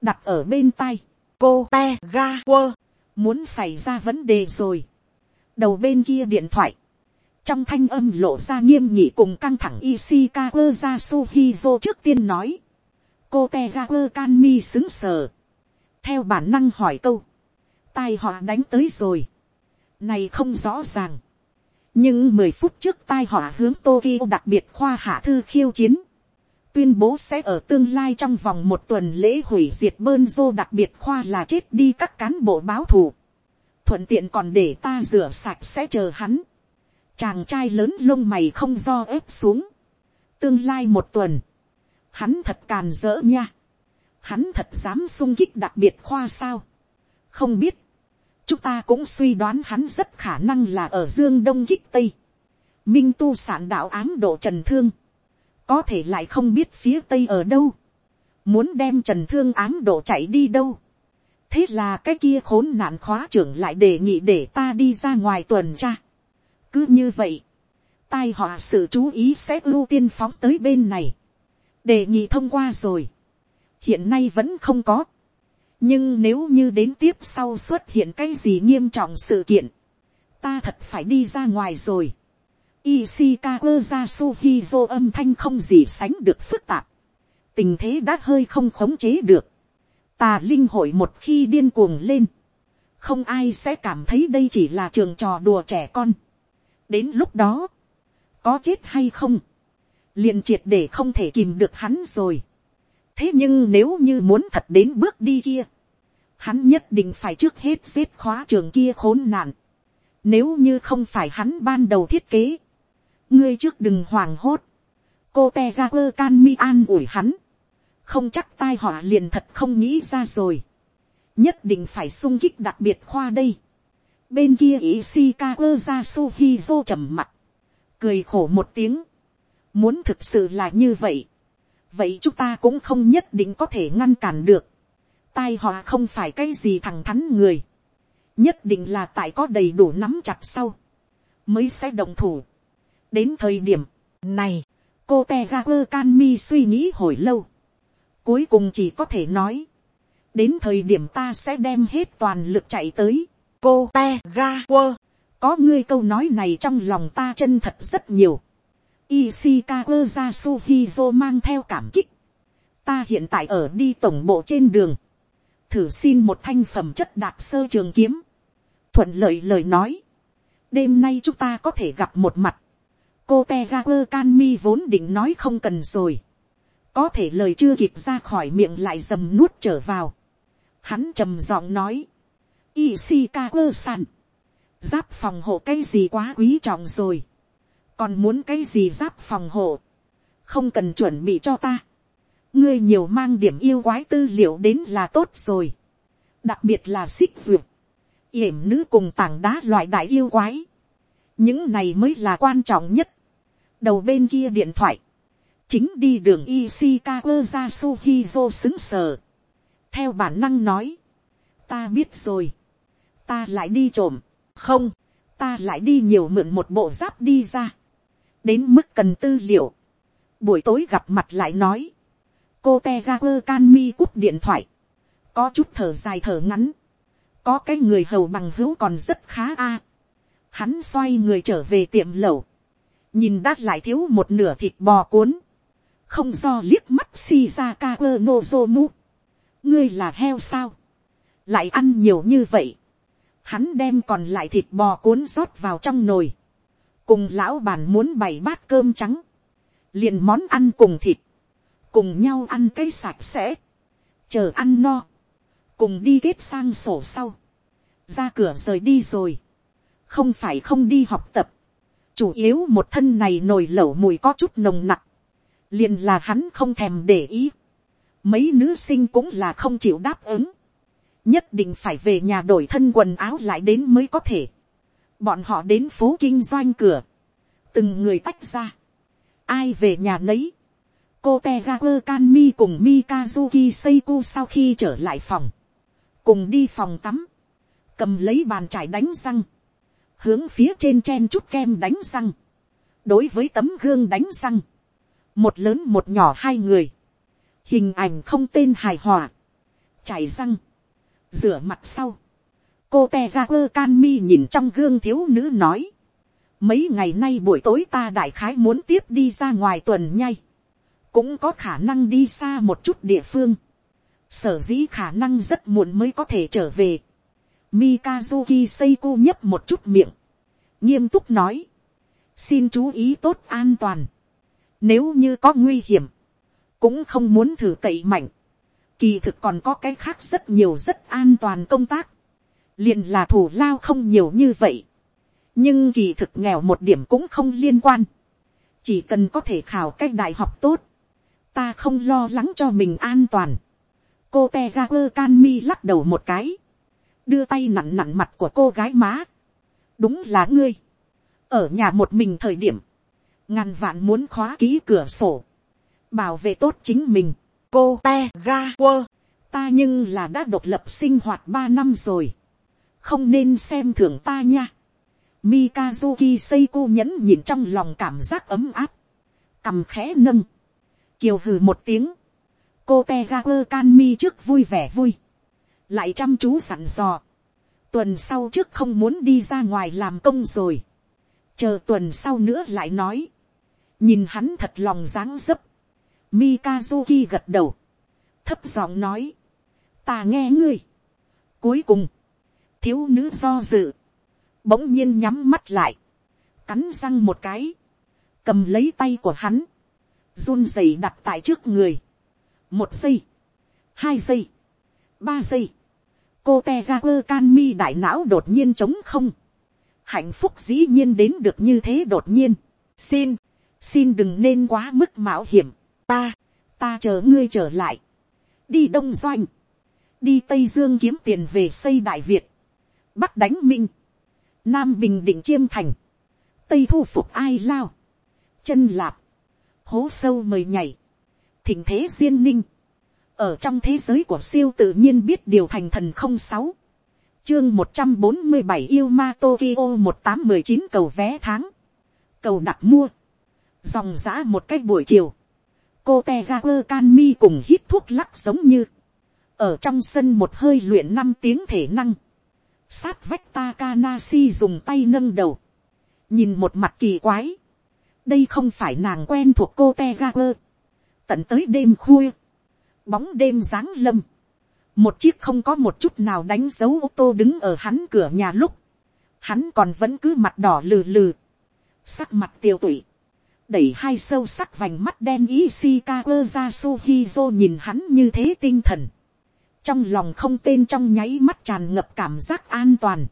đặt ở bên tay, cô te ga quơ, muốn xảy ra vấn đề rồi, đầu bên kia điện thoại, trong thanh âm lộ ra nghiêm nghị cùng căng thẳng Ishikawa ra Suhizo trước tiên nói. cô Tegaku Kanmi xứng sờ. theo bản năng hỏi câu. tai họa đánh tới rồi. này không rõ ràng. nhưng mười phút trước tai họa hướng Tokyo đặc biệt khoa hạ thư khiêu chiến. tuyên bố sẽ ở tương lai trong vòng một tuần lễ hủy diệt bơn dô đặc biệt khoa là chết đi các cán bộ báo thù. thuận tiện còn để ta rửa sạch sẽ chờ hắn Chàng trai lớn lông mày không do ép xuống. Tương lai một tuần. Hắn thật càn dỡ nha. Hắn thật dám sung kích đặc biệt khoa sao. Không biết. Chúng ta cũng suy đoán hắn rất khả năng là ở Dương Đông kích Tây. Minh tu sản đạo ám độ trần thương. Có thể lại không biết phía Tây ở đâu. Muốn đem trần thương ám độ chạy đi đâu thế là cái kia khốn nạn khóa trưởng lại đề nghị để ta đi ra ngoài tuần tra cứ như vậy, tai họa sự chú ý sẽ ưu tiên phóng tới bên này. đề nghị thông qua rồi. hiện nay vẫn không có. nhưng nếu như đến tiếp sau xuất hiện cái gì nghiêm trọng sự kiện, ta thật phải đi ra ngoài rồi. Ishikawa Yasuhizo âm thanh không gì sánh được phức tạp. Tình thế đã hơi không khống chế được. Tà linh hội một khi điên cuồng lên. Không ai sẽ cảm thấy đây chỉ là trường trò đùa trẻ con đến lúc đó, có chết hay không, liền triệt để không thể kìm được hắn rồi. thế nhưng nếu như muốn thật đến bước đi kia, hắn nhất định phải trước hết xếp khóa trường kia khốn nạn. nếu như không phải hắn ban đầu thiết kế, ngươi trước đừng hoảng hốt, cô te ra quơ can mi an ủi hắn, không chắc tai họa liền thật không nghĩ ra rồi, nhất định phải sung kích đặc biệt khoa đây, bên kia Ishikawa Yasuhizo trầm mặt, cười khổ một tiếng, muốn thực sự là như vậy, vậy chúng ta cũng không nhất định có thể ngăn cản được, tai họa không phải cái gì thẳng thắn người, nhất định là tại có đầy đủ nắm chặt sau, mới sẽ động thủ. đến thời điểm này, cô te ga quơ can mi suy nghĩ hồi lâu, cuối cùng chỉ có thể nói, đến thời điểm ta sẽ đem hết toàn lực chạy tới, cô te ga quơ. Có ngươi câu nói này trong lòng ta chân thật rất nhiều. Ishikawa Yasuhizo mang theo cảm kích. Ta hiện tại ở đi tổng bộ trên đường. Thử xin một thanh phẩm chất đạp sơ trường kiếm. Thuận lợi lời nói. Đêm nay chúng ta có thể gặp một mặt. Cô Tegaku Kanmi vốn định nói không cần rồi. Có thể lời chưa kịp ra khỏi miệng lại dầm nuốt trở vào. Hắn trầm giọng nói Ishikawa san. Giáp phòng hộ cái gì quá quý trọng rồi. Còn muốn cái gì giáp phòng hộ. Không cần chuẩn bị cho ta. Ngươi nhiều mang điểm yêu quái tư liệu đến là tốt rồi. Đặc biệt là xích duyệt. yểm nữ cùng tảng đá loại đại yêu quái. Những này mới là quan trọng nhất. Đầu bên kia điện thoại. Chính đi đường Ishikawa ra Suhizo xứng sờ. Theo bản năng nói. Ta biết rồi ta lại đi trộm, không, ta lại đi nhiều mượn một bộ giáp đi ra, đến mức cần tư liệu, buổi tối gặp mặt lại nói, cô te ra quơ can mi cúp điện thoại, có chút thở dài thở ngắn, có cái người hầu bằng hữu còn rất khá a, hắn xoay người trở về tiệm lẩu, nhìn đát lại thiếu một nửa thịt bò cuốn, không do liếc mắt shizaka quơ nozomu, ngươi là heo sao, lại ăn nhiều như vậy, hắn đem còn lại thịt bò cuốn rót vào trong nồi, cùng lão bàn muốn bày bát cơm trắng, liền món ăn cùng thịt, cùng nhau ăn cây sạch sẽ, chờ ăn no, cùng đi kết sang sổ sau, ra cửa rời đi rồi, không phải không đi học tập, chủ yếu một thân này nồi lẩu mùi có chút nồng nặc, liền là hắn không thèm để ý, mấy nữ sinh cũng là không chịu đáp ứng, nhất định phải về nhà đổi thân quần áo lại đến mới có thể, bọn họ đến phố kinh doanh cửa, từng người tách ra, ai về nhà nấy, cô te ga quơ can mi cùng mikazuki seiku sau khi trở lại phòng, cùng đi phòng tắm, cầm lấy bàn trải đánh răng, hướng phía trên chen chút kem đánh răng, đối với tấm gương đánh răng, một lớn một nhỏ hai người, hình ảnh không tên hài hòa, chảy răng, rửa mặt sau, cô te ra quơ can mi nhìn trong gương thiếu nữ nói, mấy ngày nay buổi tối ta đại khái muốn tiếp đi ra ngoài tuần nhay, cũng có khả năng đi xa một chút địa phương, sở dĩ khả năng rất muộn mới có thể trở về. Mikazuki Seiko nhấp một chút miệng, nghiêm túc nói, xin chú ý tốt an toàn, nếu như có nguy hiểm, cũng không muốn thử cậy mạnh, kỳ thực còn có cái khác rất nhiều rất an toàn công tác, liền là thủ lao không nhiều như vậy, nhưng kỳ thực nghèo một điểm cũng không liên quan, chỉ cần có thể khảo cái đại học tốt, ta không lo lắng cho mình an toàn. cô te ra quơ can mi lắc đầu một cái, đưa tay nặn nặn mặt của cô gái má. đúng là ngươi, ở nhà một mình thời điểm, ngàn vạn muốn khóa ký cửa sổ, bảo vệ tốt chính mình, cô te ga quơ, ta nhưng là đã độc lập sinh hoạt ba năm rồi, không nên xem thường ta nha. Mikazuki Seiko nhẫn nhìn trong lòng cảm giác ấm áp, cầm khẽ nâng, kiều hừ một tiếng, cô te ga quơ can mi trước vui vẻ vui, lại chăm chú sẵn dò, tuần sau trước không muốn đi ra ngoài làm công rồi, chờ tuần sau nữa lại nói, nhìn hắn thật lòng dáng dấp, Mikazuki gật đầu, thấp giọng nói, ta nghe ngươi. Cuối cùng, thiếu nữ do dự, bỗng nhiên nhắm mắt lại, cắn răng một cái, cầm lấy tay của hắn, run rẩy đặt tại trước người, một giây, hai giây, ba giây, cô te ra quơ can mi đại não đột nhiên trống không, hạnh phúc dĩ nhiên đến được như thế đột nhiên, xin, xin đừng nên quá mức mạo hiểm, ta, ta chờ ngươi trở lại, đi đông doanh, đi tây dương kiếm tiền về xây đại việt, bắc đánh minh, nam bình định chiêm thành, tây thu phục ai lao, chân lạp, hố sâu mời nhảy, thỉnh thế duyên ninh, ở trong thế giới của siêu tự nhiên biết điều thành thần không sáu, chương một trăm bốn mươi bảy yêu ma tokyo một tám mười chín cầu vé tháng, cầu đặt mua, dòng giã một cách buổi chiều, cô te ra quơ can mi cùng hít thuốc lắc giống như, ở trong sân một hơi luyện năm tiếng thể năng, sát vách Takanashi dùng tay nâng đầu, nhìn một mặt kỳ quái, đây không phải nàng quen thuộc cô te ra quơ, tận tới đêm khuya, bóng đêm giáng lâm, một chiếc không có một chút nào đánh dấu ô tô đứng ở hắn cửa nhà lúc, hắn còn vẫn cứ mặt đỏ lừ lừ, sắc mặt tiêu tụy, đẩy hai sâu sắc vành mắt đen Ishikawa ra Suhizo nhìn hắn như thế tinh thần. Trong lòng không tên trong nháy mắt tràn ngập cảm giác an toàn.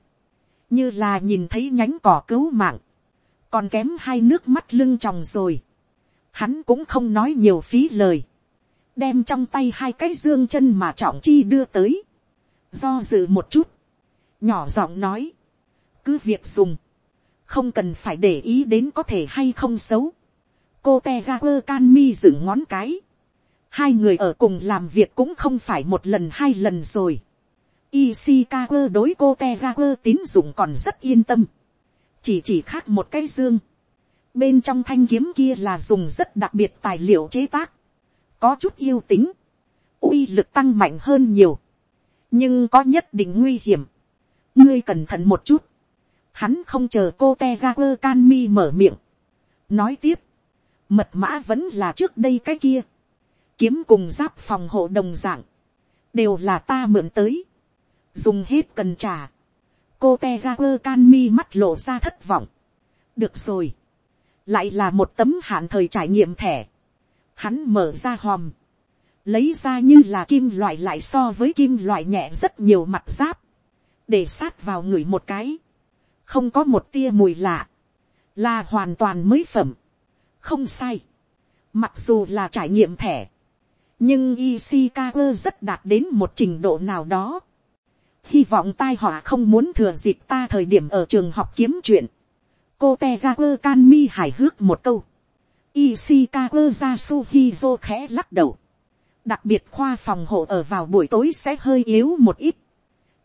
Như là nhìn thấy nhánh cỏ cứu mạng. Còn kém hai nước mắt lưng tròng rồi. Hắn cũng không nói nhiều phí lời. Đem trong tay hai cái dương chân mà trọng chi đưa tới. Do dự một chút. Nhỏ giọng nói. Cứ việc dùng. Không cần phải để ý đến có thể hay không xấu cô te ra quơ can mi dựng ngón cái. hai người ở cùng làm việc cũng không phải một lần hai lần rồi. Ishikawa đối cô te quơ tín dụng còn rất yên tâm. chỉ chỉ khác một cái dương. bên trong thanh kiếm kia là dùng rất đặc biệt tài liệu chế tác. có chút yêu tính. uy lực tăng mạnh hơn nhiều. nhưng có nhất định nguy hiểm. ngươi cẩn thận một chút. hắn không chờ cô te ga quơ can mi mở miệng. nói tiếp mật mã vẫn là trước đây cái kia, kiếm cùng giáp phòng hộ đồng dạng, đều là ta mượn tới, dùng hết cần trả, cô te ga quơ can mi mắt lộ ra thất vọng. được rồi. lại là một tấm hạn thời trải nghiệm thẻ. hắn mở ra hòm. lấy ra như là kim loại lại so với kim loại nhẹ rất nhiều mặt giáp. để sát vào người một cái. không có một tia mùi lạ. là hoàn toàn mới phẩm không sai. mặc dù là trải nghiệm thẻ. nhưng Ishikawa rất đạt đến một trình độ nào đó hy vọng tai họa không muốn thừa dịp ta thời điểm ở trường học kiếm chuyện. cô Tegaku Kanmi can mi hài hước một câu. Ishikawa Yasuhizo khẽ lắc đầu. đặc biệt khoa phòng hộ ở vào buổi tối sẽ hơi yếu một ít.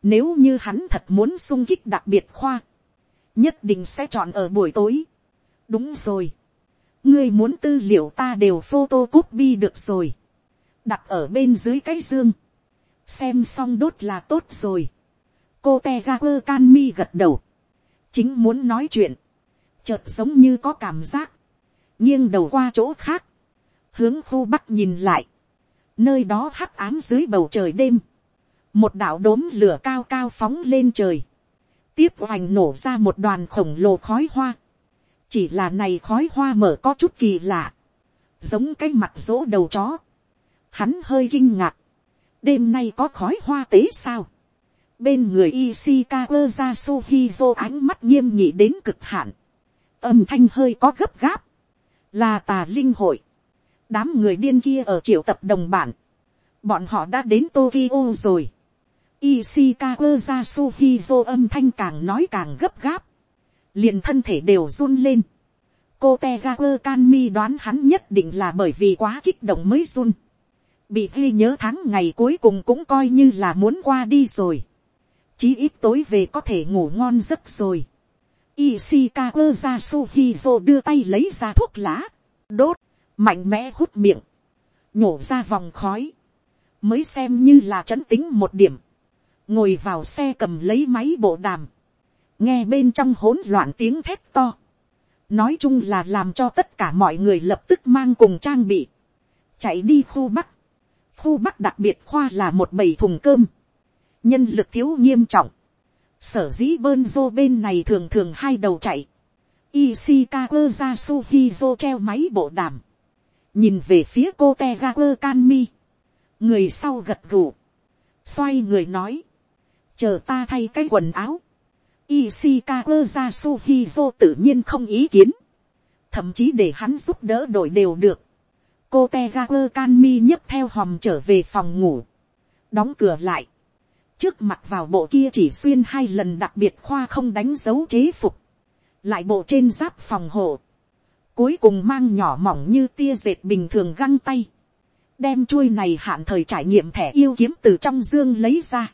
nếu như hắn thật muốn sung kích đặc biệt khoa, nhất định sẽ chọn ở buổi tối. đúng rồi ngươi muốn tư liệu ta đều photocopy được rồi. đặt ở bên dưới cái dương. Xem xong đốt là tốt rồi. cô te ga quơ can mi gật đầu, chính muốn nói chuyện, chợt giống như có cảm giác, nghiêng đầu qua chỗ khác, hướng khu bắc nhìn lại, nơi đó hắc ám dưới bầu trời đêm, một đạo đốm lửa cao cao phóng lên trời, tiếp hoành nổ ra một đoàn khổng lồ khói hoa, chỉ là này khói hoa mở có chút kỳ lạ, giống cái mặt rỗ đầu chó, hắn hơi kinh ngạc, đêm nay có khói hoa tế sao. bên người Ishikawa ra Suhizo ánh mắt nghiêm nhị đến cực hạn. âm thanh hơi có gấp gáp. là tà linh hội. đám người điên kia ở triệu tập đồng bản. bọn họ đã đến Tokyo rồi. Ishikawa ra Suhizo âm thanh càng nói càng gấp gáp liền thân thể đều run lên. cô teager can mi đoán hắn nhất định là bởi vì quá kích động mới run bị ghi nhớ tháng ngày cuối cùng cũng coi như là muốn qua đi rồi. chí ít tối về có thể ngủ ngon giấc rồi. Ishikawa ra Suhizo đưa tay lấy ra thuốc lá, đốt, mạnh mẽ hút miệng, nhổ ra vòng khói, mới xem như là trấn tính một điểm, ngồi vào xe cầm lấy máy bộ đàm, nghe bên trong hỗn loạn tiếng thét to, nói chung là làm cho tất cả mọi người lập tức mang cùng trang bị, chạy đi khu bắc, khu bắc đặc biệt khoa là một bầy thùng cơm, nhân lực thiếu nghiêm trọng, sở dĩ bơn dô bên này thường thường hai đầu chạy, Ishikawa ra Suhizo treo máy bộ đàm, nhìn về phía cô Tegaku Kanmi, người sau gật gù, xoay người nói, chờ ta thay cái quần áo, Ishikawa Yasuhizo tự nhiên không ý kiến, thậm chí để hắn giúp đỡ đổi đều được, cô Tegaku Kanmi nhấc theo hòm trở về phòng ngủ, đóng cửa lại, trước mặt vào bộ kia chỉ xuyên hai lần đặc biệt khoa không đánh dấu chế phục, lại bộ trên giáp phòng hộ, cuối cùng mang nhỏ mỏng như tia dệt bình thường găng tay, đem chuôi này hạn thời trải nghiệm thẻ yêu kiếm từ trong dương lấy ra,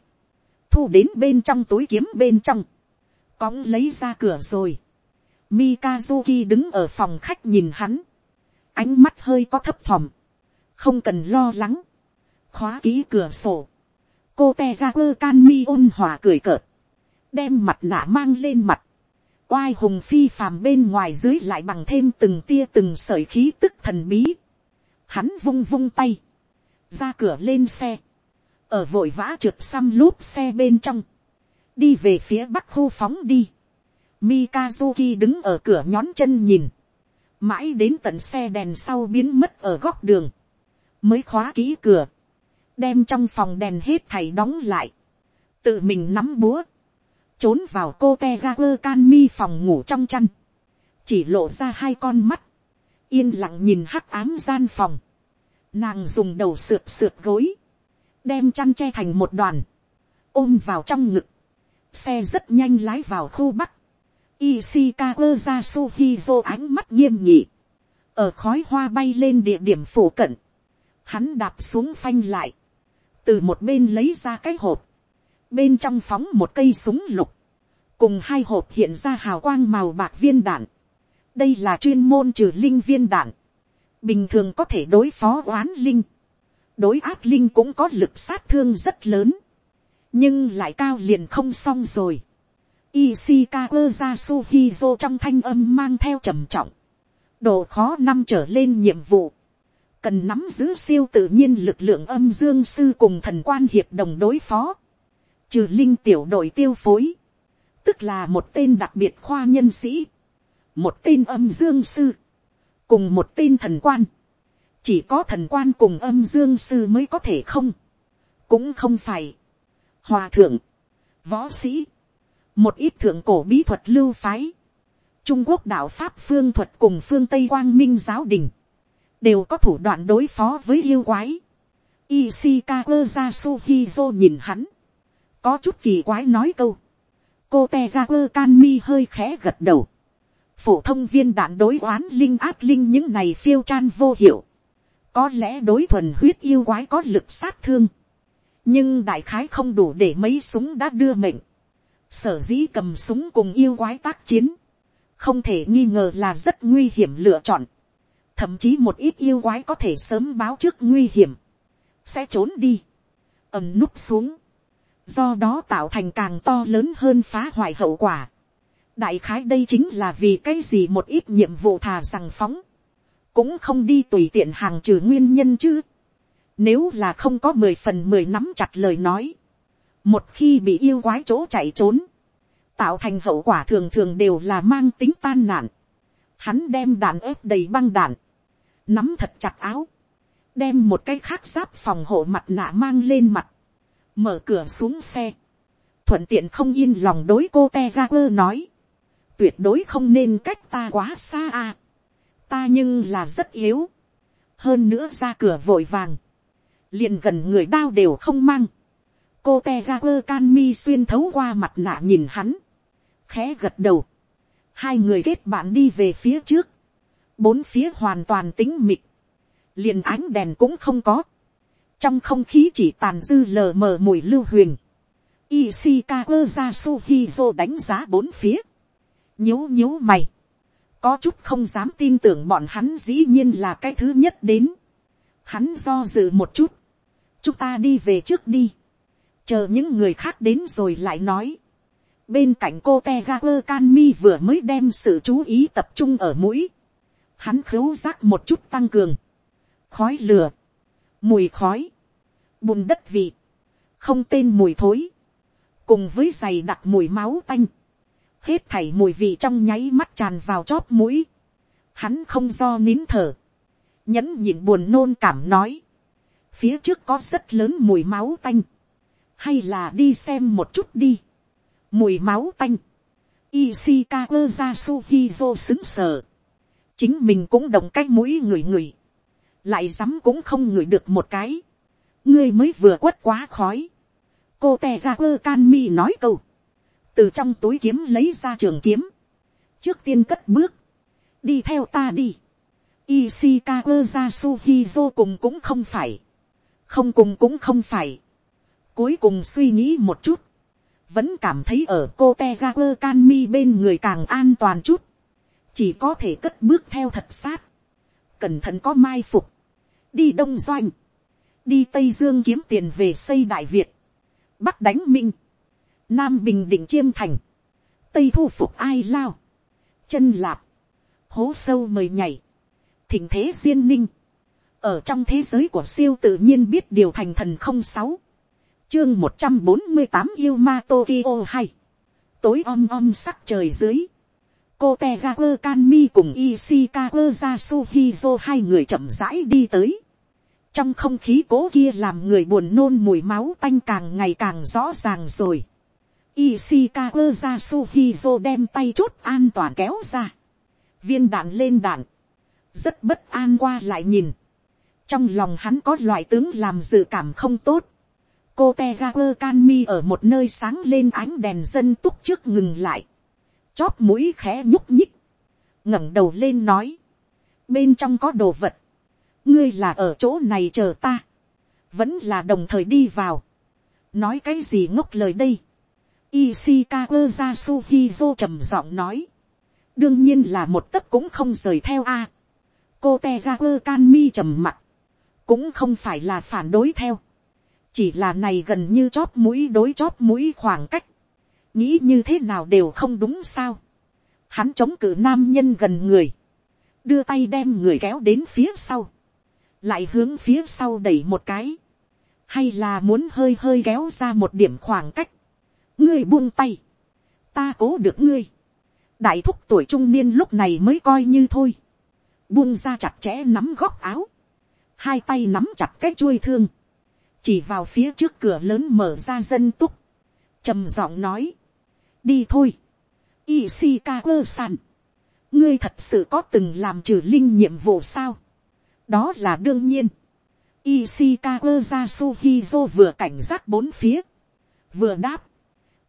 thu đến bên trong túi kiếm bên trong, cõng lấy ra cửa rồi, Mikazuki đứng ở phòng khách nhìn hắn, ánh mắt hơi có thấp thỏm, không cần lo lắng, khóa ký cửa sổ, cô te ra quơ can mi ôn hòa cười cợt, đem mặt nạ mang lên mặt, oai hùng phi phàm bên ngoài dưới lại bằng thêm từng tia từng sợi khí tức thần bí, hắn vung vung tay, ra cửa lên xe, ở vội vã trượt xăm lúp xe bên trong, đi về phía bắc khu phóng đi, Mikazuki đứng ở cửa nhón chân nhìn, mãi đến tận xe đèn sau biến mất ở góc đường, mới khóa kỹ cửa, đem trong phòng đèn hết thầy đóng lại, tự mình nắm búa, trốn vào cô te ga quơ can mi phòng ngủ trong chăn, chỉ lộ ra hai con mắt, yên lặng nhìn hắc ám gian phòng, nàng dùng đầu sượt sượt gối, đem chăn che thành một đoàn, ôm vào trong ngực, xe rất nhanh lái vào khu bắc, Ishikawa Yasuhizo ánh mắt nghiêm nghị. Ở khói hoa bay lên địa điểm phủ cận. Hắn đạp xuống phanh lại. Từ một bên lấy ra cái hộp. Bên trong phóng một cây súng lục. Cùng hai hộp hiện ra hào quang màu bạc viên đạn. Đây là chuyên môn trừ linh viên đạn. Bình thường có thể đối phó oán linh. Đối ác linh cũng có lực sát thương rất lớn. Nhưng lại cao liền không xong rồi Ishikawa Yasuhizo trong thanh âm mang theo trầm trọng. Độ khó năm trở lên nhiệm vụ. Cần nắm giữ siêu tự nhiên lực lượng âm dương sư cùng thần quan hiệp đồng đối phó. Trừ linh tiểu đội tiêu phối. tức là một tên đặc biệt khoa nhân sĩ, một tên âm dương sư, cùng một tên thần quan, chỉ có thần quan cùng âm dương sư mới có thể không, cũng không phải, hòa thượng, võ sĩ, một ít thượng cổ bí thuật lưu phái, trung quốc đạo pháp phương thuật cùng phương tây quang minh giáo đình, đều có thủ đoạn đối phó với yêu quái. Ishikawa Yasuhizo nhìn hắn, có chút kỳ quái nói câu, cô te ra quơ can mi hơi khẽ gật đầu, phổ thông viên đạn đối oán linh át linh những này phiêu chan vô hiệu, có lẽ đối thuần huyết yêu quái có lực sát thương, nhưng đại khái không đủ để mấy súng đã đưa mệnh, sở dĩ cầm súng cùng yêu quái tác chiến, không thể nghi ngờ là rất nguy hiểm lựa chọn, thậm chí một ít yêu quái có thể sớm báo trước nguy hiểm, sẽ trốn đi, ầm núp xuống, do đó tạo thành càng to lớn hơn phá hoại hậu quả. đại khái đây chính là vì cái gì một ít nhiệm vụ thà rằng phóng, cũng không đi tùy tiện hàng trừ nguyên nhân chứ nếu là không có mười phần mười nắm chặt lời nói, một khi bị yêu quái chỗ chạy trốn, tạo thành hậu quả thường thường đều là mang tính tan nạn. Hắn đem đạn ép đầy băng đạn, nắm thật chặt áo, đem một cái khác giáp phòng hộ mặt nạ mang lên mặt, mở cửa xuống xe, thuận tiện không yên lòng đối cô te ra quơ nói, tuyệt đối không nên cách ta quá xa à, ta nhưng là rất yếu, hơn nữa ra cửa vội vàng, liền gần người đao đều không mang, cô te ra quơ can mi xuyên thấu qua mặt nạ nhìn hắn, khẽ gật đầu, hai người kết bạn đi về phía trước, bốn phía hoàn toàn tính mịt, liền ánh đèn cũng không có, trong không khí chỉ tàn dư lờ mờ mùi lưu huyền, Ishikawa Yasuhizo đánh giá bốn phía, nhíu nhíu mày, có chút không dám tin tưởng bọn hắn dĩ nhiên là cái thứ nhất đến, hắn do dự một chút, chúng ta đi về trước đi, chờ những người khác đến rồi lại nói, bên cạnh cô te ga quơ can mi vừa mới đem sự chú ý tập trung ở mũi, hắn khứu giác một chút tăng cường, khói lửa, mùi khói, bùn đất vị, không tên mùi thối, cùng với giày đặc mùi máu tanh, hết thảy mùi vị trong nháy mắt tràn vào chóp mũi, hắn không do nín thở, nhẫn nhịn buồn nôn cảm nói, phía trước có rất lớn mùi máu tanh, hay là đi xem một chút đi, mùi máu tanh, Ishikawa Yasuhizo xứng sờ, Chính mình cũng đồng cách mũi người người. Lại dám cũng không ngửi được một cái. Ngươi mới vừa quất quá khói. Cô tè ra quơ can mi nói câu. Từ trong túi kiếm lấy ra trường kiếm. Trước tiên cất bước. Đi theo ta đi. Ishikawa Yasuhizo cùng cũng không phải. Không cùng cũng không phải. Cuối cùng suy nghĩ một chút. Vẫn cảm thấy ở cô te ga quơ can mi bên người càng an toàn chút, chỉ có thể cất bước theo thật sát, cẩn thận có mai phục, đi đông doanh, đi tây dương kiếm tiền về xây đại việt, bắc đánh minh, nam bình định chiêm thành, tây thu phục ai lao, chân lạp, hố sâu mời nhảy, thỉnh thế duyên ninh, ở trong thế giới của siêu tự nhiên biết điều thành thần không sáu, chương một trăm bốn mươi tám yêu ma tokyo hay tối om om sắc trời dưới. Cô te ga quơ can mi cùng isika quơ ra suhizo hai người chậm rãi đi tới. Trong không khí cố kia làm người buồn nôn mùi máu tanh càng ngày càng rõ ràng rồi. Isika quơ ra suhizo đem tay chốt an toàn kéo ra. Viên đạn lên đạn. Rất bất an qua lại nhìn trong lòng hắn có loại tướng làm dự cảm không tốt. Cô te ga quơ can mi ở một nơi sáng lên ánh đèn dân túc trước ngừng lại, chóp mũi khẽ nhúc nhích, ngẩng đầu lên nói, bên trong có đồ vật, ngươi là ở chỗ này chờ ta, vẫn là đồng thời đi vào, nói cái gì ngốc lời đây, Ishikawa Yasuhizo trầm giọng nói. Đương nhiên là một tấc cũng không rời theo a. Cô Tegaku Kanmi trầm mặt. Cũng không phải là phản đối theo. Chỉ là này gần như chóp mũi đối chóp mũi khoảng cách, nghĩ như thế nào đều không đúng sao. Hắn chống cự nam nhân gần người, đưa tay đem người kéo đến phía sau, lại hướng phía sau đẩy một cái, hay là muốn hơi hơi kéo ra một điểm khoảng cách, ngươi buông tay, ta cố được ngươi, đại thúc tuổi trung niên lúc này mới coi như thôi, buông ra chặt chẽ nắm góc áo, hai tay nắm chặt cái chuôi thương, chỉ vào phía trước cửa lớn mở ra dân túc, trầm giọng nói, đi thôi, Ishikawa san, ngươi thật sự có từng làm trừ linh nhiệm vụ sao, đó là đương nhiên, Ishikawa Yasuhizo vừa cảnh giác bốn phía, vừa đáp,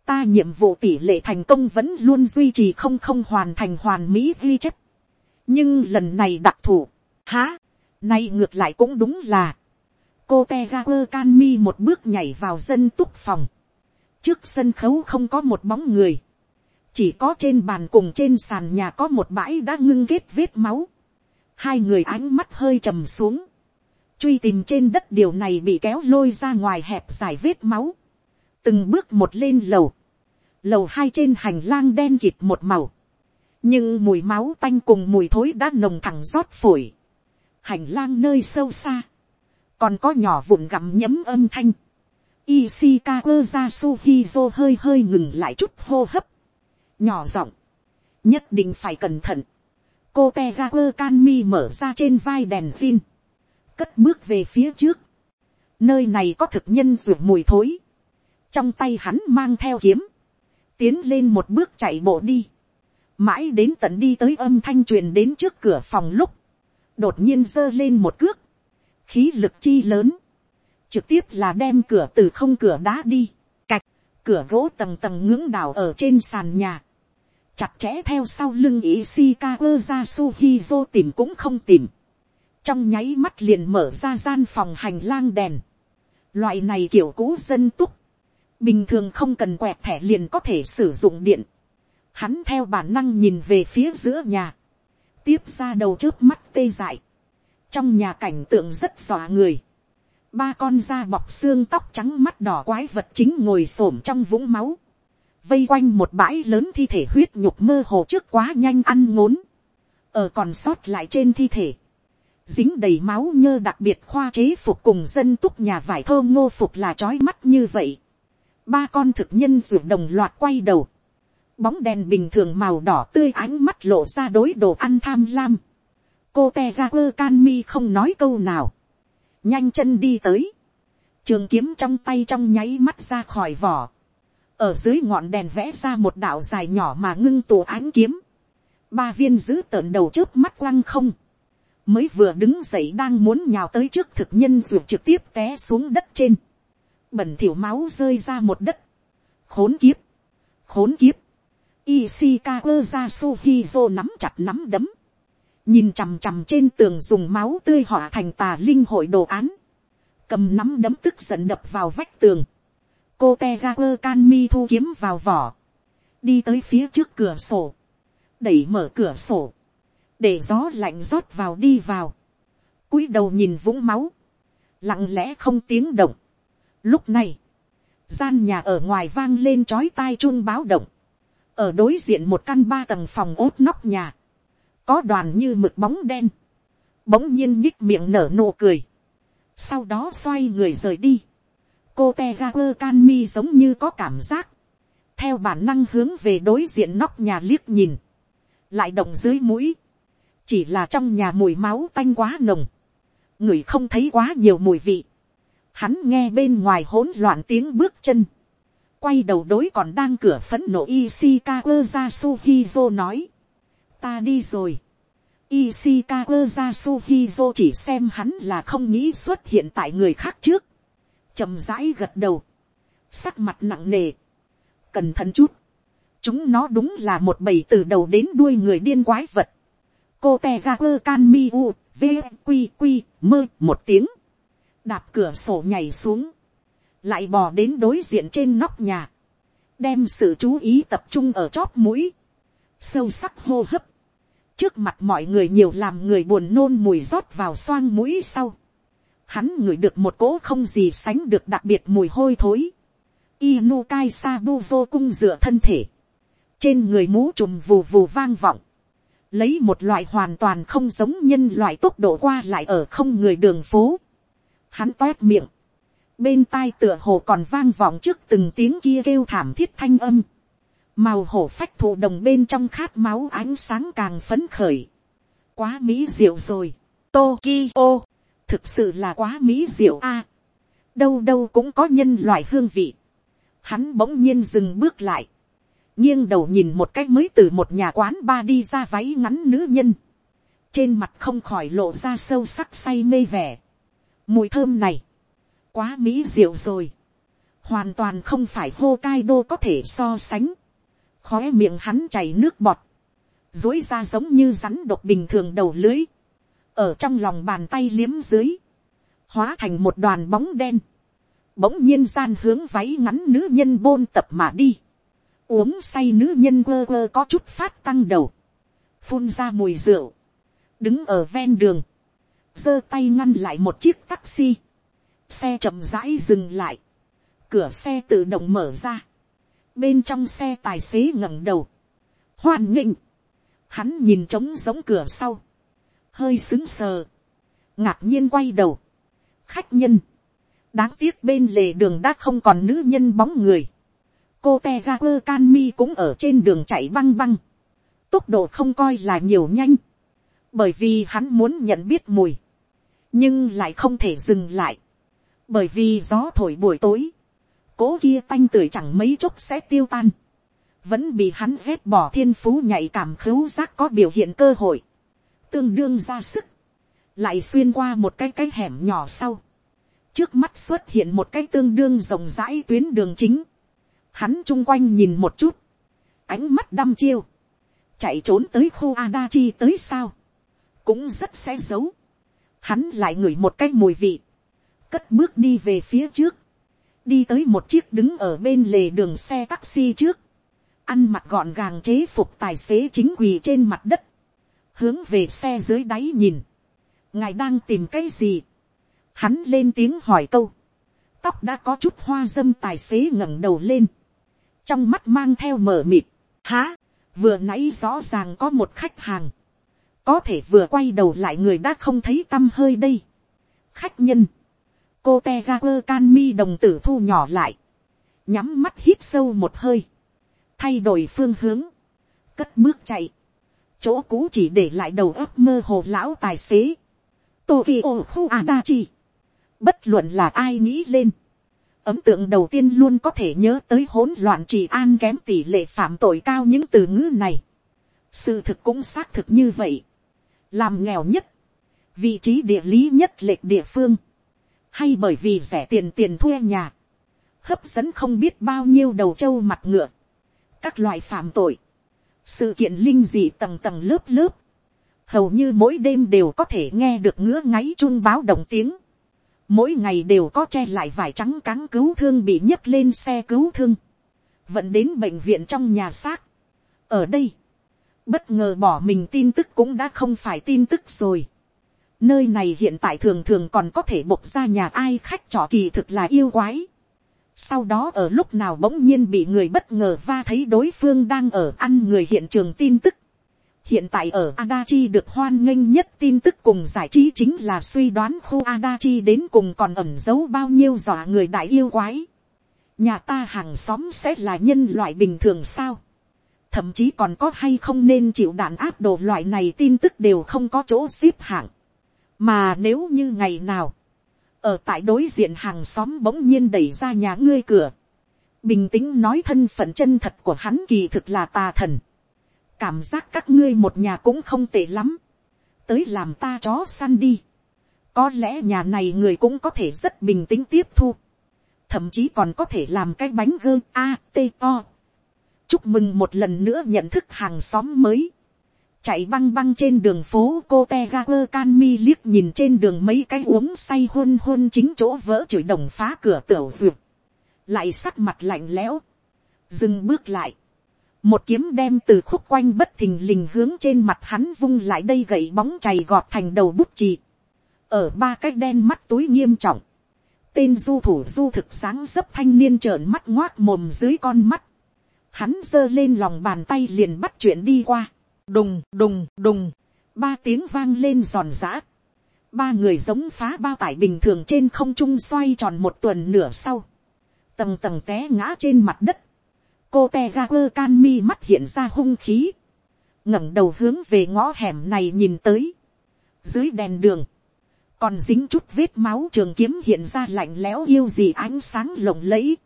ta nhiệm vụ tỷ lệ thành công vẫn luôn duy trì không không hoàn thành hoàn mỹ ghi chép. nhưng lần này đặc thù, há, nay ngược lại cũng đúng là, cô Tegaper Canmi can mi một bước nhảy vào dân túc phòng, trước sân khấu không có một bóng người, chỉ có trên bàn cùng trên sàn nhà có một bãi đã ngưng kết vết máu, hai người ánh mắt hơi trầm xuống, truy tìm trên đất điều này bị kéo lôi ra ngoài hẹp dài vết máu, từng bước một lên lầu, lầu hai trên hành lang đen kịt một màu, nhưng mùi máu tanh cùng mùi thối đã nồng thẳng rót phổi, hành lang nơi sâu xa, còn có nhỏ vụn gặm nhấm âm thanh, Ishikawa Yasuhizo hơi hơi ngừng lại chút hô hấp, nhỏ giọng, nhất định phải cẩn thận, cô Tegaku Kanmi canmi mở ra trên vai đèn phin, cất bước về phía trước, nơi này có thực nhân ruột mùi thối, trong tay hắn mang theo kiếm, tiến lên một bước chạy bộ đi, mãi đến tận đi tới âm thanh truyền đến trước cửa phòng lúc, đột nhiên giơ lên một cước, khí lực chi lớn, trực tiếp là đem cửa từ không cửa đá đi, cạch, cửa gỗ tầng tầng ngưỡng đảo ở trên sàn nhà, chặt chẽ theo sau lưng ý Shika ra Suhizo tìm cũng không tìm, trong nháy mắt liền mở ra gian phòng hành lang đèn, loại này kiểu cũ dân túc, bình thường không cần quẹt thẻ liền có thể sử dụng điện, hắn theo bản năng nhìn về phía giữa nhà, tiếp ra đầu trước mắt tê dại, trong nhà cảnh tượng rất dọa người, ba con da bọc xương tóc trắng mắt đỏ quái vật chính ngồi xổm trong vũng máu, vây quanh một bãi lớn thi thể huyết nhục mơ hồ trước quá nhanh ăn ngốn, ở còn sót lại trên thi thể, dính đầy máu nhơ đặc biệt khoa chế phục cùng dân túc nhà vải thơ ngô phục là trói mắt như vậy. Ba con thực nhân ruột đồng loạt quay đầu. Bóng đèn bình thường màu đỏ tươi ánh mắt lộ ra đối đồ ăn tham lam. Cô te ra quơ can mi không nói câu nào. Nhanh chân đi tới. Trường kiếm trong tay trong nháy mắt ra khỏi vỏ. Ở dưới ngọn đèn vẽ ra một đạo dài nhỏ mà ngưng tù ánh kiếm. Ba viên giữ tợn đầu trước mắt quăng không mới vừa đứng dậy đang muốn nhào tới trước thực nhân ruột trực tiếp té xuống đất trên, bẩn thỉu máu rơi ra một đất, khốn kiếp, khốn kiếp, Ishikawa Yasuhizo nắm chặt nắm đấm, nhìn chằm chằm trên tường dùng máu tươi họa thành tà linh hội đồ án, cầm nắm đấm tức giận đập vào vách tường, cô Tegaku Kanmi thu kiếm vào vỏ, đi tới phía trước cửa sổ, đẩy mở cửa sổ, để gió lạnh rót vào đi vào, cúi đầu nhìn vũng máu, lặng lẽ không tiếng động. Lúc này, gian nhà ở ngoài vang lên chói tai chun báo động, ở đối diện một căn ba tầng phòng ốt nóc nhà, có đoàn như mực bóng đen, bỗng nhiên nhích miệng nở nụ cười, sau đó xoay người rời đi, cô te ga quơ can mi giống như có cảm giác, theo bản năng hướng về đối diện nóc nhà liếc nhìn, lại động dưới mũi, chỉ là trong nhà mùi máu tanh quá nồng, người không thấy quá nhiều mùi vị, hắn nghe bên ngoài hỗn loạn tiếng bước chân, quay đầu đối còn đang cửa phấn nộ Ishikawa Yasuhizo nói, ta đi rồi. Ishikawa Yasuhizo chỉ xem hắn là không nghĩ xuất hiện tại người khác trước, trầm rãi gật đầu, sắc mặt nặng nề, cẩn thận chút, chúng nó đúng là một bầy từ đầu đến đuôi người điên quái vật, cô te ra quơ can mi u v q q mơ một tiếng. Đạp cửa sổ nhảy xuống lại bò đến đối diện trên nóc nhà đem sự chú ý tập trung ở chóp mũi sâu sắc hô hấp. Trước mặt mọi người nhiều làm người buồn nôn mùi rót vào xoang mũi sau. Hắn ngửi được một cỗ không gì sánh được đặc biệt mùi hôi thối. Inu kai sa bu vô cung dựa thân thể. Trên người mũ trùm vù vù vang vọng. Lấy một loại hoàn toàn không giống nhân loại tốc độ qua lại ở không người đường phố. Hắn toét miệng, bên tai tựa hồ còn vang vọng trước từng tiếng kia kêu thảm thiết thanh âm. màu hổ phách thụ đồng bên trong khát máu ánh sáng càng phấn khởi, quá mỹ diệu rồi, Tokyo, thực sự là quá mỹ diệu a, đâu đâu cũng có nhân loại hương vị, hắn bỗng nhiên dừng bước lại, nghiêng đầu nhìn một cách mới từ một nhà quán ba đi ra váy ngắn nữ nhân, trên mặt không khỏi lộ ra sâu sắc say mê vẻ, mùi thơm này, quá mỹ diệu rồi, hoàn toàn không phải hô cai đô có thể so sánh, khóe miệng hắn chảy nước bọt, dối ra giống như rắn độc bình thường đầu lưới, ở trong lòng bàn tay liếm dưới, hóa thành một đoàn bóng đen, bỗng nhiên gian hướng váy ngắn nữ nhân bôn tập mà đi, uống say nữ nhân quơ quơ có chút phát tăng đầu, phun ra mùi rượu, đứng ở ven đường, giơ tay ngăn lại một chiếc taxi, xe chậm rãi dừng lại, cửa xe tự động mở ra, bên trong xe tài xế ngẩng đầu, hoan nghịnh, hắn nhìn trống giống cửa sau, hơi xứng sờ, ngạc nhiên quay đầu, khách nhân, đáng tiếc bên lề đường đã không còn nữ nhân bóng người, cô te ga quơ can mi cũng ở trên đường chạy băng băng, tốc độ không coi là nhiều nhanh, bởi vì hắn muốn nhận biết mùi, nhưng lại không thể dừng lại, bởi vì gió thổi buổi tối, cố kia tanh tưởi chẳng mấy chốc sẽ tiêu tan, vẫn bị hắn ghét bỏ thiên phú nhạy cảm khứu giác có biểu hiện cơ hội, tương đương ra sức, lại xuyên qua một cái cái hẻm nhỏ sau, trước mắt xuất hiện một cái tương đương rộng rãi tuyến đường chính, hắn chung quanh nhìn một chút, ánh mắt đăm chiêu, chạy trốn tới khu Adachi tới sao, cũng rất sẽ giấu, hắn lại ngửi một cái mùi vị, cất bước đi về phía trước, đi tới một chiếc đứng ở bên lề đường xe taxi trước, ăn mặc gọn gàng chế phục tài xế chính quỳ trên mặt đất, hướng về xe dưới đáy nhìn, ngài đang tìm cái gì, hắn lên tiếng hỏi câu, tóc đã có chút hoa dâm tài xế ngẩng đầu lên, trong mắt mang theo mở mịt, há, vừa nãy rõ ràng có một khách hàng, có thể vừa quay đầu lại người đã không thấy t â m hơi đây. khách nhân, cô te ga quơ can mi đồng tử thu nhỏ lại, nhắm mắt hít sâu một hơi, thay đổi phương hướng, cất bước chạy, chỗ cũ chỉ để lại đầu óc mơ hồ lão tài xế, Tokyo khu Adachi, bất luận là ai nghĩ lên, ấm tượng đầu tiên luôn có thể nhớ tới hỗn loạn trị an kém tỷ lệ phạm tội cao những từ ngữ này. sự thực cũng xác thực như vậy. Làm nghèo nhất, vị trí địa lý nhất lệch địa phương, hay bởi vì rẻ tiền tiền thuê nhà, hấp dẫn không biết bao nhiêu đầu trâu mặt ngựa, các loại phạm tội, sự kiện linh dị tầng tầng lớp lớp, hầu như mỗi đêm đều có thể nghe được ngứa ngáy chun báo động tiếng, mỗi ngày đều có che lại vải trắng cáng cứu thương bị nhấc lên xe cứu thương, vẫn đến bệnh viện trong nhà xác. ở đây, bất ngờ bỏ mình tin tức cũng đã không phải tin tức rồi nơi này hiện tại thường thường còn có thể bộc ra nhà ai khách trò kỳ thực là yêu quái. sau đó ở lúc nào bỗng nhiên bị người bất ngờ va thấy đối phương đang ở ăn người hiện trường tin tức. hiện tại ở Adachi được hoan nghênh nhất tin tức cùng giải trí chính là suy đoán khu Adachi đến cùng còn ẩn giấu bao nhiêu dọa người đại yêu quái. nhà ta hàng xóm sẽ là nhân loại bình thường sao thậm chí còn có hay không nên chịu đạn áp đồ loại này tin tức đều không có chỗ xếp hạng mà nếu như ngày nào, ở tại đối diện hàng xóm bỗng nhiên đẩy ra nhà ngươi cửa, bình tĩnh nói thân phận chân thật của hắn kỳ thực là tà thần, cảm giác các ngươi một nhà cũng không tệ lắm, tới làm ta chó săn đi, có lẽ nhà này người cũng có thể rất bình tĩnh tiếp thu, thậm chí còn có thể làm cái bánh gơ a t o. Chúc mừng một lần nữa nhận thức hàng xóm mới chạy băng băng trên đường phố cô te ga quơ can mi liếc nhìn trên đường mấy cái uống say hôn hôn chính chỗ vỡ chửi đồng phá cửa tiểu duyệt. lại sắc mặt lạnh lẽo. dừng bước lại. một kiếm đem từ khúc quanh bất thình lình hướng trên mặt hắn vung lại đây gậy bóng chày gọt thành đầu bút chì. ở ba cái đen mắt túi nghiêm trọng. tên du thủ du thực sáng dấp thanh niên trợn mắt ngoác mồm dưới con mắt hắn giơ lên lòng bàn tay liền bắt chuyện đi qua, đùng đùng đùng, ba tiếng vang lên giòn giã, ba người giống phá bao tải bình thường trên không trung xoay tròn một tuần nửa sau, tầng tầng té ngã trên mặt đất, cô te ga quơ can mi mắt hiện ra hung khí, ngẩng đầu hướng về ngõ hẻm này nhìn tới, dưới đèn đường, còn dính chút vết máu trường kiếm hiện ra lạnh lẽo yêu gì ánh sáng lộng lẫy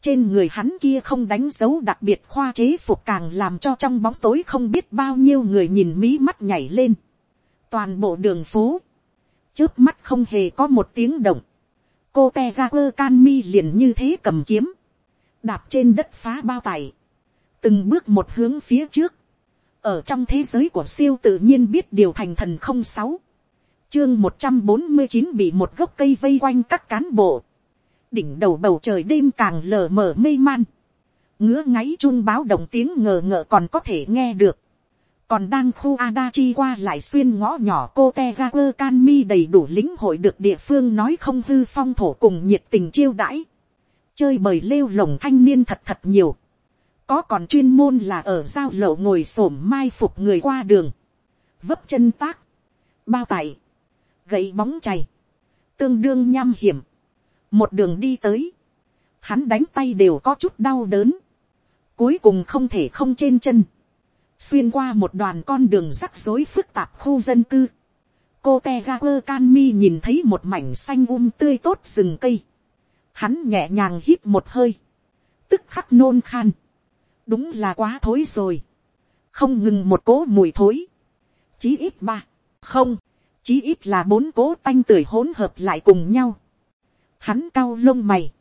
trên người hắn kia không đánh dấu đặc biệt khoa chế phục càng làm cho trong bóng tối không biết bao nhiêu người nhìn mí mắt nhảy lên. toàn bộ đường phố, trước mắt không hề có một tiếng động. cô te ga quơ can mi liền như thế cầm kiếm, đạp trên đất phá bao tải, từng bước một hướng phía trước, ở trong thế giới của siêu tự nhiên biết điều thành thần không sáu, chương một trăm bốn mươi chín bị một gốc cây vây quanh các cán bộ, đỉnh đầu bầu trời đêm càng lờ mờ mê man, ngứa ngáy chun báo động tiếng ngờ ngợ còn có thể nghe được, còn đang khu Adachi qua lại xuyên ngõ nhỏ cô Tegaku Kanmi đầy đủ lính hội được địa phương nói không hư phong thổ cùng nhiệt tình chiêu đãi. Chơi bời lêu lồng thanh niên thật thật nhiều. Có còn chuyên môn là ở giao lộ ngồi xổm mai phục người qua đường. Vấp chân tác. Bao tải. Gậy bóng chày. Tương đương nham hiểm. Một đường đi tới. Hắn đánh tay đều có chút đau đớn. Cuối cùng không thể không trên chân xuyên qua một đoàn con đường rắc rối phức tạp khu dân cư. cô te ga quơ can mi nhìn thấy một mảnh xanh um tươi tốt rừng cây. hắn nhẹ nhàng hít một hơi, tức khắc nôn khan. đúng là quá thối rồi. không ngừng một cố mùi thối. chí ít ba, không, chí ít là bốn cố tanh tưởi hỗn hợp lại cùng nhau hắn cau lông mày,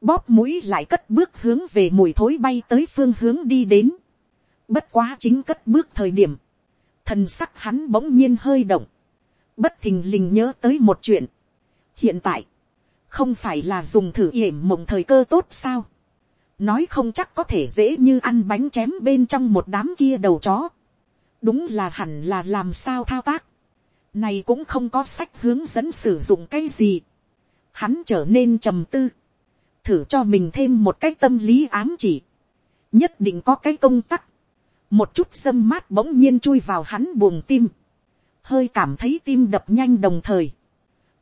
bóp mũi lại cất bước hướng về mùi thối bay tới phương hướng đi đến Bất quá chính cất bước thời điểm. Thần sắc hắn bỗng nhiên hơi động. Bất thình lình nhớ tới một chuyện. Hiện tại. Không phải là dùng thử yểm mộng thời cơ tốt sao. Nói không chắc có thể dễ như ăn bánh chém bên trong một đám kia đầu chó. Đúng là hẳn là làm sao thao tác. Này cũng không có sách hướng dẫn sử dụng cái gì. Hắn trở nên trầm tư. Thử cho mình thêm một cái tâm lý ám chỉ. Nhất định có cái công tắc. Một chút sâm mát bỗng nhiên chui vào hắn buồng tim, hơi cảm thấy tim đập nhanh đồng thời,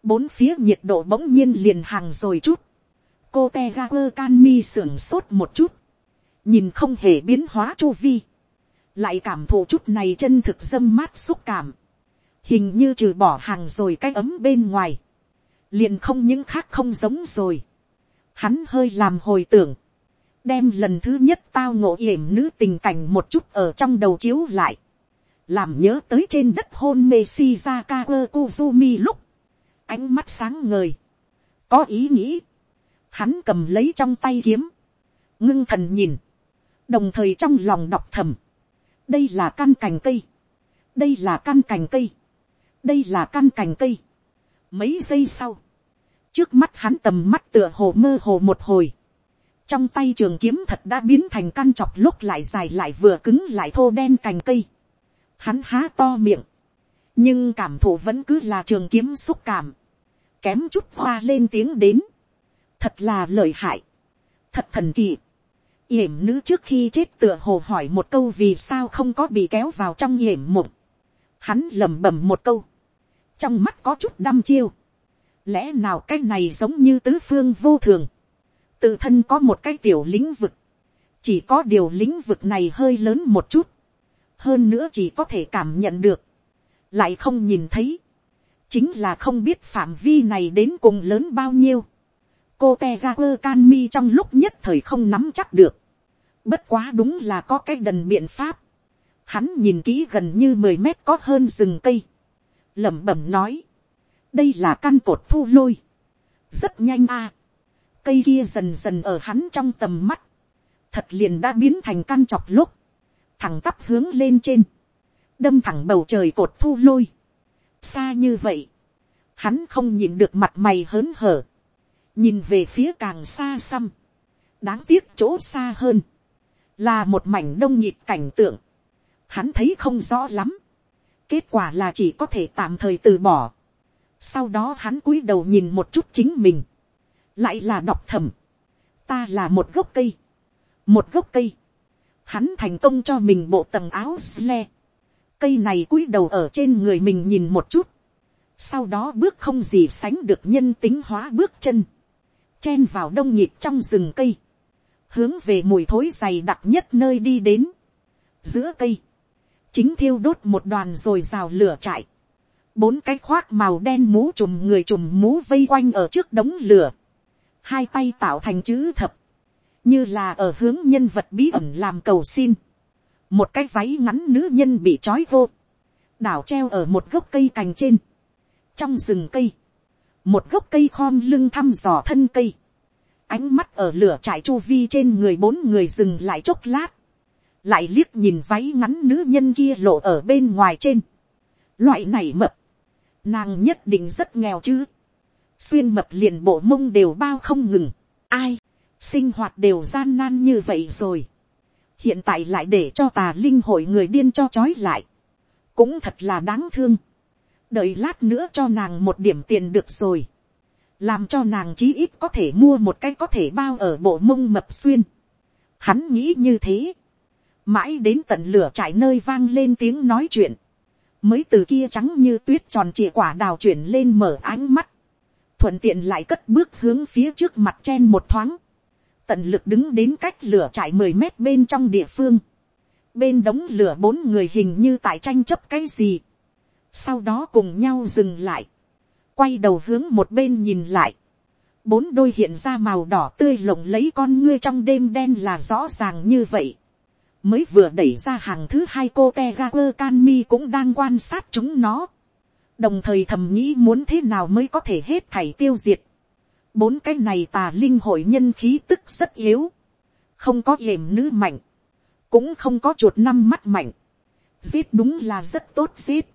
bốn phía nhiệt độ bỗng nhiên liền hàng rồi chút, cô te ga quơ can mi sưởng sốt một chút, nhìn không hề biến hóa chu vi, lại cảm thụ chút này chân thực dâm mát xúc cảm, hình như trừ bỏ hàng rồi cái ấm bên ngoài, liền không những khác không giống rồi, hắn hơi làm hồi tưởng, đem lần thứ nhất tao ngộ yểm nữ tình cảnh một chút ở trong đầu chiếu lại, làm nhớ tới trên đất hôn mê shizaka kuzumi lúc, ánh mắt sáng ngời, có ý nghĩ, hắn cầm lấy trong tay kiếm, ngưng thần nhìn, đồng thời trong lòng đọc thầm, đây là căn cành cây, đây là căn cành cây, đây là căn cành cây. Mấy giây sau, trước mắt hắn tầm mắt tựa hồ mơ hồ một hồi, trong tay trường kiếm thật đã biến thành căn chọc lúc lại dài lại vừa cứng lại thô đen cành cây. Hắn há to miệng, nhưng cảm thụ vẫn cứ là trường kiếm xúc cảm, kém chút hoa lên tiếng đến, thật là lợi hại, thật thần kỳ. yểm nữ trước khi chết tựa hồ hỏi một câu vì sao không có bị kéo vào trong yểm mộng. Hắn lẩm bẩm một câu, trong mắt có chút đăm chiêu, lẽ nào cái này giống như tứ phương vô thường, tự thân có một cái tiểu lĩnh vực, chỉ có điều lĩnh vực này hơi lớn một chút, hơn nữa chỉ có thể cảm nhận được, lại không nhìn thấy, chính là không biết phạm vi này đến cùng lớn bao nhiêu. cô te ga quơ can mi trong lúc nhất thời không nắm chắc được, bất quá đúng là có cái đần biện pháp, hắn nhìn kỹ gần như mười mét có hơn rừng cây, lẩm bẩm nói, đây là căn cột thu lôi, rất nhanh a, cây kia dần dần ở hắn trong tầm mắt, thật liền đã biến thành căn chọc lúc, thẳng tắp hướng lên trên, đâm thẳng bầu trời cột thu lôi, xa như vậy, hắn không nhìn được mặt mày hớn hở, nhìn về phía càng xa xăm, đáng tiếc chỗ xa hơn, là một mảnh đông nhịp cảnh tượng, hắn thấy không rõ lắm, kết quả là chỉ có thể tạm thời từ bỏ, sau đó hắn cúi đầu nhìn một chút chính mình, lại là đọc thầm, ta là một gốc cây, một gốc cây, hắn thành công cho mình bộ tầng áo sle, cây này cúi đầu ở trên người mình nhìn một chút, sau đó bước không gì sánh được nhân tính hóa bước chân, chen vào đông nhịp trong rừng cây, hướng về mùi thối dày đặc nhất nơi đi đến, giữa cây, chính thiêu đốt một đoàn rồi rào lửa trại, bốn cái khoác màu đen mũ trùm người trùm mũ vây quanh ở trước đống lửa, hai tay tạo thành chữ thập, như là ở hướng nhân vật bí ẩn làm cầu xin, một cái váy ngắn nữ nhân bị trói vô, đảo treo ở một gốc cây cành trên, trong rừng cây, một gốc cây khom lưng thăm dò thân cây, ánh mắt ở lửa trải chu vi trên người bốn người dừng lại chốc lát, lại liếc nhìn váy ngắn nữ nhân kia lộ ở bên ngoài trên, loại này mập, nàng nhất định rất nghèo chứ, xuyên mập liền bộ mông đều bao không ngừng, ai, sinh hoạt đều gian nan như vậy rồi, hiện tại lại để cho tà linh hội người điên cho trói lại, cũng thật là đáng thương, đợi lát nữa cho nàng một điểm tiền được rồi, làm cho nàng chí ít có thể mua một cái có thể bao ở bộ mông mập xuyên. Hắn nghĩ như thế, mãi đến tận lửa trải nơi vang lên tiếng nói chuyện, mới từ kia trắng như tuyết tròn trịa quả đào chuyển lên mở ánh mắt, thuận tiện lại cất bước hướng phía trước mặt chen một thoáng, tận lực đứng đến cách lửa trải mười mét bên trong địa phương, bên đống lửa bốn người hình như tại tranh chấp cái gì, sau đó cùng nhau dừng lại, quay đầu hướng một bên nhìn lại, bốn đôi hiện ra màu đỏ tươi lộng lấy con ngươi trong đêm đen là rõ ràng như vậy, mới vừa đẩy ra hàng thứ hai cô te ga quơ can mi cũng đang quan sát chúng nó, đồng thời thầm nghĩ muốn thế nào mới có thể hết thảy tiêu diệt, bốn cái này tà linh hội nhân khí tức rất yếu, không có yểm nữ mạnh, cũng không có chuột năm mắt mạnh, giết đúng là rất tốt giết,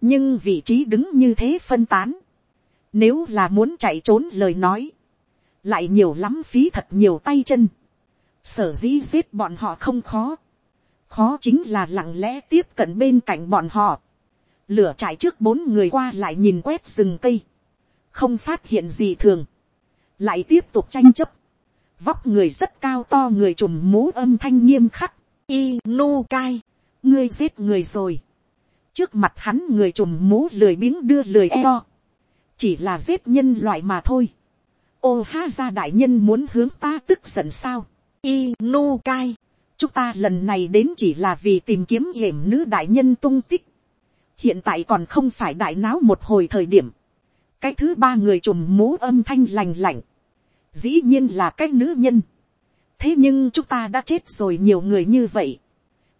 nhưng vị trí đứng như thế phân tán, nếu là muốn chạy trốn lời nói, lại nhiều lắm phí thật nhiều tay chân, sở dĩ giết bọn họ không khó, khó chính là lặng lẽ tiếp cận bên cạnh bọn họ, lửa trải trước bốn người qua lại nhìn quét rừng cây, không phát hiện gì thường, lại tiếp tục tranh chấp, vóc người rất cao to người trùm mũ âm thanh nghiêm khắc, y nu cai, ngươi giết người rồi, trước mặt hắn người trùm mũ lười biếng đưa lười eo, chỉ là giết nhân loại mà thôi. ô ha ra đại nhân muốn hướng ta tức giận sao y nu cai, chúng ta lần này đến chỉ là vì tìm kiếm hiểm nữ đại nhân tung tích. hiện tại còn không phải đại náo một hồi thời điểm. cái thứ ba người trùm mũ âm thanh lành lạnh. dĩ nhiên là cái nữ nhân. thế nhưng chúng ta đã chết rồi nhiều người như vậy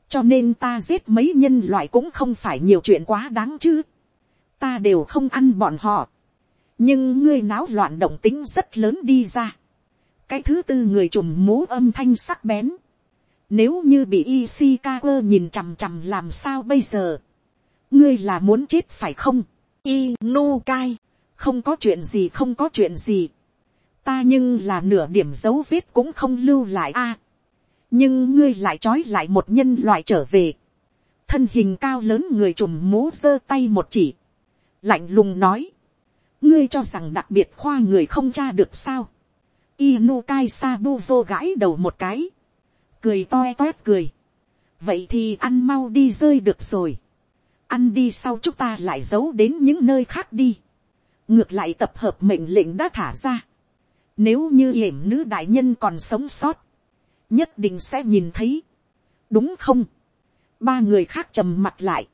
cho nên ta giết mấy nhân loại cũng không phải nhiều chuyện quá đáng chứ. ta đều không ăn bọn họ. nhưng ngươi náo loạn động tính rất lớn đi ra cái thứ tư người trùm mố âm thanh sắc bén. nếu như bị Ishikawa nhìn chằm chằm làm sao bây giờ. ngươi là muốn chết phải không. Inukai, không có chuyện gì không có chuyện gì. ta nhưng là nửa điểm dấu vết cũng không lưu lại a nhưng ngươi lại trói lại một nhân loại trở về. thân hình cao lớn người trùm mũ giơ tay một chỉ. lạnh lùng nói. ngươi cho rằng đặc biệt khoa người không tra được sao. Inukai Sabuzo gãi đầu một cái. cười toe toét cười. vậy thì ăn mau đi rơi được rồi. ăn đi sau chúng ta lại giấu đến những nơi khác đi. ngược lại tập hợp mệnh lệnh đã thả ra. Nếu như hiểm nữ đại nhân còn sống sót, nhất định sẽ nhìn thấy, đúng không, ba người khác trầm mặt lại,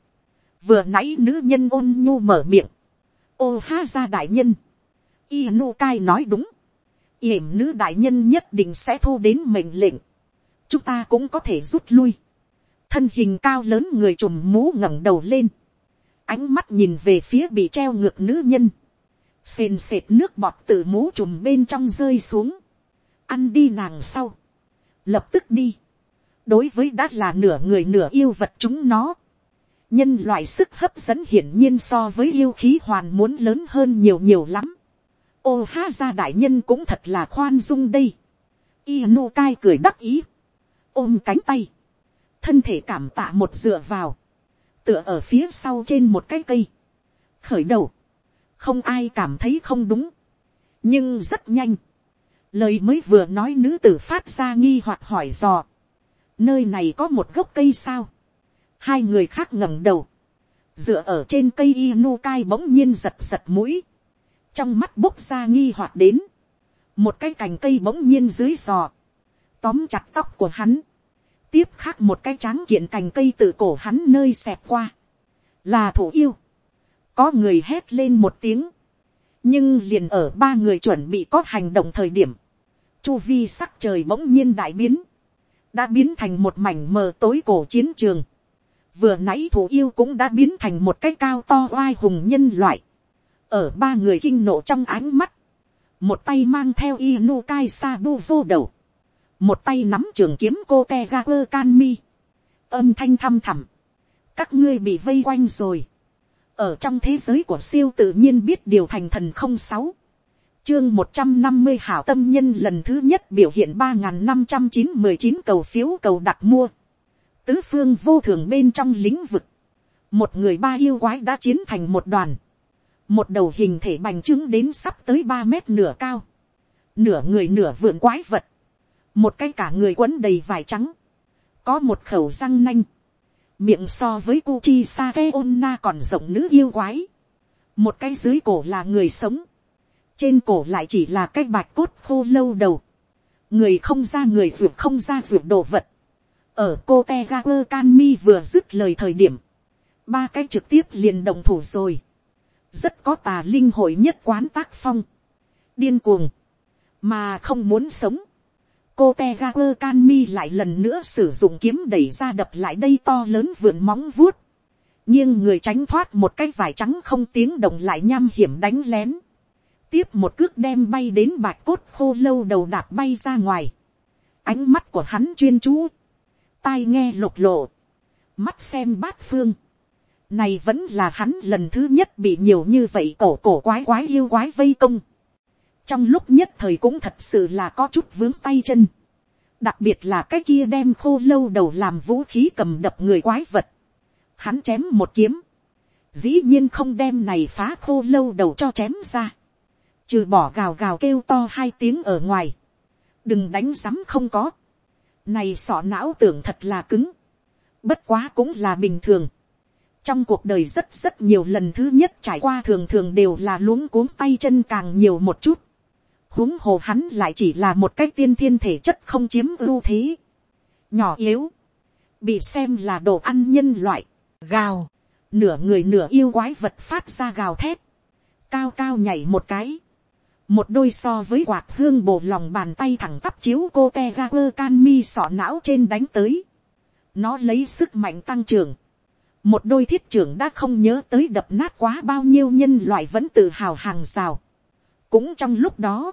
vừa nãy nữ nhân ôn nhu mở miệng, ô ha ra đại nhân, y nói đúng, yểm nữ đại nhân nhất định sẽ thu đến mệnh lệnh, chúng ta cũng có thể rút lui, thân hình cao lớn người trùm mũ ngẩng đầu lên, ánh mắt nhìn về phía bị treo ngược nữ nhân, sền sệt nước bọt từ mũ trùm bên trong rơi xuống, ăn đi nàng sau, lập tức đi. đối với đã là nửa người nửa yêu vật chúng nó, nhân loại sức hấp dẫn hiển nhiên so với yêu khí hoàn muốn lớn hơn nhiều nhiều lắm ô ha ra đại nhân cũng thật là khoan dung đây. Inu cai cười đắc ý, ôm cánh tay, thân thể cảm tạ một dựa vào, tựa ở phía sau trên một cái cây, khởi đầu, không ai cảm thấy không đúng, nhưng rất nhanh, lời mới vừa nói nữ tử phát ra nghi hoặc hỏi dò. nơi này có một gốc cây sao. hai người khác ngẩng đầu. dựa ở trên cây inu cai bỗng nhiên giật giật mũi trong mắt bốc ra nghi hoặc đến. một cái cành cây bỗng nhiên dưới giò. tóm chặt tóc của hắn, tiếp khác một cái tráng kiện cành cây từ cổ hắn nơi xẹp qua, là thủ yêu, có người hét lên một tiếng, nhưng liền ở ba người chuẩn bị có hành động thời điểm, chu vi sắc trời bỗng nhiên đại biến, đã biến thành một mảnh mờ tối cổ chiến trường, vừa nãy thủ yêu cũng đã biến thành một cái cao to oai hùng nhân loại, ở ba người kinh nộ trong ánh mắt, một tay mang theo Inukai Sabu vô đầu, một tay nắm trường kiếm cô te ga quơ can mi, âm thanh thăm thẳm, các ngươi bị vây quanh rồi, ở trong thế giới của siêu tự nhiên biết điều thành thần không sáu, chương một trăm năm mươi hảo tâm nhân lần thứ nhất biểu hiện ba n g h n năm trăm chín mười chín cầu phiếu cầu đặt mua, tứ phương vô thường bên trong lĩnh vực, một người ba yêu quái đã chiến thành một đoàn, một đầu hình thể bành trướng đến sắp tới ba mét nửa cao, nửa người nửa vượn quái vật, một cái cả người quấn đầy vải trắng, có một khẩu răng nanh, miệng so với Kuchi Sake Onna còn rộng nữ yêu quái. Một cái dưới cổ là người sống. Trên cổ lại chỉ là cái bạch cốt khô lâu đầu. Người không ra người ruột không ra ruột đồ vật. Ở cô Tegaper Canmi vừa dứt lời thời điểm. Ba cái trực tiếp liền động thủ rồi. Rất có tà linh hội nhất quán tác phong. Điên cuồng. Mà không muốn sống cô te ga quơ can mi lại lần nữa sử dụng kiếm đẩy ra đập lại đây to lớn vượn móng vuốt. nhưng người tránh thoát một cái vải trắng không tiếng động lại nham hiểm đánh lén. tiếp một cước đem bay đến bạch cốt khô lâu đầu đạp bay ra ngoài. ánh mắt của hắn chuyên chú. tai nghe lục lộ. mắt xem bát phương này vẫn là hắn lần thứ nhất bị nhiều như vậy cổ cổ quái quái yêu quái vây công trong lúc nhất thời cũng thật sự là có chút vướng tay chân. đặc biệt là cái kia đem khô lâu đầu làm vũ khí cầm đập người quái vật. hắn chém một kiếm. dĩ nhiên không đem này phá khô lâu đầu cho chém ra. trừ bỏ gào gào kêu to hai tiếng ở ngoài. đừng đánh rắm không có. này sọ não tưởng thật là cứng. bất quá cũng là bình thường trong cuộc đời rất rất nhiều lần thứ nhất trải qua thường thường đều là luống cuống tay chân càng nhiều một chút. Huống hồ hắn lại chỉ là một cái tiên thiên thể chất không chiếm ưu thế, nhỏ yếu, bị xem là đồ ăn nhân loại, gào, nửa người nửa yêu quái vật phát ra gào thét, cao cao nhảy một cái, một đôi so với quạt hương bổ lòng bàn tay thẳng tắp chiếu cô te ra quơ can mi sọ não trên đánh tới, nó lấy sức mạnh tăng trưởng, một đôi thiết trưởng đã không nhớ tới đập nát quá bao nhiêu nhân loại vẫn tự hào hàng rào. cũng trong lúc đó,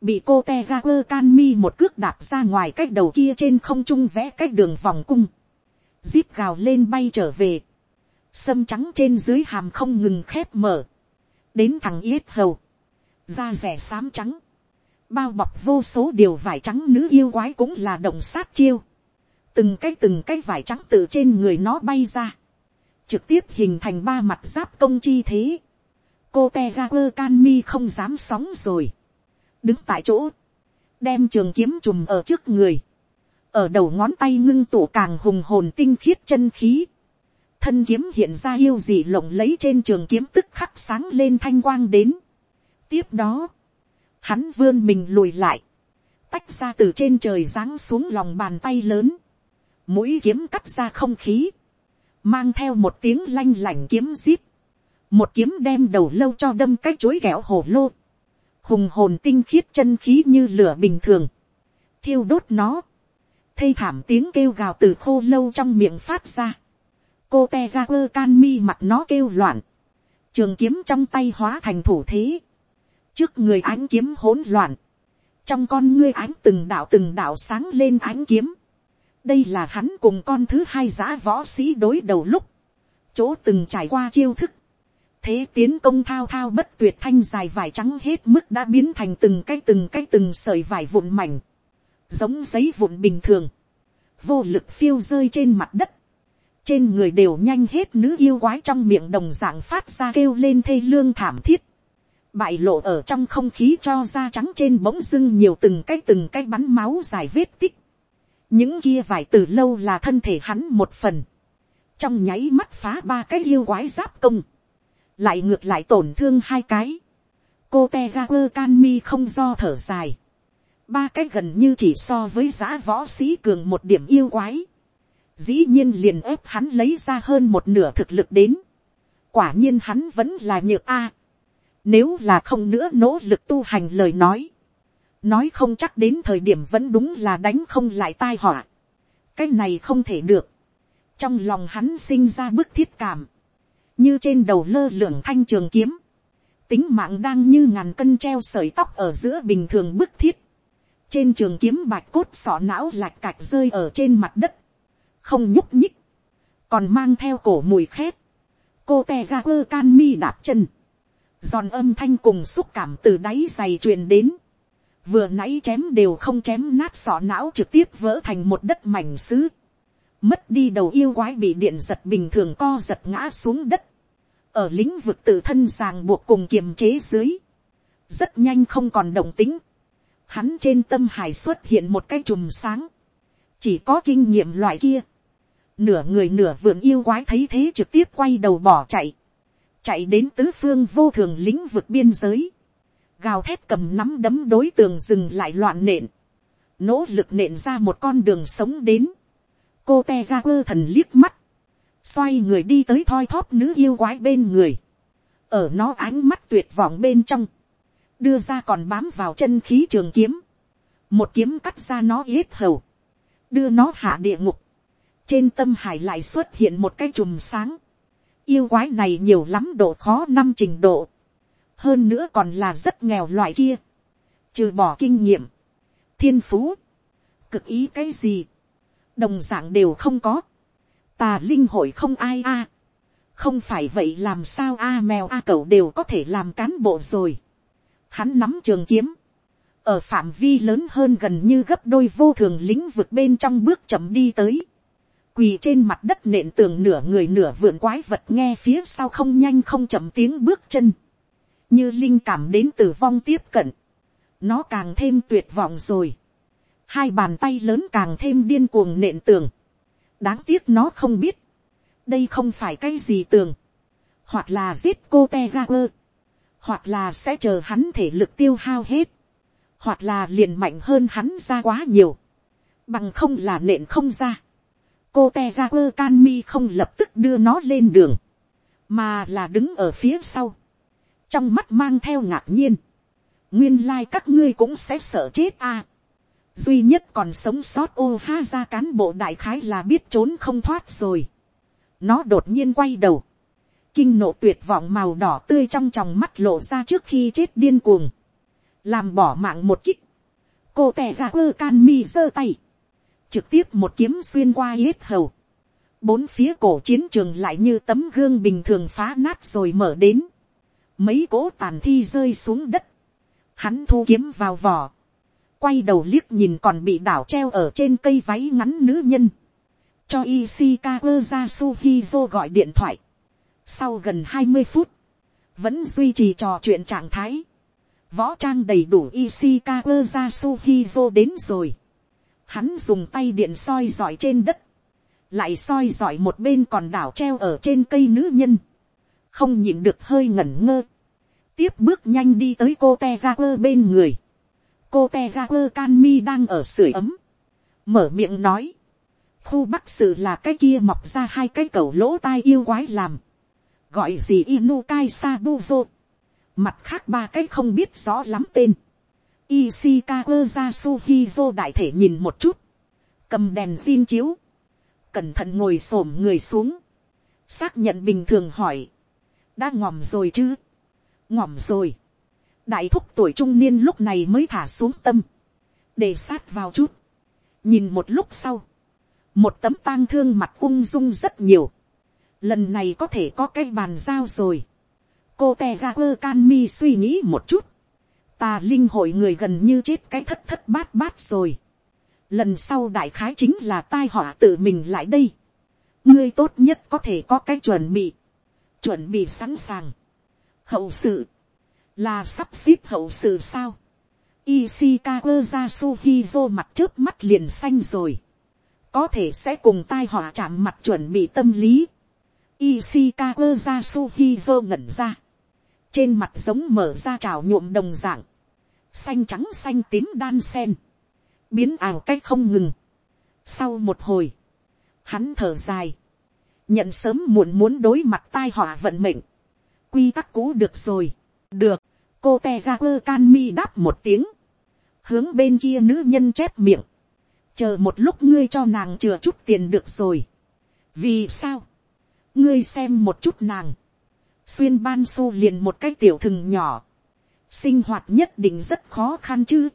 bị cô te ga quơ can mi một cước đạp ra ngoài cách đầu kia trên không trung vẽ cách đường vòng cung, zip gào lên bay trở về, sâm trắng trên dưới hàm không ngừng khép mở, đến thằng yết hầu, da rẻ xám trắng, bao bọc vô số điều vải trắng nữ yêu quái cũng là động sát chiêu, từng cái từng cái vải trắng từ trên người nó bay ra, trực tiếp hình thành ba mặt giáp công chi thế, cô te ga quơ can mi không dám sóng rồi, đứng tại chỗ, đem trường kiếm chùm ở trước người, ở đầu ngón tay ngưng tụ càng hùng hồn tinh khiết chân khí, thân kiếm hiện ra yêu gì lộng lấy trên trường kiếm tức khắc sáng lên thanh quang đến. tiếp đó, hắn vươn mình lùi lại, tách ra từ trên trời giáng xuống lòng bàn tay lớn, mũi kiếm cắt ra không khí, mang theo một tiếng lanh lảnh kiếm zip, một kiếm đem đầu lâu cho đâm cái chuối ghẹo hổ lô, hùng hồn tinh khiết chân khí như lửa bình thường, thiêu đốt nó, thây thảm tiếng kêu gào từ khô lâu trong miệng phát ra, cô te ra quơ can mi mặt nó kêu loạn, trường kiếm trong tay hóa thành thủ thế, trước người ánh kiếm hỗn loạn, trong con ngươi ánh từng đạo từng đạo sáng lên ánh kiếm, đây là hắn cùng con thứ hai giã võ sĩ đối đầu lúc, chỗ từng trải qua chiêu thức, thế tiến công thao thao bất tuyệt thanh dài vải trắng hết mức đã biến thành từng cái từng cái từng sợi vải vụn mảnh, giống giấy vụn bình thường, vô lực phiêu rơi trên mặt đất, trên người đều nhanh hết nữ yêu quái trong miệng đồng dạng phát ra kêu lên thê lương thảm thiết, bại lộ ở trong không khí cho da trắng trên bỗng dưng nhiều từng cái từng cái bắn máu dài vết tích, những kia vải từ lâu là thân thể hắn một phần, trong nháy mắt phá ba cái yêu quái giáp công, lại ngược lại tổn thương hai cái, cô te ga quơ can mi không do thở dài, ba cái gần như chỉ so với giã võ sĩ cường một điểm yêu quái, dĩ nhiên liền ép hắn lấy ra hơn một nửa thực lực đến, quả nhiên hắn vẫn là nhược a, nếu là không nữa nỗ lực tu hành lời nói, nói không chắc đến thời điểm vẫn đúng là đánh không lại tai họa, cái này không thể được, trong lòng hắn sinh ra bức thiết cảm, như trên đầu lơ lửng thanh trường kiếm, tính mạng đang như ngàn cân treo sợi tóc ở giữa bình thường bức thiết, trên trường kiếm bạch cốt sọ não lạch cạch rơi ở trên mặt đất, không nhúc nhích, còn mang theo cổ mùi khét, cô te ga quơ can mi đạp chân, giòn âm thanh cùng xúc cảm từ đáy giày truyền đến, vừa nãy chém đều không chém nát sọ não trực tiếp vỡ thành một đất mảnh xứ, mất đi đầu yêu quái bị điện giật bình thường co giật ngã xuống đất, ở lĩnh vực tự thân ràng buộc cùng kiềm chế dưới, rất nhanh không còn động tính, hắn trên tâm hải xuất hiện một cái chùm sáng, chỉ có kinh nghiệm loại kia, nửa người nửa vượng yêu quái thấy thế trực tiếp quay đầu bỏ chạy, chạy đến tứ phương vô thường lĩnh vực biên giới, gào thét cầm nắm đấm đối tường dừng lại loạn nện, nỗ lực nện ra một con đường sống đến, cô te ga quơ thần liếc mắt, xoay người đi tới thoi thóp nữ yêu quái bên người, ở nó ánh mắt tuyệt vọng bên trong, đưa ra còn bám vào chân khí trường kiếm, một kiếm cắt ra nó yết hầu, đưa nó hạ địa ngục, trên tâm hải lại xuất hiện một cái chùm sáng, yêu quái này nhiều lắm độ khó năm trình độ, hơn nữa còn là rất nghèo loại kia, trừ bỏ kinh nghiệm, thiên phú, cực ý cái gì, đồng d ạ n g đều không có, tà linh hội không ai a, không phải vậy làm sao a mèo a cậu đều có thể làm cán bộ rồi, hắn nắm trường kiếm, ở phạm vi lớn hơn gần như gấp đôi vô thường lĩnh vực bên trong bước chậm đi tới, quỳ trên mặt đất nện tường nửa người nửa vượn quái vật nghe phía sau không nhanh không chậm tiếng bước chân, như linh cảm đến tử vong tiếp cận, nó càng thêm tuyệt vọng rồi, hai bàn tay lớn càng thêm điên cuồng nện tường, đáng tiếc nó không biết, đây không phải cái gì tường, hoặc là giết cô te ra quơ, hoặc là sẽ chờ hắn thể lực tiêu hao hết, hoặc là liền mạnh hơn hắn ra quá nhiều, bằng không là nện không ra. cô te ra quơ can mi không lập tức đưa nó lên đường, mà là đứng ở phía sau, trong mắt mang theo ngạc nhiên, nguyên lai、like、các ngươi cũng sẽ sợ chết à. duy nhất còn sống sót ô ha ra cán bộ đại khái là biết trốn không thoát rồi. nó đột nhiên quay đầu, kinh nộ tuyệt vọng màu đỏ tươi trong tròng mắt lộ ra trước khi chết điên cuồng, làm bỏ mạng một kích, cô tè ra quơ can mi giơ tay, trực tiếp một kiếm xuyên qua hết hầu, bốn phía cổ chiến trường lại như tấm gương bình thường phá nát rồi mở đến, mấy cỗ tàn thi rơi xuống đất, hắn thu kiếm vào vỏ, quay đầu liếc nhìn còn bị đảo treo ở trên cây váy ngắn nữ nhân, cho Ishikawa Yasuhizo gọi điện thoại. Sau gần hai mươi phút, vẫn duy trì trò chuyện trạng thái. Võ trang đầy đủ Ishikawa Yasuhizo đến rồi. Hắn dùng tay điện soi dọi trên đất. Lại soi dọi một bên còn đảo treo ở trên cây nữ nhân không nhịn được hơi ngẩn ngơ, tiếp bước nhanh đi tới cô te ra quơ bên người, cô te ra quơ can mi đang ở sưởi ấm, mở miệng nói, khu bắc sự là cái kia mọc ra hai cái cầu lỗ tai yêu quái làm, gọi gì inu kai sabuzo, mặt khác ba cái không biết rõ lắm tên, Ishikawa Yasuhizo đại thể nhìn một chút, cầm đèn xin chiếu, cẩn thận ngồi s người xuống, xác nhận bình thường hỏi, đã ngòm rồi chứ, ngòm rồi, đại thúc tuổi trung niên lúc này mới thả xuống tâm, để sát vào chút, nhìn một lúc sau, một tấm tang thương mặt ung dung rất nhiều, lần này có thể có cái bàn giao rồi, cô te ga quơ can mi suy nghĩ một chút, ta linh hội người gần như chết cái thất thất bát bát rồi, lần sau đại khái chính là tai họa tự mình lại đây, ngươi tốt nhất có thể có cái chuẩn bị, chuẩn bị sẵn sàng. hậu sự, là sắp xếp hậu sự sao. Ishikawa Yasuhizo mặt trước mắt liền xanh rồi. Có thể sẽ cùng tai họa chạm mặt chuẩn bị tâm lý. Ishikawa Yasuhizo ngẩn ra. Trên mặt giống mở ra trào nhuộm đồng dạng. xanh trắng xanh tím đan sen, biến ảo cách không ngừng. Sau một hồi, hắn thở dài, nhận sớm muộn muốn đối mặt tai họa vận mệnh, quy tắc cũ được rồi, được, cô te ra quơ can mi đáp một tiếng, hướng bên kia nữ nhân chép miệng, chờ một lúc ngươi cho nàng chừa chút tiền được rồi, vì sao, ngươi xem một chút nàng, xuyên ban su liền một cái tiểu thừng nhỏ, sinh hoạt nhất định rất khó khăn chứ,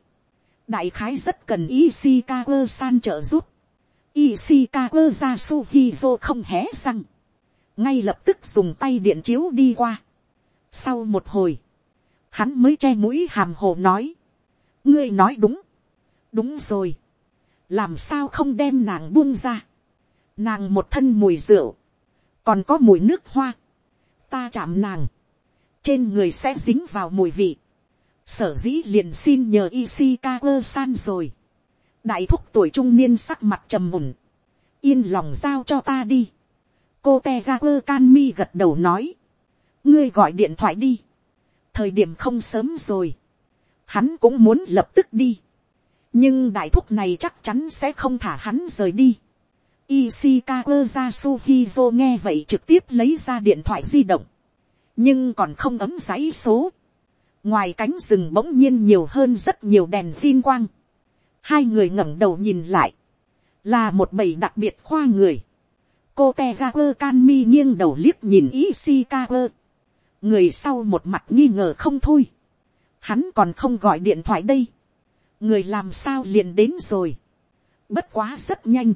đại khái rất cần Ishikawa san trợ giúp, Ishikawa Yasuhizo không hé răng, ngay lập tức dùng tay điện chiếu đi qua. Sau một hồi, hắn mới che mũi hàm hồ nói, ngươi nói đúng, đúng rồi, làm sao không đem nàng buông ra, nàng một thân mùi rượu, còn có mùi nước hoa, ta chạm nàng, trên người sẽ dính vào mùi vị, sở dĩ liền xin nhờ Ishikawa san rồi, đại thúc tuổi trung niên sắc mặt trầm mùn, yên lòng giao cho ta đi, cô te ra quơ can mi gật đầu nói, ngươi gọi điện thoại đi, thời điểm không sớm rồi, hắn cũng muốn lập tức đi, nhưng đại thúc này chắc chắn sẽ không thả hắn rời đi. Ishikawa Yasuhizo nghe vậy trực tiếp lấy ra điện thoại di động, nhưng còn không ấm giấy số. ngoài cánh rừng bỗng nhiên nhiều hơn rất nhiều đèn phin quang hai người ngẩng đầu nhìn lại, là một bầy đặc biệt khoa người. cô te ga quơ can mi nghiêng đầu liếc nhìn Ishikawa. người sau một mặt nghi ngờ không thôi. hắn còn không gọi điện thoại đây. người làm sao liền đến rồi. bất quá rất nhanh.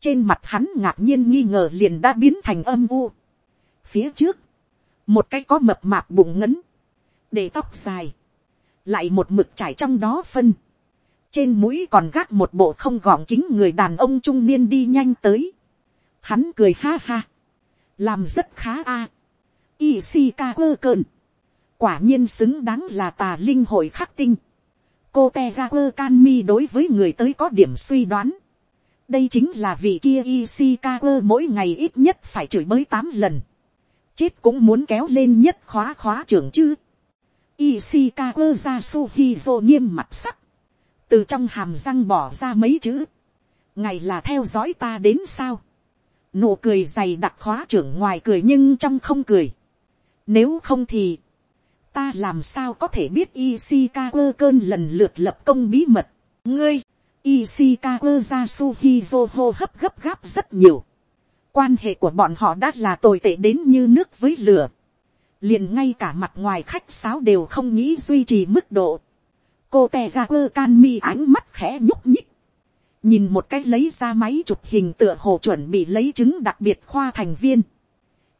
trên mặt hắn ngạc nhiên nghi ngờ liền đã biến thành âm u. phía trước, một cái có mập mạp bụng ngấn, để tóc dài, lại một mực trải trong đó phân, trên mũi còn gác một bộ không gọn kính người đàn ông trung niên đi nhanh tới, hắn cười ha ha, làm rất khá a, à. Ishika quơ cơn, quả nhiên xứng đáng là tà linh hội khắc tinh, cô te ga quơ can mi đối với người tới có điểm suy đoán, đây chính là vị kia Ishikawa mỗi ngày ít nhất phải chửi bới tám lần chết cũng muốn kéo lên nhất khóa khóa trưởng chứ. Ishikawa Yasuhizo nghiêm mặt sắc. Từ trong hàm răng bỏ ra mấy chữ. Ngày là theo dõi ta đến sao. Nụ cười dày đặc khóa trưởng ngoài cười nhưng trong không cười. Nếu không thì. Ta làm sao có thể biết Ishikawa cơn lần lượt lập công bí mật. Ngươi. Ishikawa Yasuhizo hô hấp gấp gáp rất nhiều quan hệ của bọn họ đã là tồi tệ đến như nước với lửa. liền ngay cả mặt ngoài khách sáo đều không nghĩ duy trì mức độ cô te ra quơ can mi ánh mắt khẽ nhúc nhích. nhìn một cái lấy ra máy chụp hình tựa hồ chuẩn bị lấy chứng đặc biệt khoa thành viên.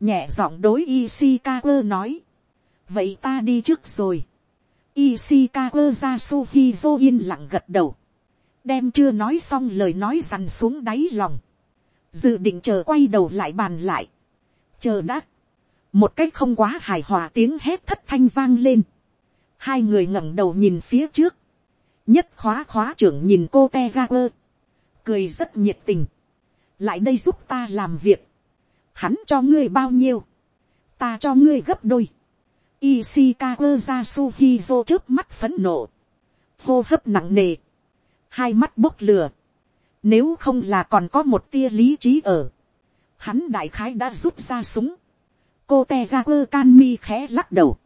nhẹ giọng đối Ishikawa nói. vậy ta đi trước rồi. Ishikawa ra Suhizo yên lặng gật đầu. đem chưa nói xong lời nói dằn xuống đáy lòng dự định chờ quay đầu lại bàn lại, chờ đã, một cách không quá hài hòa tiếng hét thất thanh vang lên, hai người ngẩng đầu nhìn phía trước, nhất khóa khóa trưởng nhìn cô te ga quơ, cười rất nhiệt tình, lại đây giúp ta làm việc, hắn cho ngươi bao nhiêu, ta cho ngươi gấp đôi, Ishikawa Yasuhizo trước mắt phấn nộ. Hô hấp nặng nề. Hai mắt bốc lửa. Nếu không là còn có một tia lý trí ở. Hắn đại khái đã rút ra súng. Cô te ga quơ can mi khẽ lắc đầu.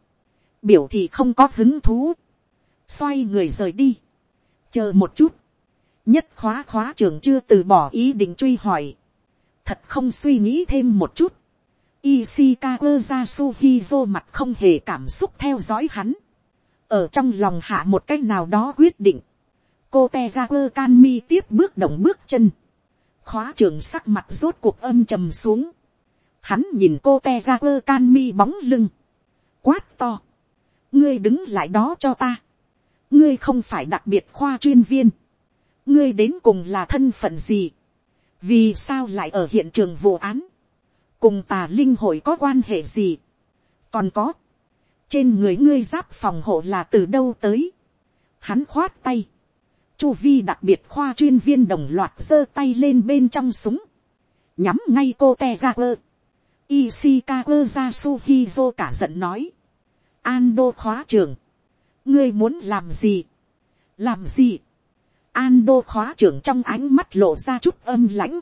Biểu thì không có hứng thú. Xoay người rời đi. Chờ một chút. Nhất khóa khóa trưởng chưa từ bỏ ý định truy hỏi. Thật không suy nghĩ thêm một chút. Ishikawa Yasuhizo mặt không hề cảm xúc theo dõi hắn. Ở trong lòng hạ một cách nào đó quyết định cô Tegaku Kanmi tiếp bước động bước chân, khóa trường sắc mặt rốt cuộc âm trầm xuống, hắn nhìn cô Tegaku Kanmi bóng lưng, quát to, ngươi đứng lại đó cho ta, ngươi không phải đặc biệt khoa chuyên viên, ngươi đến cùng là thân phận gì, vì sao lại ở hiện trường vụ án, cùng tà linh hội có quan hệ gì, còn có, trên người ngươi giáp phòng hộ là từ đâu tới, hắn khoát tay, chu vi đặc biệt khoa chuyên viên đồng loạt giơ tay lên bên trong súng, nhắm ngay cô te ra quơ. Ishikawa Jasuhizo cả giận nói, An đô khóa trưởng, ngươi muốn làm gì, làm gì, an đô khóa trưởng trong ánh mắt lộ ra chút âm lãnh,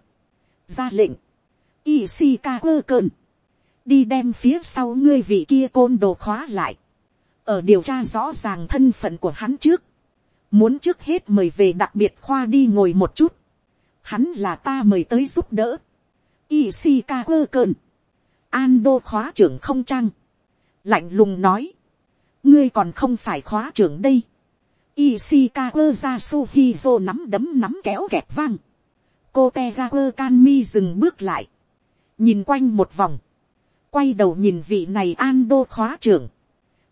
ra lệnh, Ishikawa cơn, đi đem phía sau ngươi vị kia côn đồ khóa lại, ở điều tra rõ ràng thân phận của hắn trước, muốn trước hết mời về đặc biệt khoa đi ngồi một chút, hắn là ta mời tới giúp đỡ, Ishikawa cơn, đô khóa trưởng không trăng, lạnh lùng nói, ngươi còn không phải khóa trưởng đây, Ishikawa Yasuhizo nắm đấm nắm kéo kẹt vang, cô Tegaku Kanmi dừng bước lại, nhìn quanh một vòng, quay đầu nhìn vị này Ando khóa trưởng,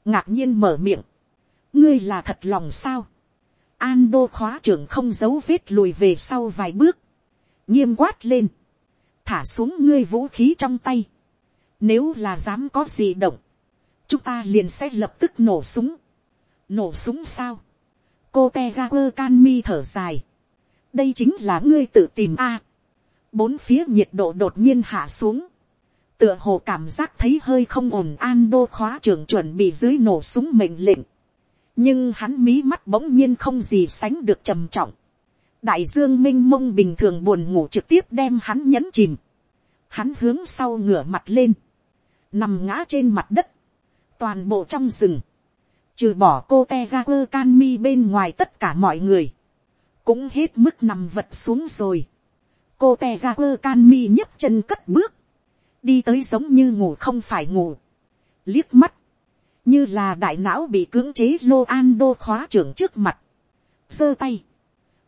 ngạc nhiên mở miệng, ngươi là thật lòng sao, Ando khóa trưởng không giấu vết lùi về sau vài bước, nghiêm quát lên, thả xuống ngươi vũ khí trong tay, nếu là dám có gì động, chúng ta liền sẽ lập tức nổ súng, nổ súng sao, cô te ga quơ can mi thở dài, đây chính là ngươi tự tìm a, bốn phía nhiệt độ đột nhiên hạ xuống, tựa hồ cảm giác thấy hơi không ổn an đô khóa trưởng chuẩn bị dưới nổ súng mệnh lệnh. nhưng hắn mí mắt bỗng nhiên không gì sánh được trầm trọng. đại dương m i n h mông bình thường buồn ngủ trực tiếp đem hắn nhấn chìm. hắn hướng sau ngửa mặt lên, nằm ngã trên mặt đất, toàn bộ trong rừng, trừ bỏ cô te ga quơ can mi bên ngoài tất cả mọi người, cũng hết mức nằm vật xuống rồi. cô te ga quơ can mi nhấc chân cất bước, đi tới giống như ngủ không phải ngủ, liếc mắt, như là đại não bị cưỡng chế lô an đô khóa trưởng trước mặt, giơ tay,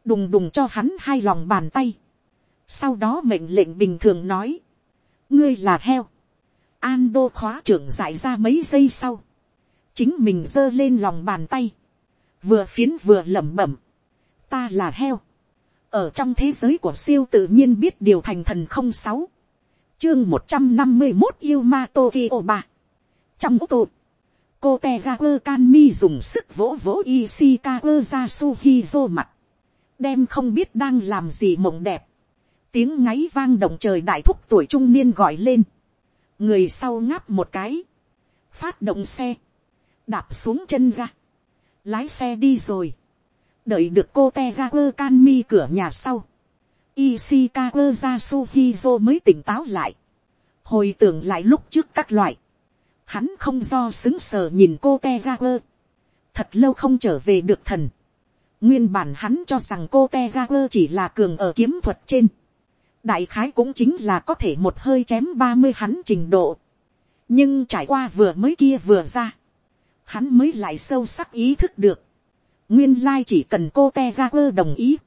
đùng đùng cho hắn hai lòng bàn tay, sau đó mệnh lệnh bình thường nói, ngươi là heo, an đô khóa trưởng giải ra mấy giây sau, chính mình giơ lên lòng bàn tay, vừa phiến vừa lẩm bẩm, ta là heo, ở trong thế giới của siêu tự nhiên biết điều thành thần không sáu, chương một trăm năm mươi một yêu ma tokyo ba. Trong ô tô cô Tegaku Kanmi dùng sức vỗ vỗ ishikawa Yasuhizo mặt. Đem không biết đang làm gì mộng đẹp. Tiếng ngáy vang động trời đại thúc tuổi trung niên gọi lên người sau ngáp một cái phát động xe đạp xuống chân ga lái xe đi rồi đợi được cô te ga quơ can mi cửa nhà sau Ishikawa Yasuhizo mới tỉnh táo lại. Hồi tưởng lại lúc trước các loại. Hắn không do xứng sở nhìn cô Tegaku. Thật lâu không trở về được thần. Nguyên bản hắn cho rằng cô Tegaku chỉ là cường ở kiếm thuật trên. Đại khái cũng chính là có thể một hơi chém ba mươi hắn trình độ. Nhưng trải qua vừa mới kia vừa ra. Hắn mới lại sâu sắc ý thức được. Nguyên lai chỉ cần cô Tegaku đồng ý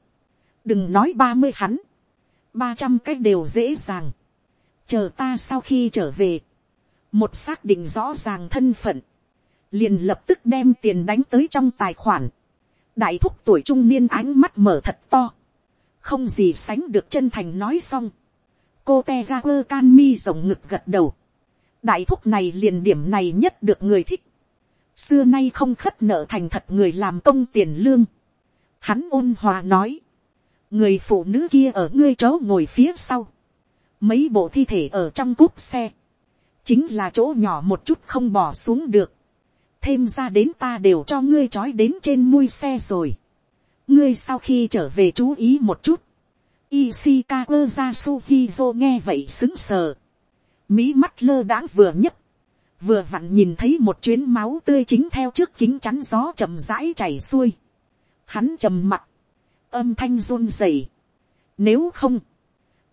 đừng nói ba mươi hắn, ba trăm cách đều dễ dàng, chờ ta sau khi trở về, một xác định rõ ràng thân phận, liền lập tức đem tiền đánh tới trong tài khoản, đại thúc tuổi trung niên ánh mắt mở thật to, không gì sánh được chân thành nói xong, cô te ga quơ can mi rồng ngực gật đầu, đại thúc này liền điểm này nhất được người thích, xưa nay không khất nợ thành thật người làm công tiền lương, hắn ôn hòa nói, người phụ nữ kia ở ngươi chỗ ngồi phía sau, mấy bộ thi thể ở trong cúp xe, chính là chỗ nhỏ một chút không bỏ xuống được, thêm ra đến ta đều cho ngươi trói đến trên mui xe rồi, ngươi sau khi trở về chú ý một chút, Ishikawa Yasuhizo nghe vậy xứng sờ. Mỹ mắt lơ đãng vừa nhấp. Vừa vặn nhìn thấy một chuyến máu tươi chính theo trước kính chắn gió chậm rãi chảy xuôi. Hắn trầm mặt âm thanh run rẩy. Nếu không,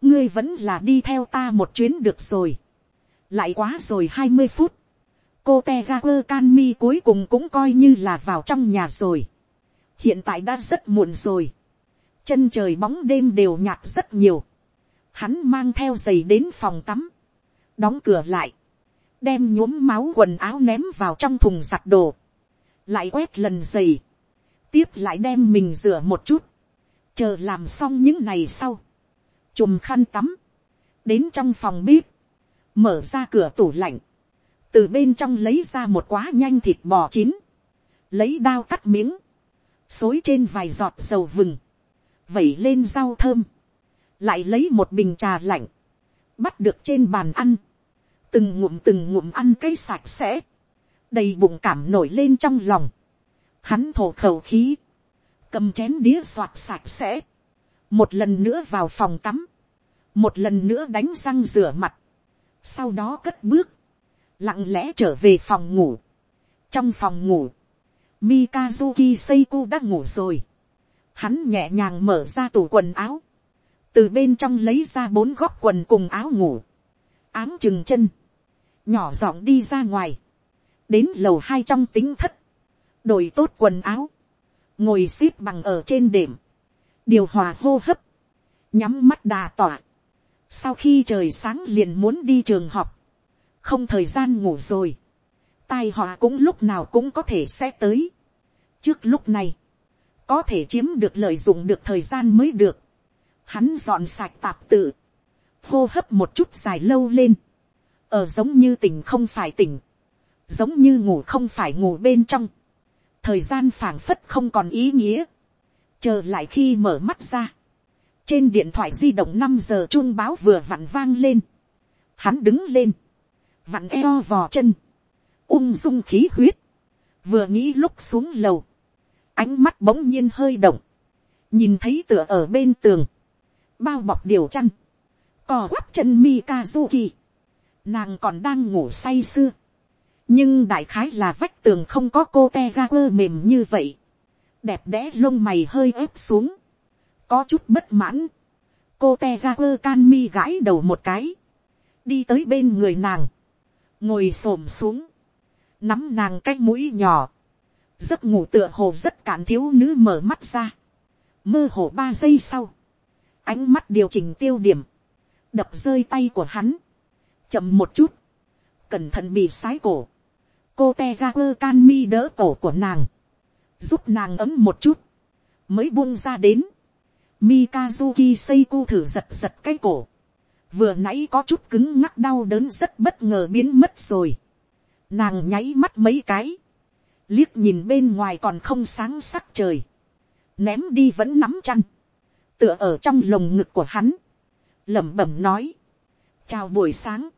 ngươi vẫn là đi theo ta một chuyến được rồi. Lại quá rồi hai mươi phút. Cô Tegaku Kanmi cuối cùng cũng coi như là vào trong nhà rồi. Hiện tại đã rất muộn rồi. Chân trời bóng đêm đều nhạt rất nhiều. Hắn mang theo giày đến phòng tắm. Đóng cửa lại. Đem nhuốm máu quần áo ném vào trong thùng giặt đồ. Lại quét lần giày. Tiếp lại đem mình rửa một chút chờ làm xong những này sau, chùm khăn tắm, đến trong phòng bếp, mở ra cửa tủ lạnh, từ bên trong lấy ra một quá nhanh thịt bò chín, lấy đao cắt miếng, xối trên vài giọt dầu vừng, vẩy lên rau thơm, lại lấy một bình trà lạnh, bắt được trên bàn ăn, từng ngụm từng ngụm ăn cái sạch sẽ, đầy bụng cảm nổi lên trong lòng, Hắn thổ khẩu khí. Cầm chén đĩa soạt sạch sẽ. Một lần nữa vào phòng tắm. Một lần nữa đánh răng rửa mặt. Sau đó cất bước. Lặng lẽ trở về phòng ngủ. Trong phòng ngủ. Mikazuki Seiko đã ngủ rồi. Hắn nhẹ nhàng mở ra tủ quần áo. Từ bên trong lấy ra bốn góc quần cùng áo ngủ. Áng chừng chân. Nhỏ giọng đi ra ngoài. Đến lầu hai trong tính thất. Đổi tốt quần áo. Ngồi xếp bằng ở trên đệm. Điều hòa hô hấp. Nhắm mắt đà tỏa. Sau khi trời sáng liền muốn đi trường học. Không thời gian ngủ rồi tai họa cũng lúc nào cũng có thể sẽ tới trước lúc này, có thể chiếm được lợi dụng được thời gian mới được. hắn dọn sạch tạp tự, hô hấp một chút dài lâu lên, ở giống như tỉnh không phải tỉnh, giống như ngủ không phải ngủ bên trong, thời gian phảng phất không còn ý nghĩa, chờ lại khi mở mắt ra, trên điện thoại di động năm giờ chuông báo vừa vặn vang lên, hắn đứng lên, vặn eo vò chân, ung dung khí huyết, vừa nghĩ lúc xuống lầu, ánh mắt bỗng nhiên hơi động, nhìn thấy tựa ở bên tường, bao bọc điều chăn, cò quắp chân Mikazuki, nàng còn đang ngủ say sưa, nhưng đại khái là vách tường không có cô te ga quơ mềm như vậy, đẹp đẽ lông mày hơi ép xuống, có chút bất mãn, cô te ga quơ can mi gãi đầu một cái, đi tới bên người nàng, ngồi s ổ m xuống, nắm nàng cái mũi nhỏ, giấc ngủ tựa hồ rất cạn thiếu nữ mở mắt ra, mơ hồ ba giây sau, ánh mắt điều chỉnh tiêu điểm, đập rơi tay của hắn, chậm một chút, cẩn thận bị sái cổ, cô te ra quơ can mi đỡ cổ của nàng, giúp nàng ấm một chút, mới buông ra đến, Mikazuki seiku thử giật giật cái cổ, vừa nãy có chút cứng ngắc đau đớn rất bất ngờ biến mất rồi, Nàng nháy mắt mấy cái. Liếc nhìn bên ngoài còn không sáng sắc trời. Ném đi vẫn nắm chăn. Tựa ở trong lồng ngực của hắn. lẩm bẩm nói. Chào buổi sáng.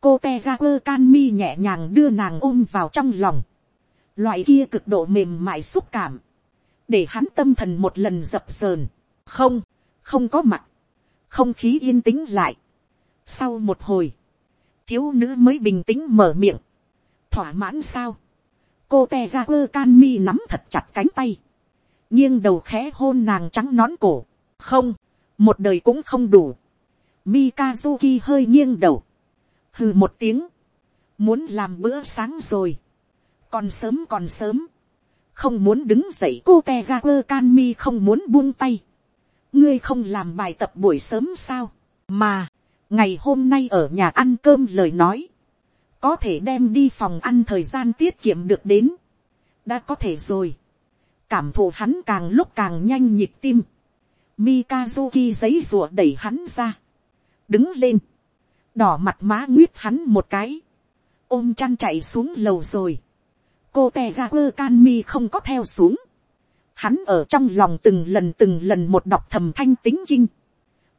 Cô te ga quơ can mi nhẹ nhàng đưa nàng ôm vào trong lòng. Loại kia cực độ mềm mại xúc cảm. Để hắn tâm thần một lần dập sờn. Không, không có mặt. Không khí yên tĩnh lại. Sau một hồi. Thiếu nữ mới bình tĩnh mở miệng thỏa mãn sao. cô te ra quơ can mi nắm thật chặt cánh tay. nghiêng đầu khẽ hôn nàng trắng nón cổ. không, một đời cũng không đủ. Mikazuki hơi nghiêng đầu. hừ một tiếng. muốn làm bữa sáng rồi. còn sớm còn sớm. không muốn đứng dậy cô te ra quơ can mi không muốn buông tay. ngươi không làm bài tập buổi sớm sao. mà, ngày hôm nay ở nhà ăn cơm lời nói có thể đem đi phòng ăn thời gian tiết kiệm được đến, đã có thể rồi, cảm thụ hắn càng lúc càng nhanh nhịp tim, Mikazuki giấy rùa đẩy hắn ra, đứng lên, đỏ mặt má nguyết hắn một cái, ôm chăn chạy xuống lầu rồi, cô te ga quơ can mi không có theo xuống, hắn ở trong lòng từng lần từng lần một đọc thầm thanh tính kinh,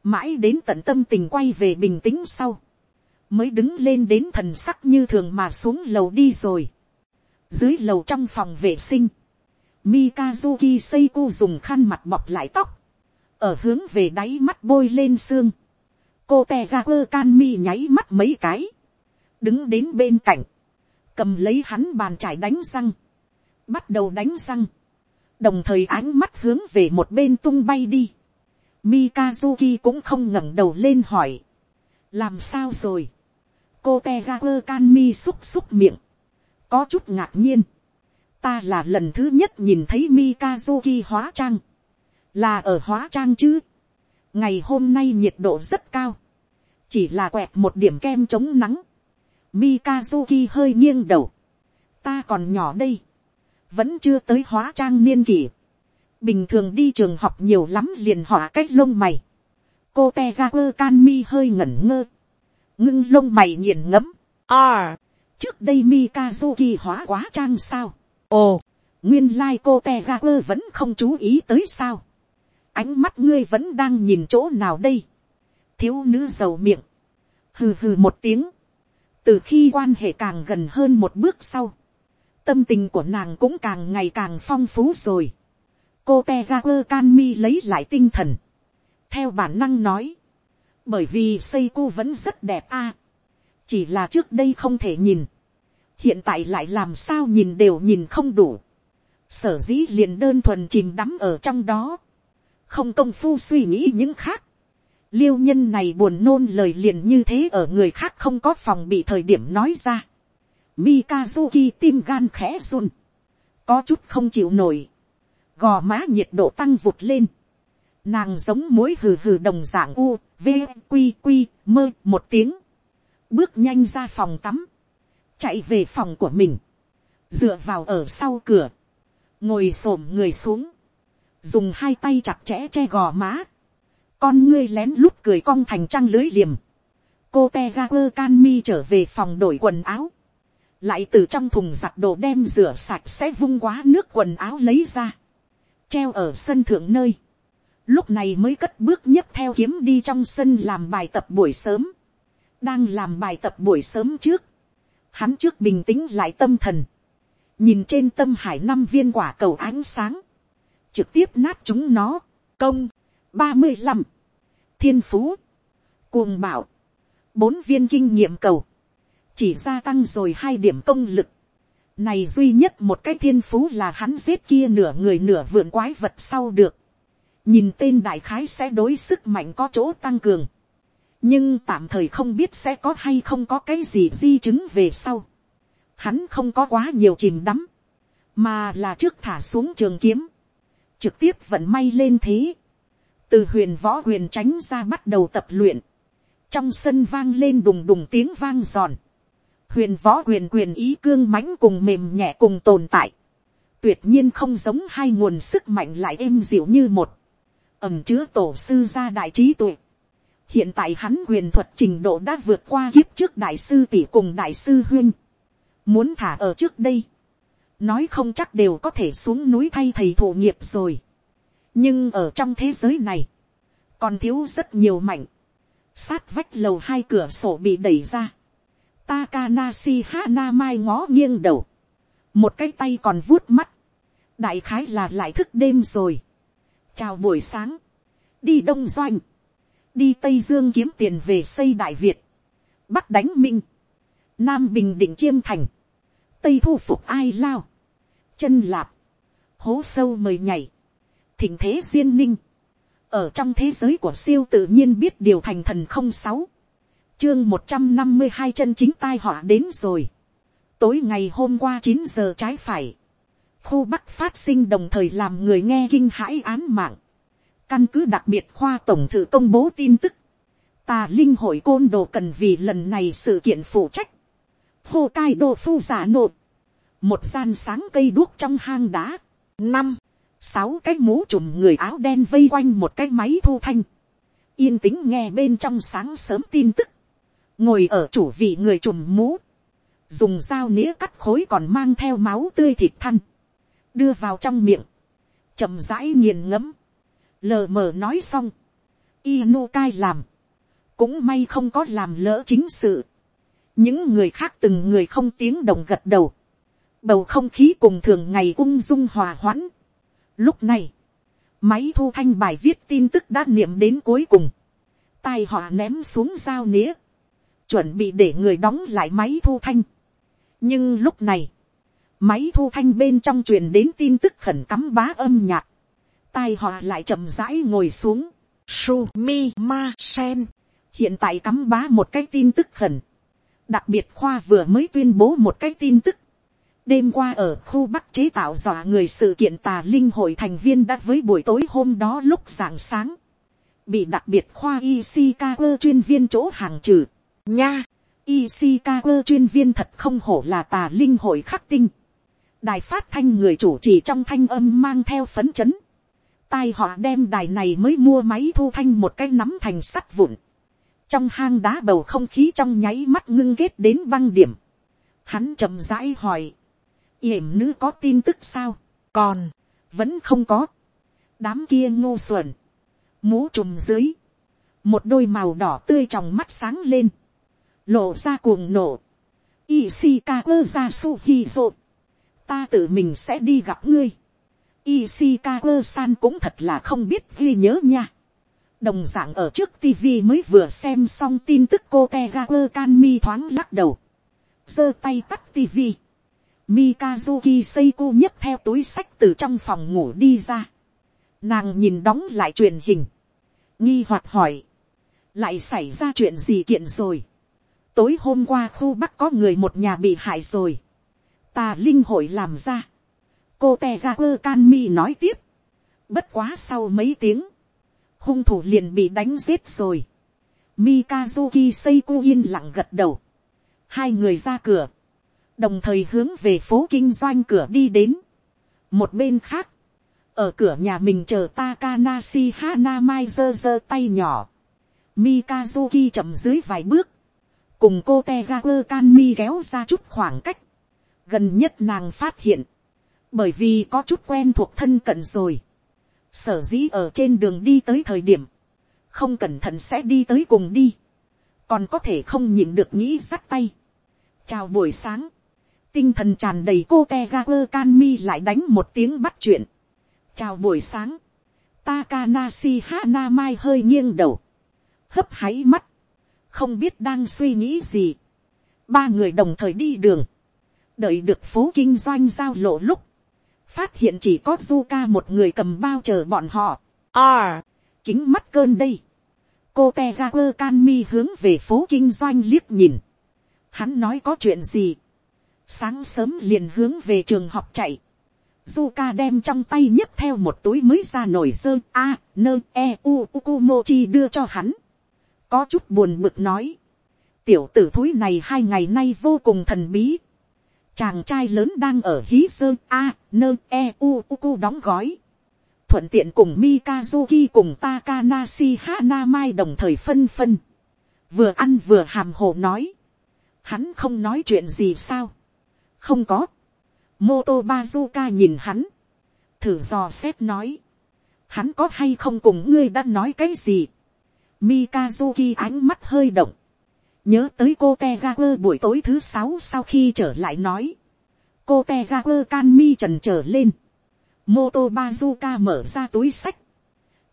mãi đến tận tâm tình quay về bình tĩnh sau, mới đứng lên đến thần sắc như thường mà xuống lầu đi rồi. Dưới lầu trong phòng vệ sinh, Mikazuki Seiko dùng khăn mặt bọc lại tóc, ở hướng về đáy mắt bôi lên xương. Cô Teraoka Mi nháy mắt mấy cái, đứng đến bên cạnh, cầm lấy hắn bàn chải đánh răng, bắt đầu đánh răng, đồng thời ánh mắt hướng về một bên tung bay đi. Mikazuki cũng không ngẩng đầu lên hỏi, làm sao rồi, cô te ga quơ can mi xúc xúc miệng, có chút ngạc nhiên, ta là lần thứ nhất nhìn thấy Mikazuki hóa trang, là ở hóa trang chứ, ngày hôm nay nhiệt độ rất cao, chỉ là quẹt một điểm kem chống nắng, Mikazuki hơi nghiêng đầu, ta còn nhỏ đây, vẫn chưa tới hóa trang niên kỷ, bình thường đi trường học nhiều lắm liền họa cách lông mày, cô te ga quơ can mi hơi ngẩn ngơ, ngưng lông mày nghiền ngẫm, à, trước đây Mikazuki hóa quá trang sao, ồ, nguyên lai cô te ga quơ vẫn không chú ý tới sao, ánh mắt ngươi vẫn đang nhìn chỗ nào đây, thiếu nữ giàu miệng, hừ hừ một tiếng, từ khi quan hệ càng gần hơn một bước sau, tâm tình của nàng cũng càng ngày càng phong phú rồi. cô te ra quơ can mi lấy lại tinh thần. theo bản năng nói, bởi vì xây cô vẫn rất đẹp a. chỉ là trước đây không thể nhìn. hiện tại lại làm sao nhìn đều nhìn không đủ. sở dĩ liền đơn thuần chìm đắm ở trong đó. không công phu suy nghĩ những khác. liêu nhân này buồn nôn lời liền như thế ở người khác không có phòng bị thời điểm nói ra Mikazuki tim gan khẽ run. Có chút không chịu nổi. Gò má nhiệt độ tăng vụt lên. Nàng giống mối hừ hừ đồng dạng u, v, quy quy, mơ một tiếng. Bước nhanh ra phòng tắm. Chạy về phòng của mình. Dựa vào ở sau cửa. Ngồi xổm người xuống. Dùng hai tay chặt chẽ che gò má. Con ngươi lén lút cười cong thành trăng lưới liềm. Cô teager can mi trở về phòng đổi quần áo lại từ trong thùng giặt đồ đem rửa sạch sẽ vung quá nước quần áo lấy ra, treo ở sân thượng nơi, lúc này mới cất bước nhấc theo kiếm đi trong sân làm bài tập buổi sớm, đang làm bài tập buổi sớm trước, hắn trước bình tĩnh lại tâm thần, nhìn trên tâm hải năm viên quả cầu ánh sáng, trực tiếp nát chúng nó, công, ba mươi lăm, thiên phú, cuồng bảo, bốn viên kinh nghiệm cầu, chỉ gia tăng rồi hai điểm công lực. Này duy nhất một cái thiên phú là hắn giết kia nửa người nửa vượn quái vật sau được. Nhìn tên đại khái sẽ đối sức mạnh có chỗ tăng cường. Nhưng tạm thời không biết sẽ có hay không có cái gì di chứng về sau. Hắn không có quá nhiều chìm đắm. Mà là trước thả xuống trường kiếm. Trực tiếp vận may lên thế. Từ huyền võ huyền tránh ra bắt đầu tập luyện. Trong sân vang lên đùng đùng tiếng vang giòn huyền võ huyền quyền ý cương mãnh cùng mềm nhẹ cùng tồn tại, tuyệt nhiên không giống hai nguồn sức mạnh lại êm dịu như một, ẩm chứa tổ sư gia đại trí tuệ. hiện tại hắn quyền thuật trình độ đã vượt qua kiếp trước đại sư tỷ cùng đại sư huyên, muốn thả ở trước đây, nói không chắc đều có thể xuống núi thay thầy thụ nghiệp rồi, nhưng ở trong thế giới này, còn thiếu rất nhiều mạnh, sát vách lầu hai cửa sổ bị đẩy ra, Takanashi Hana Mai ngó nghiêng đầu. Một cái tay còn vuốt mắt. Đại khái là lại thức đêm rồi. Chào buổi sáng. Đi Đông Doanh. Đi Tây Dương kiếm tiền về xây Đại Việt. Bắc đánh Minh. Nam Bình Định Chiêm Thành. Tây thu phục ai lao. Chân lạp. Hố sâu mời nhảy. Thỉnh thế duyên ninh. Ở trong thế giới của siêu tự nhiên biết điều thành thần không sáu chương một trăm năm mươi hai chân chính tai họa đến rồi. tối ngày hôm qua chín giờ trái phải khu bắc phát sinh đồng thời làm người nghe kinh hãi án mạng. căn cứ đặc biệt khoa tổng thử công bố tin tức. tà linh hội côn đồ cần vì lần này sự kiện phụ trách. hô cai đồ phu giả nộp. một gian sáng cây đuốc trong hang đá. năm, sáu cái mũ trùm người áo đen vây quanh một cái máy thu thanh yên tĩnh nghe bên trong sáng sớm tin tức ngồi ở chủ vị người trùm mũ, dùng dao nĩa cắt khối còn mang theo máu tươi thịt thăn, đưa vào trong miệng, chậm rãi nghiền ngẫm, lờ mờ nói xong, Inu cai làm, cũng may không có làm lỡ chính sự, những người khác từng người không tiếng động gật đầu, bầu không khí cùng thường ngày ung dung hòa hoãn. Lúc này, máy thu thanh bài viết tin tức đã niệm đến cuối cùng, tai họ ném xuống dao nĩa, chuẩn bị để người đóng lại máy thu thanh. nhưng lúc này, máy thu thanh bên trong truyền đến tin tức khẩn cắm bá âm nhạc, tai họa lại chậm rãi ngồi xuống, Sumi ma sen, hiện tại cắm bá một cái tin tức khẩn, đặc biệt khoa vừa mới tuyên bố một cái tin tức, đêm qua ở khu bắc chế tạo dọa người sự kiện tà linh hội thành viên đã với buổi tối hôm đó lúc sáng sáng, bị đặc biệt khoa Ishikawa chuyên viên chỗ hàng trừ, Nha, Ishikawa chuyên viên thật không hổ là tà linh hội khắc tinh. Đài phát thanh người chủ trì trong thanh âm mang theo phấn chấn. Tai họ đem đài này mới mua máy thu thanh một cái nắm thành sắt vụn. Trong hang đá bầu không khí trong nháy mắt ngưng ghét đến băng điểm. Hắn chậm rãi hỏi. Yểm nữ có tin tức sao? Còn, vẫn không có. Đám kia ngu xuẩn. Mũ trùm dưới. Một đôi màu đỏ tươi trong mắt sáng lên lộ ra cuồng nổ. Ishikawa ra ta tự mình sẽ đi gặp ngươi. Ishikawa san cũng thật là không biết ghi nhớ nha. đồng d ạ n g ở trước tv mới vừa xem xong tin tức cô tegakur kanmi thoáng lắc đầu. giơ tay tắt tv. Mikazuki Seiko nhấc theo túi sách từ trong phòng ngủ đi ra. Nàng nhìn đóng lại truyền hình. Nghi hoặc hỏi. Lại xảy ra chuyện gì kiện rồi. Tối hôm qua khu bắc có người một nhà bị hại rồi. Tà linh hội làm ra cô te ga quơ can mi nói tiếp. bất quá sau mấy tiếng, hung thủ liền bị đánh giết rồi. Mikazuki seiku yên lặng gật đầu. Hai người ra cửa. Đồng thời hướng về phố kinh doanh cửa đi đến. Một bên khác. Ở cửa nhà mình chờ Takanashi Hanamai giơ giơ tay nhỏ. Mikazuki chậm dưới vài bước. Cùng cô Tegaku Kanmi kéo ra chút khoảng cách. Gần nhất nàng phát hiện. Bởi vì có chút quen thuộc thân cận rồi, sở dĩ ở trên đường đi tới thời điểm, không cẩn thận sẽ đi tới cùng đi, còn có thể không nhịn được nghĩ sắt tay. chào buổi sáng, tinh thần tràn đầy cô te ga quơ can mi lại đánh một tiếng bắt chuyện. chào buổi sáng, Takanashi Hana Mai hơi nghiêng đầu, hấp háy mắt, không biết đang suy nghĩ gì. ba người đồng thời đi đường, đợi được phố kinh doanh giao lộ lúc, phát hiện chỉ có du ca một người cầm bao chờ bọn họ. À, kính mắt cơn đây. cô te ga quơ can mi hướng về phố kinh doanh liếc nhìn. hắn nói có chuyện gì. sáng sớm liền hướng về trường học chạy. du ca đem trong tay nhấc theo một túi mới ra nổi sơ a nơ e u ukumochi đưa cho hắn. có chút buồn bực nói. tiểu tử thúi này hai ngày nay vô cùng thần bí chàng trai lớn đang ở hí sơ, a, nơ e u u đóng gói. Thuận tiện cùng mikazuki cùng takanashi hana mai đồng thời phân phân. Vừa ăn vừa hàm hồ nói. Hắn không nói chuyện gì sao? Không có. Moto bazuka nhìn hắn. Thử dò xét nói. Hắn có hay không cùng ngươi đã nói cái gì? Mikazuki ánh mắt hơi động nhớ tới cô te ga quơ buổi tối thứ sáu sau khi trở lại nói, cô te ga quơ can mi trần trở lên, mô tô bazuka mở ra túi sách,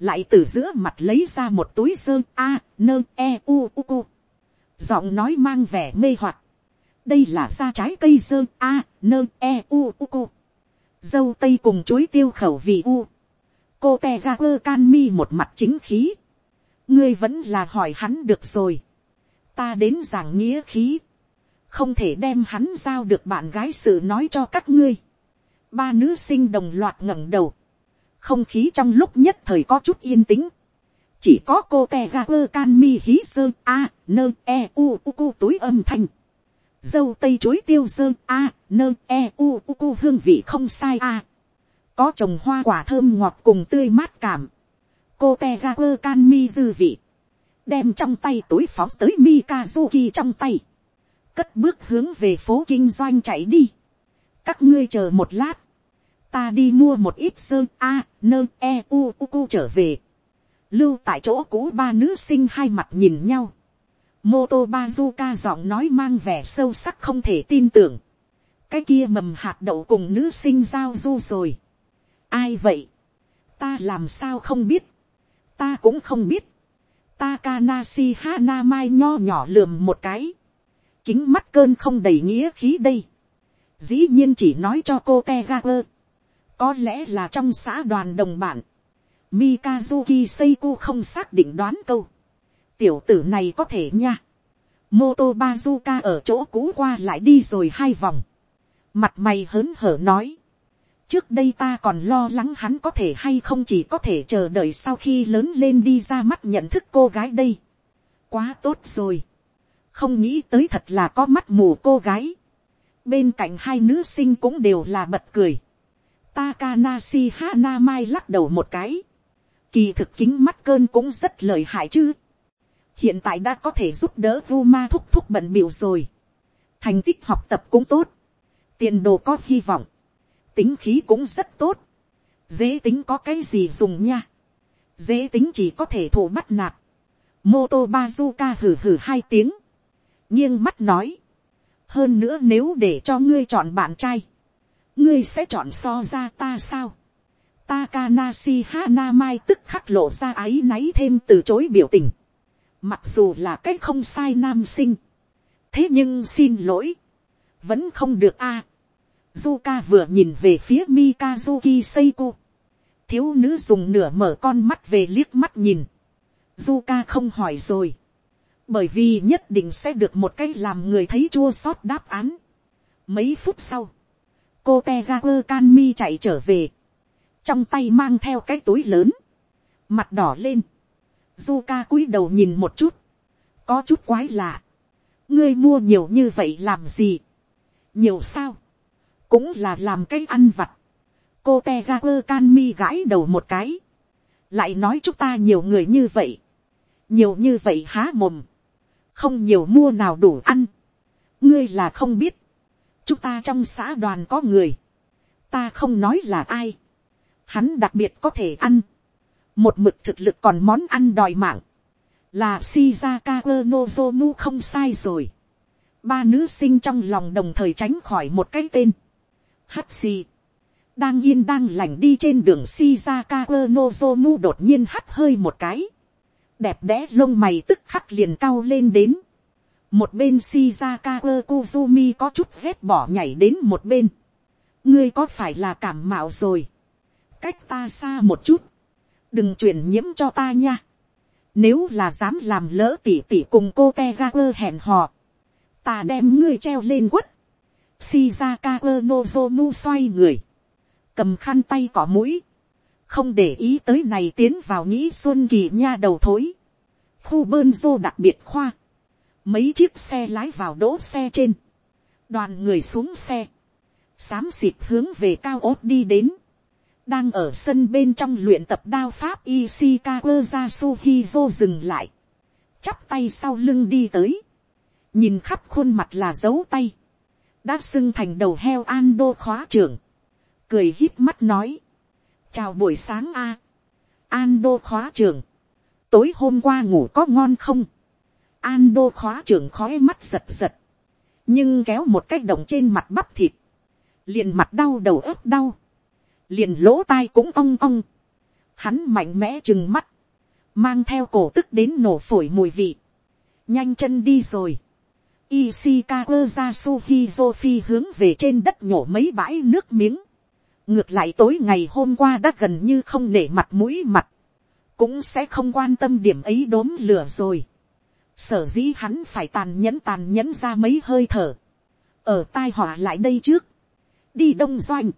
lại từ giữa mặt lấy ra một túi sơ a nơ e u u u. Giọng nói mang vẻ mê hoặc. Đây là da trái cây sơ a nơ e u u u. Dâu tây cùng chuối tiêu khẩu vị u. Cô te ga quơ can mi một mặt chính khí. Ngươi vẫn là hỏi hắn được rồi ta đến giảng nghĩa khí, không thể đem hắn giao được bạn gái sự nói cho các ngươi. ba nữ sinh đồng loạt ngẩng đầu, không khí trong lúc nhất thời có chút yên tĩnh, chỉ có cô te ga quơ can mi hí sơ a nơ e u u cu túi âm thanh, dâu tây chối tiêu sơ a nơ e u u cu hương vị không sai a, có trồng hoa quả thơm ngọt cùng tươi mát cảm, cô te ga quơ can mi dư vị, đem trong tay túi phóng tới Mikazuki trong tay, cất bước hướng về phố kinh doanh chạy đi. các ngươi chờ một lát, ta đi mua một ít sơn a, nơ e u u u trở về. lưu tại chỗ cũ ba nữ sinh hai mặt nhìn nhau. Moto Bazuka giọng nói mang vẻ sâu sắc không thể tin tưởng. cái kia mầm hạt đậu cùng nữ sinh giao du rồi. ai vậy, ta làm sao không biết, ta cũng không biết Takanashi Hanamai nho nhỏ lườm một cái. Kính mắt cơn không đầy nghĩa khí đây. Dĩ nhiên chỉ nói cho cô Tegaku. Có lẽ là trong xã đoàn đồng bạn. Mikazuki Seiko không xác định đoán câu. Tiểu tử này có thể nha. Moto Bazuka ở chỗ cũ qua lại đi rồi hai vòng. Mặt mày hớn hở nói trước đây ta còn lo lắng hắn có thể hay không chỉ có thể chờ đợi sau khi lớn lên đi ra mắt nhận thức cô gái đây. quá tốt rồi. không nghĩ tới thật là có mắt mù cô gái. bên cạnh hai nữ sinh cũng đều là bật cười. Takanashi Hanamai lắc đầu một cái. Kỳ thực kính mắt cơn cũng rất lợi hại chứ. Hiện tại đã có thể giúp đỡ Ruma thúc thúc bận biểu rồi. Thành tích học tập cũng tốt. Tiền đồ có hy vọng tính khí cũng rất tốt, dễ tính có cái gì dùng nha, dễ tính chỉ có thể thổ bắt nạt, mô tô bazuka hử hử hai tiếng, nghiêng mắt nói, hơn nữa nếu để cho ngươi chọn bạn trai, ngươi sẽ chọn so ra ta sao. Takanashi Hanamai tức khắc lộ ra áy náy thêm từ chối biểu tình. Mặc dù là cách không sai nam sinh. Thế nhưng xin lỗi. Vẫn không được a. À, Zuka vừa nhìn về phía Mikazuki Seiko. Thiếu nữ dùng nửa mở con mắt về liếc mắt nhìn. Zuka không hỏi rồi. Bởi vì nhất định sẽ được một cái làm người thấy chua xót đáp án. Mấy phút sau. Cô Tegaku Kanmi chạy trở về. Trong tay mang theo cái túi lớn. Mặt đỏ lên. Zuka cúi đầu nhìn một chút. Có chút quái lạ. Ngươi mua nhiều như vậy làm gì? Nhiều sao? Cũng là làm cái ăn vặt. Cô tejaer can mi gãi đầu một cái. Lại nói chúng ta nhiều người như vậy. Nhiều như vậy há mồm. Không nhiều mua nào đủ ăn. Ngươi là không biết. Chúng ta trong xã đoàn có người. Ta không nói là ai. Hắn đặc biệt có thể ăn một mực thực lực còn món ăn đòi mạng, là Shizaka Nozomu không sai rồi. Ba nữ sinh trong lòng đồng thời tránh khỏi một cái tên hắt xì. Đang yên đang lành đi trên đường Shizaka Nozomu đột nhiên hắt hơi một cái. Đẹp đẽ lông mày tức khắc liền cao lên đến. Một bên Shizaka Kuzumi có chút rét bỏ nhảy đến một bên. Ngươi có phải là cảm mạo rồi? Cách ta xa một chút đừng truyền nhiễm cho ta nha. Nếu là dám làm lỡ tỉ tỉ cùng cô te ga quơ hẹn hò, ta đem ngươi treo lên quất. Shizaka Nozomu xoay người, cầm khăn tay cỏ mũi, không để ý tới này tiến vào nghĩ xuân kỳ nha đầu thối. Khu bơn dô đặc biệt khoa, mấy chiếc xe lái vào đỗ xe trên, đoàn người xuống xe, xám xịt hướng về cao ốt đi đến. Đang ở sân bên trong luyện tập đao pháp Ishikawa Yasuhizo dừng lại, chắp tay sau lưng đi tới, nhìn khắp khuôn mặt là dấu tay, đã xưng thành đầu heo An đô khóa trưởng, cười hít mắt nói, chào buổi sáng a, An đô khóa trưởng, tối hôm qua ngủ có ngon không, An đô khóa trưởng khói mắt giật giật, nhưng kéo một cái động trên mặt bắp thịt, liền mặt đau đầu ớt đau, liền lỗ tai cũng ong ong. Hắn mạnh mẽ chừng mắt, mang theo cổ tức đến nổ phổi mùi vị. Nhanh chân đi rồi. Ishikawa Yasuhizo phi hướng về trên đất nhổ mấy bãi nước miếng. Ngược lại tối ngày hôm qua đã gần như không nể mặt mũi mặt. Cũng sẽ không quan tâm điểm ấy đốm lửa rồi. Sở dĩ hắn phải tàn nhẫn tàn nhẫn ra mấy hơi thở. Ở tai họa lại đây trước. Đi đông doanh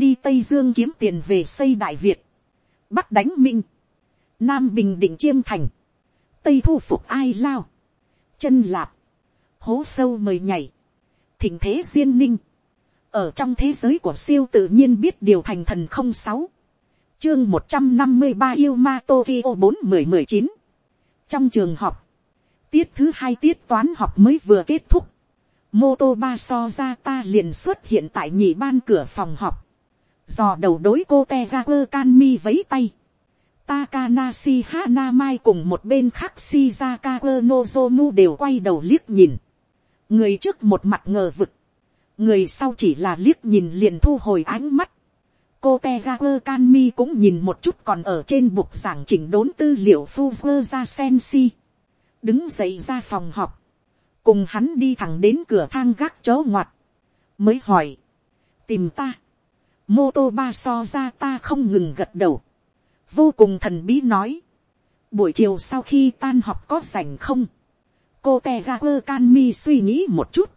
đi tây dương kiếm tiền về xây đại việt, bắc đánh minh, nam bình định chiêm thành, tây thu phục ai lao, chân lạp, hố sâu mời nhảy, thỉnh thế duyên ninh, ở trong thế giới của siêu tự nhiên biết điều thành thần không sáu, chương một trăm năm mươi ba yêu ma tokyo bốn mười mười chín, trong trường học, tiết thứ hai tiết toán học mới vừa kết thúc, mô tô ba so ra ta liền xuất hiện tại nhị ban cửa phòng học, dò đầu đối cô te ga quơ can mi vấy tay. Takanashi Hanamai cùng một bên khác Shizaka Nozomu đều quay đầu liếc nhìn. Người trước một mặt ngờ vực. Người sau chỉ là liếc nhìn liền thu hồi ánh mắt. Cô Tegaper canmi cũng nhìn một chút còn ở trên bục giảng chỉnh đốn tư liệu Fuzzer ra Sensi. Đứng dậy ra phòng họp. Cùng hắn đi thẳng đến cửa thang gác chó ngoặt. Mới hỏi. Tìm ta mô tô ba so ra ta không ngừng gật đầu, vô cùng thần bí nói, buổi chiều sau khi tan học có rảnh không, cô te ga quơ can mi suy nghĩ một chút,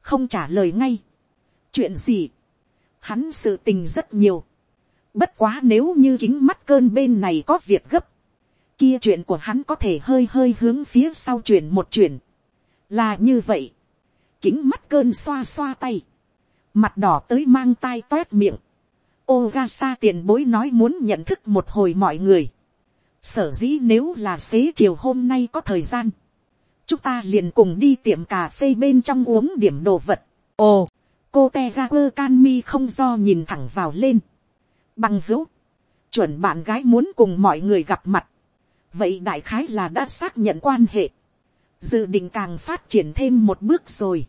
không trả lời ngay, chuyện gì, hắn sự tình rất nhiều, bất quá nếu như kính mắt cơn bên này có việc gấp, kia chuyện của hắn có thể hơi hơi hướng phía sau chuyển một chuyển, là như vậy, kính mắt cơn xoa xoa tay, mặt đỏ tới mang tai toét miệng, Ogasa tiền bối nói muốn nhận thức một hồi mọi người. Sở dĩ nếu là xế chiều hôm nay có thời gian. Chúng ta liền cùng đi tiệm cà phê bên trong uống điểm đồ vật. Ồ, cô teager can mi không do nhìn thẳng vào lên. Bằng hữu. Chuẩn bạn gái muốn cùng mọi người gặp mặt. Vậy đại khái là đã xác nhận quan hệ. Dự định càng phát triển thêm một bước rồi.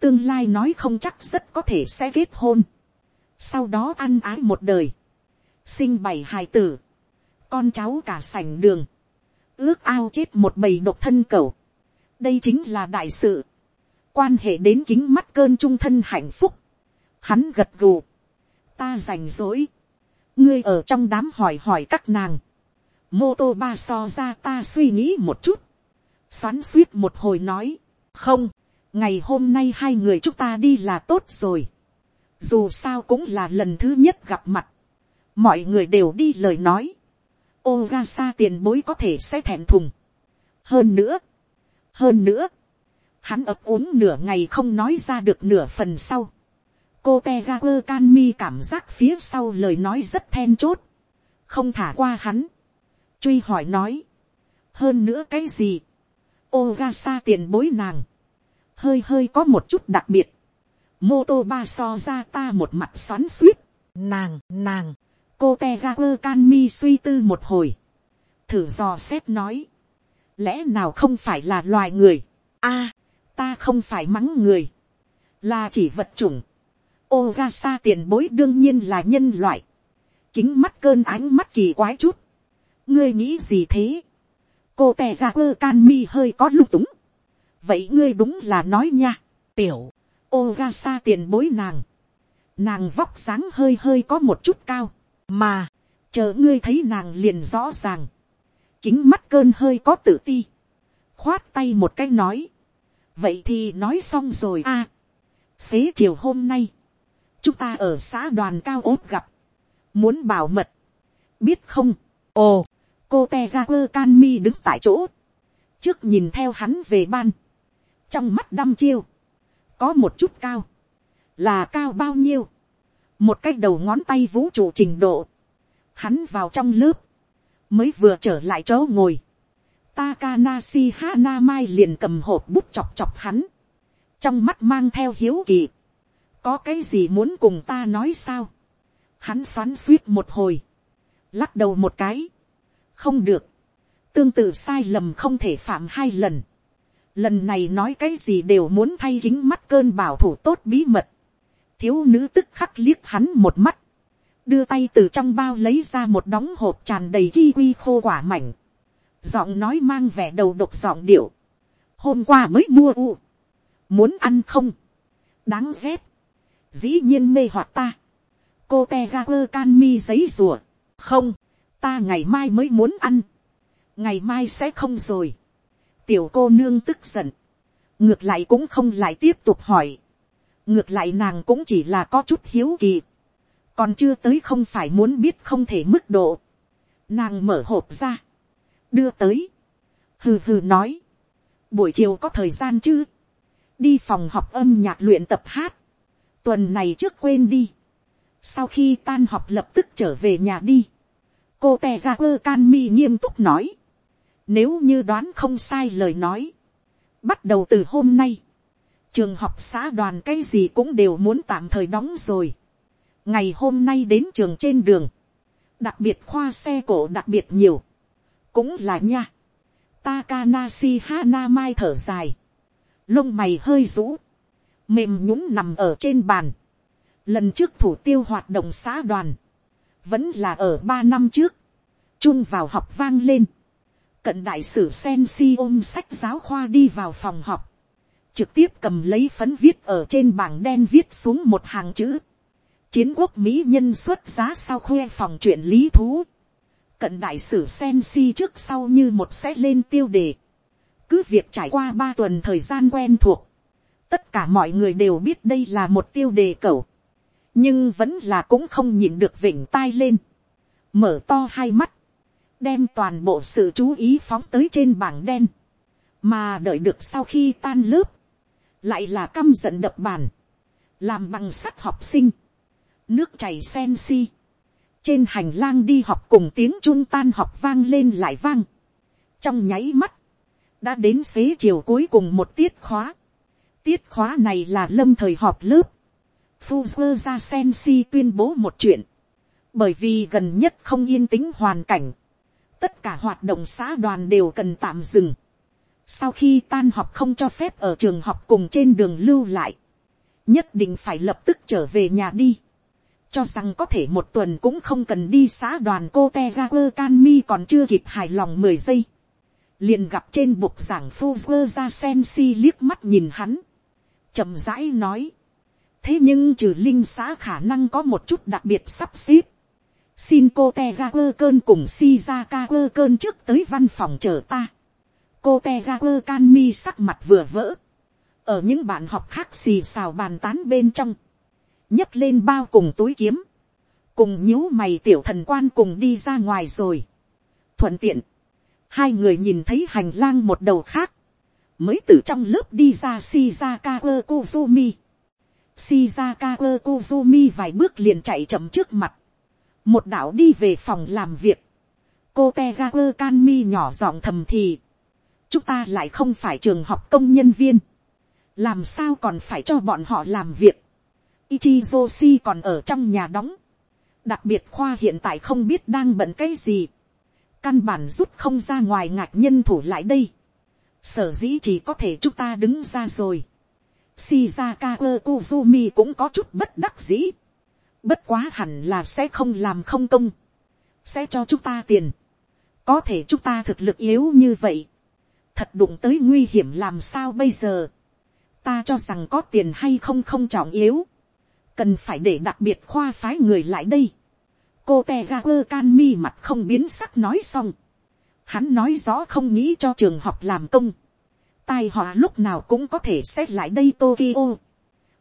Tương lai nói không chắc rất có thể sẽ kết hôn sau đó ăn ái một đời, sinh bảy hài tử, con cháu cả sành đường, ước ao chết một bầy độc thân cầu, đây chính là đại sự, quan hệ đến kính mắt cơn trung thân hạnh phúc, hắn gật gù, ta rảnh rỗi, ngươi ở trong đám hỏi hỏi các nàng, mô tô ba so ra ta suy nghĩ một chút, xoắn suýt một hồi nói, không, ngày hôm nay hai người chúng ta đi là tốt rồi, dù sao cũng là lần thứ nhất gặp mặt, mọi người đều đi lời nói, ô ra xa tiền bối có thể sẽ thẹn thùng. hơn nữa, hơn nữa, hắn ấp uống nửa ngày không nói ra được nửa phần sau. cô te ga quơ can mi cảm giác phía sau lời nói rất then chốt, không thả qua hắn, truy hỏi nói, hơn nữa cái gì, ô ga sa tiền bối nàng, hơi hơi có một chút đặc biệt, mô tô ba so ra ta một mặt xoắn suýt, nàng, nàng, cô te ga quơ can mi suy tư một hồi, thử dò xét nói, lẽ nào không phải là loài người, a, ta không phải mắng người, là chỉ vật chủng, ô ra xa tiền bối đương nhiên là nhân loại, kính mắt cơn ánh mắt kỳ quái chút, ngươi nghĩ gì thế, cô tè ra ơ can mi hơi có lung túng, vậy ngươi đúng là nói nha, tiểu, ô ra xa tiền bối nàng, nàng vóc sáng hơi hơi có một chút cao, mà, chờ ngươi thấy nàng liền rõ ràng, kính mắt cơn hơi có tự ti, khoát tay một cái nói, vậy thì nói xong rồi a, xế chiều hôm nay, chúng ta ở xã đoàn cao ốt gặp, muốn bảo mật, biết không, ồ, cô te ra quơ can mi đứng tại chỗ, trước nhìn theo hắn về ban, trong mắt đăm chiêu, có một chút cao, là cao bao nhiêu, một cái đầu ngón tay vũ trụ trình độ, hắn vào trong lớp, mới vừa trở lại chỗ ngồi, Takanashi Hanamai liền cầm hộp bút chọc chọc hắn, trong mắt mang theo hiếu kỳ, có cái gì muốn cùng ta nói sao, hắn xoắn suýt một hồi, lắc đầu một cái, không được, tương tự sai lầm không thể phạm hai lần, lần này nói cái gì đều muốn thay kính mắt cơn bảo thủ tốt bí mật, thiếu nữ tức khắc liếc hắn một mắt, đưa tay từ trong bao lấy ra một đóng hộp tràn đầy kiwi khô quả mảnh, giọng nói mang vẻ đầu độc giọng điệu, hôm qua mới mua u, muốn ăn không, đáng ghét, dĩ nhiên mê hoặc ta, cô te ga quơ can mi giấy rùa, không, ta ngày mai mới muốn ăn, ngày mai sẽ không rồi, tiểu cô nương tức giận, ngược lại cũng không lại tiếp tục hỏi, ngược lại nàng cũng chỉ là có chút hiếu kỳ, còn chưa tới không phải muốn biết không thể mức độ, nàng mở hộp ra, đưa tới, hừ hừ nói, buổi chiều có thời gian chứ, đi phòng học âm nhạc luyện tập hát, tuần này trước quên đi, sau khi tan học lập tức trở về nhà đi, cô tè ra quơ can mi nghiêm túc nói, nếu như đoán không sai lời nói, bắt đầu từ hôm nay, trường học xã đoàn cái gì cũng đều muốn tạm thời đóng rồi ngày hôm nay đến trường trên đường, đặc biệt khoa xe cổ đặc biệt nhiều, cũng là nha. Takanashi Hana mai thở dài, lông mày hơi rũ, mềm nhũng nằm ở trên bàn. lần trước thủ tiêu hoạt động xã đoàn, vẫn là ở ba năm trước, chung vào học vang lên, cận đại sử sen si ôm sách giáo khoa đi vào phòng học, trực tiếp cầm lấy phấn viết ở trên bảng đen viết xuống một hàng chữ. Chiến quốc Mỹ nhân xuất giá sau khoe phòng chuyện lý thú. Cận đại sử sen si trước sau như một sẽ lên tiêu đề. Cứ việc trải qua ba tuần thời gian quen thuộc. Tất cả mọi người đều biết đây là một tiêu đề cầu. Nhưng vẫn là cũng không nhịn được vịnh tai lên. Mở to hai mắt. Đem toàn bộ sự chú ý phóng tới trên bảng đen. Mà đợi được sau khi tan lớp lại là căm giận đập bàn, làm bằng sắt học sinh, nước chảy sen si, trên hành lang đi học cùng tiếng chun tan học vang lên lại vang, trong nháy mắt, đã đến xế chiều cuối cùng một tiết khóa, tiết khóa này là lâm thời họp lớp, Fuzzer ra sen si tuyên bố một chuyện, bởi vì gần nhất không yên tĩnh hoàn cảnh, tất cả hoạt động xã đoàn đều cần tạm dừng, sau khi tan học không cho phép ở trường học cùng trên đường lưu lại, nhất định phải lập tức trở về nhà đi cho rằng có thể một tuần cũng không cần đi xã đoàn cô te ga quơ can mi còn chưa kịp hài lòng mười giây, liền gặp trên bục giảng phu quơ ra sen si liếc mắt nhìn hắn, chậm rãi nói, thế nhưng trừ linh xã khả năng có một chút đặc biệt sắp xếp, xin cô te ga quơ cơn cùng si ra ca quơ cơn trước tới văn phòng chờ ta, cô te ga quơ can mi sắc mặt vừa vỡ, ở những bạn học khác xì xào bàn tán bên trong, nhấc lên bao cùng túi kiếm, cùng nhíu mày tiểu thần quan cùng đi ra ngoài rồi. thuận tiện, hai người nhìn thấy hành lang một đầu khác, mới từ trong lớp đi ra shizaka quơ kuzumi. shizaka quơ kuzumi vài bước liền chạy chậm trước mặt, một đạo đi về phòng làm việc, cô te ga quơ nhỏ giọng thầm thì, chúng ta lại không phải trường học công nhân viên, làm sao còn phải cho bọn họ làm việc, Ichizoshi còn ở trong nhà đóng. Đặc biệt khoa hiện tại không biết đang bận cái gì. Căn bản rút không ra ngoài ngạc nhân thủ lại đây. Sở dĩ chỉ có thể chúng ta đứng ra rồi. Shizaka Kuzumi cũng có chút bất đắc dĩ. Bất quá hẳn là sẽ không làm không công. Sẽ cho chúng ta tiền. Có thể chúng ta thực lực yếu như vậy. Thật đụng tới nguy hiểm làm sao bây giờ. Ta cho rằng có tiền hay không không trọng yếu cần phải để đặc biệt khoa phái người lại đây. cô te ga quơ can mi mặt không biến sắc nói xong. hắn nói rõ không nghĩ cho trường học làm công. tai họa lúc nào cũng có thể xét lại đây tokyo.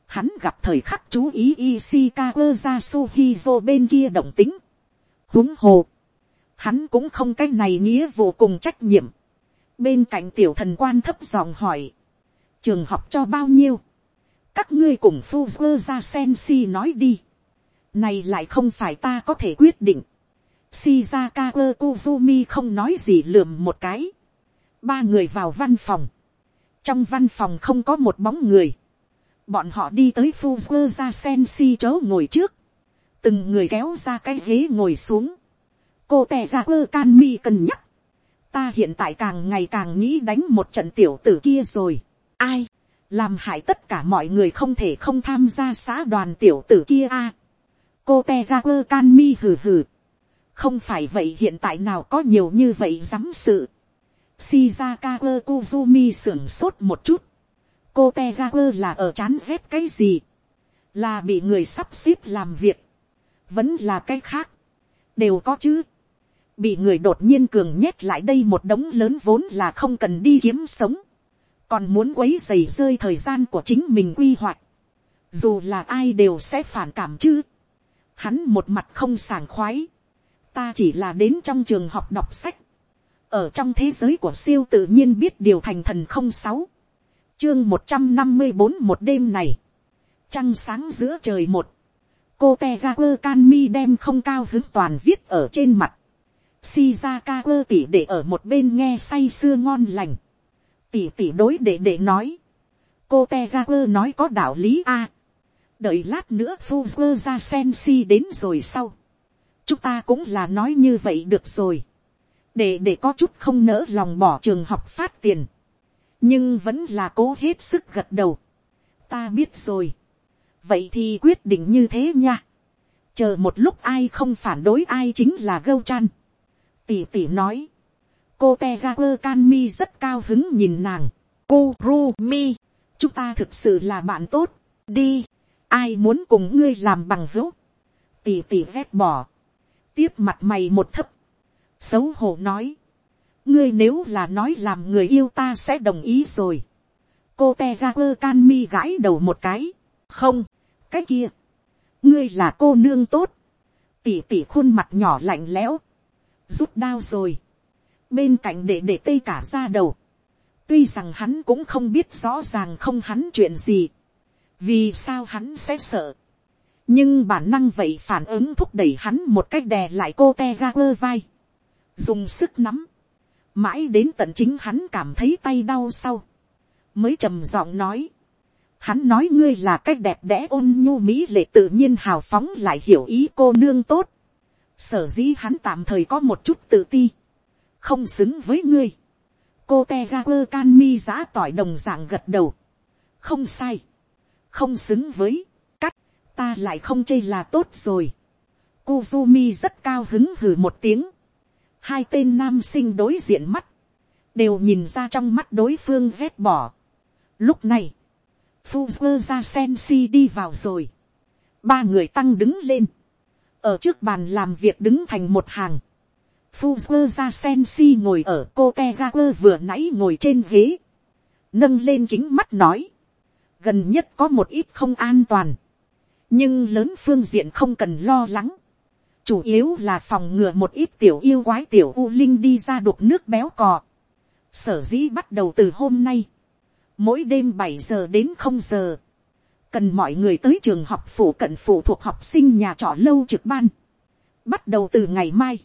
hắn gặp thời khắc chú ý Ishikawa ra suhizo bên kia động tính. huống hồ. hắn cũng không cái này nghĩa vô cùng trách nhiệm. bên cạnh tiểu thần quan thấp giọng hỏi. trường học cho bao nhiêu các ngươi cùng phu vơ ra sen si nói đi. này lại không phải ta có thể quyết định. shizaka ơ kuzumi không nói gì lườm một cái. ba người vào văn phòng. trong văn phòng không có một bóng người. bọn họ đi tới phu vơ ra sen si chớ ngồi trước. từng người kéo ra cái ghế ngồi xuống. cô tè ra ơ can mi cân nhắc. ta hiện tại càng ngày càng nghĩ đánh một trận tiểu tử kia rồi. ai làm hại tất cả mọi người không thể không tham gia xã đoàn tiểu tử kia a. cô te ra quơ can mi hừ hừ. không phải vậy hiện tại nào có nhiều như vậy dám sự. shizaka quơ kuzumi sưởng sốt một chút. cô te ra quơ là ở chán rét cái gì. là bị người sắp xếp làm việc. vẫn là cái khác. đều có chứ bị người đột nhiên cường nhét lại đây một đống lớn vốn là không cần đi kiếm sống còn muốn quấy dày rơi thời gian của chính mình quy hoạch, dù là ai đều sẽ phản cảm chứ, hắn một mặt không sảng khoái, ta chỉ là đến trong trường học đọc sách, ở trong thế giới của siêu tự nhiên biết điều thành thần không sáu, chương một trăm năm mươi bốn một đêm này, trăng sáng giữa trời một, cô te ga quơ can mi đem không cao hứng toàn viết ở trên mặt, shizaka quơ tỉ để ở một bên nghe say sưa ngon lành, tỷ tỷ đối để để nói. cô te ga quơ nói có đạo lý a. À, đợi lát nữa phu quơ ra sen si đến rồi sau. chúng ta cũng là nói như vậy được rồi. để để có chút không nỡ lòng bỏ trường học phát tiền. nhưng vẫn là cố hết sức gật đầu. ta biết rồi. vậy thì quyết định như thế nha. chờ một lúc ai không phản đối ai chính là gâu chăn. tỷ tỷ nói cô te ga quơ can mi rất cao hứng nhìn nàng. Kuru mi, chúng ta thực sự là bạn tốt, đi, ai muốn cùng ngươi làm bằng hữu. tỉ tỉ vét bỏ, tiếp mặt mày một thấp, xấu hổ nói, ngươi nếu là nói làm người yêu ta sẽ đồng ý rồi. cô te ga quơ can mi gãi đầu một cái, không, cái kia, ngươi là cô nương tốt, tỉ tỉ khuôn mặt nhỏ lạnh lẽo, rút đao rồi, bên cạnh để để tây cả ra đầu. tuy rằng hắn cũng không biết rõ ràng không hắn chuyện gì, vì sao hắn sẽ sợ. nhưng bản năng vậy phản ứng thúc đẩy hắn một cách đè lại cô te ra quơ vai, dùng sức nắm, mãi đến tận chính hắn cảm thấy tay đau sau, mới trầm giọng nói, hắn nói ngươi là cách đẹp đẽ ôn nhu mỹ lệ tự nhiên hào phóng lại hiểu ý cô nương tốt, sở dĩ hắn tạm thời có một chút tự ti, không xứng với ngươi. cô te ga quơ can mi giã tỏi đồng dạng gật đầu. không sai. không xứng với, cắt, ta lại không chê là tốt rồi. Kuzumi rất cao hứng hừ một tiếng. Hai tên nam sinh đối diện mắt. Đều nhìn ra trong mắt đối phương vét bỏ. Lúc này. Fuzzer ra Sensi đi vào rồi. Ba người tăng đứng lên. Ở trước bàn làm việc đứng thành một hàng. Fuzzer ra Sensi ngồi ở cô Tegaper vừa nãy ngồi trên ghế. Nâng lên kính mắt nói. Gần nhất có một ít không an toàn. Nhưng lớn phương diện không cần lo lắng chủ yếu là phòng ngừa một ít tiểu yêu quái tiểu u linh đi ra đục nước béo cò. sở dĩ bắt đầu từ hôm nay, mỗi đêm bảy giờ đến không giờ, cần mọi người tới trường học phủ cận phụ thuộc học sinh nhà trọ lâu trực ban. bắt đầu từ ngày mai,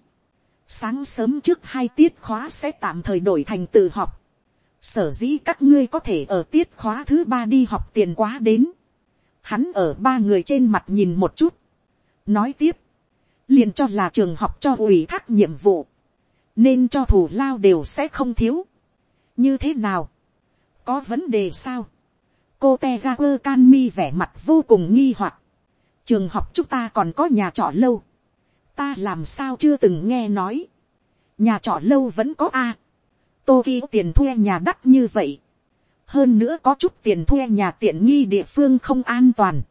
sáng sớm trước hai tiết khóa sẽ tạm thời đổi thành tự học. sở dĩ các ngươi có thể ở tiết khóa thứ ba đi học tiền quá đến. hắn ở ba người trên mặt nhìn một chút. nói tiếp, liền cho là trường học cho ủy thác nhiệm vụ, nên cho thủ lao đều sẽ không thiếu. như thế nào, có vấn đề sao, cô te Canmi vẻ mặt vô cùng nghi hoặc, trường học chúng ta còn có nhà trọ lâu, ta làm sao chưa từng nghe nói, nhà trọ lâu vẫn có a, tô tiền thuê nhà đắt như vậy, hơn nữa có chút tiền thuê nhà tiện nghi địa phương không an toàn,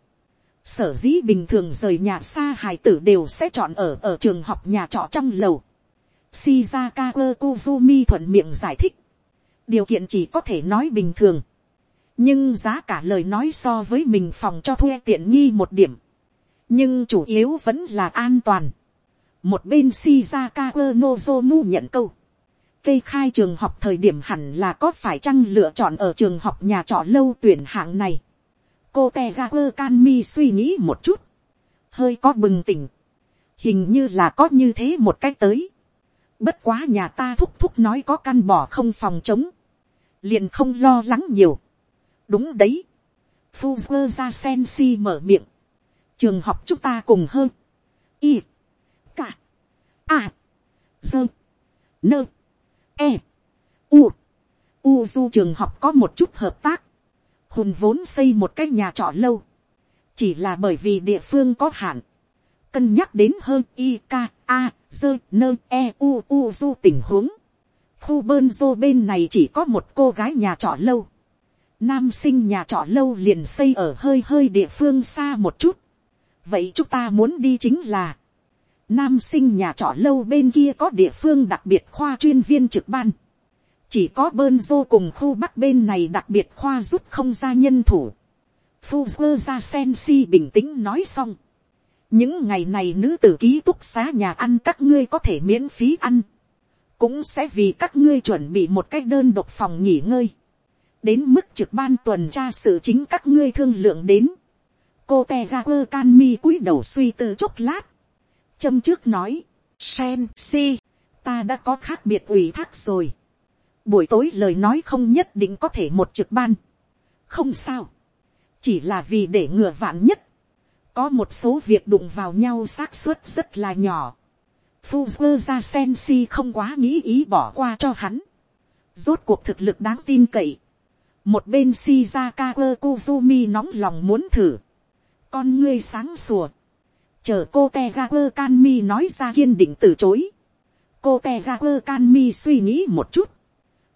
sở dĩ bình thường rời nhà xa hải tử đều sẽ chọn ở ở trường học nhà trọ trong lầu. Shizaka kuzumi thuận miệng giải thích. Điều kiện chỉ có thể nói bình thường. Nhưng giá cả lời nói so với mình phòng cho thuê tiện nghi một điểm. Nhưng chủ yếu vẫn là an toàn. Một bên Shizaka Nozomu nhận câu. Cây khai trường học thời điểm hẳn là có phải chăng lựa chọn ở trường học nhà trọ lâu tuyển hạng này? Cô te ga quơ can mi suy nghĩ một chút, hơi có bừng tỉnh, hình như là có như thế một cách tới. Bất quá nhà ta thúc thúc nói có căn bỏ không phòng chống, liền không lo lắng nhiều. đúng đấy, Fuzzer ra sen si mở miệng, trường học chúng ta cùng hơn, y, a, sơ nơ, e, u, u du trường học có một chút hợp tác, hùn vốn xây một cái nhà trọ lâu, chỉ là bởi vì địa phương có hạn, cân nhắc đến hơn i k a dơ nơ e u u du tình huống, khu bơn dô bên này chỉ có một cô gái nhà trọ lâu, nam sinh nhà trọ lâu liền xây ở hơi hơi địa phương xa một chút, vậy chúng ta muốn đi chính là, nam sinh nhà trọ lâu bên kia có địa phương đặc biệt khoa chuyên viên trực ban, chỉ có bơn dô cùng khu bắc bên này đặc biệt khoa rút không ra nhân thủ. Fuzzer ra sen si bình tĩnh nói xong. những ngày này nữ tử ký túc xá nhà ăn các ngươi có thể miễn phí ăn. cũng sẽ vì các ngươi chuẩn bị một cách đơn độc phòng nghỉ ngơi. đến mức trực ban tuần tra sự chính các ngươi thương lượng đến. cô te Canmi can mi cúi đầu suy tư chốc lát châm trước nói, sen si, ta đã có khác biệt ủy thác rồi buổi tối lời nói không nhất định có thể một trực ban. không sao. chỉ là vì để ngừa vạn nhất. có một số việc đụng vào nhau xác suất rất là nhỏ. Fuzzer ra sen si không quá nghĩ ý bỏ qua cho hắn. rốt cuộc thực lực đáng tin cậy. một bên si shizaka kozumi nóng lòng muốn thử. con ngươi sáng sủa chờ cô te ga kanmi nói ra kiên định từ chối. cô te ga kanmi suy nghĩ một chút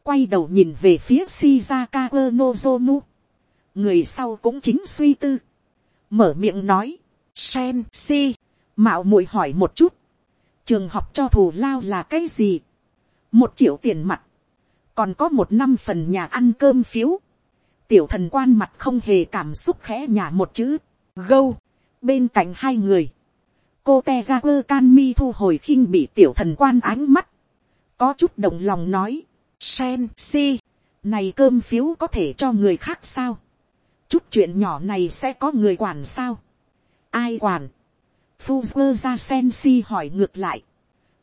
quay đầu nhìn về phía Shizaka Nozomu. Người sau cũng chính suy tư. Mở miệng nói. Sen si. Mạo muội hỏi một chút. Trường học cho thù lao là cái gì? Một triệu tiền mặt. Còn có một năm phần nhà ăn cơm phiếu. Tiểu thần quan mặt không hề cảm xúc khẽ nhả một chữ. Gâu. Bên cạnh hai người. Cô Tegaper Canmi thu hồi khinh bị tiểu thần quan ánh mắt. Có chút động lòng nói Sen si, này cơm phiếu có thể cho người khác sao? Chút chuyện nhỏ này sẽ có người quản sao? Ai quản? Fuzzer ra sen si hỏi ngược lại.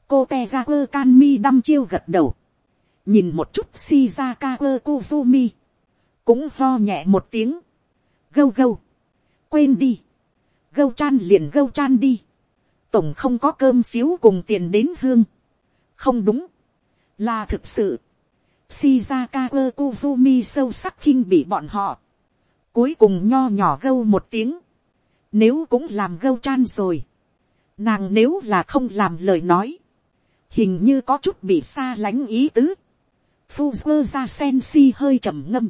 Cô te ra quơ can mi đăm chiêu gật đầu. Nhìn một chút si ra ka quơ kuzumi. Cũng lo nhẹ một tiếng. Gâu gâu. Quên đi. Gâu chan liền gâu chan đi. Tổng không có cơm phiếu cùng tiền đến hương. Không đúng. Là thực sự Shizaka Kozumi sâu sắc khinh bị bọn họ. Cuối cùng nho nhỏ gâu một tiếng. Nếu cũng làm gâu chan rồi. Nàng nếu là không làm lời nói. Hình như có chút bị xa lánh ý tứ. Fuzzer ra sen si hơi trầm ngâm.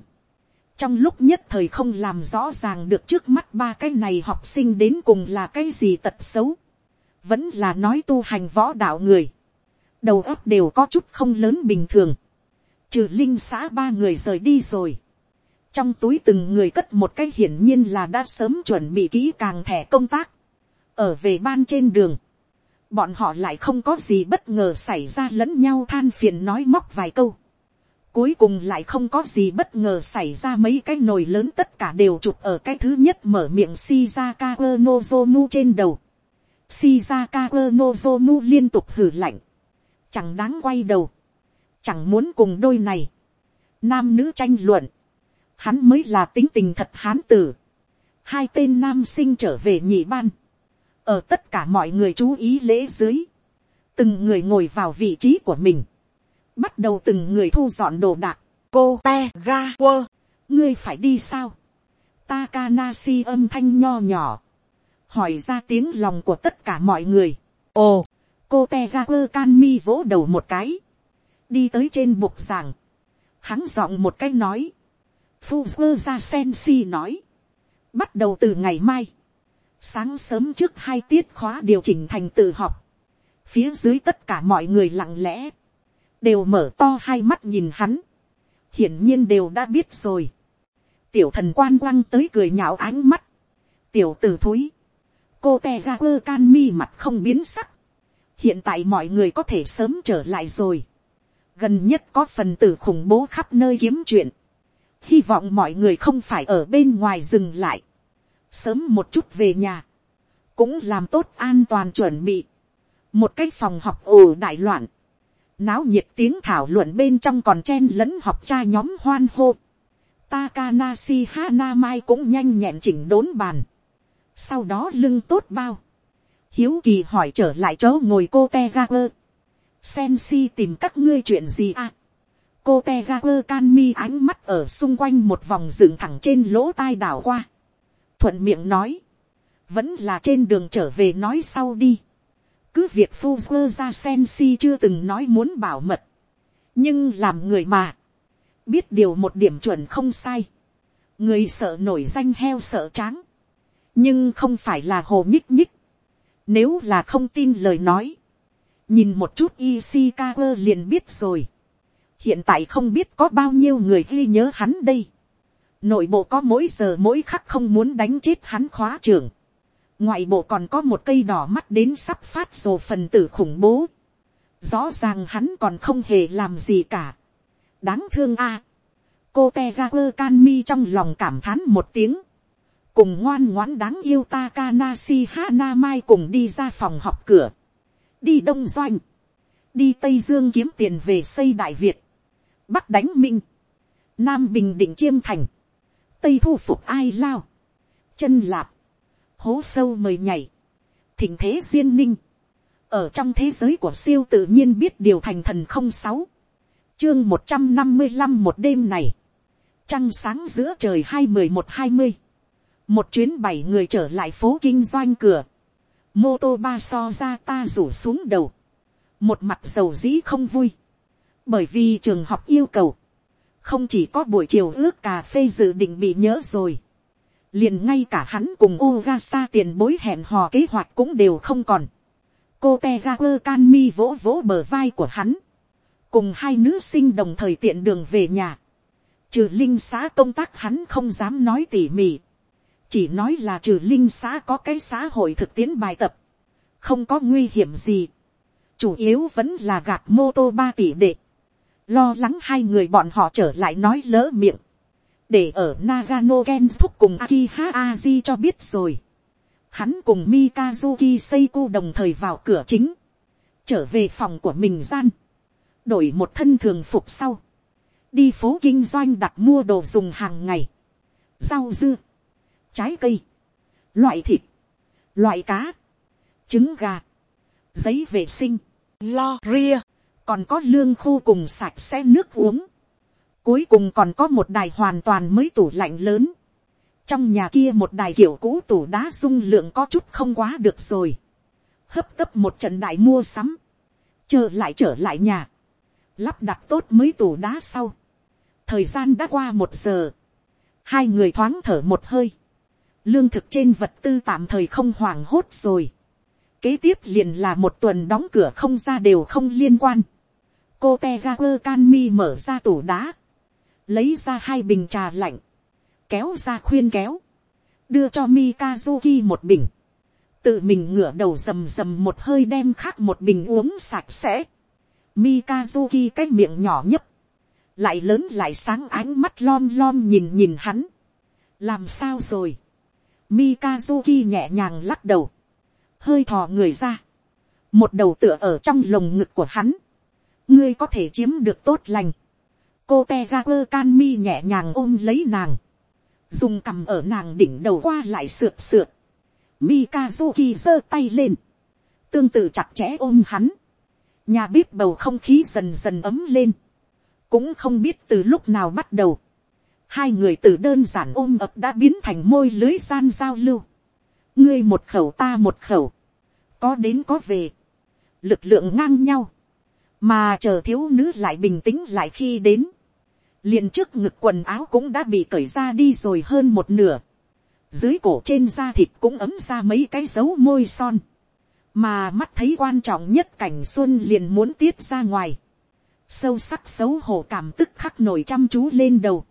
Trong lúc nhất thời không làm rõ ràng được trước mắt ba cái này học sinh đến cùng là cái gì tật xấu. Vẫn là nói tu hành võ đạo người. Đầu óc đều có chút không lớn bình thường. Trừ linh xã ba người rời đi rồi trong túi từng người cất một cái hiển nhiên là đã sớm chuẩn bị kỹ càng thẻ công tác. ở về ban trên đường, bọn họ lại không có gì bất ngờ xảy ra lẫn nhau than phiền nói móc vài câu. cuối cùng lại không có gì bất ngờ xảy ra mấy cái nồi lớn tất cả đều chụp ở cái thứ nhất mở miệng Shizaka Nozomu trên đầu. Shizaka Nozomu liên tục hử lạnh. Chẳng đáng quay đầu. Chẳng muốn cùng đôi này. Nam nữ tranh luận hắn mới là tính tình thật hán tử. hai tên nam sinh trở về nhị ban. ở tất cả mọi người chú ý lễ dưới. từng người ngồi vào vị trí của mình. bắt đầu từng người thu dọn đồ đạc. cô te ga quơ. ngươi phải đi sao. Takanashi âm thanh nho nhỏ hỏi ra tiếng lòng của tất cả mọi người. ồ, cô te ra quơ can mi vỗ đầu một cái. đi tới trên bục giảng. hắn giọng một cái nói Fuzzer ra Sensi nói. Bắt đầu từ ngày mai. Sáng sớm trước hai tiết khóa điều chỉnh thành tự học. Phía dưới tất cả mọi người lặng lẽ. Đều mở to hai mắt nhìn hắn. Hiển nhiên đều đã biết rồi. Tiểu thần quan quăng tới cười nhạo ánh mắt. Tiểu tử thúi. Cô te ga quơ can mi mặt không biến sắc. Hiện tại mọi người có thể sớm trở lại rồi. Gần nhất có phần tử khủng bố khắp nơi kiếm chuyện. Hy vọng mọi người không phải ở bên ngoài dừng lại, sớm một chút về nhà, cũng làm tốt an toàn chuẩn bị, một cái phòng học ồ đại loạn, náo nhiệt tiếng thảo luận bên trong còn chen lẫn học cha nhóm hoan hô, Takanashi Hanamai cũng nhanh nhẹn chỉnh đốn bàn, sau đó lưng tốt bao, hiếu kỳ hỏi trở lại chỗ ngồi cô te ga Sen si tìm các ngươi chuyện gì à, cô te ga quơ can mi ánh mắt ở xung quanh một vòng dựng thẳng trên lỗ tai đảo qua. thuận miệng nói, vẫn là trên đường trở về nói sau đi. cứ việc phu quơ ra sen si chưa từng nói muốn bảo mật. nhưng làm người mà, biết điều một điểm chuẩn không sai. người sợ nổi danh heo sợ tráng nhưng không phải là hồ nhích nhích. nếu là không tin lời nói, nhìn một chút Ishikawa liền biết rồi hiện tại không biết có bao nhiêu người ghi nhớ hắn đây. nội bộ có mỗi giờ mỗi khắc không muốn đánh chết hắn khóa trưởng. ngoại bộ còn có một cây đỏ mắt đến sắp phát rồ phần tử khủng bố. rõ ràng hắn còn không hề làm gì cả. đáng thương a. cô te ga quơ can mi trong lòng cảm thán một tiếng cùng ngoan ngoãn đáng yêu Takanashi Hanamai cùng đi ra phòng học cửa. đi đông doanh. Đi tây dương kiếm tiền về xây đại việt, bắc đánh minh, nam bình định chiêm thành, tây thu phục ai lao, chân lạp, hố sâu mời nhảy, thỉnh thế duyên ninh, ở trong thế giới của siêu tự nhiên biết điều thành thần không sáu, chương một trăm năm mươi năm một đêm này, trăng sáng giữa trời hai mười một hai mươi, một chuyến bảy người trở lại phố kinh doanh cửa, mô tô ba so ra ta rủ xuống đầu, một mặt dầu dĩ không vui, bởi vì trường học yêu cầu, không chỉ có buổi chiều ước cà phê dự định bị nhớ rồi, liền ngay cả hắn cùng Ugasa tiền bối hẹn hò kế hoạch cũng đều không còn. cô te ga quơ can mi vỗ vỗ bờ vai của hắn, cùng hai nữ sinh đồng thời tiện đường về nhà, trừ linh xã công tác hắn không dám nói tỉ mỉ, chỉ nói là trừ linh xã có cái xã hội thực tiễn bài tập, không có nguy hiểm gì, chủ yếu vẫn là gạt mô tô ba tỷ đệ, lo lắng hai người bọn họ trở lại nói lỡ miệng, để ở Nagano Ken thúc cùng Akiha Aji cho biết rồi. Hắn cùng Mikazuki Seiko đồng thời vào cửa chính, trở về phòng của mình gian, đổi một thân thường phục sau, đi phố kinh doanh đặt mua đồ dùng hàng ngày, rau dưa, trái cây, loại thịt, loại cá, trứng gà, giấy vệ sinh, lo ria, còn có lương khô cùng sạch sẽ nước uống, cuối cùng còn có một đài hoàn toàn mới tủ lạnh lớn, trong nhà kia một đài kiểu cũ tủ đá dung lượng có chút không quá được rồi, hấp tấp một trận đại mua sắm, chờ lại trở lại nhà, lắp đặt tốt mới tủ đá sau, thời gian đã qua một giờ, hai người thoáng thở một hơi, lương thực trên vật tư tạm thời không hoảng hốt rồi, kế tiếp liền là một tuần đóng cửa không ra đều không liên quan, cô te ga quơ can mi mở ra tủ đá, lấy ra hai bình trà lạnh, kéo ra khuyên kéo, đưa cho Mikazuki một bình, tự mình ngửa đầu rầm rầm một hơi đem khác một bình uống sạch sẽ. Mikazuki cái miệng nhỏ nhấp, lại lớn lại sáng ánh mắt lom lom nhìn nhìn hắn. làm sao rồi. Mikazuki nhẹ nhàng lắc đầu, hơi thò người ra, một đầu tựa ở trong lồng ngực của hắn, ngươi có thể chiếm được tốt lành. cô te ra quơ can mi nhẹ nhàng ôm lấy nàng, dùng cằm ở nàng đỉnh đầu qua lại sượt sượt, Mikazuki giơ tay lên, tương tự chặt chẽ ôm hắn, nhà bếp bầu không khí dần dần ấm lên, cũng không biết từ lúc nào bắt đầu, hai người từ đơn giản ôm ập đã biến thành môi lưới gian giao lưu, ngươi một khẩu ta một khẩu, có đến có về, lực lượng ngang nhau, mà chờ thiếu nữ lại bình tĩnh lại khi đến, liền trước ngực quần áo cũng đã bị cởi ra đi rồi hơn một nửa, dưới cổ trên da thịt cũng ấm ra mấy cái dấu môi son, mà mắt thấy quan trọng nhất cảnh xuân liền muốn tiết ra ngoài, sâu sắc xấu hổ cảm tức khắc nổi chăm chú lên đầu,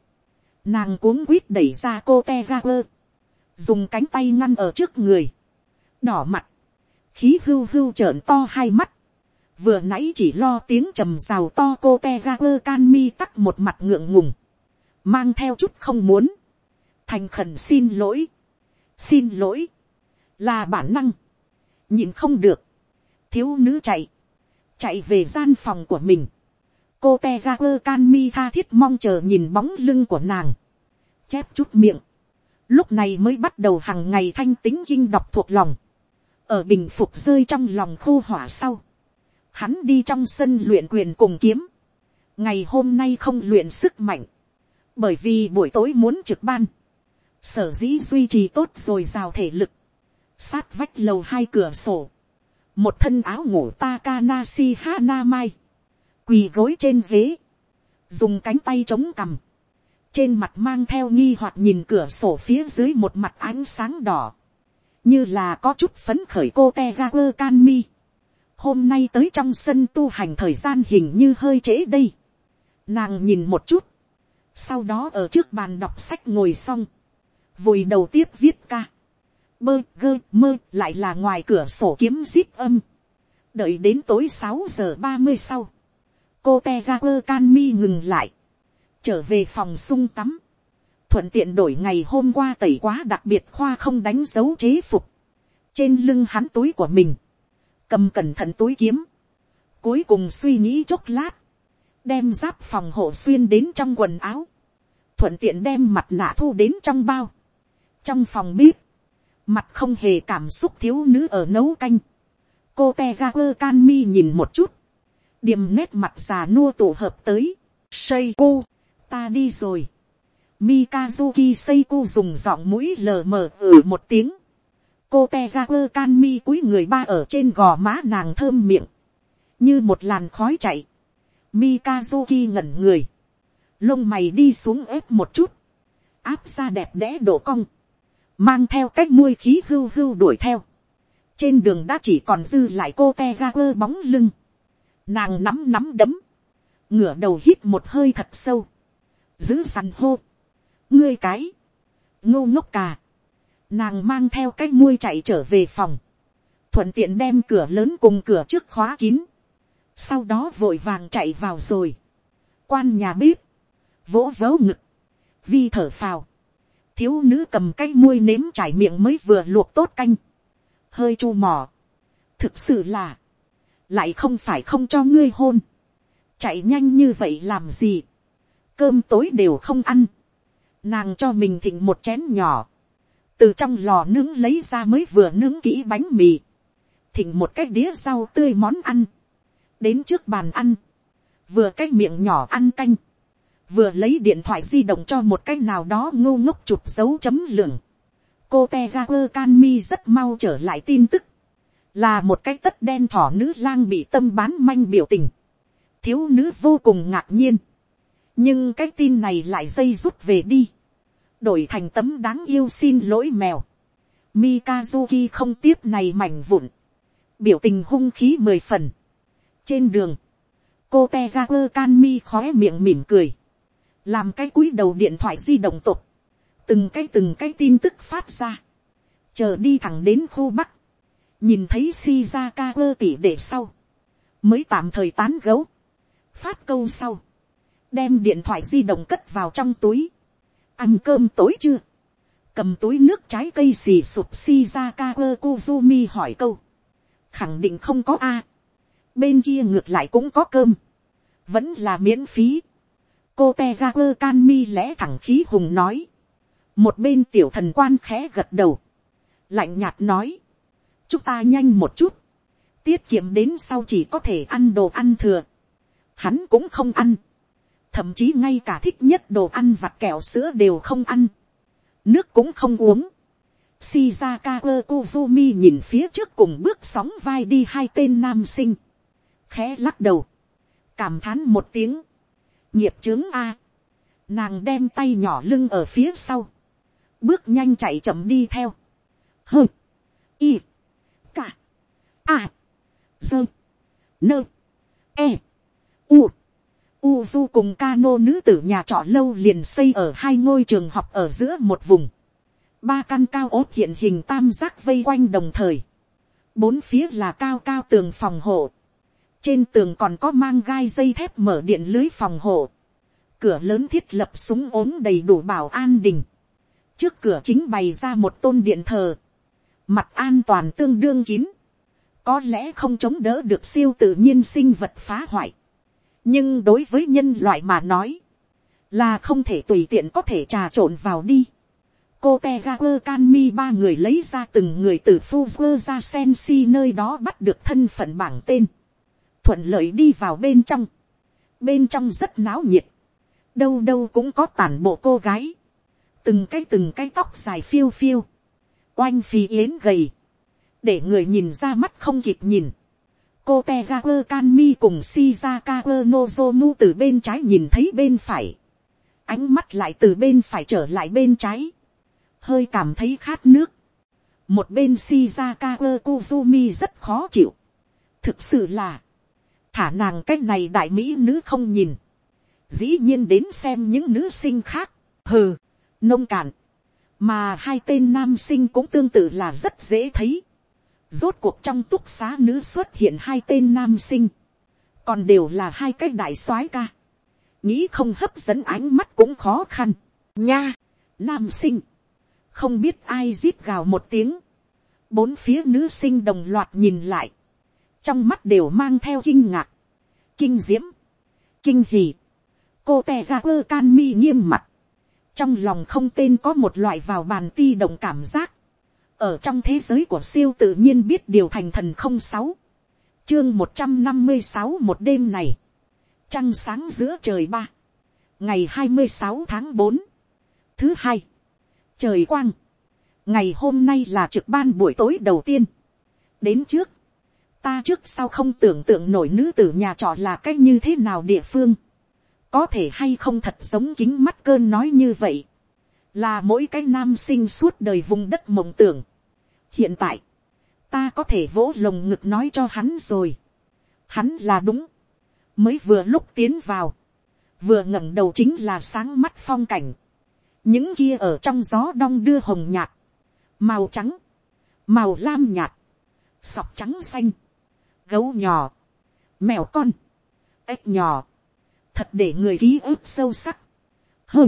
nàng cuống quýt đẩy ra cô te ga quơ, dùng cánh tay ngăn ở trước người, đỏ mặt, khí hưu hưu trợn to hai mắt, vừa nãy chỉ lo tiếng trầm rào to cô te ga quơ can mi tắc một mặt ngượng ngùng, mang theo chút không muốn, thành khẩn xin lỗi, xin lỗi, là bản năng, nhìn không được, thiếu nữ chạy, chạy về gian phòng của mình, cô te ga quơ can mi tha thiết mong chờ nhìn bóng lưng của nàng, chép chút miệng, lúc này mới bắt đầu hàng ngày thanh tính kinh đọc thuộc lòng, ở bình phục rơi trong lòng khô hỏa sau, hắn đi trong sân luyện quyền cùng kiếm, ngày hôm nay không luyện sức mạnh, bởi vì buổi tối muốn trực ban, sở dĩ duy trì tốt rồi rào thể lực, sát vách lầu hai cửa sổ, một thân áo ngủ Takanashi Hanamai, quỳ gối trên ghế, dùng cánh tay chống cằm, trên mặt mang theo nghi hoặc nhìn cửa sổ phía dưới một mặt ánh sáng đỏ, như là có chút phấn khởi cô te ga quơ can mi. hôm nay tới trong sân tu hành thời gian hình như hơi trễ đây. nàng nhìn một chút, sau đó ở trước bàn đọc sách ngồi xong, vùi đầu tiếp viết ca, bơ gơ mơ lại là ngoài cửa sổ kiếm zip âm, đợi đến tối sáu giờ ba mươi sau, cô te ga quơ can mi ngừng lại, trở về phòng sung tắm, thuận tiện đổi ngày hôm qua tẩy quá đặc biệt khoa không đánh dấu chế phục, trên lưng hắn túi của mình, cầm cẩn thận túi kiếm, cuối cùng suy nghĩ chốc lát, đem giáp phòng hộ xuyên đến trong quần áo, thuận tiện đem mặt nạ thu đến trong bao, trong phòng bếp, mặt không hề cảm xúc thiếu nữ ở nấu canh, cô te ga quơ can mi nhìn một chút, điềm nét mặt già nua tổ hợp tới, xây cu, ta đi rồi, Mikazuki Seiko dùng giọng mũi lờ mờ ử một tiếng. Cô Tegaku Kanmi cúi người ba ở trên gò má nàng thơm miệng. Như một làn khói chạy. Mikazuki ngẩn người. Lông mày đi xuống ép một chút. Áp ra đẹp đẽ đổ cong. Mang theo cách muôi khí hưu hưu đuổi theo. Trên đường đã chỉ còn dư lại cô Tegaku bóng lưng. Nàng nắm nắm đấm. Ngửa đầu hít một hơi thật sâu. Giữ săn hô. Ngươi cái, ngô ngốc cà, nàng mang theo cái muôi chạy trở về phòng, thuận tiện đem cửa lớn cùng cửa trước khóa kín, sau đó vội vàng chạy vào rồi, quan nhà bếp, vỗ vớ ngực, vi thở phào, thiếu nữ cầm cái muôi nếm trải miệng mới vừa luộc tốt canh, hơi chu mò, thực sự là, lại không phải không cho ngươi hôn, chạy nhanh như vậy làm gì, cơm tối đều không ăn, nàng cho mình thịnh một chén nhỏ, từ trong lò nướng lấy ra mới vừa nướng kỹ bánh mì, thịnh một cái đĩa rau tươi món ăn, đến trước bàn ăn, vừa cái miệng nhỏ ăn canh, vừa lấy điện thoại di động cho một cái nào đó ngô ngốc chụp dấu chấm lượng, cô te ga quơ can mi rất mau trở lại tin tức, là một cái tất đen thỏ nữ lang bị tâm bán manh biểu tình, thiếu nữ vô cùng ngạc nhiên, nhưng cái tin này lại dây rút về đi, đổi thành tấm đáng yêu xin lỗi mèo, Mikazuki không tiếp này mảnh vụn, biểu tình hung khí mười phần. trên đường, cô te ga quơ can mi khóe miệng mỉm cười, làm cái cúi đầu điện thoại di động tục, từng cái từng cái tin tức phát ra, chờ đi thẳng đến khu bắc, nhìn thấy shizaka quơ tỉ để sau, mới tạm thời tán gấu, phát câu sau, đem điện thoại di động cất vào trong túi, ăn cơm tối chưa, cầm túi nước trái cây xì sụp shizaka quơ kuzumi hỏi câu, khẳng định không có a, bên kia ngược lại cũng có cơm, vẫn là miễn phí, cô te ra quơ can mi lẽ thẳng khí hùng nói, một bên tiểu thần quan khẽ gật đầu, lạnh nhạt nói, chúng ta nhanh một chút, tiết kiệm đến sau chỉ có thể ăn đồ ăn thừa, hắn cũng không ăn, thậm chí ngay cả thích nhất đồ ăn vặt kẹo sữa đều không ăn, nước cũng không uống, Shizaka Kuzumi nhìn phía trước cùng bước sóng vai đi hai tên nam sinh. Khẽ lắc đầu. Cảm thán một tiếng. Nghiệp trướng A. Nàng đem tay nhỏ lưng ở phía sau. Bước nhanh chạy chậm đi theo. Hơ. Y. Cả. A. Dơ. Nơ. E. U. Uzu cùng Kano nữ tử nhà trọ lâu liền xây ở hai ngôi trường học ở giữa một vùng. Ba căn cao ốt hiện hình tam giác vây quanh đồng thời, bốn phía là cao cao tường phòng hộ, trên tường còn có mang gai dây thép mở điện lưới phòng hộ, cửa lớn thiết lập súng ốm đầy đủ bảo an đình, trước cửa chính bày ra một tôn điện thờ, mặt an toàn tương đương kín, có lẽ không chống đỡ được siêu tự nhiên sinh vật phá hoại, nhưng đối với nhân loại mà nói, là không thể tùy tiện có thể trà trộn vào đi. Cô te ga quơ can mi ba người lấy ra từng người từ phu quơ ra sen si nơi đó bắt được thân phận bảng tên, thuận lợi đi vào bên trong, bên trong rất náo nhiệt, đâu đâu cũng có tản bộ cô gái, từng cái từng cái tóc dài phiêu phiêu, oanh phì yến gầy, để người nhìn ra mắt không kịp nhìn, cô te ga quơ can mi cùng Shizakawa quơ nozomu từ bên trái nhìn thấy bên phải, ánh mắt lại từ bên phải trở lại bên trái, hơi cảm thấy khát nước. một bên Shizakawa Kuzumi rất khó chịu. thực sự là, thả nàng cái này đại mỹ nữ không nhìn. dĩ nhiên đến xem những nữ sinh khác. hừ, nông cạn. mà hai tên nam sinh cũng tương tự là rất dễ thấy rốt cuộc trong túc xá nữ xuất hiện hai tên nam sinh. còn đều là hai cái đại soái ca. nghĩ không hấp dẫn ánh mắt cũng khó khăn. nha, nam sinh. Không biết ai rít gào một tiếng, bốn phía nữ sinh đồng loạt nhìn lại, trong mắt đều mang theo kinh ngạc, kinh diễm, kinh hì, cô tè ra quơ can mi nghiêm mặt, trong lòng không tên có một loại vào bàn ti động cảm giác, ở trong thế giới của siêu tự nhiên biết điều thành thần không sáu, chương một trăm năm mươi sáu một đêm này, trăng sáng giữa trời ba, ngày hai mươi sáu tháng bốn, thứ hai, trời quang, ngày hôm nay là trực ban buổi tối đầu tiên, đến trước, ta trước sau không tưởng tượng nổi nữ tử nhà trọ là cách như thế nào địa phương, có thể hay không thật giống kính mắt cơn nói như vậy, là mỗi cái nam sinh suốt đời vùng đất mộng tưởng. hiện tại, ta có thể vỗ lồng ngực nói cho hắn rồi, hắn là đúng, mới vừa lúc tiến vào, vừa ngẩng đầu chính là sáng mắt phong cảnh, những kia ở trong gió đong đưa hồng nhạt, màu trắng, màu lam nhạt, sọc trắng xanh, gấu nhỏ, mèo con, ếch nhỏ, thật để người ký ức sâu sắc, hơ,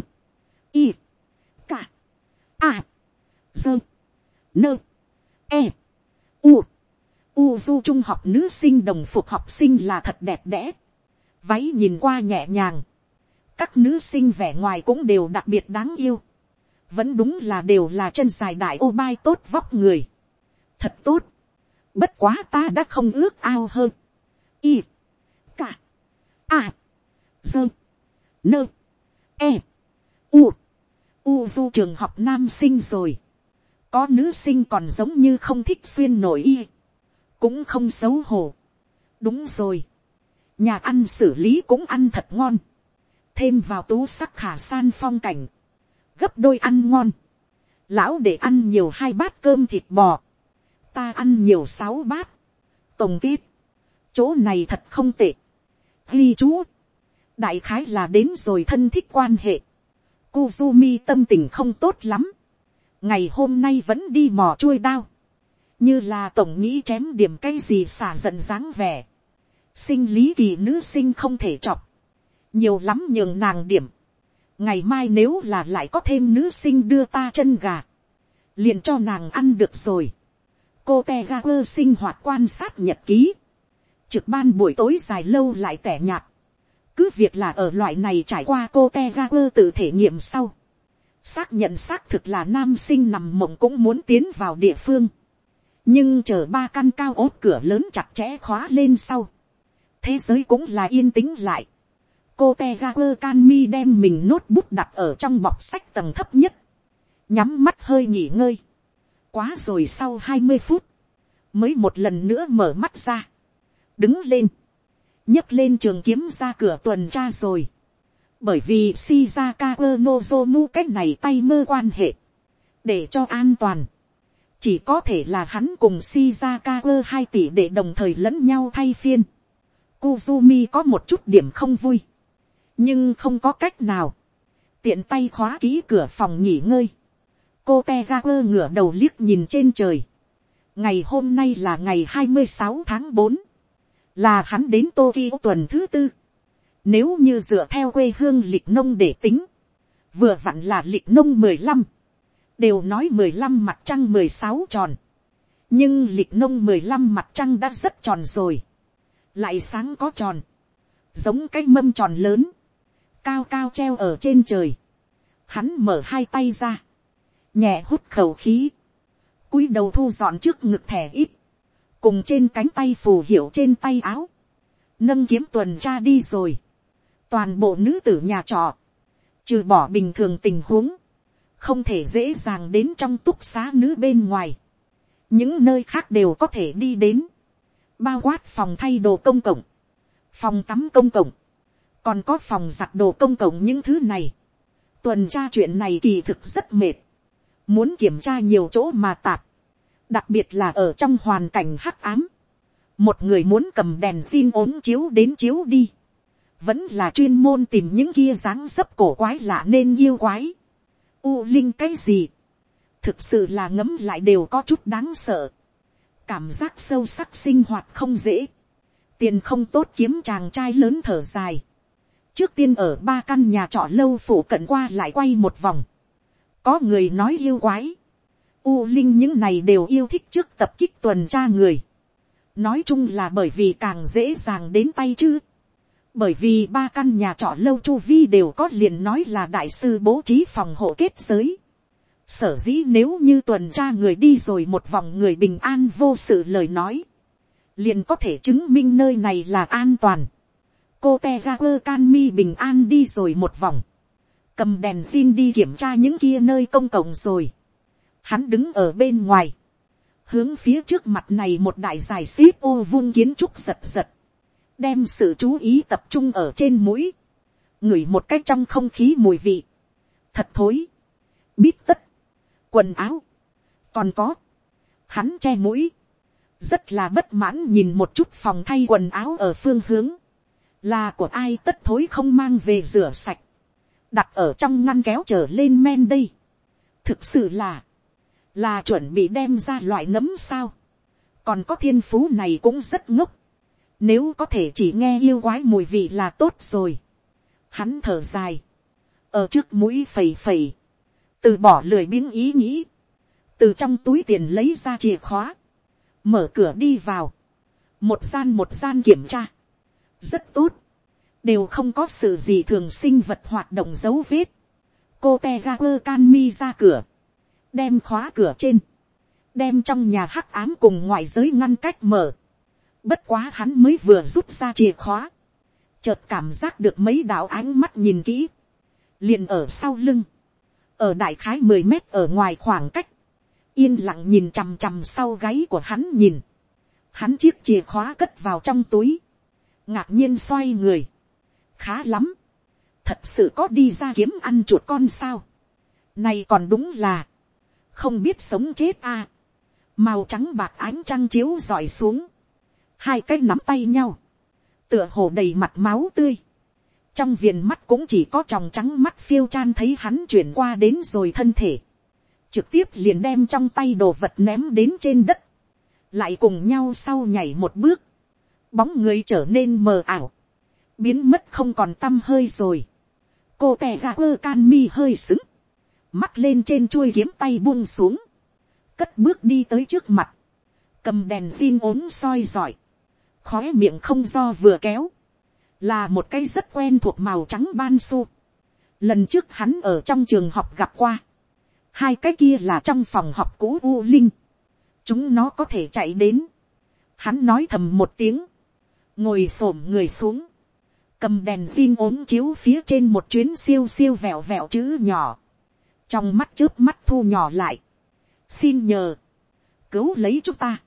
y, a, dơ, nơ, e, u, u du trung học nữ sinh đồng phục học sinh là thật đẹp đẽ, váy nhìn qua nhẹ nhàng, các nữ sinh vẻ ngoài cũng đều đặc biệt đáng yêu. Vẫn đúng là đều là chân dài đại ô bai tốt vóc người. Thật tốt. Bất quá ta đã không ước ao hơn. Y. Cả. À. Dơ. Nơ. e, u, u du trường học nam sinh rồi, có nữ sinh còn giống như không thích xuyên nổi y, cũng không xấu hổ. đúng rồi, nhà ăn xử lý cũng ăn thật ngon, thêm vào tú sắc khả san phong cảnh, gấp đôi ăn ngon, lão để ăn nhiều hai bát cơm thịt bò, ta ăn nhiều sáu bát, tổng kết, chỗ này thật không tệ, ghi chú, đại khái là đến rồi thân thích quan hệ, Kuzumi tâm tình không tốt lắm, ngày hôm nay vẫn đi mò chuôi đao, như là tổng nghĩ chém điểm cái gì xả giận dáng vẻ, sinh lý kỳ nữ sinh không thể chọc, nhiều lắm nhường nàng điểm, ngày mai nếu là lại có thêm nữ sinh đưa ta chân gà, liền cho nàng ăn được rồi. cô te ga quơ sinh hoạt quan sát nhật ký, trực ban buổi tối dài lâu lại tẻ nhạt, cứ việc là ở loại này trải qua cô te ga quơ tự thể nghiệm sau, xác nhận xác thực là nam sinh nằm mộng cũng muốn tiến vào địa phương, nhưng chờ ba căn cao ốt cửa lớn chặt chẽ khóa lên sau, thế giới cũng là yên tĩnh lại, cô te ga quơ can mi đem mình nốt bút đặt ở trong bọc sách tầng thấp nhất, nhắm mắt hơi nghỉ ngơi, quá rồi sau hai mươi phút, mới một lần nữa mở mắt ra, đứng lên, nhấc lên trường kiếm ra cửa tuần tra rồi, bởi vì Shizaka Nozomu cách này tay mơ quan hệ, để cho an toàn, chỉ có thể là hắn cùng Shizaka hai tỷ để đồng thời lẫn nhau thay phiên. Kuzumi có một chút điểm không vui, nhưng không có cách nào, tiện tay khóa ký cửa phòng nghỉ ngơi, cô Tegaku ngửa đầu liếc nhìn trên trời, ngày hôm nay là ngày hai mươi sáu tháng bốn, là hắn đến Tokyo tuần thứ tư, nếu như dựa theo quê hương lịch nông để tính, vừa vặn là lịch nông mười lăm, đều nói mười lăm mặt trăng mười sáu tròn, nhưng lịch nông mười lăm mặt trăng đã rất tròn rồi, lại sáng có tròn, giống cái mâm tròn lớn, cao cao treo ở trên trời, hắn mở hai tay ra, nhẹ hút khẩu khí, cúi đầu thu dọn trước ngực thẻ ít, cùng trên cánh tay phù hiệu trên tay áo, nâng kiếm tuần tra đi rồi, toàn bộ nữ tử nhà trọ, trừ bỏ bình thường tình huống, không thể dễ dàng đến trong túc xá nữ bên ngoài, những nơi khác đều có thể đi đến, bao quát phòng thay đồ công cộng, phòng tắm công cộng, còn có phòng giặt đồ công cộng những thứ này, tuần tra chuyện này kỳ thực rất mệt, muốn kiểm tra nhiều chỗ mà tạp, đặc biệt là ở trong hoàn cảnh hắc ám, một người muốn cầm đèn xin ốm chiếu đến chiếu đi, vẫn là chuyên môn tìm những kia dáng dấp cổ quái lạ nên yêu quái. U linh cái gì, thực sự là ngấm lại đều có chút đáng sợ, cảm giác sâu sắc sinh hoạt không dễ, tiền không tốt kiếm chàng trai lớn thở dài, trước tiên ở ba căn nhà trọ lâu phủ cận qua lại quay một vòng, có người nói yêu quái, u linh những này đều yêu thích trước tập kích tuần tra người, nói chung là bởi vì càng dễ dàng đến tay chứ, bởi vì ba căn nhà trọ lâu chu vi đều có liền nói là đại sư bố trí phòng hộ kết giới. sở dĩ nếu như tuần tra người đi rồi một vòng người bình an vô sự lời nói, liền có thể chứng minh nơi này là an toàn. cô te ga can mi bình an đi rồi một vòng, cầm đèn xin đi kiểm tra những kia nơi công cộng rồi hắn đứng ở bên ngoài, hướng phía trước mặt này một đại dài xếp ô vung kiến trúc giật giật. Đem sự chú ý tập trung ở trên mũi, ngửi một cách trong không khí mùi vị, thật thối, bít tất, quần áo, còn có, hắn che mũi, rất là bất mãn nhìn một chút phòng thay quần áo ở phương hướng, là của ai tất thối không mang về rửa sạch, đặt ở trong ngăn kéo trở lên men đây, thực sự là, là chuẩn bị đem ra loại nấm sao, còn có thiên phú này cũng rất ngốc, nếu có thể chỉ nghe yêu quái mùi vị là tốt rồi. Hắn thở dài. Ở trước mũi phẩy phẩy. Từ bỏ lười biếng ý nghĩ. Từ trong túi tiền lấy ra chìa khóa. Mở cửa đi vào. Một gian một gian kiểm tra. Rất tốt. Đều không có sự gì thường sinh vật hoạt động dấu vết. Cô te ga quơ can mi ra cửa. Đem khóa cửa trên. Đem trong nhà hắc ám cùng ngoại giới ngăn cách mở Bất quá hắn mới vừa rút ra chìa khóa. Chợt cảm giác được mấy đạo ánh mắt nhìn kỹ. liền ở sau lưng, ở đại khái mười mét ở ngoài khoảng cách, yên lặng nhìn chằm chằm sau gáy của hắn nhìn, hắn chiếc chìa khóa cất vào trong túi, ngạc nhiên xoay người, khá lắm, thật sự có đi ra kiếm ăn chuột con sao, này còn đúng là, không biết sống chết a, màu trắng bạc ánh trăng chiếu dọi xuống, hai cái nắm tay nhau, tựa hồ đầy mặt máu tươi, trong viền mắt cũng chỉ có tròng trắng mắt phiêu chan thấy hắn chuyển qua đến rồi thân thể, trực tiếp liền đem trong tay đồ vật ném đến trên đất, lại cùng nhau sau nhảy một bước, bóng người trở nên mờ ảo, biến mất không còn t â m hơi rồi, cô tè gà quơ can mi hơi xứng, mắt lên trên chuôi kiếm tay buông xuống, cất bước đi tới trước mặt, cầm đèn phin ốm soi giỏi, khói miệng không do vừa kéo, là một cây rất quen thuộc màu trắng ban su. Lần trước hắn ở trong trường học gặp qua, hai cái kia là trong phòng học cũ u linh, chúng nó có thể chạy đến. Hắn nói thầm một tiếng, ngồi s ổ m người xuống, cầm đèn phim ốm chiếu phía trên một chuyến siêu siêu vẹo vẹo chữ nhỏ, trong mắt trước mắt thu nhỏ lại, xin nhờ, cứu lấy chúng ta,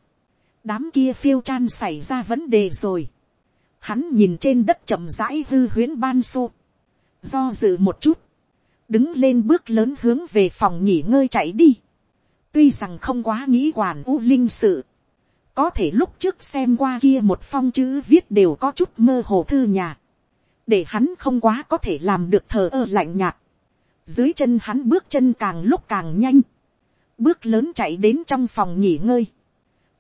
đám kia phiêu chan xảy ra vấn đề rồi, hắn nhìn trên đất chậm rãi hư huyến ban su, do dự một chút, đứng lên bước lớn hướng về phòng nghỉ ngơi chạy đi, tuy rằng không quá nghĩ quản u linh sự, có thể lúc trước xem qua kia một phong chữ viết đều có chút mơ hồ thư nhà, để hắn không quá có thể làm được thờ ơ lạnh nhạt, dưới chân hắn bước chân càng lúc càng nhanh, bước lớn chạy đến trong phòng nghỉ ngơi,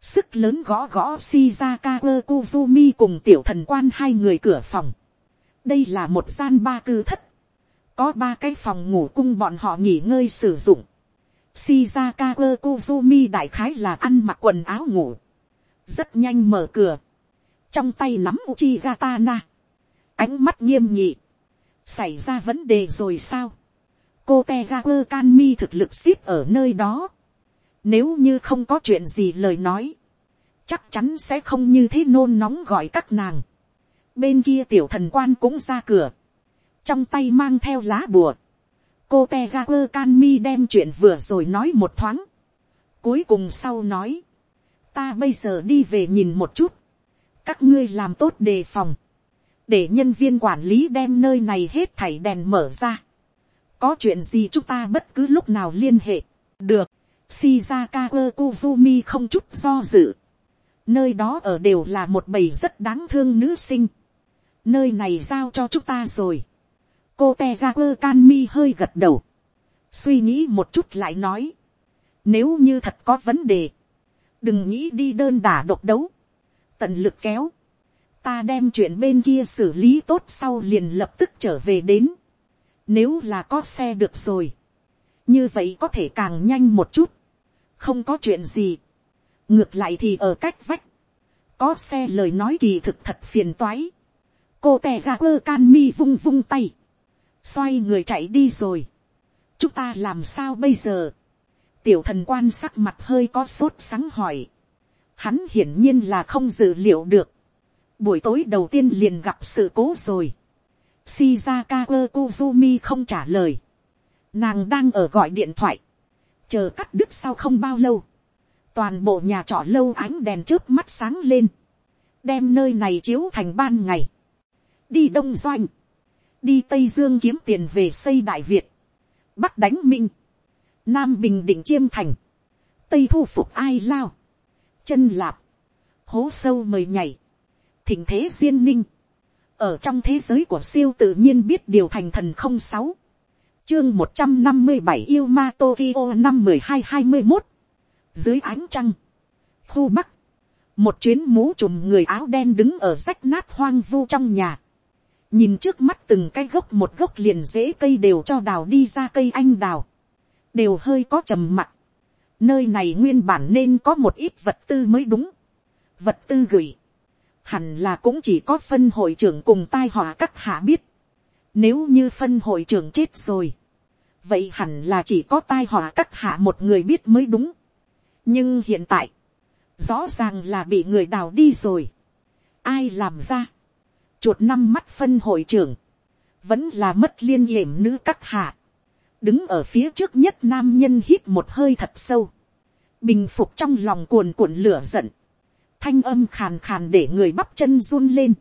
sức lớn gõ gõ shizaka kuzumi cùng tiểu thần quan hai người cửa phòng, đây là một gian ba cư thất, có ba cái phòng ngủ cung bọn họ nghỉ ngơi sử dụng, Shizaka Kuzumi đại khái là ăn mặc quần áo ngủ. Rất nhanh mở cửa. Trong tay nắm Uchiha Tana. Ánh mắt nghiêm nghị. Xảy ra vấn đề rồi sao? Cô Tegaku Kanmi thực lực xếp ở nơi đó. Nếu như không có chuyện gì lời nói. Chắc chắn sẽ không như thế nôn nóng gọi các nàng. Bên kia tiểu thần quan cũng ra cửa. Trong tay mang theo lá bùa cô te ga quơ can mi đem chuyện vừa rồi nói một thoáng. cuối cùng sau nói, ta bây giờ đi về nhìn một chút, các ngươi làm tốt đề phòng, để nhân viên quản lý đem nơi này hết thảy đèn mở ra có chuyện gì chúng ta bất cứ lúc nào liên hệ, được, shizaka quơ kuzumi không chút do dự. nơi đó ở đều là một bầy rất đáng thương nữ sinh. nơi này giao cho chúng ta rồi. Cô te ra quơ can mi hơi gật đầu, suy nghĩ một chút lại nói, nếu như thật có vấn đề, đừng nghĩ đi đơn đả độc đấu, tận lực kéo, ta đem chuyện bên kia xử lý tốt sau liền lập tức trở về đến, nếu là có xe được rồi, như vậy có thể càng nhanh một chút, không có chuyện gì, ngược lại thì ở cách vách, có xe lời nói kỳ thực thật phiền toái, cô tè ra quơ can mi vung vung tay, xoay người chạy đi rồi. chúng ta làm sao bây giờ. tiểu thần quan sắc mặt hơi có sốt sáng hỏi. hắn hiển nhiên là không dự liệu được. buổi tối đầu tiên liền gặp sự cố rồi shizaka kozumi không trả lời. nàng đang ở gọi điện thoại. chờ cắt đứt sau không bao lâu. toàn bộ nhà trọ lâu ánh đèn trước mắt sáng lên. đem nơi này chiếu thành ban ngày. đi đông doanh đi tây dương kiếm tiền về xây đại việt, bắc đánh minh, nam bình định chiêm thành, tây thu phục ai lao, chân lạp, hố sâu mời nhảy, thỉnh thế duyên ninh, ở trong thế giới của siêu tự nhiên biết điều thành thần không sáu, chương một trăm năm mươi bảy yêu ma tokyo năm mười hai hai mươi một, dưới ánh trăng, khu bắc, một chuyến mũ trùm người áo đen đứng ở rách nát hoang vu trong nhà, nhìn trước mắt từng cái gốc một gốc liền dễ cây đều cho đào đi ra cây anh đào, đều hơi có trầm mặc. nơi này nguyên bản nên có một ít vật tư mới đúng, vật tư gửi, hẳn là cũng chỉ có phân hội trưởng cùng tai họa các hạ biết, nếu như phân hội trưởng chết rồi, vậy hẳn là chỉ có tai họa các hạ một người biết mới đúng. nhưng hiện tại, rõ ràng là bị người đào đi rồi. ai làm ra, chuột năm mắt phân hội trưởng, vẫn là mất liên hiểm nữ các hạ, đứng ở phía trước nhất nam nhân hít một hơi thật sâu, bình phục trong lòng cuồn cuộn lửa giận, thanh âm khàn khàn để người bắp chân run lên,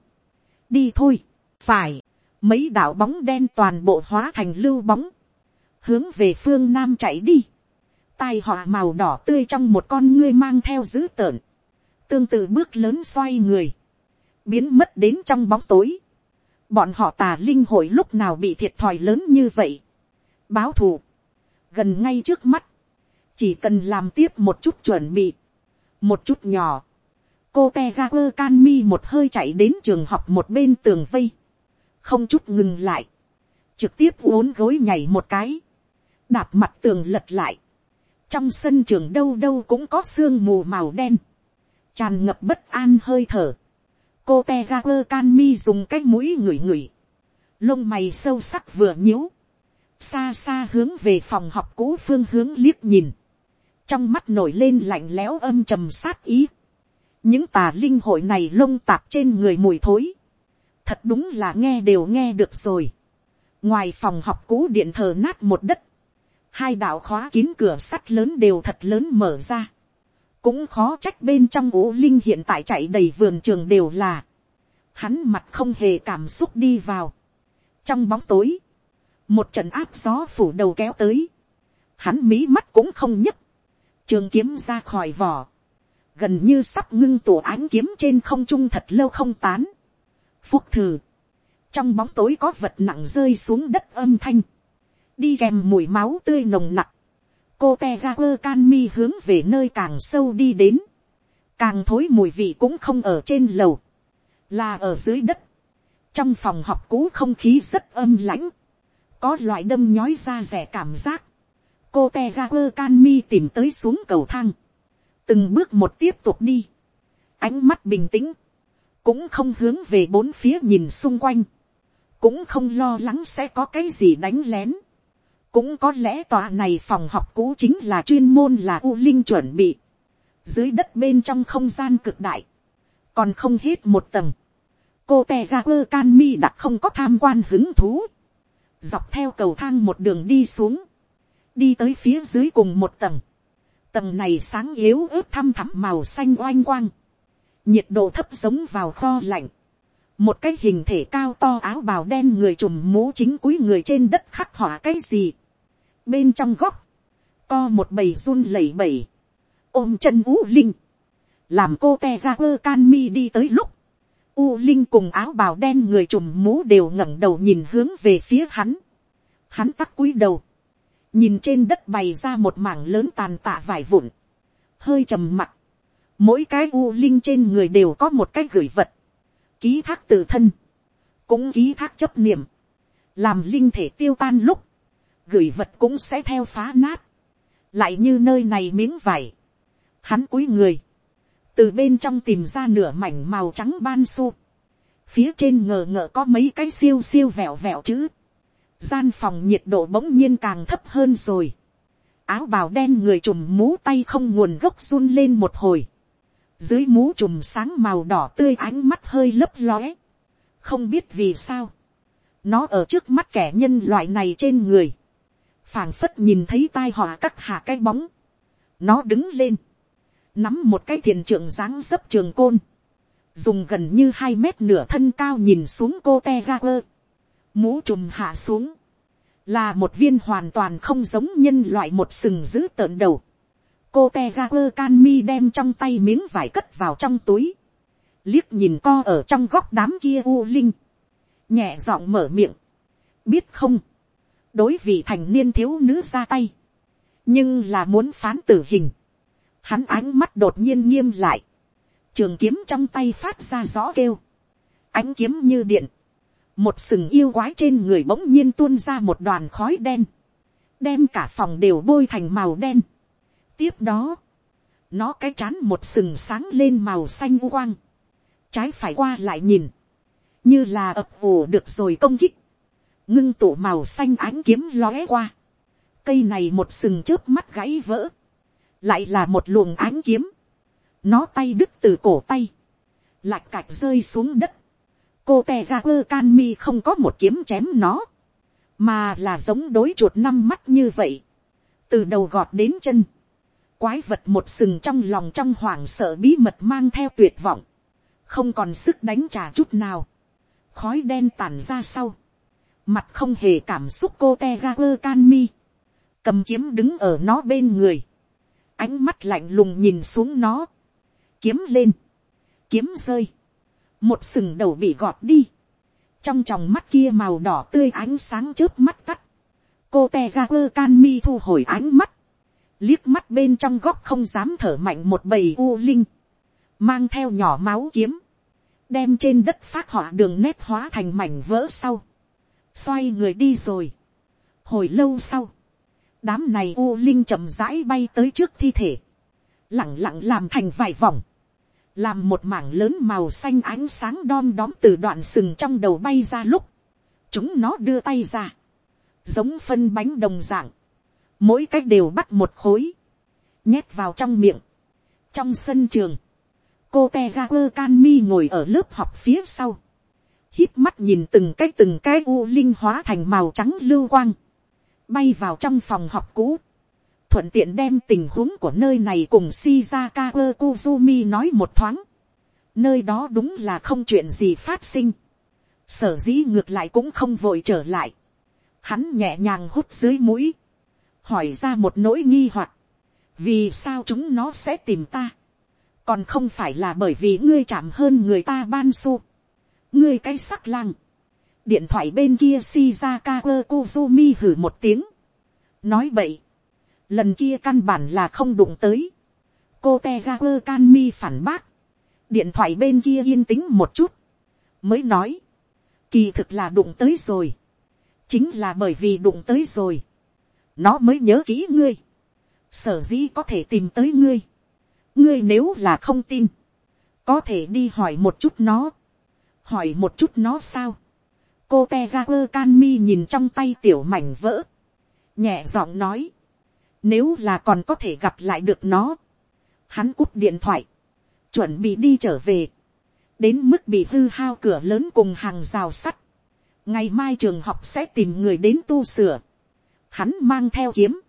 đi thôi, phải, mấy đạo bóng đen toàn bộ hóa thành lưu bóng, hướng về phương nam chạy đi, tai họa màu đỏ tươi trong một con ngươi mang theo dữ tợn, tương tự bước lớn xoay người, biến mất đến trong bóng tối, bọn họ tà linh hội lúc nào bị thiệt thòi lớn như vậy, báo thù, gần ngay trước mắt, chỉ cần làm tiếp một chút chuẩn bị, một chút nhỏ, cô te ra quơ can mi một hơi chạy đến trường học một bên tường vây, không chút ngừng lại, trực tiếp uốn gối nhảy một cái, đạp mặt tường lật lại, trong sân trường đâu đâu cũng có sương mù màu đen, tràn ngập bất an hơi thở, cô te ra quơ can mi dùng cái mũi ngửi ngửi, lông mày sâu sắc vừa nhíu, xa xa hướng về phòng học cũ phương hướng liếc nhìn, trong mắt nổi lên lạnh lẽo âm trầm sát ý, những tà linh hội này lông tạp trên người mùi thối, thật đúng là nghe đều nghe được rồi. ngoài phòng học cũ điện thờ nát một đất, hai đạo khóa kín cửa sắt lớn đều thật lớn mở ra. cũng khó trách bên trong ố linh hiện tại chạy đầy vườn trường đều là, hắn mặt không hề cảm xúc đi vào. trong bóng tối, một trận áp gió phủ đầu kéo tới, hắn mí mắt cũng không nhấp, trường kiếm ra khỏi vỏ, gần như sắp ngưng tổ ánh kiếm trên không trung thật lâu không tán. Phúc thử, trong bóng tối có vật nặng rơi xuống đất âm thanh, đi kèm mùi máu tươi nồng nặc, cô te ga quơ can mi hướng về nơi càng sâu đi đến, càng thối mùi vị cũng không ở trên lầu, là ở dưới đất, trong phòng học cũ không khí rất âm lãnh, có loại đâm nhói ra rẻ cảm giác, cô te ga quơ can mi tìm tới xuống cầu thang, từng bước một tiếp tục đi, ánh mắt bình tĩnh, cũng không hướng về bốn phía nhìn xung quanh, cũng không lo lắng sẽ có cái gì đánh lén, cũng có lẽ tòa này phòng học cũ chính là chuyên môn là u linh chuẩn bị, dưới đất bên trong không gian cực đại, còn không hết một tầng, cô te ra quơ can mi đã không có tham quan hứng thú, dọc theo cầu thang một đường đi xuống, đi tới phía dưới cùng một tầng, tầng này sáng yếu ớt thăm thẳm màu xanh oanh quang, nhiệt độ thấp giống vào kho lạnh, một cái hình thể cao to áo bào đen người trùm mũ chính cúi người trên đất khắc họa cái gì, bên trong góc, co một bầy run lẩy bẩy, ôm chân u linh, làm cô te ra quơ can mi đi tới lúc, u linh cùng áo bào đen người trùm mũ đều ngẩng đầu nhìn hướng về phía hắn, hắn tắt cúi đầu, nhìn trên đất bày ra một mảng lớn tàn tạ vải vụn, hơi trầm mặc, mỗi cái u linh trên người đều có một cái gửi vật, ký thác tự thân, cũng ký thác chấp niệm, làm linh thể tiêu tan lúc, gửi vật cũng sẽ theo phá nát, lại như nơi này miếng vải, hắn cúi người, từ bên trong tìm ra nửa mảnh màu trắng ban su, phía trên ngờ ngợ có mấy cái siêu siêu vẹo vẹo chữ, gian phòng nhiệt độ bỗng nhiên càng thấp hơn rồi. áo bào đen người trùm mũ tay không nguồn gốc run lên một hồi. dưới mũ trùm sáng màu đỏ tươi ánh mắt hơi lấp lóe. không biết vì sao. nó ở trước mắt kẻ nhân loại này trên người. phảng phất nhìn thấy tai họa cắt hạ cái bóng. nó đứng lên. nắm một cái thiền trưởng dáng dấp trường côn. dùng gần như hai mét nửa thân cao nhìn xuống cô te ga quơ mũ trùm hạ xuống, là một viên hoàn toàn không giống nhân loại một sừng dữ tợn đầu. cô te ga quơ can mi đem trong tay miếng vải cất vào trong túi, liếc nhìn co ở trong góc đám kia u linh, nhẹ giọng mở miệng, biết không, đối vị thành niên thiếu nữ ra tay, nhưng là muốn phán tử hình, hắn ánh mắt đột nhiên nghiêm lại, trường kiếm trong tay phát ra gió kêu, ánh kiếm như điện, một sừng yêu quái trên người bỗng nhiên tuôn ra một đoàn khói đen, đem cả phòng đều bôi thành màu đen. tiếp đó, nó cái chán một sừng sáng lên màu xanh quang, trái phải qua lại nhìn, như là ập ồ được rồi công kích, ngưng tụ màu xanh ánh kiếm lóe qua, cây này một sừng trước mắt gãy vỡ, lại là một luồng ánh kiếm, nó tay đứt từ cổ tay, lạch cạch rơi xuống đất, cô te ra quơ can mi không có một kiếm chém nó, mà là giống đối chuột năm mắt như vậy, từ đầu gọt đến chân, quái vật một sừng trong lòng trong hoảng sợ bí mật mang theo tuyệt vọng, không còn sức đánh trả chút nào, khói đen tản ra sau, mặt không hề cảm xúc cô te ga quơ can mi, cầm kiếm đứng ở nó bên người, ánh mắt lạnh lùng nhìn xuống nó, kiếm lên, kiếm rơi, một sừng đầu bị gọt đi, trong tròng mắt kia màu đỏ tươi ánh sáng trước mắt tắt, cô te ra quơ can mi thu hồi ánh mắt, liếc mắt bên trong góc không dám thở mạnh một bầy u linh, mang theo nhỏ máu kiếm, đem trên đất phát họa đường nét hóa thành mảnh vỡ sau, xoay người đi rồi. hồi lâu sau, đám này u linh chậm rãi bay tới trước thi thể, lẳng lặng làm thành vài vòng, làm một mảng lớn màu xanh ánh sáng đom đóm từ đoạn sừng trong đầu bay ra lúc, chúng nó đưa tay ra, giống phân bánh đồng dạng, mỗi cách đều bắt một khối, nhét vào trong miệng. trong sân trường, cô te ga quơ can mi ngồi ở lớp học phía sau, hít mắt nhìn từng cái từng cái u linh hóa thành màu trắng lưu quang, bay vào trong phòng học cũ, thuận tiện đem tình huống của nơi này cùng Shizaka Kuzumi nói một thoáng. Nơi đó đúng là không chuyện gì phát sinh. Sở dĩ ngược lại cũng không vội trở lại. Hắn nhẹ nhàng hút dưới mũi. Hỏi ra một nỗi nghi hoặc Vì sao chúng nó sẽ tìm ta? Còn không phải là bởi vì ngươi chạm hơn người ta ban su. Ngươi cái sắc lang. Điện thoại bên kia Shizaka Kuzumi hử một tiếng. Nói bậy lần kia căn bản là không đụng tới, cô te ga quơ can mi phản bác, điện thoại bên kia yên tĩnh một chút, mới nói, kỳ thực là đụng tới rồi, chính là bởi vì đụng tới rồi, nó mới nhớ kỹ ngươi, sở dĩ có thể tìm tới ngươi, ngươi nếu là không tin, có thể đi hỏi một chút nó, hỏi một chút nó sao, cô te ga quơ can mi nhìn trong tay tiểu mảnh vỡ, nhẹ giọng nói, nếu là còn có thể gặp lại được nó. Hắn cúp điện thoại. Chuẩn bị đi trở về. Đến mức bị hư hao cửa lớn cùng hàng rào sắt. Ngày mai trường học sẽ tìm người đến tu sửa. Hắn mang theo kiếm.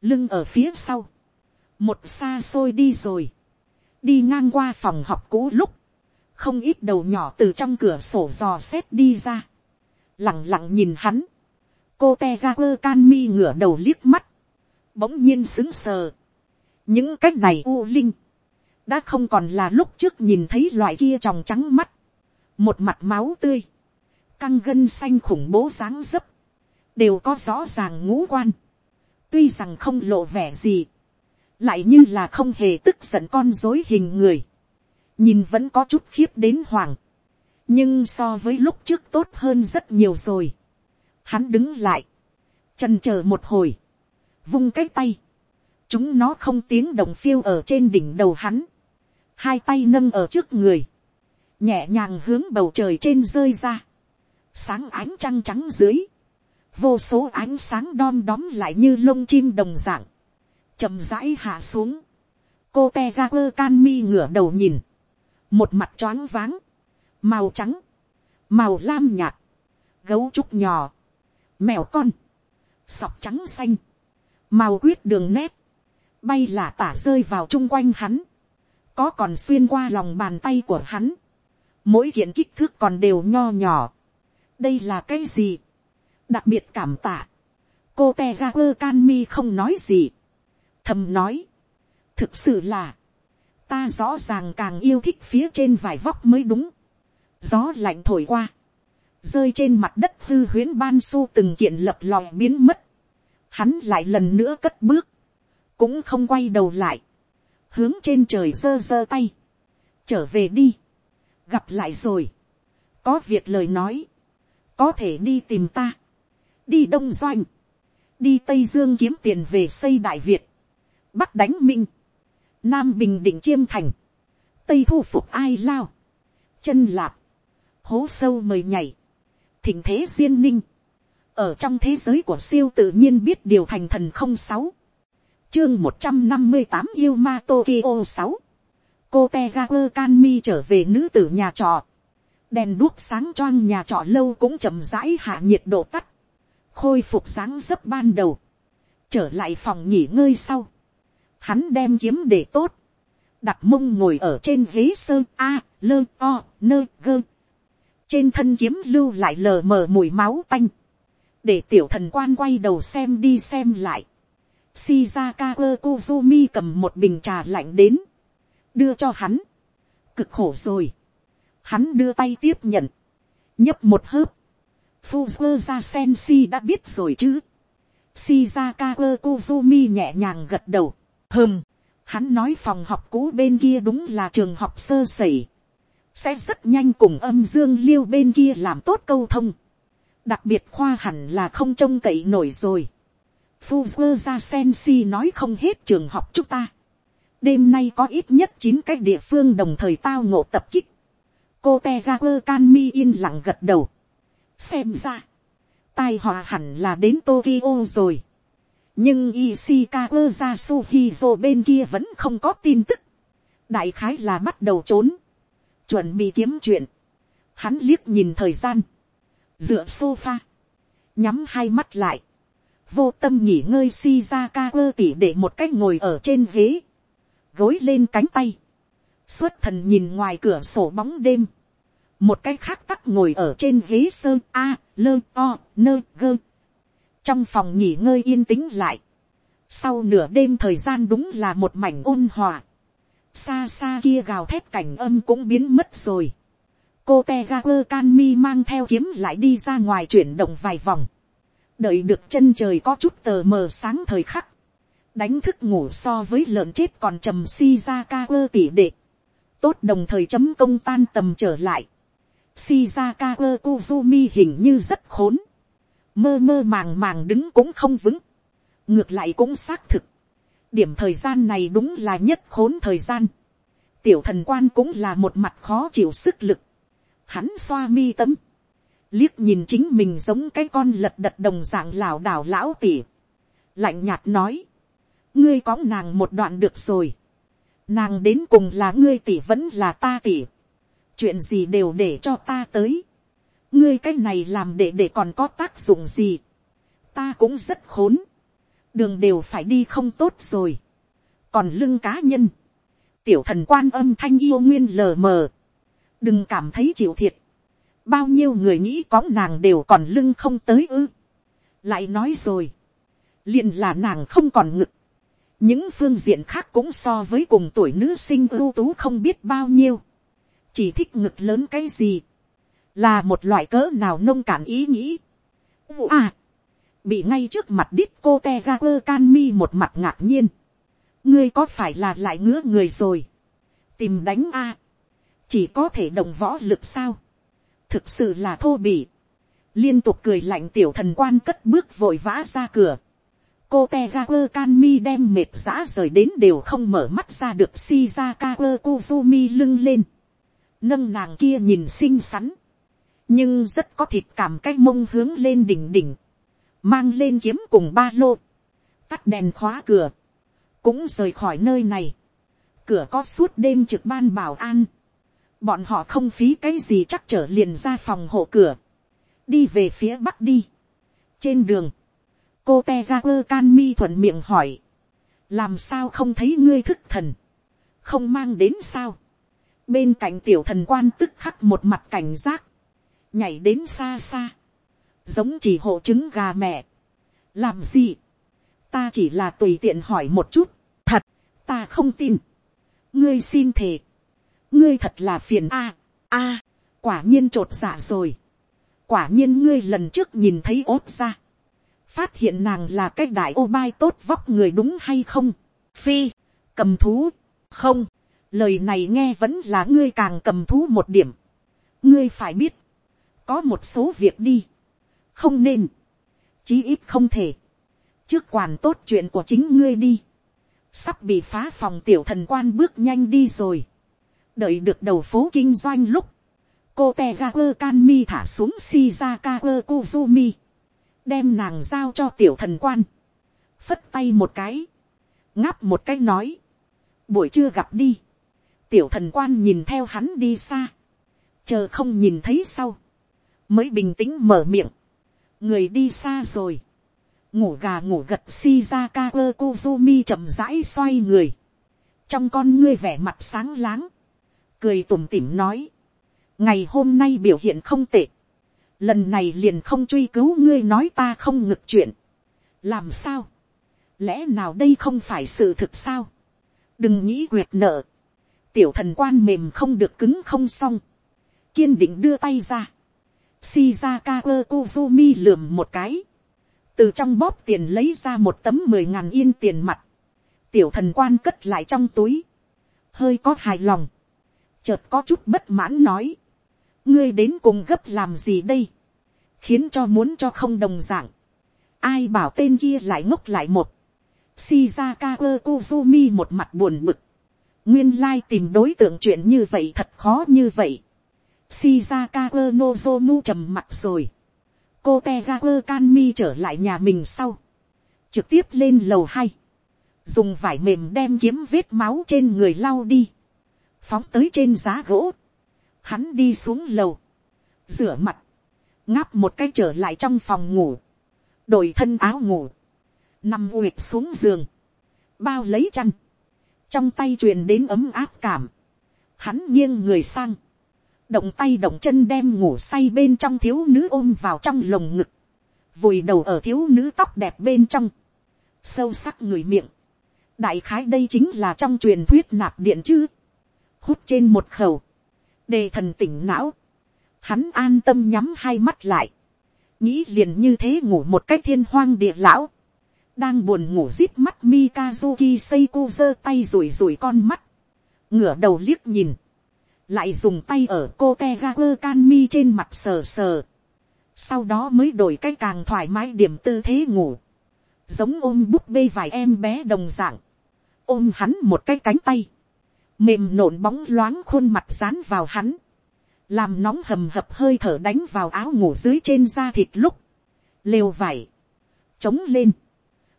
Lưng ở phía sau. Một xa xôi đi rồi. Đi ngang qua phòng học cũ lúc. Không ít đầu nhỏ từ trong cửa sổ dò xét đi ra. Lặng lặng nhìn hắn. Cô te ra quơ can mi ngửa đầu liếc mắt bỗng nhiên xứng sờ. những cách này u linh, đã không còn là lúc trước nhìn thấy loại kia tròng trắng mắt, một mặt máu tươi, căng gân xanh khủng bố dáng dấp, đều có rõ ràng ngũ quan, tuy rằng không lộ vẻ gì, lại như là không hề tức giận con dối hình người, nhìn vẫn có chút khiếp đến hoàng, nhưng so với lúc trước tốt hơn rất nhiều rồi. Hắn đứng lại, trần c h ờ một hồi, vung cái tay, chúng nó không tiếng động phiêu ở trên đỉnh đầu hắn, hai tay nâng ở trước người, nhẹ nhàng hướng bầu trời trên rơi ra, sáng ánh trăng trắng dưới, vô số ánh sáng đom đóm lại như lông chim đồng dạng, chậm rãi hạ xuống, cô te ra quơ can mi ngửa đầu nhìn, một mặt choáng váng, màu trắng, màu lam nhạt, gấu trúc nhỏ, mèo con, sọc trắng xanh, màu quyết đường nét, bay là tả rơi vào chung quanh hắn, có còn xuyên qua lòng bàn tay của hắn, mỗi kiện kích thước còn đều nho nhỏ. đây là cái gì, đặc biệt cảm tạ, cô te ga quơ can mi không nói gì, thầm nói, thực sự là, ta rõ ràng càng yêu thích phía trên vải vóc mới đúng, gió lạnh thổi qua, rơi trên mặt đất hư huyễn ban su từng kiện lập lòi biến mất, hắn lại lần nữa cất bước, cũng không quay đầu lại, hướng trên trời giơ giơ tay, trở về đi, gặp lại rồi, có việc lời nói, có thể đi tìm ta, đi đông doanh, đi tây dương kiếm tiền về xây đại việt, bắc đánh minh, nam bình định chiêm thành, tây thu phục ai lao, chân lạp, hố sâu mời nhảy, thỉnh thế duyên ninh, ở trong thế giới của siêu tự nhiên biết điều thành thần không sáu. Chương một trăm năm mươi tám yêu ma tokyo sáu. Cô te ga quơ can mi trở về nữ tử nhà trọ. Đèn đuốc sáng choang nhà trọ lâu cũng chậm rãi hạ nhiệt độ tắt, khôi phục dáng dấp ban đầu, trở lại phòng nghỉ ngơi sau, hắn đem kiếm để tốt, đặt mông ngồi ở trên ghế sơn a, lơ o, nơ gơ, trên thân kiếm lưu lại lờ mờ mùi máu tanh, để tiểu thần quan quay đầu xem đi xem lại, Shizaka Kozumi cầm một bình trà lạnh đến, đưa cho hắn, cực khổ rồi, hắn đưa tay tiếp nhận, nhấp một hớp, Fuzzer ra Sensi đã biết rồi chứ, Shizaka Kozumi nhẹ nhàng gật đầu, hừm, hắn nói phòng học cũ bên kia đúng là trường học sơ sẩy, sẽ rất nhanh cùng âm dương liêu bên kia làm tốt câu thông, đặc biệt khoa hẳn là không trông cậy nổi rồi. Fuzzer ra Sensi nói không hết trường học chúng ta. đêm nay có ít nhất chín cái địa phương đồng thời tao ngộ tập kích. cô te ra quơ can mi yên lặng gật đầu. xem ra, tai họa hẳn là đến Tokyo rồi. nhưng Ishikawa ra Suhizo bên kia vẫn không có tin tức. đại khái là bắt đầu trốn. chuẩn bị kiếm chuyện. hắn liếc nhìn thời gian dựa sofa, nhắm hai mắt lại, vô tâm nghỉ ngơi si ra ca quơ tỉ để một cách ngồi ở trên ghế, gối lên cánh tay, xuất thần nhìn ngoài cửa sổ bóng đêm, một cái khác tắc ngồi ở trên ghế sơn a, lơ o, nơ gơ. trong phòng nghỉ ngơi yên tĩnh lại, sau nửa đêm thời gian đúng là một mảnh ôn hòa, xa xa kia gào thép cảnh âm cũng biến mất rồi cô te ga quơ can mi mang theo kiếm lại đi ra ngoài chuyển động vài vòng, đợi được chân trời có chút tờ mờ sáng thời khắc, đánh thức ngủ so với lợn chết còn trầm si ra ca quơ tỉ đệ, tốt đồng thời chấm công tan tầm trở lại, si ra ca quơ kuzumi hình như rất khốn, mơ mơ màng màng đứng cũng không vững, ngược lại cũng xác thực, điểm thời gian này đúng là nhất khốn thời gian, tiểu thần quan cũng là một mặt khó chịu sức lực, hắn xoa mi tấm, liếc nhìn chính mình giống cái con lật đật đồng dạng lảo đảo lão tỉ, lạnh nhạt nói, ngươi có nàng một đoạn được rồi, nàng đến cùng là ngươi tỉ vẫn là ta tỉ, chuyện gì đều để cho ta tới, ngươi cái này làm để để còn có tác dụng gì, ta cũng rất khốn, đường đều phải đi không tốt rồi, còn lưng cá nhân, tiểu thần quan âm thanh yêu nguyên lờ mờ, đừng cảm thấy chịu thiệt, bao nhiêu người nghĩ có nàng đều còn lưng không tới ư, lại nói rồi, liền là nàng không còn ngực, những phương diện khác cũng so với cùng tuổi nữ sinh ưu tú không biết bao nhiêu, chỉ thích ngực lớn cái gì, là một loại cỡ nào nông cản ý nghĩ. À, bị ngay trước mặt đít cô te ra quơ can mi một mặt ngạc nhiên, ngươi có phải là lại ngứa người rồi, tìm đánh a, chỉ có thể đồng võ lực sao, thực sự là thô bỉ, liên tục cười lạnh tiểu thần quan cất bước vội vã ra cửa, cô te ga quơ can mi đem mệt giã rời đến đều không mở mắt ra được si ra ka quơ kuzumi lưng lên, nâng nàng kia nhìn xinh xắn, nhưng rất có thịt cảm cái mông hướng lên đỉnh đỉnh, mang lên kiếm cùng ba lô, tắt đèn khóa cửa, cũng rời khỏi nơi này, cửa có suốt đêm trực ban bảo an, bọn họ không phí cái gì chắc trở liền ra phòng hộ cửa, đi về phía bắc đi. trên đường, cô te ra quơ can mi thuận miệng hỏi, làm sao không thấy ngươi thức thần, không mang đến sao. bên cạnh tiểu thần quan tức khắc một mặt cảnh giác, nhảy đến xa xa, giống chỉ hộ trứng gà mẹ. làm gì, ta chỉ là tùy tiện hỏi một chút, thật, ta không tin, ngươi xin thề, ngươi thật là phiền a. A, quả nhiên t r ộ t giả rồi. Quả nhiên ngươi lần trước nhìn thấy ốt ra. Phát hiện nàng là cái đại ô bai tốt vóc người đúng hay không? Phi, cầm thú. Không, lời này nghe vẫn là ngươi càng cầm thú một điểm. Ngươi phải biết, có một số việc đi. Không nên. Chí ít không thể. Trước quản tốt chuyện của chính ngươi đi. Sắp bị phá phòng tiểu thần quan bước nhanh đi rồi đợi được đầu phố kinh doanh lúc, cô te ga quơ can mi thả xuống shizaka quơ kuzumi, đem nàng giao cho tiểu thần quan, phất tay một cái, ngáp một cái nói, buổi trưa gặp đi, tiểu thần quan nhìn theo hắn đi xa, chờ không nhìn thấy sau, mới bình tĩnh mở miệng, người đi xa rồi, ngủ gà ngủ gật shizaka ơ kuzumi chậm rãi xoay người, trong con ngươi vẻ mặt sáng láng, cười tủm tỉm nói, ngày hôm nay biểu hiện không tệ, lần này liền không truy cứu ngươi nói ta không ngực chuyện, làm sao, lẽ nào đây không phải sự thực sao, đừng nghĩ quyệt nợ, tiểu thần quan mềm không được cứng không xong, kiên định đưa tay ra, shizaka ơ kuzumi lườm một cái, từ trong bóp tiền lấy ra một tấm mười ngàn yên tiền mặt, tiểu thần quan cất lại trong túi, hơi có hài lòng, chợt có chút bất mãn nói, ngươi đến cùng gấp làm gì đây, khiến cho muốn cho không đồng d ạ n g ai bảo tên kia lại ngốc lại một, shizaka ơ kuzumi một mặt buồn bực, nguyên lai tìm đối tượng chuyện như vậy thật khó như vậy, shizaka ơ nozomu trầm mặt rồi, cô te ga quơ trở lại nhà mình sau, trực tiếp lên lầu hai, dùng vải mềm đem kiếm vết máu trên người lau đi, phóng tới trên giá gỗ, hắn đi xuống lầu, rửa mặt, ngáp một cái trở lại trong phòng ngủ, đổi thân áo ngủ, nằm uyệt xuống giường, bao lấy chăn, trong tay truyền đến ấm áp cảm, hắn nghiêng người sang, động tay động chân đem ngủ say bên trong thiếu nữ ôm vào trong lồng ngực, vùi đầu ở thiếu nữ tóc đẹp bên trong, sâu sắc người miệng, đại khái đây chính là trong truyền thuyết nạp điện chứ, hút trên một khẩu, đề thần tỉnh não, hắn an tâm nhắm hai mắt lại, nghĩ liền như thế ngủ một cách thiên hoang địa lão, đang buồn ngủ rít mắt Mikazuki Seiko giơ tay rủi rủi con mắt, ngửa đầu liếc nhìn, lại dùng tay ở cô te ga quơ can mi trên mặt sờ sờ, sau đó mới đổi cái càng thoải mái điểm tư thế ngủ, giống ôm búp bê vài em bé đồng dạng, ôm hắn một cái cánh tay, mềm nộn bóng loáng khuôn mặt dán vào hắn, làm nóng hầm hập hơi thở đánh vào áo ngủ dưới trên da thịt lúc, lều vải, trống lên,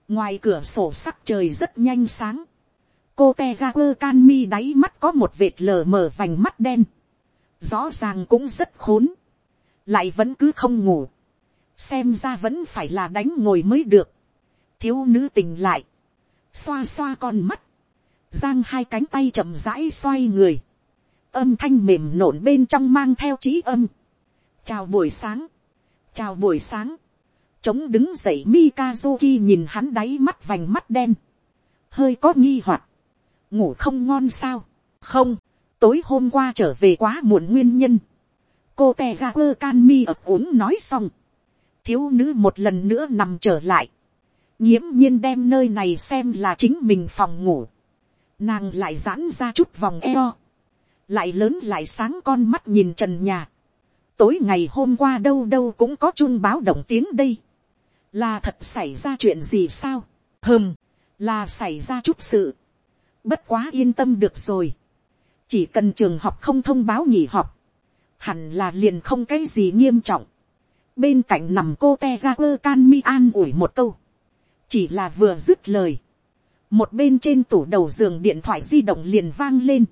ngoài cửa sổ sắc trời rất nhanh sáng, cô te ga quơ can mi đáy mắt có một vệt lờ mờ vành mắt đen, rõ ràng cũng rất khốn, lại vẫn cứ không ngủ, xem ra vẫn phải là đánh ngồi mới được, thiếu nữ tình lại, xoa xoa con mắt, giang hai cánh tay chậm rãi xoay người, âm thanh mềm nổn bên trong mang theo trí âm, chào buổi sáng, chào buổi sáng, chống đứng dậy Mikazuki nhìn hắn đáy mắt vành mắt đen, hơi có nghi hoặc, ngủ không ngon sao, không, tối hôm qua trở về quá muộn nguyên nhân, cô te ga quơ can mi ập ốm nói xong, thiếu nữ một lần nữa nằm trở lại, nghiễm nhiên đem nơi này xem là chính mình phòng ngủ, nàng lại giãn ra chút vòng eo, lại lớn lại sáng con mắt nhìn trần nhà, tối ngày hôm qua đâu đâu cũng có chun báo động tiếng đây, là thật xảy ra chuyện gì sao, hơm, là xảy ra chút sự, Bất quá yên tâm được rồi. Chỉ cần trường học không thông báo nghỉ học. Hẳn là liền không cái gì nghiêm trọng. Bên cạnh nằm cô te ra quơ can mi an ủi một câu. Chỉ là vừa dứt lời. Một bên trên tủ đầu giường điện thoại di động liền vang lên.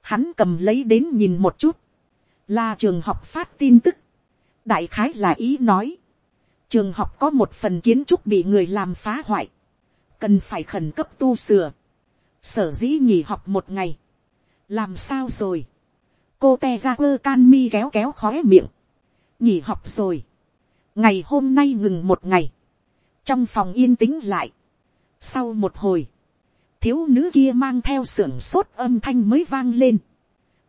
Hắn cầm lấy đến nhìn một chút. Là trường học phát tin tức. Đại khái là ý nói. Trường học có một phần kiến trúc bị người làm phá hoại. Cần phải khẩn cấp tu sửa sở dĩ nghỉ học một ngày, làm sao rồi, cô te ra quơ can mi kéo kéo khói miệng, nghỉ học rồi, ngày hôm nay ngừng một ngày, trong phòng yên tĩnh lại, sau một hồi, thiếu nữ kia mang theo sưởng sốt âm thanh mới vang lên,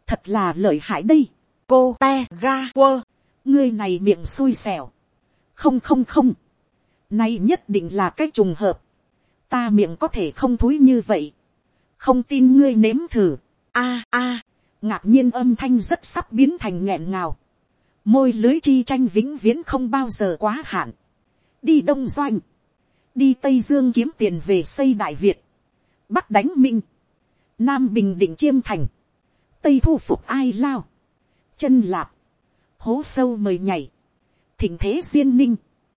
thật là lợi hại đây, cô te ga quơ, ngươi này miệng xui xẻo, không không không, nay nhất định là cái trùng hợp, ta miệng có thể không thúi như vậy, không tin ngươi nếm thử, a a, ngạc nhiên âm thanh rất sắp biến thành nghẹn ngào, môi lưới chi tranh vĩnh viễn không bao giờ quá hạn, đi đông doanh, đi tây dương kiếm tiền về xây đại việt, bắc đánh minh, nam bình định chiêm thành, tây thu phục ai lao, chân lạp, hố sâu mời nhảy, thỉnh thế duyên ninh,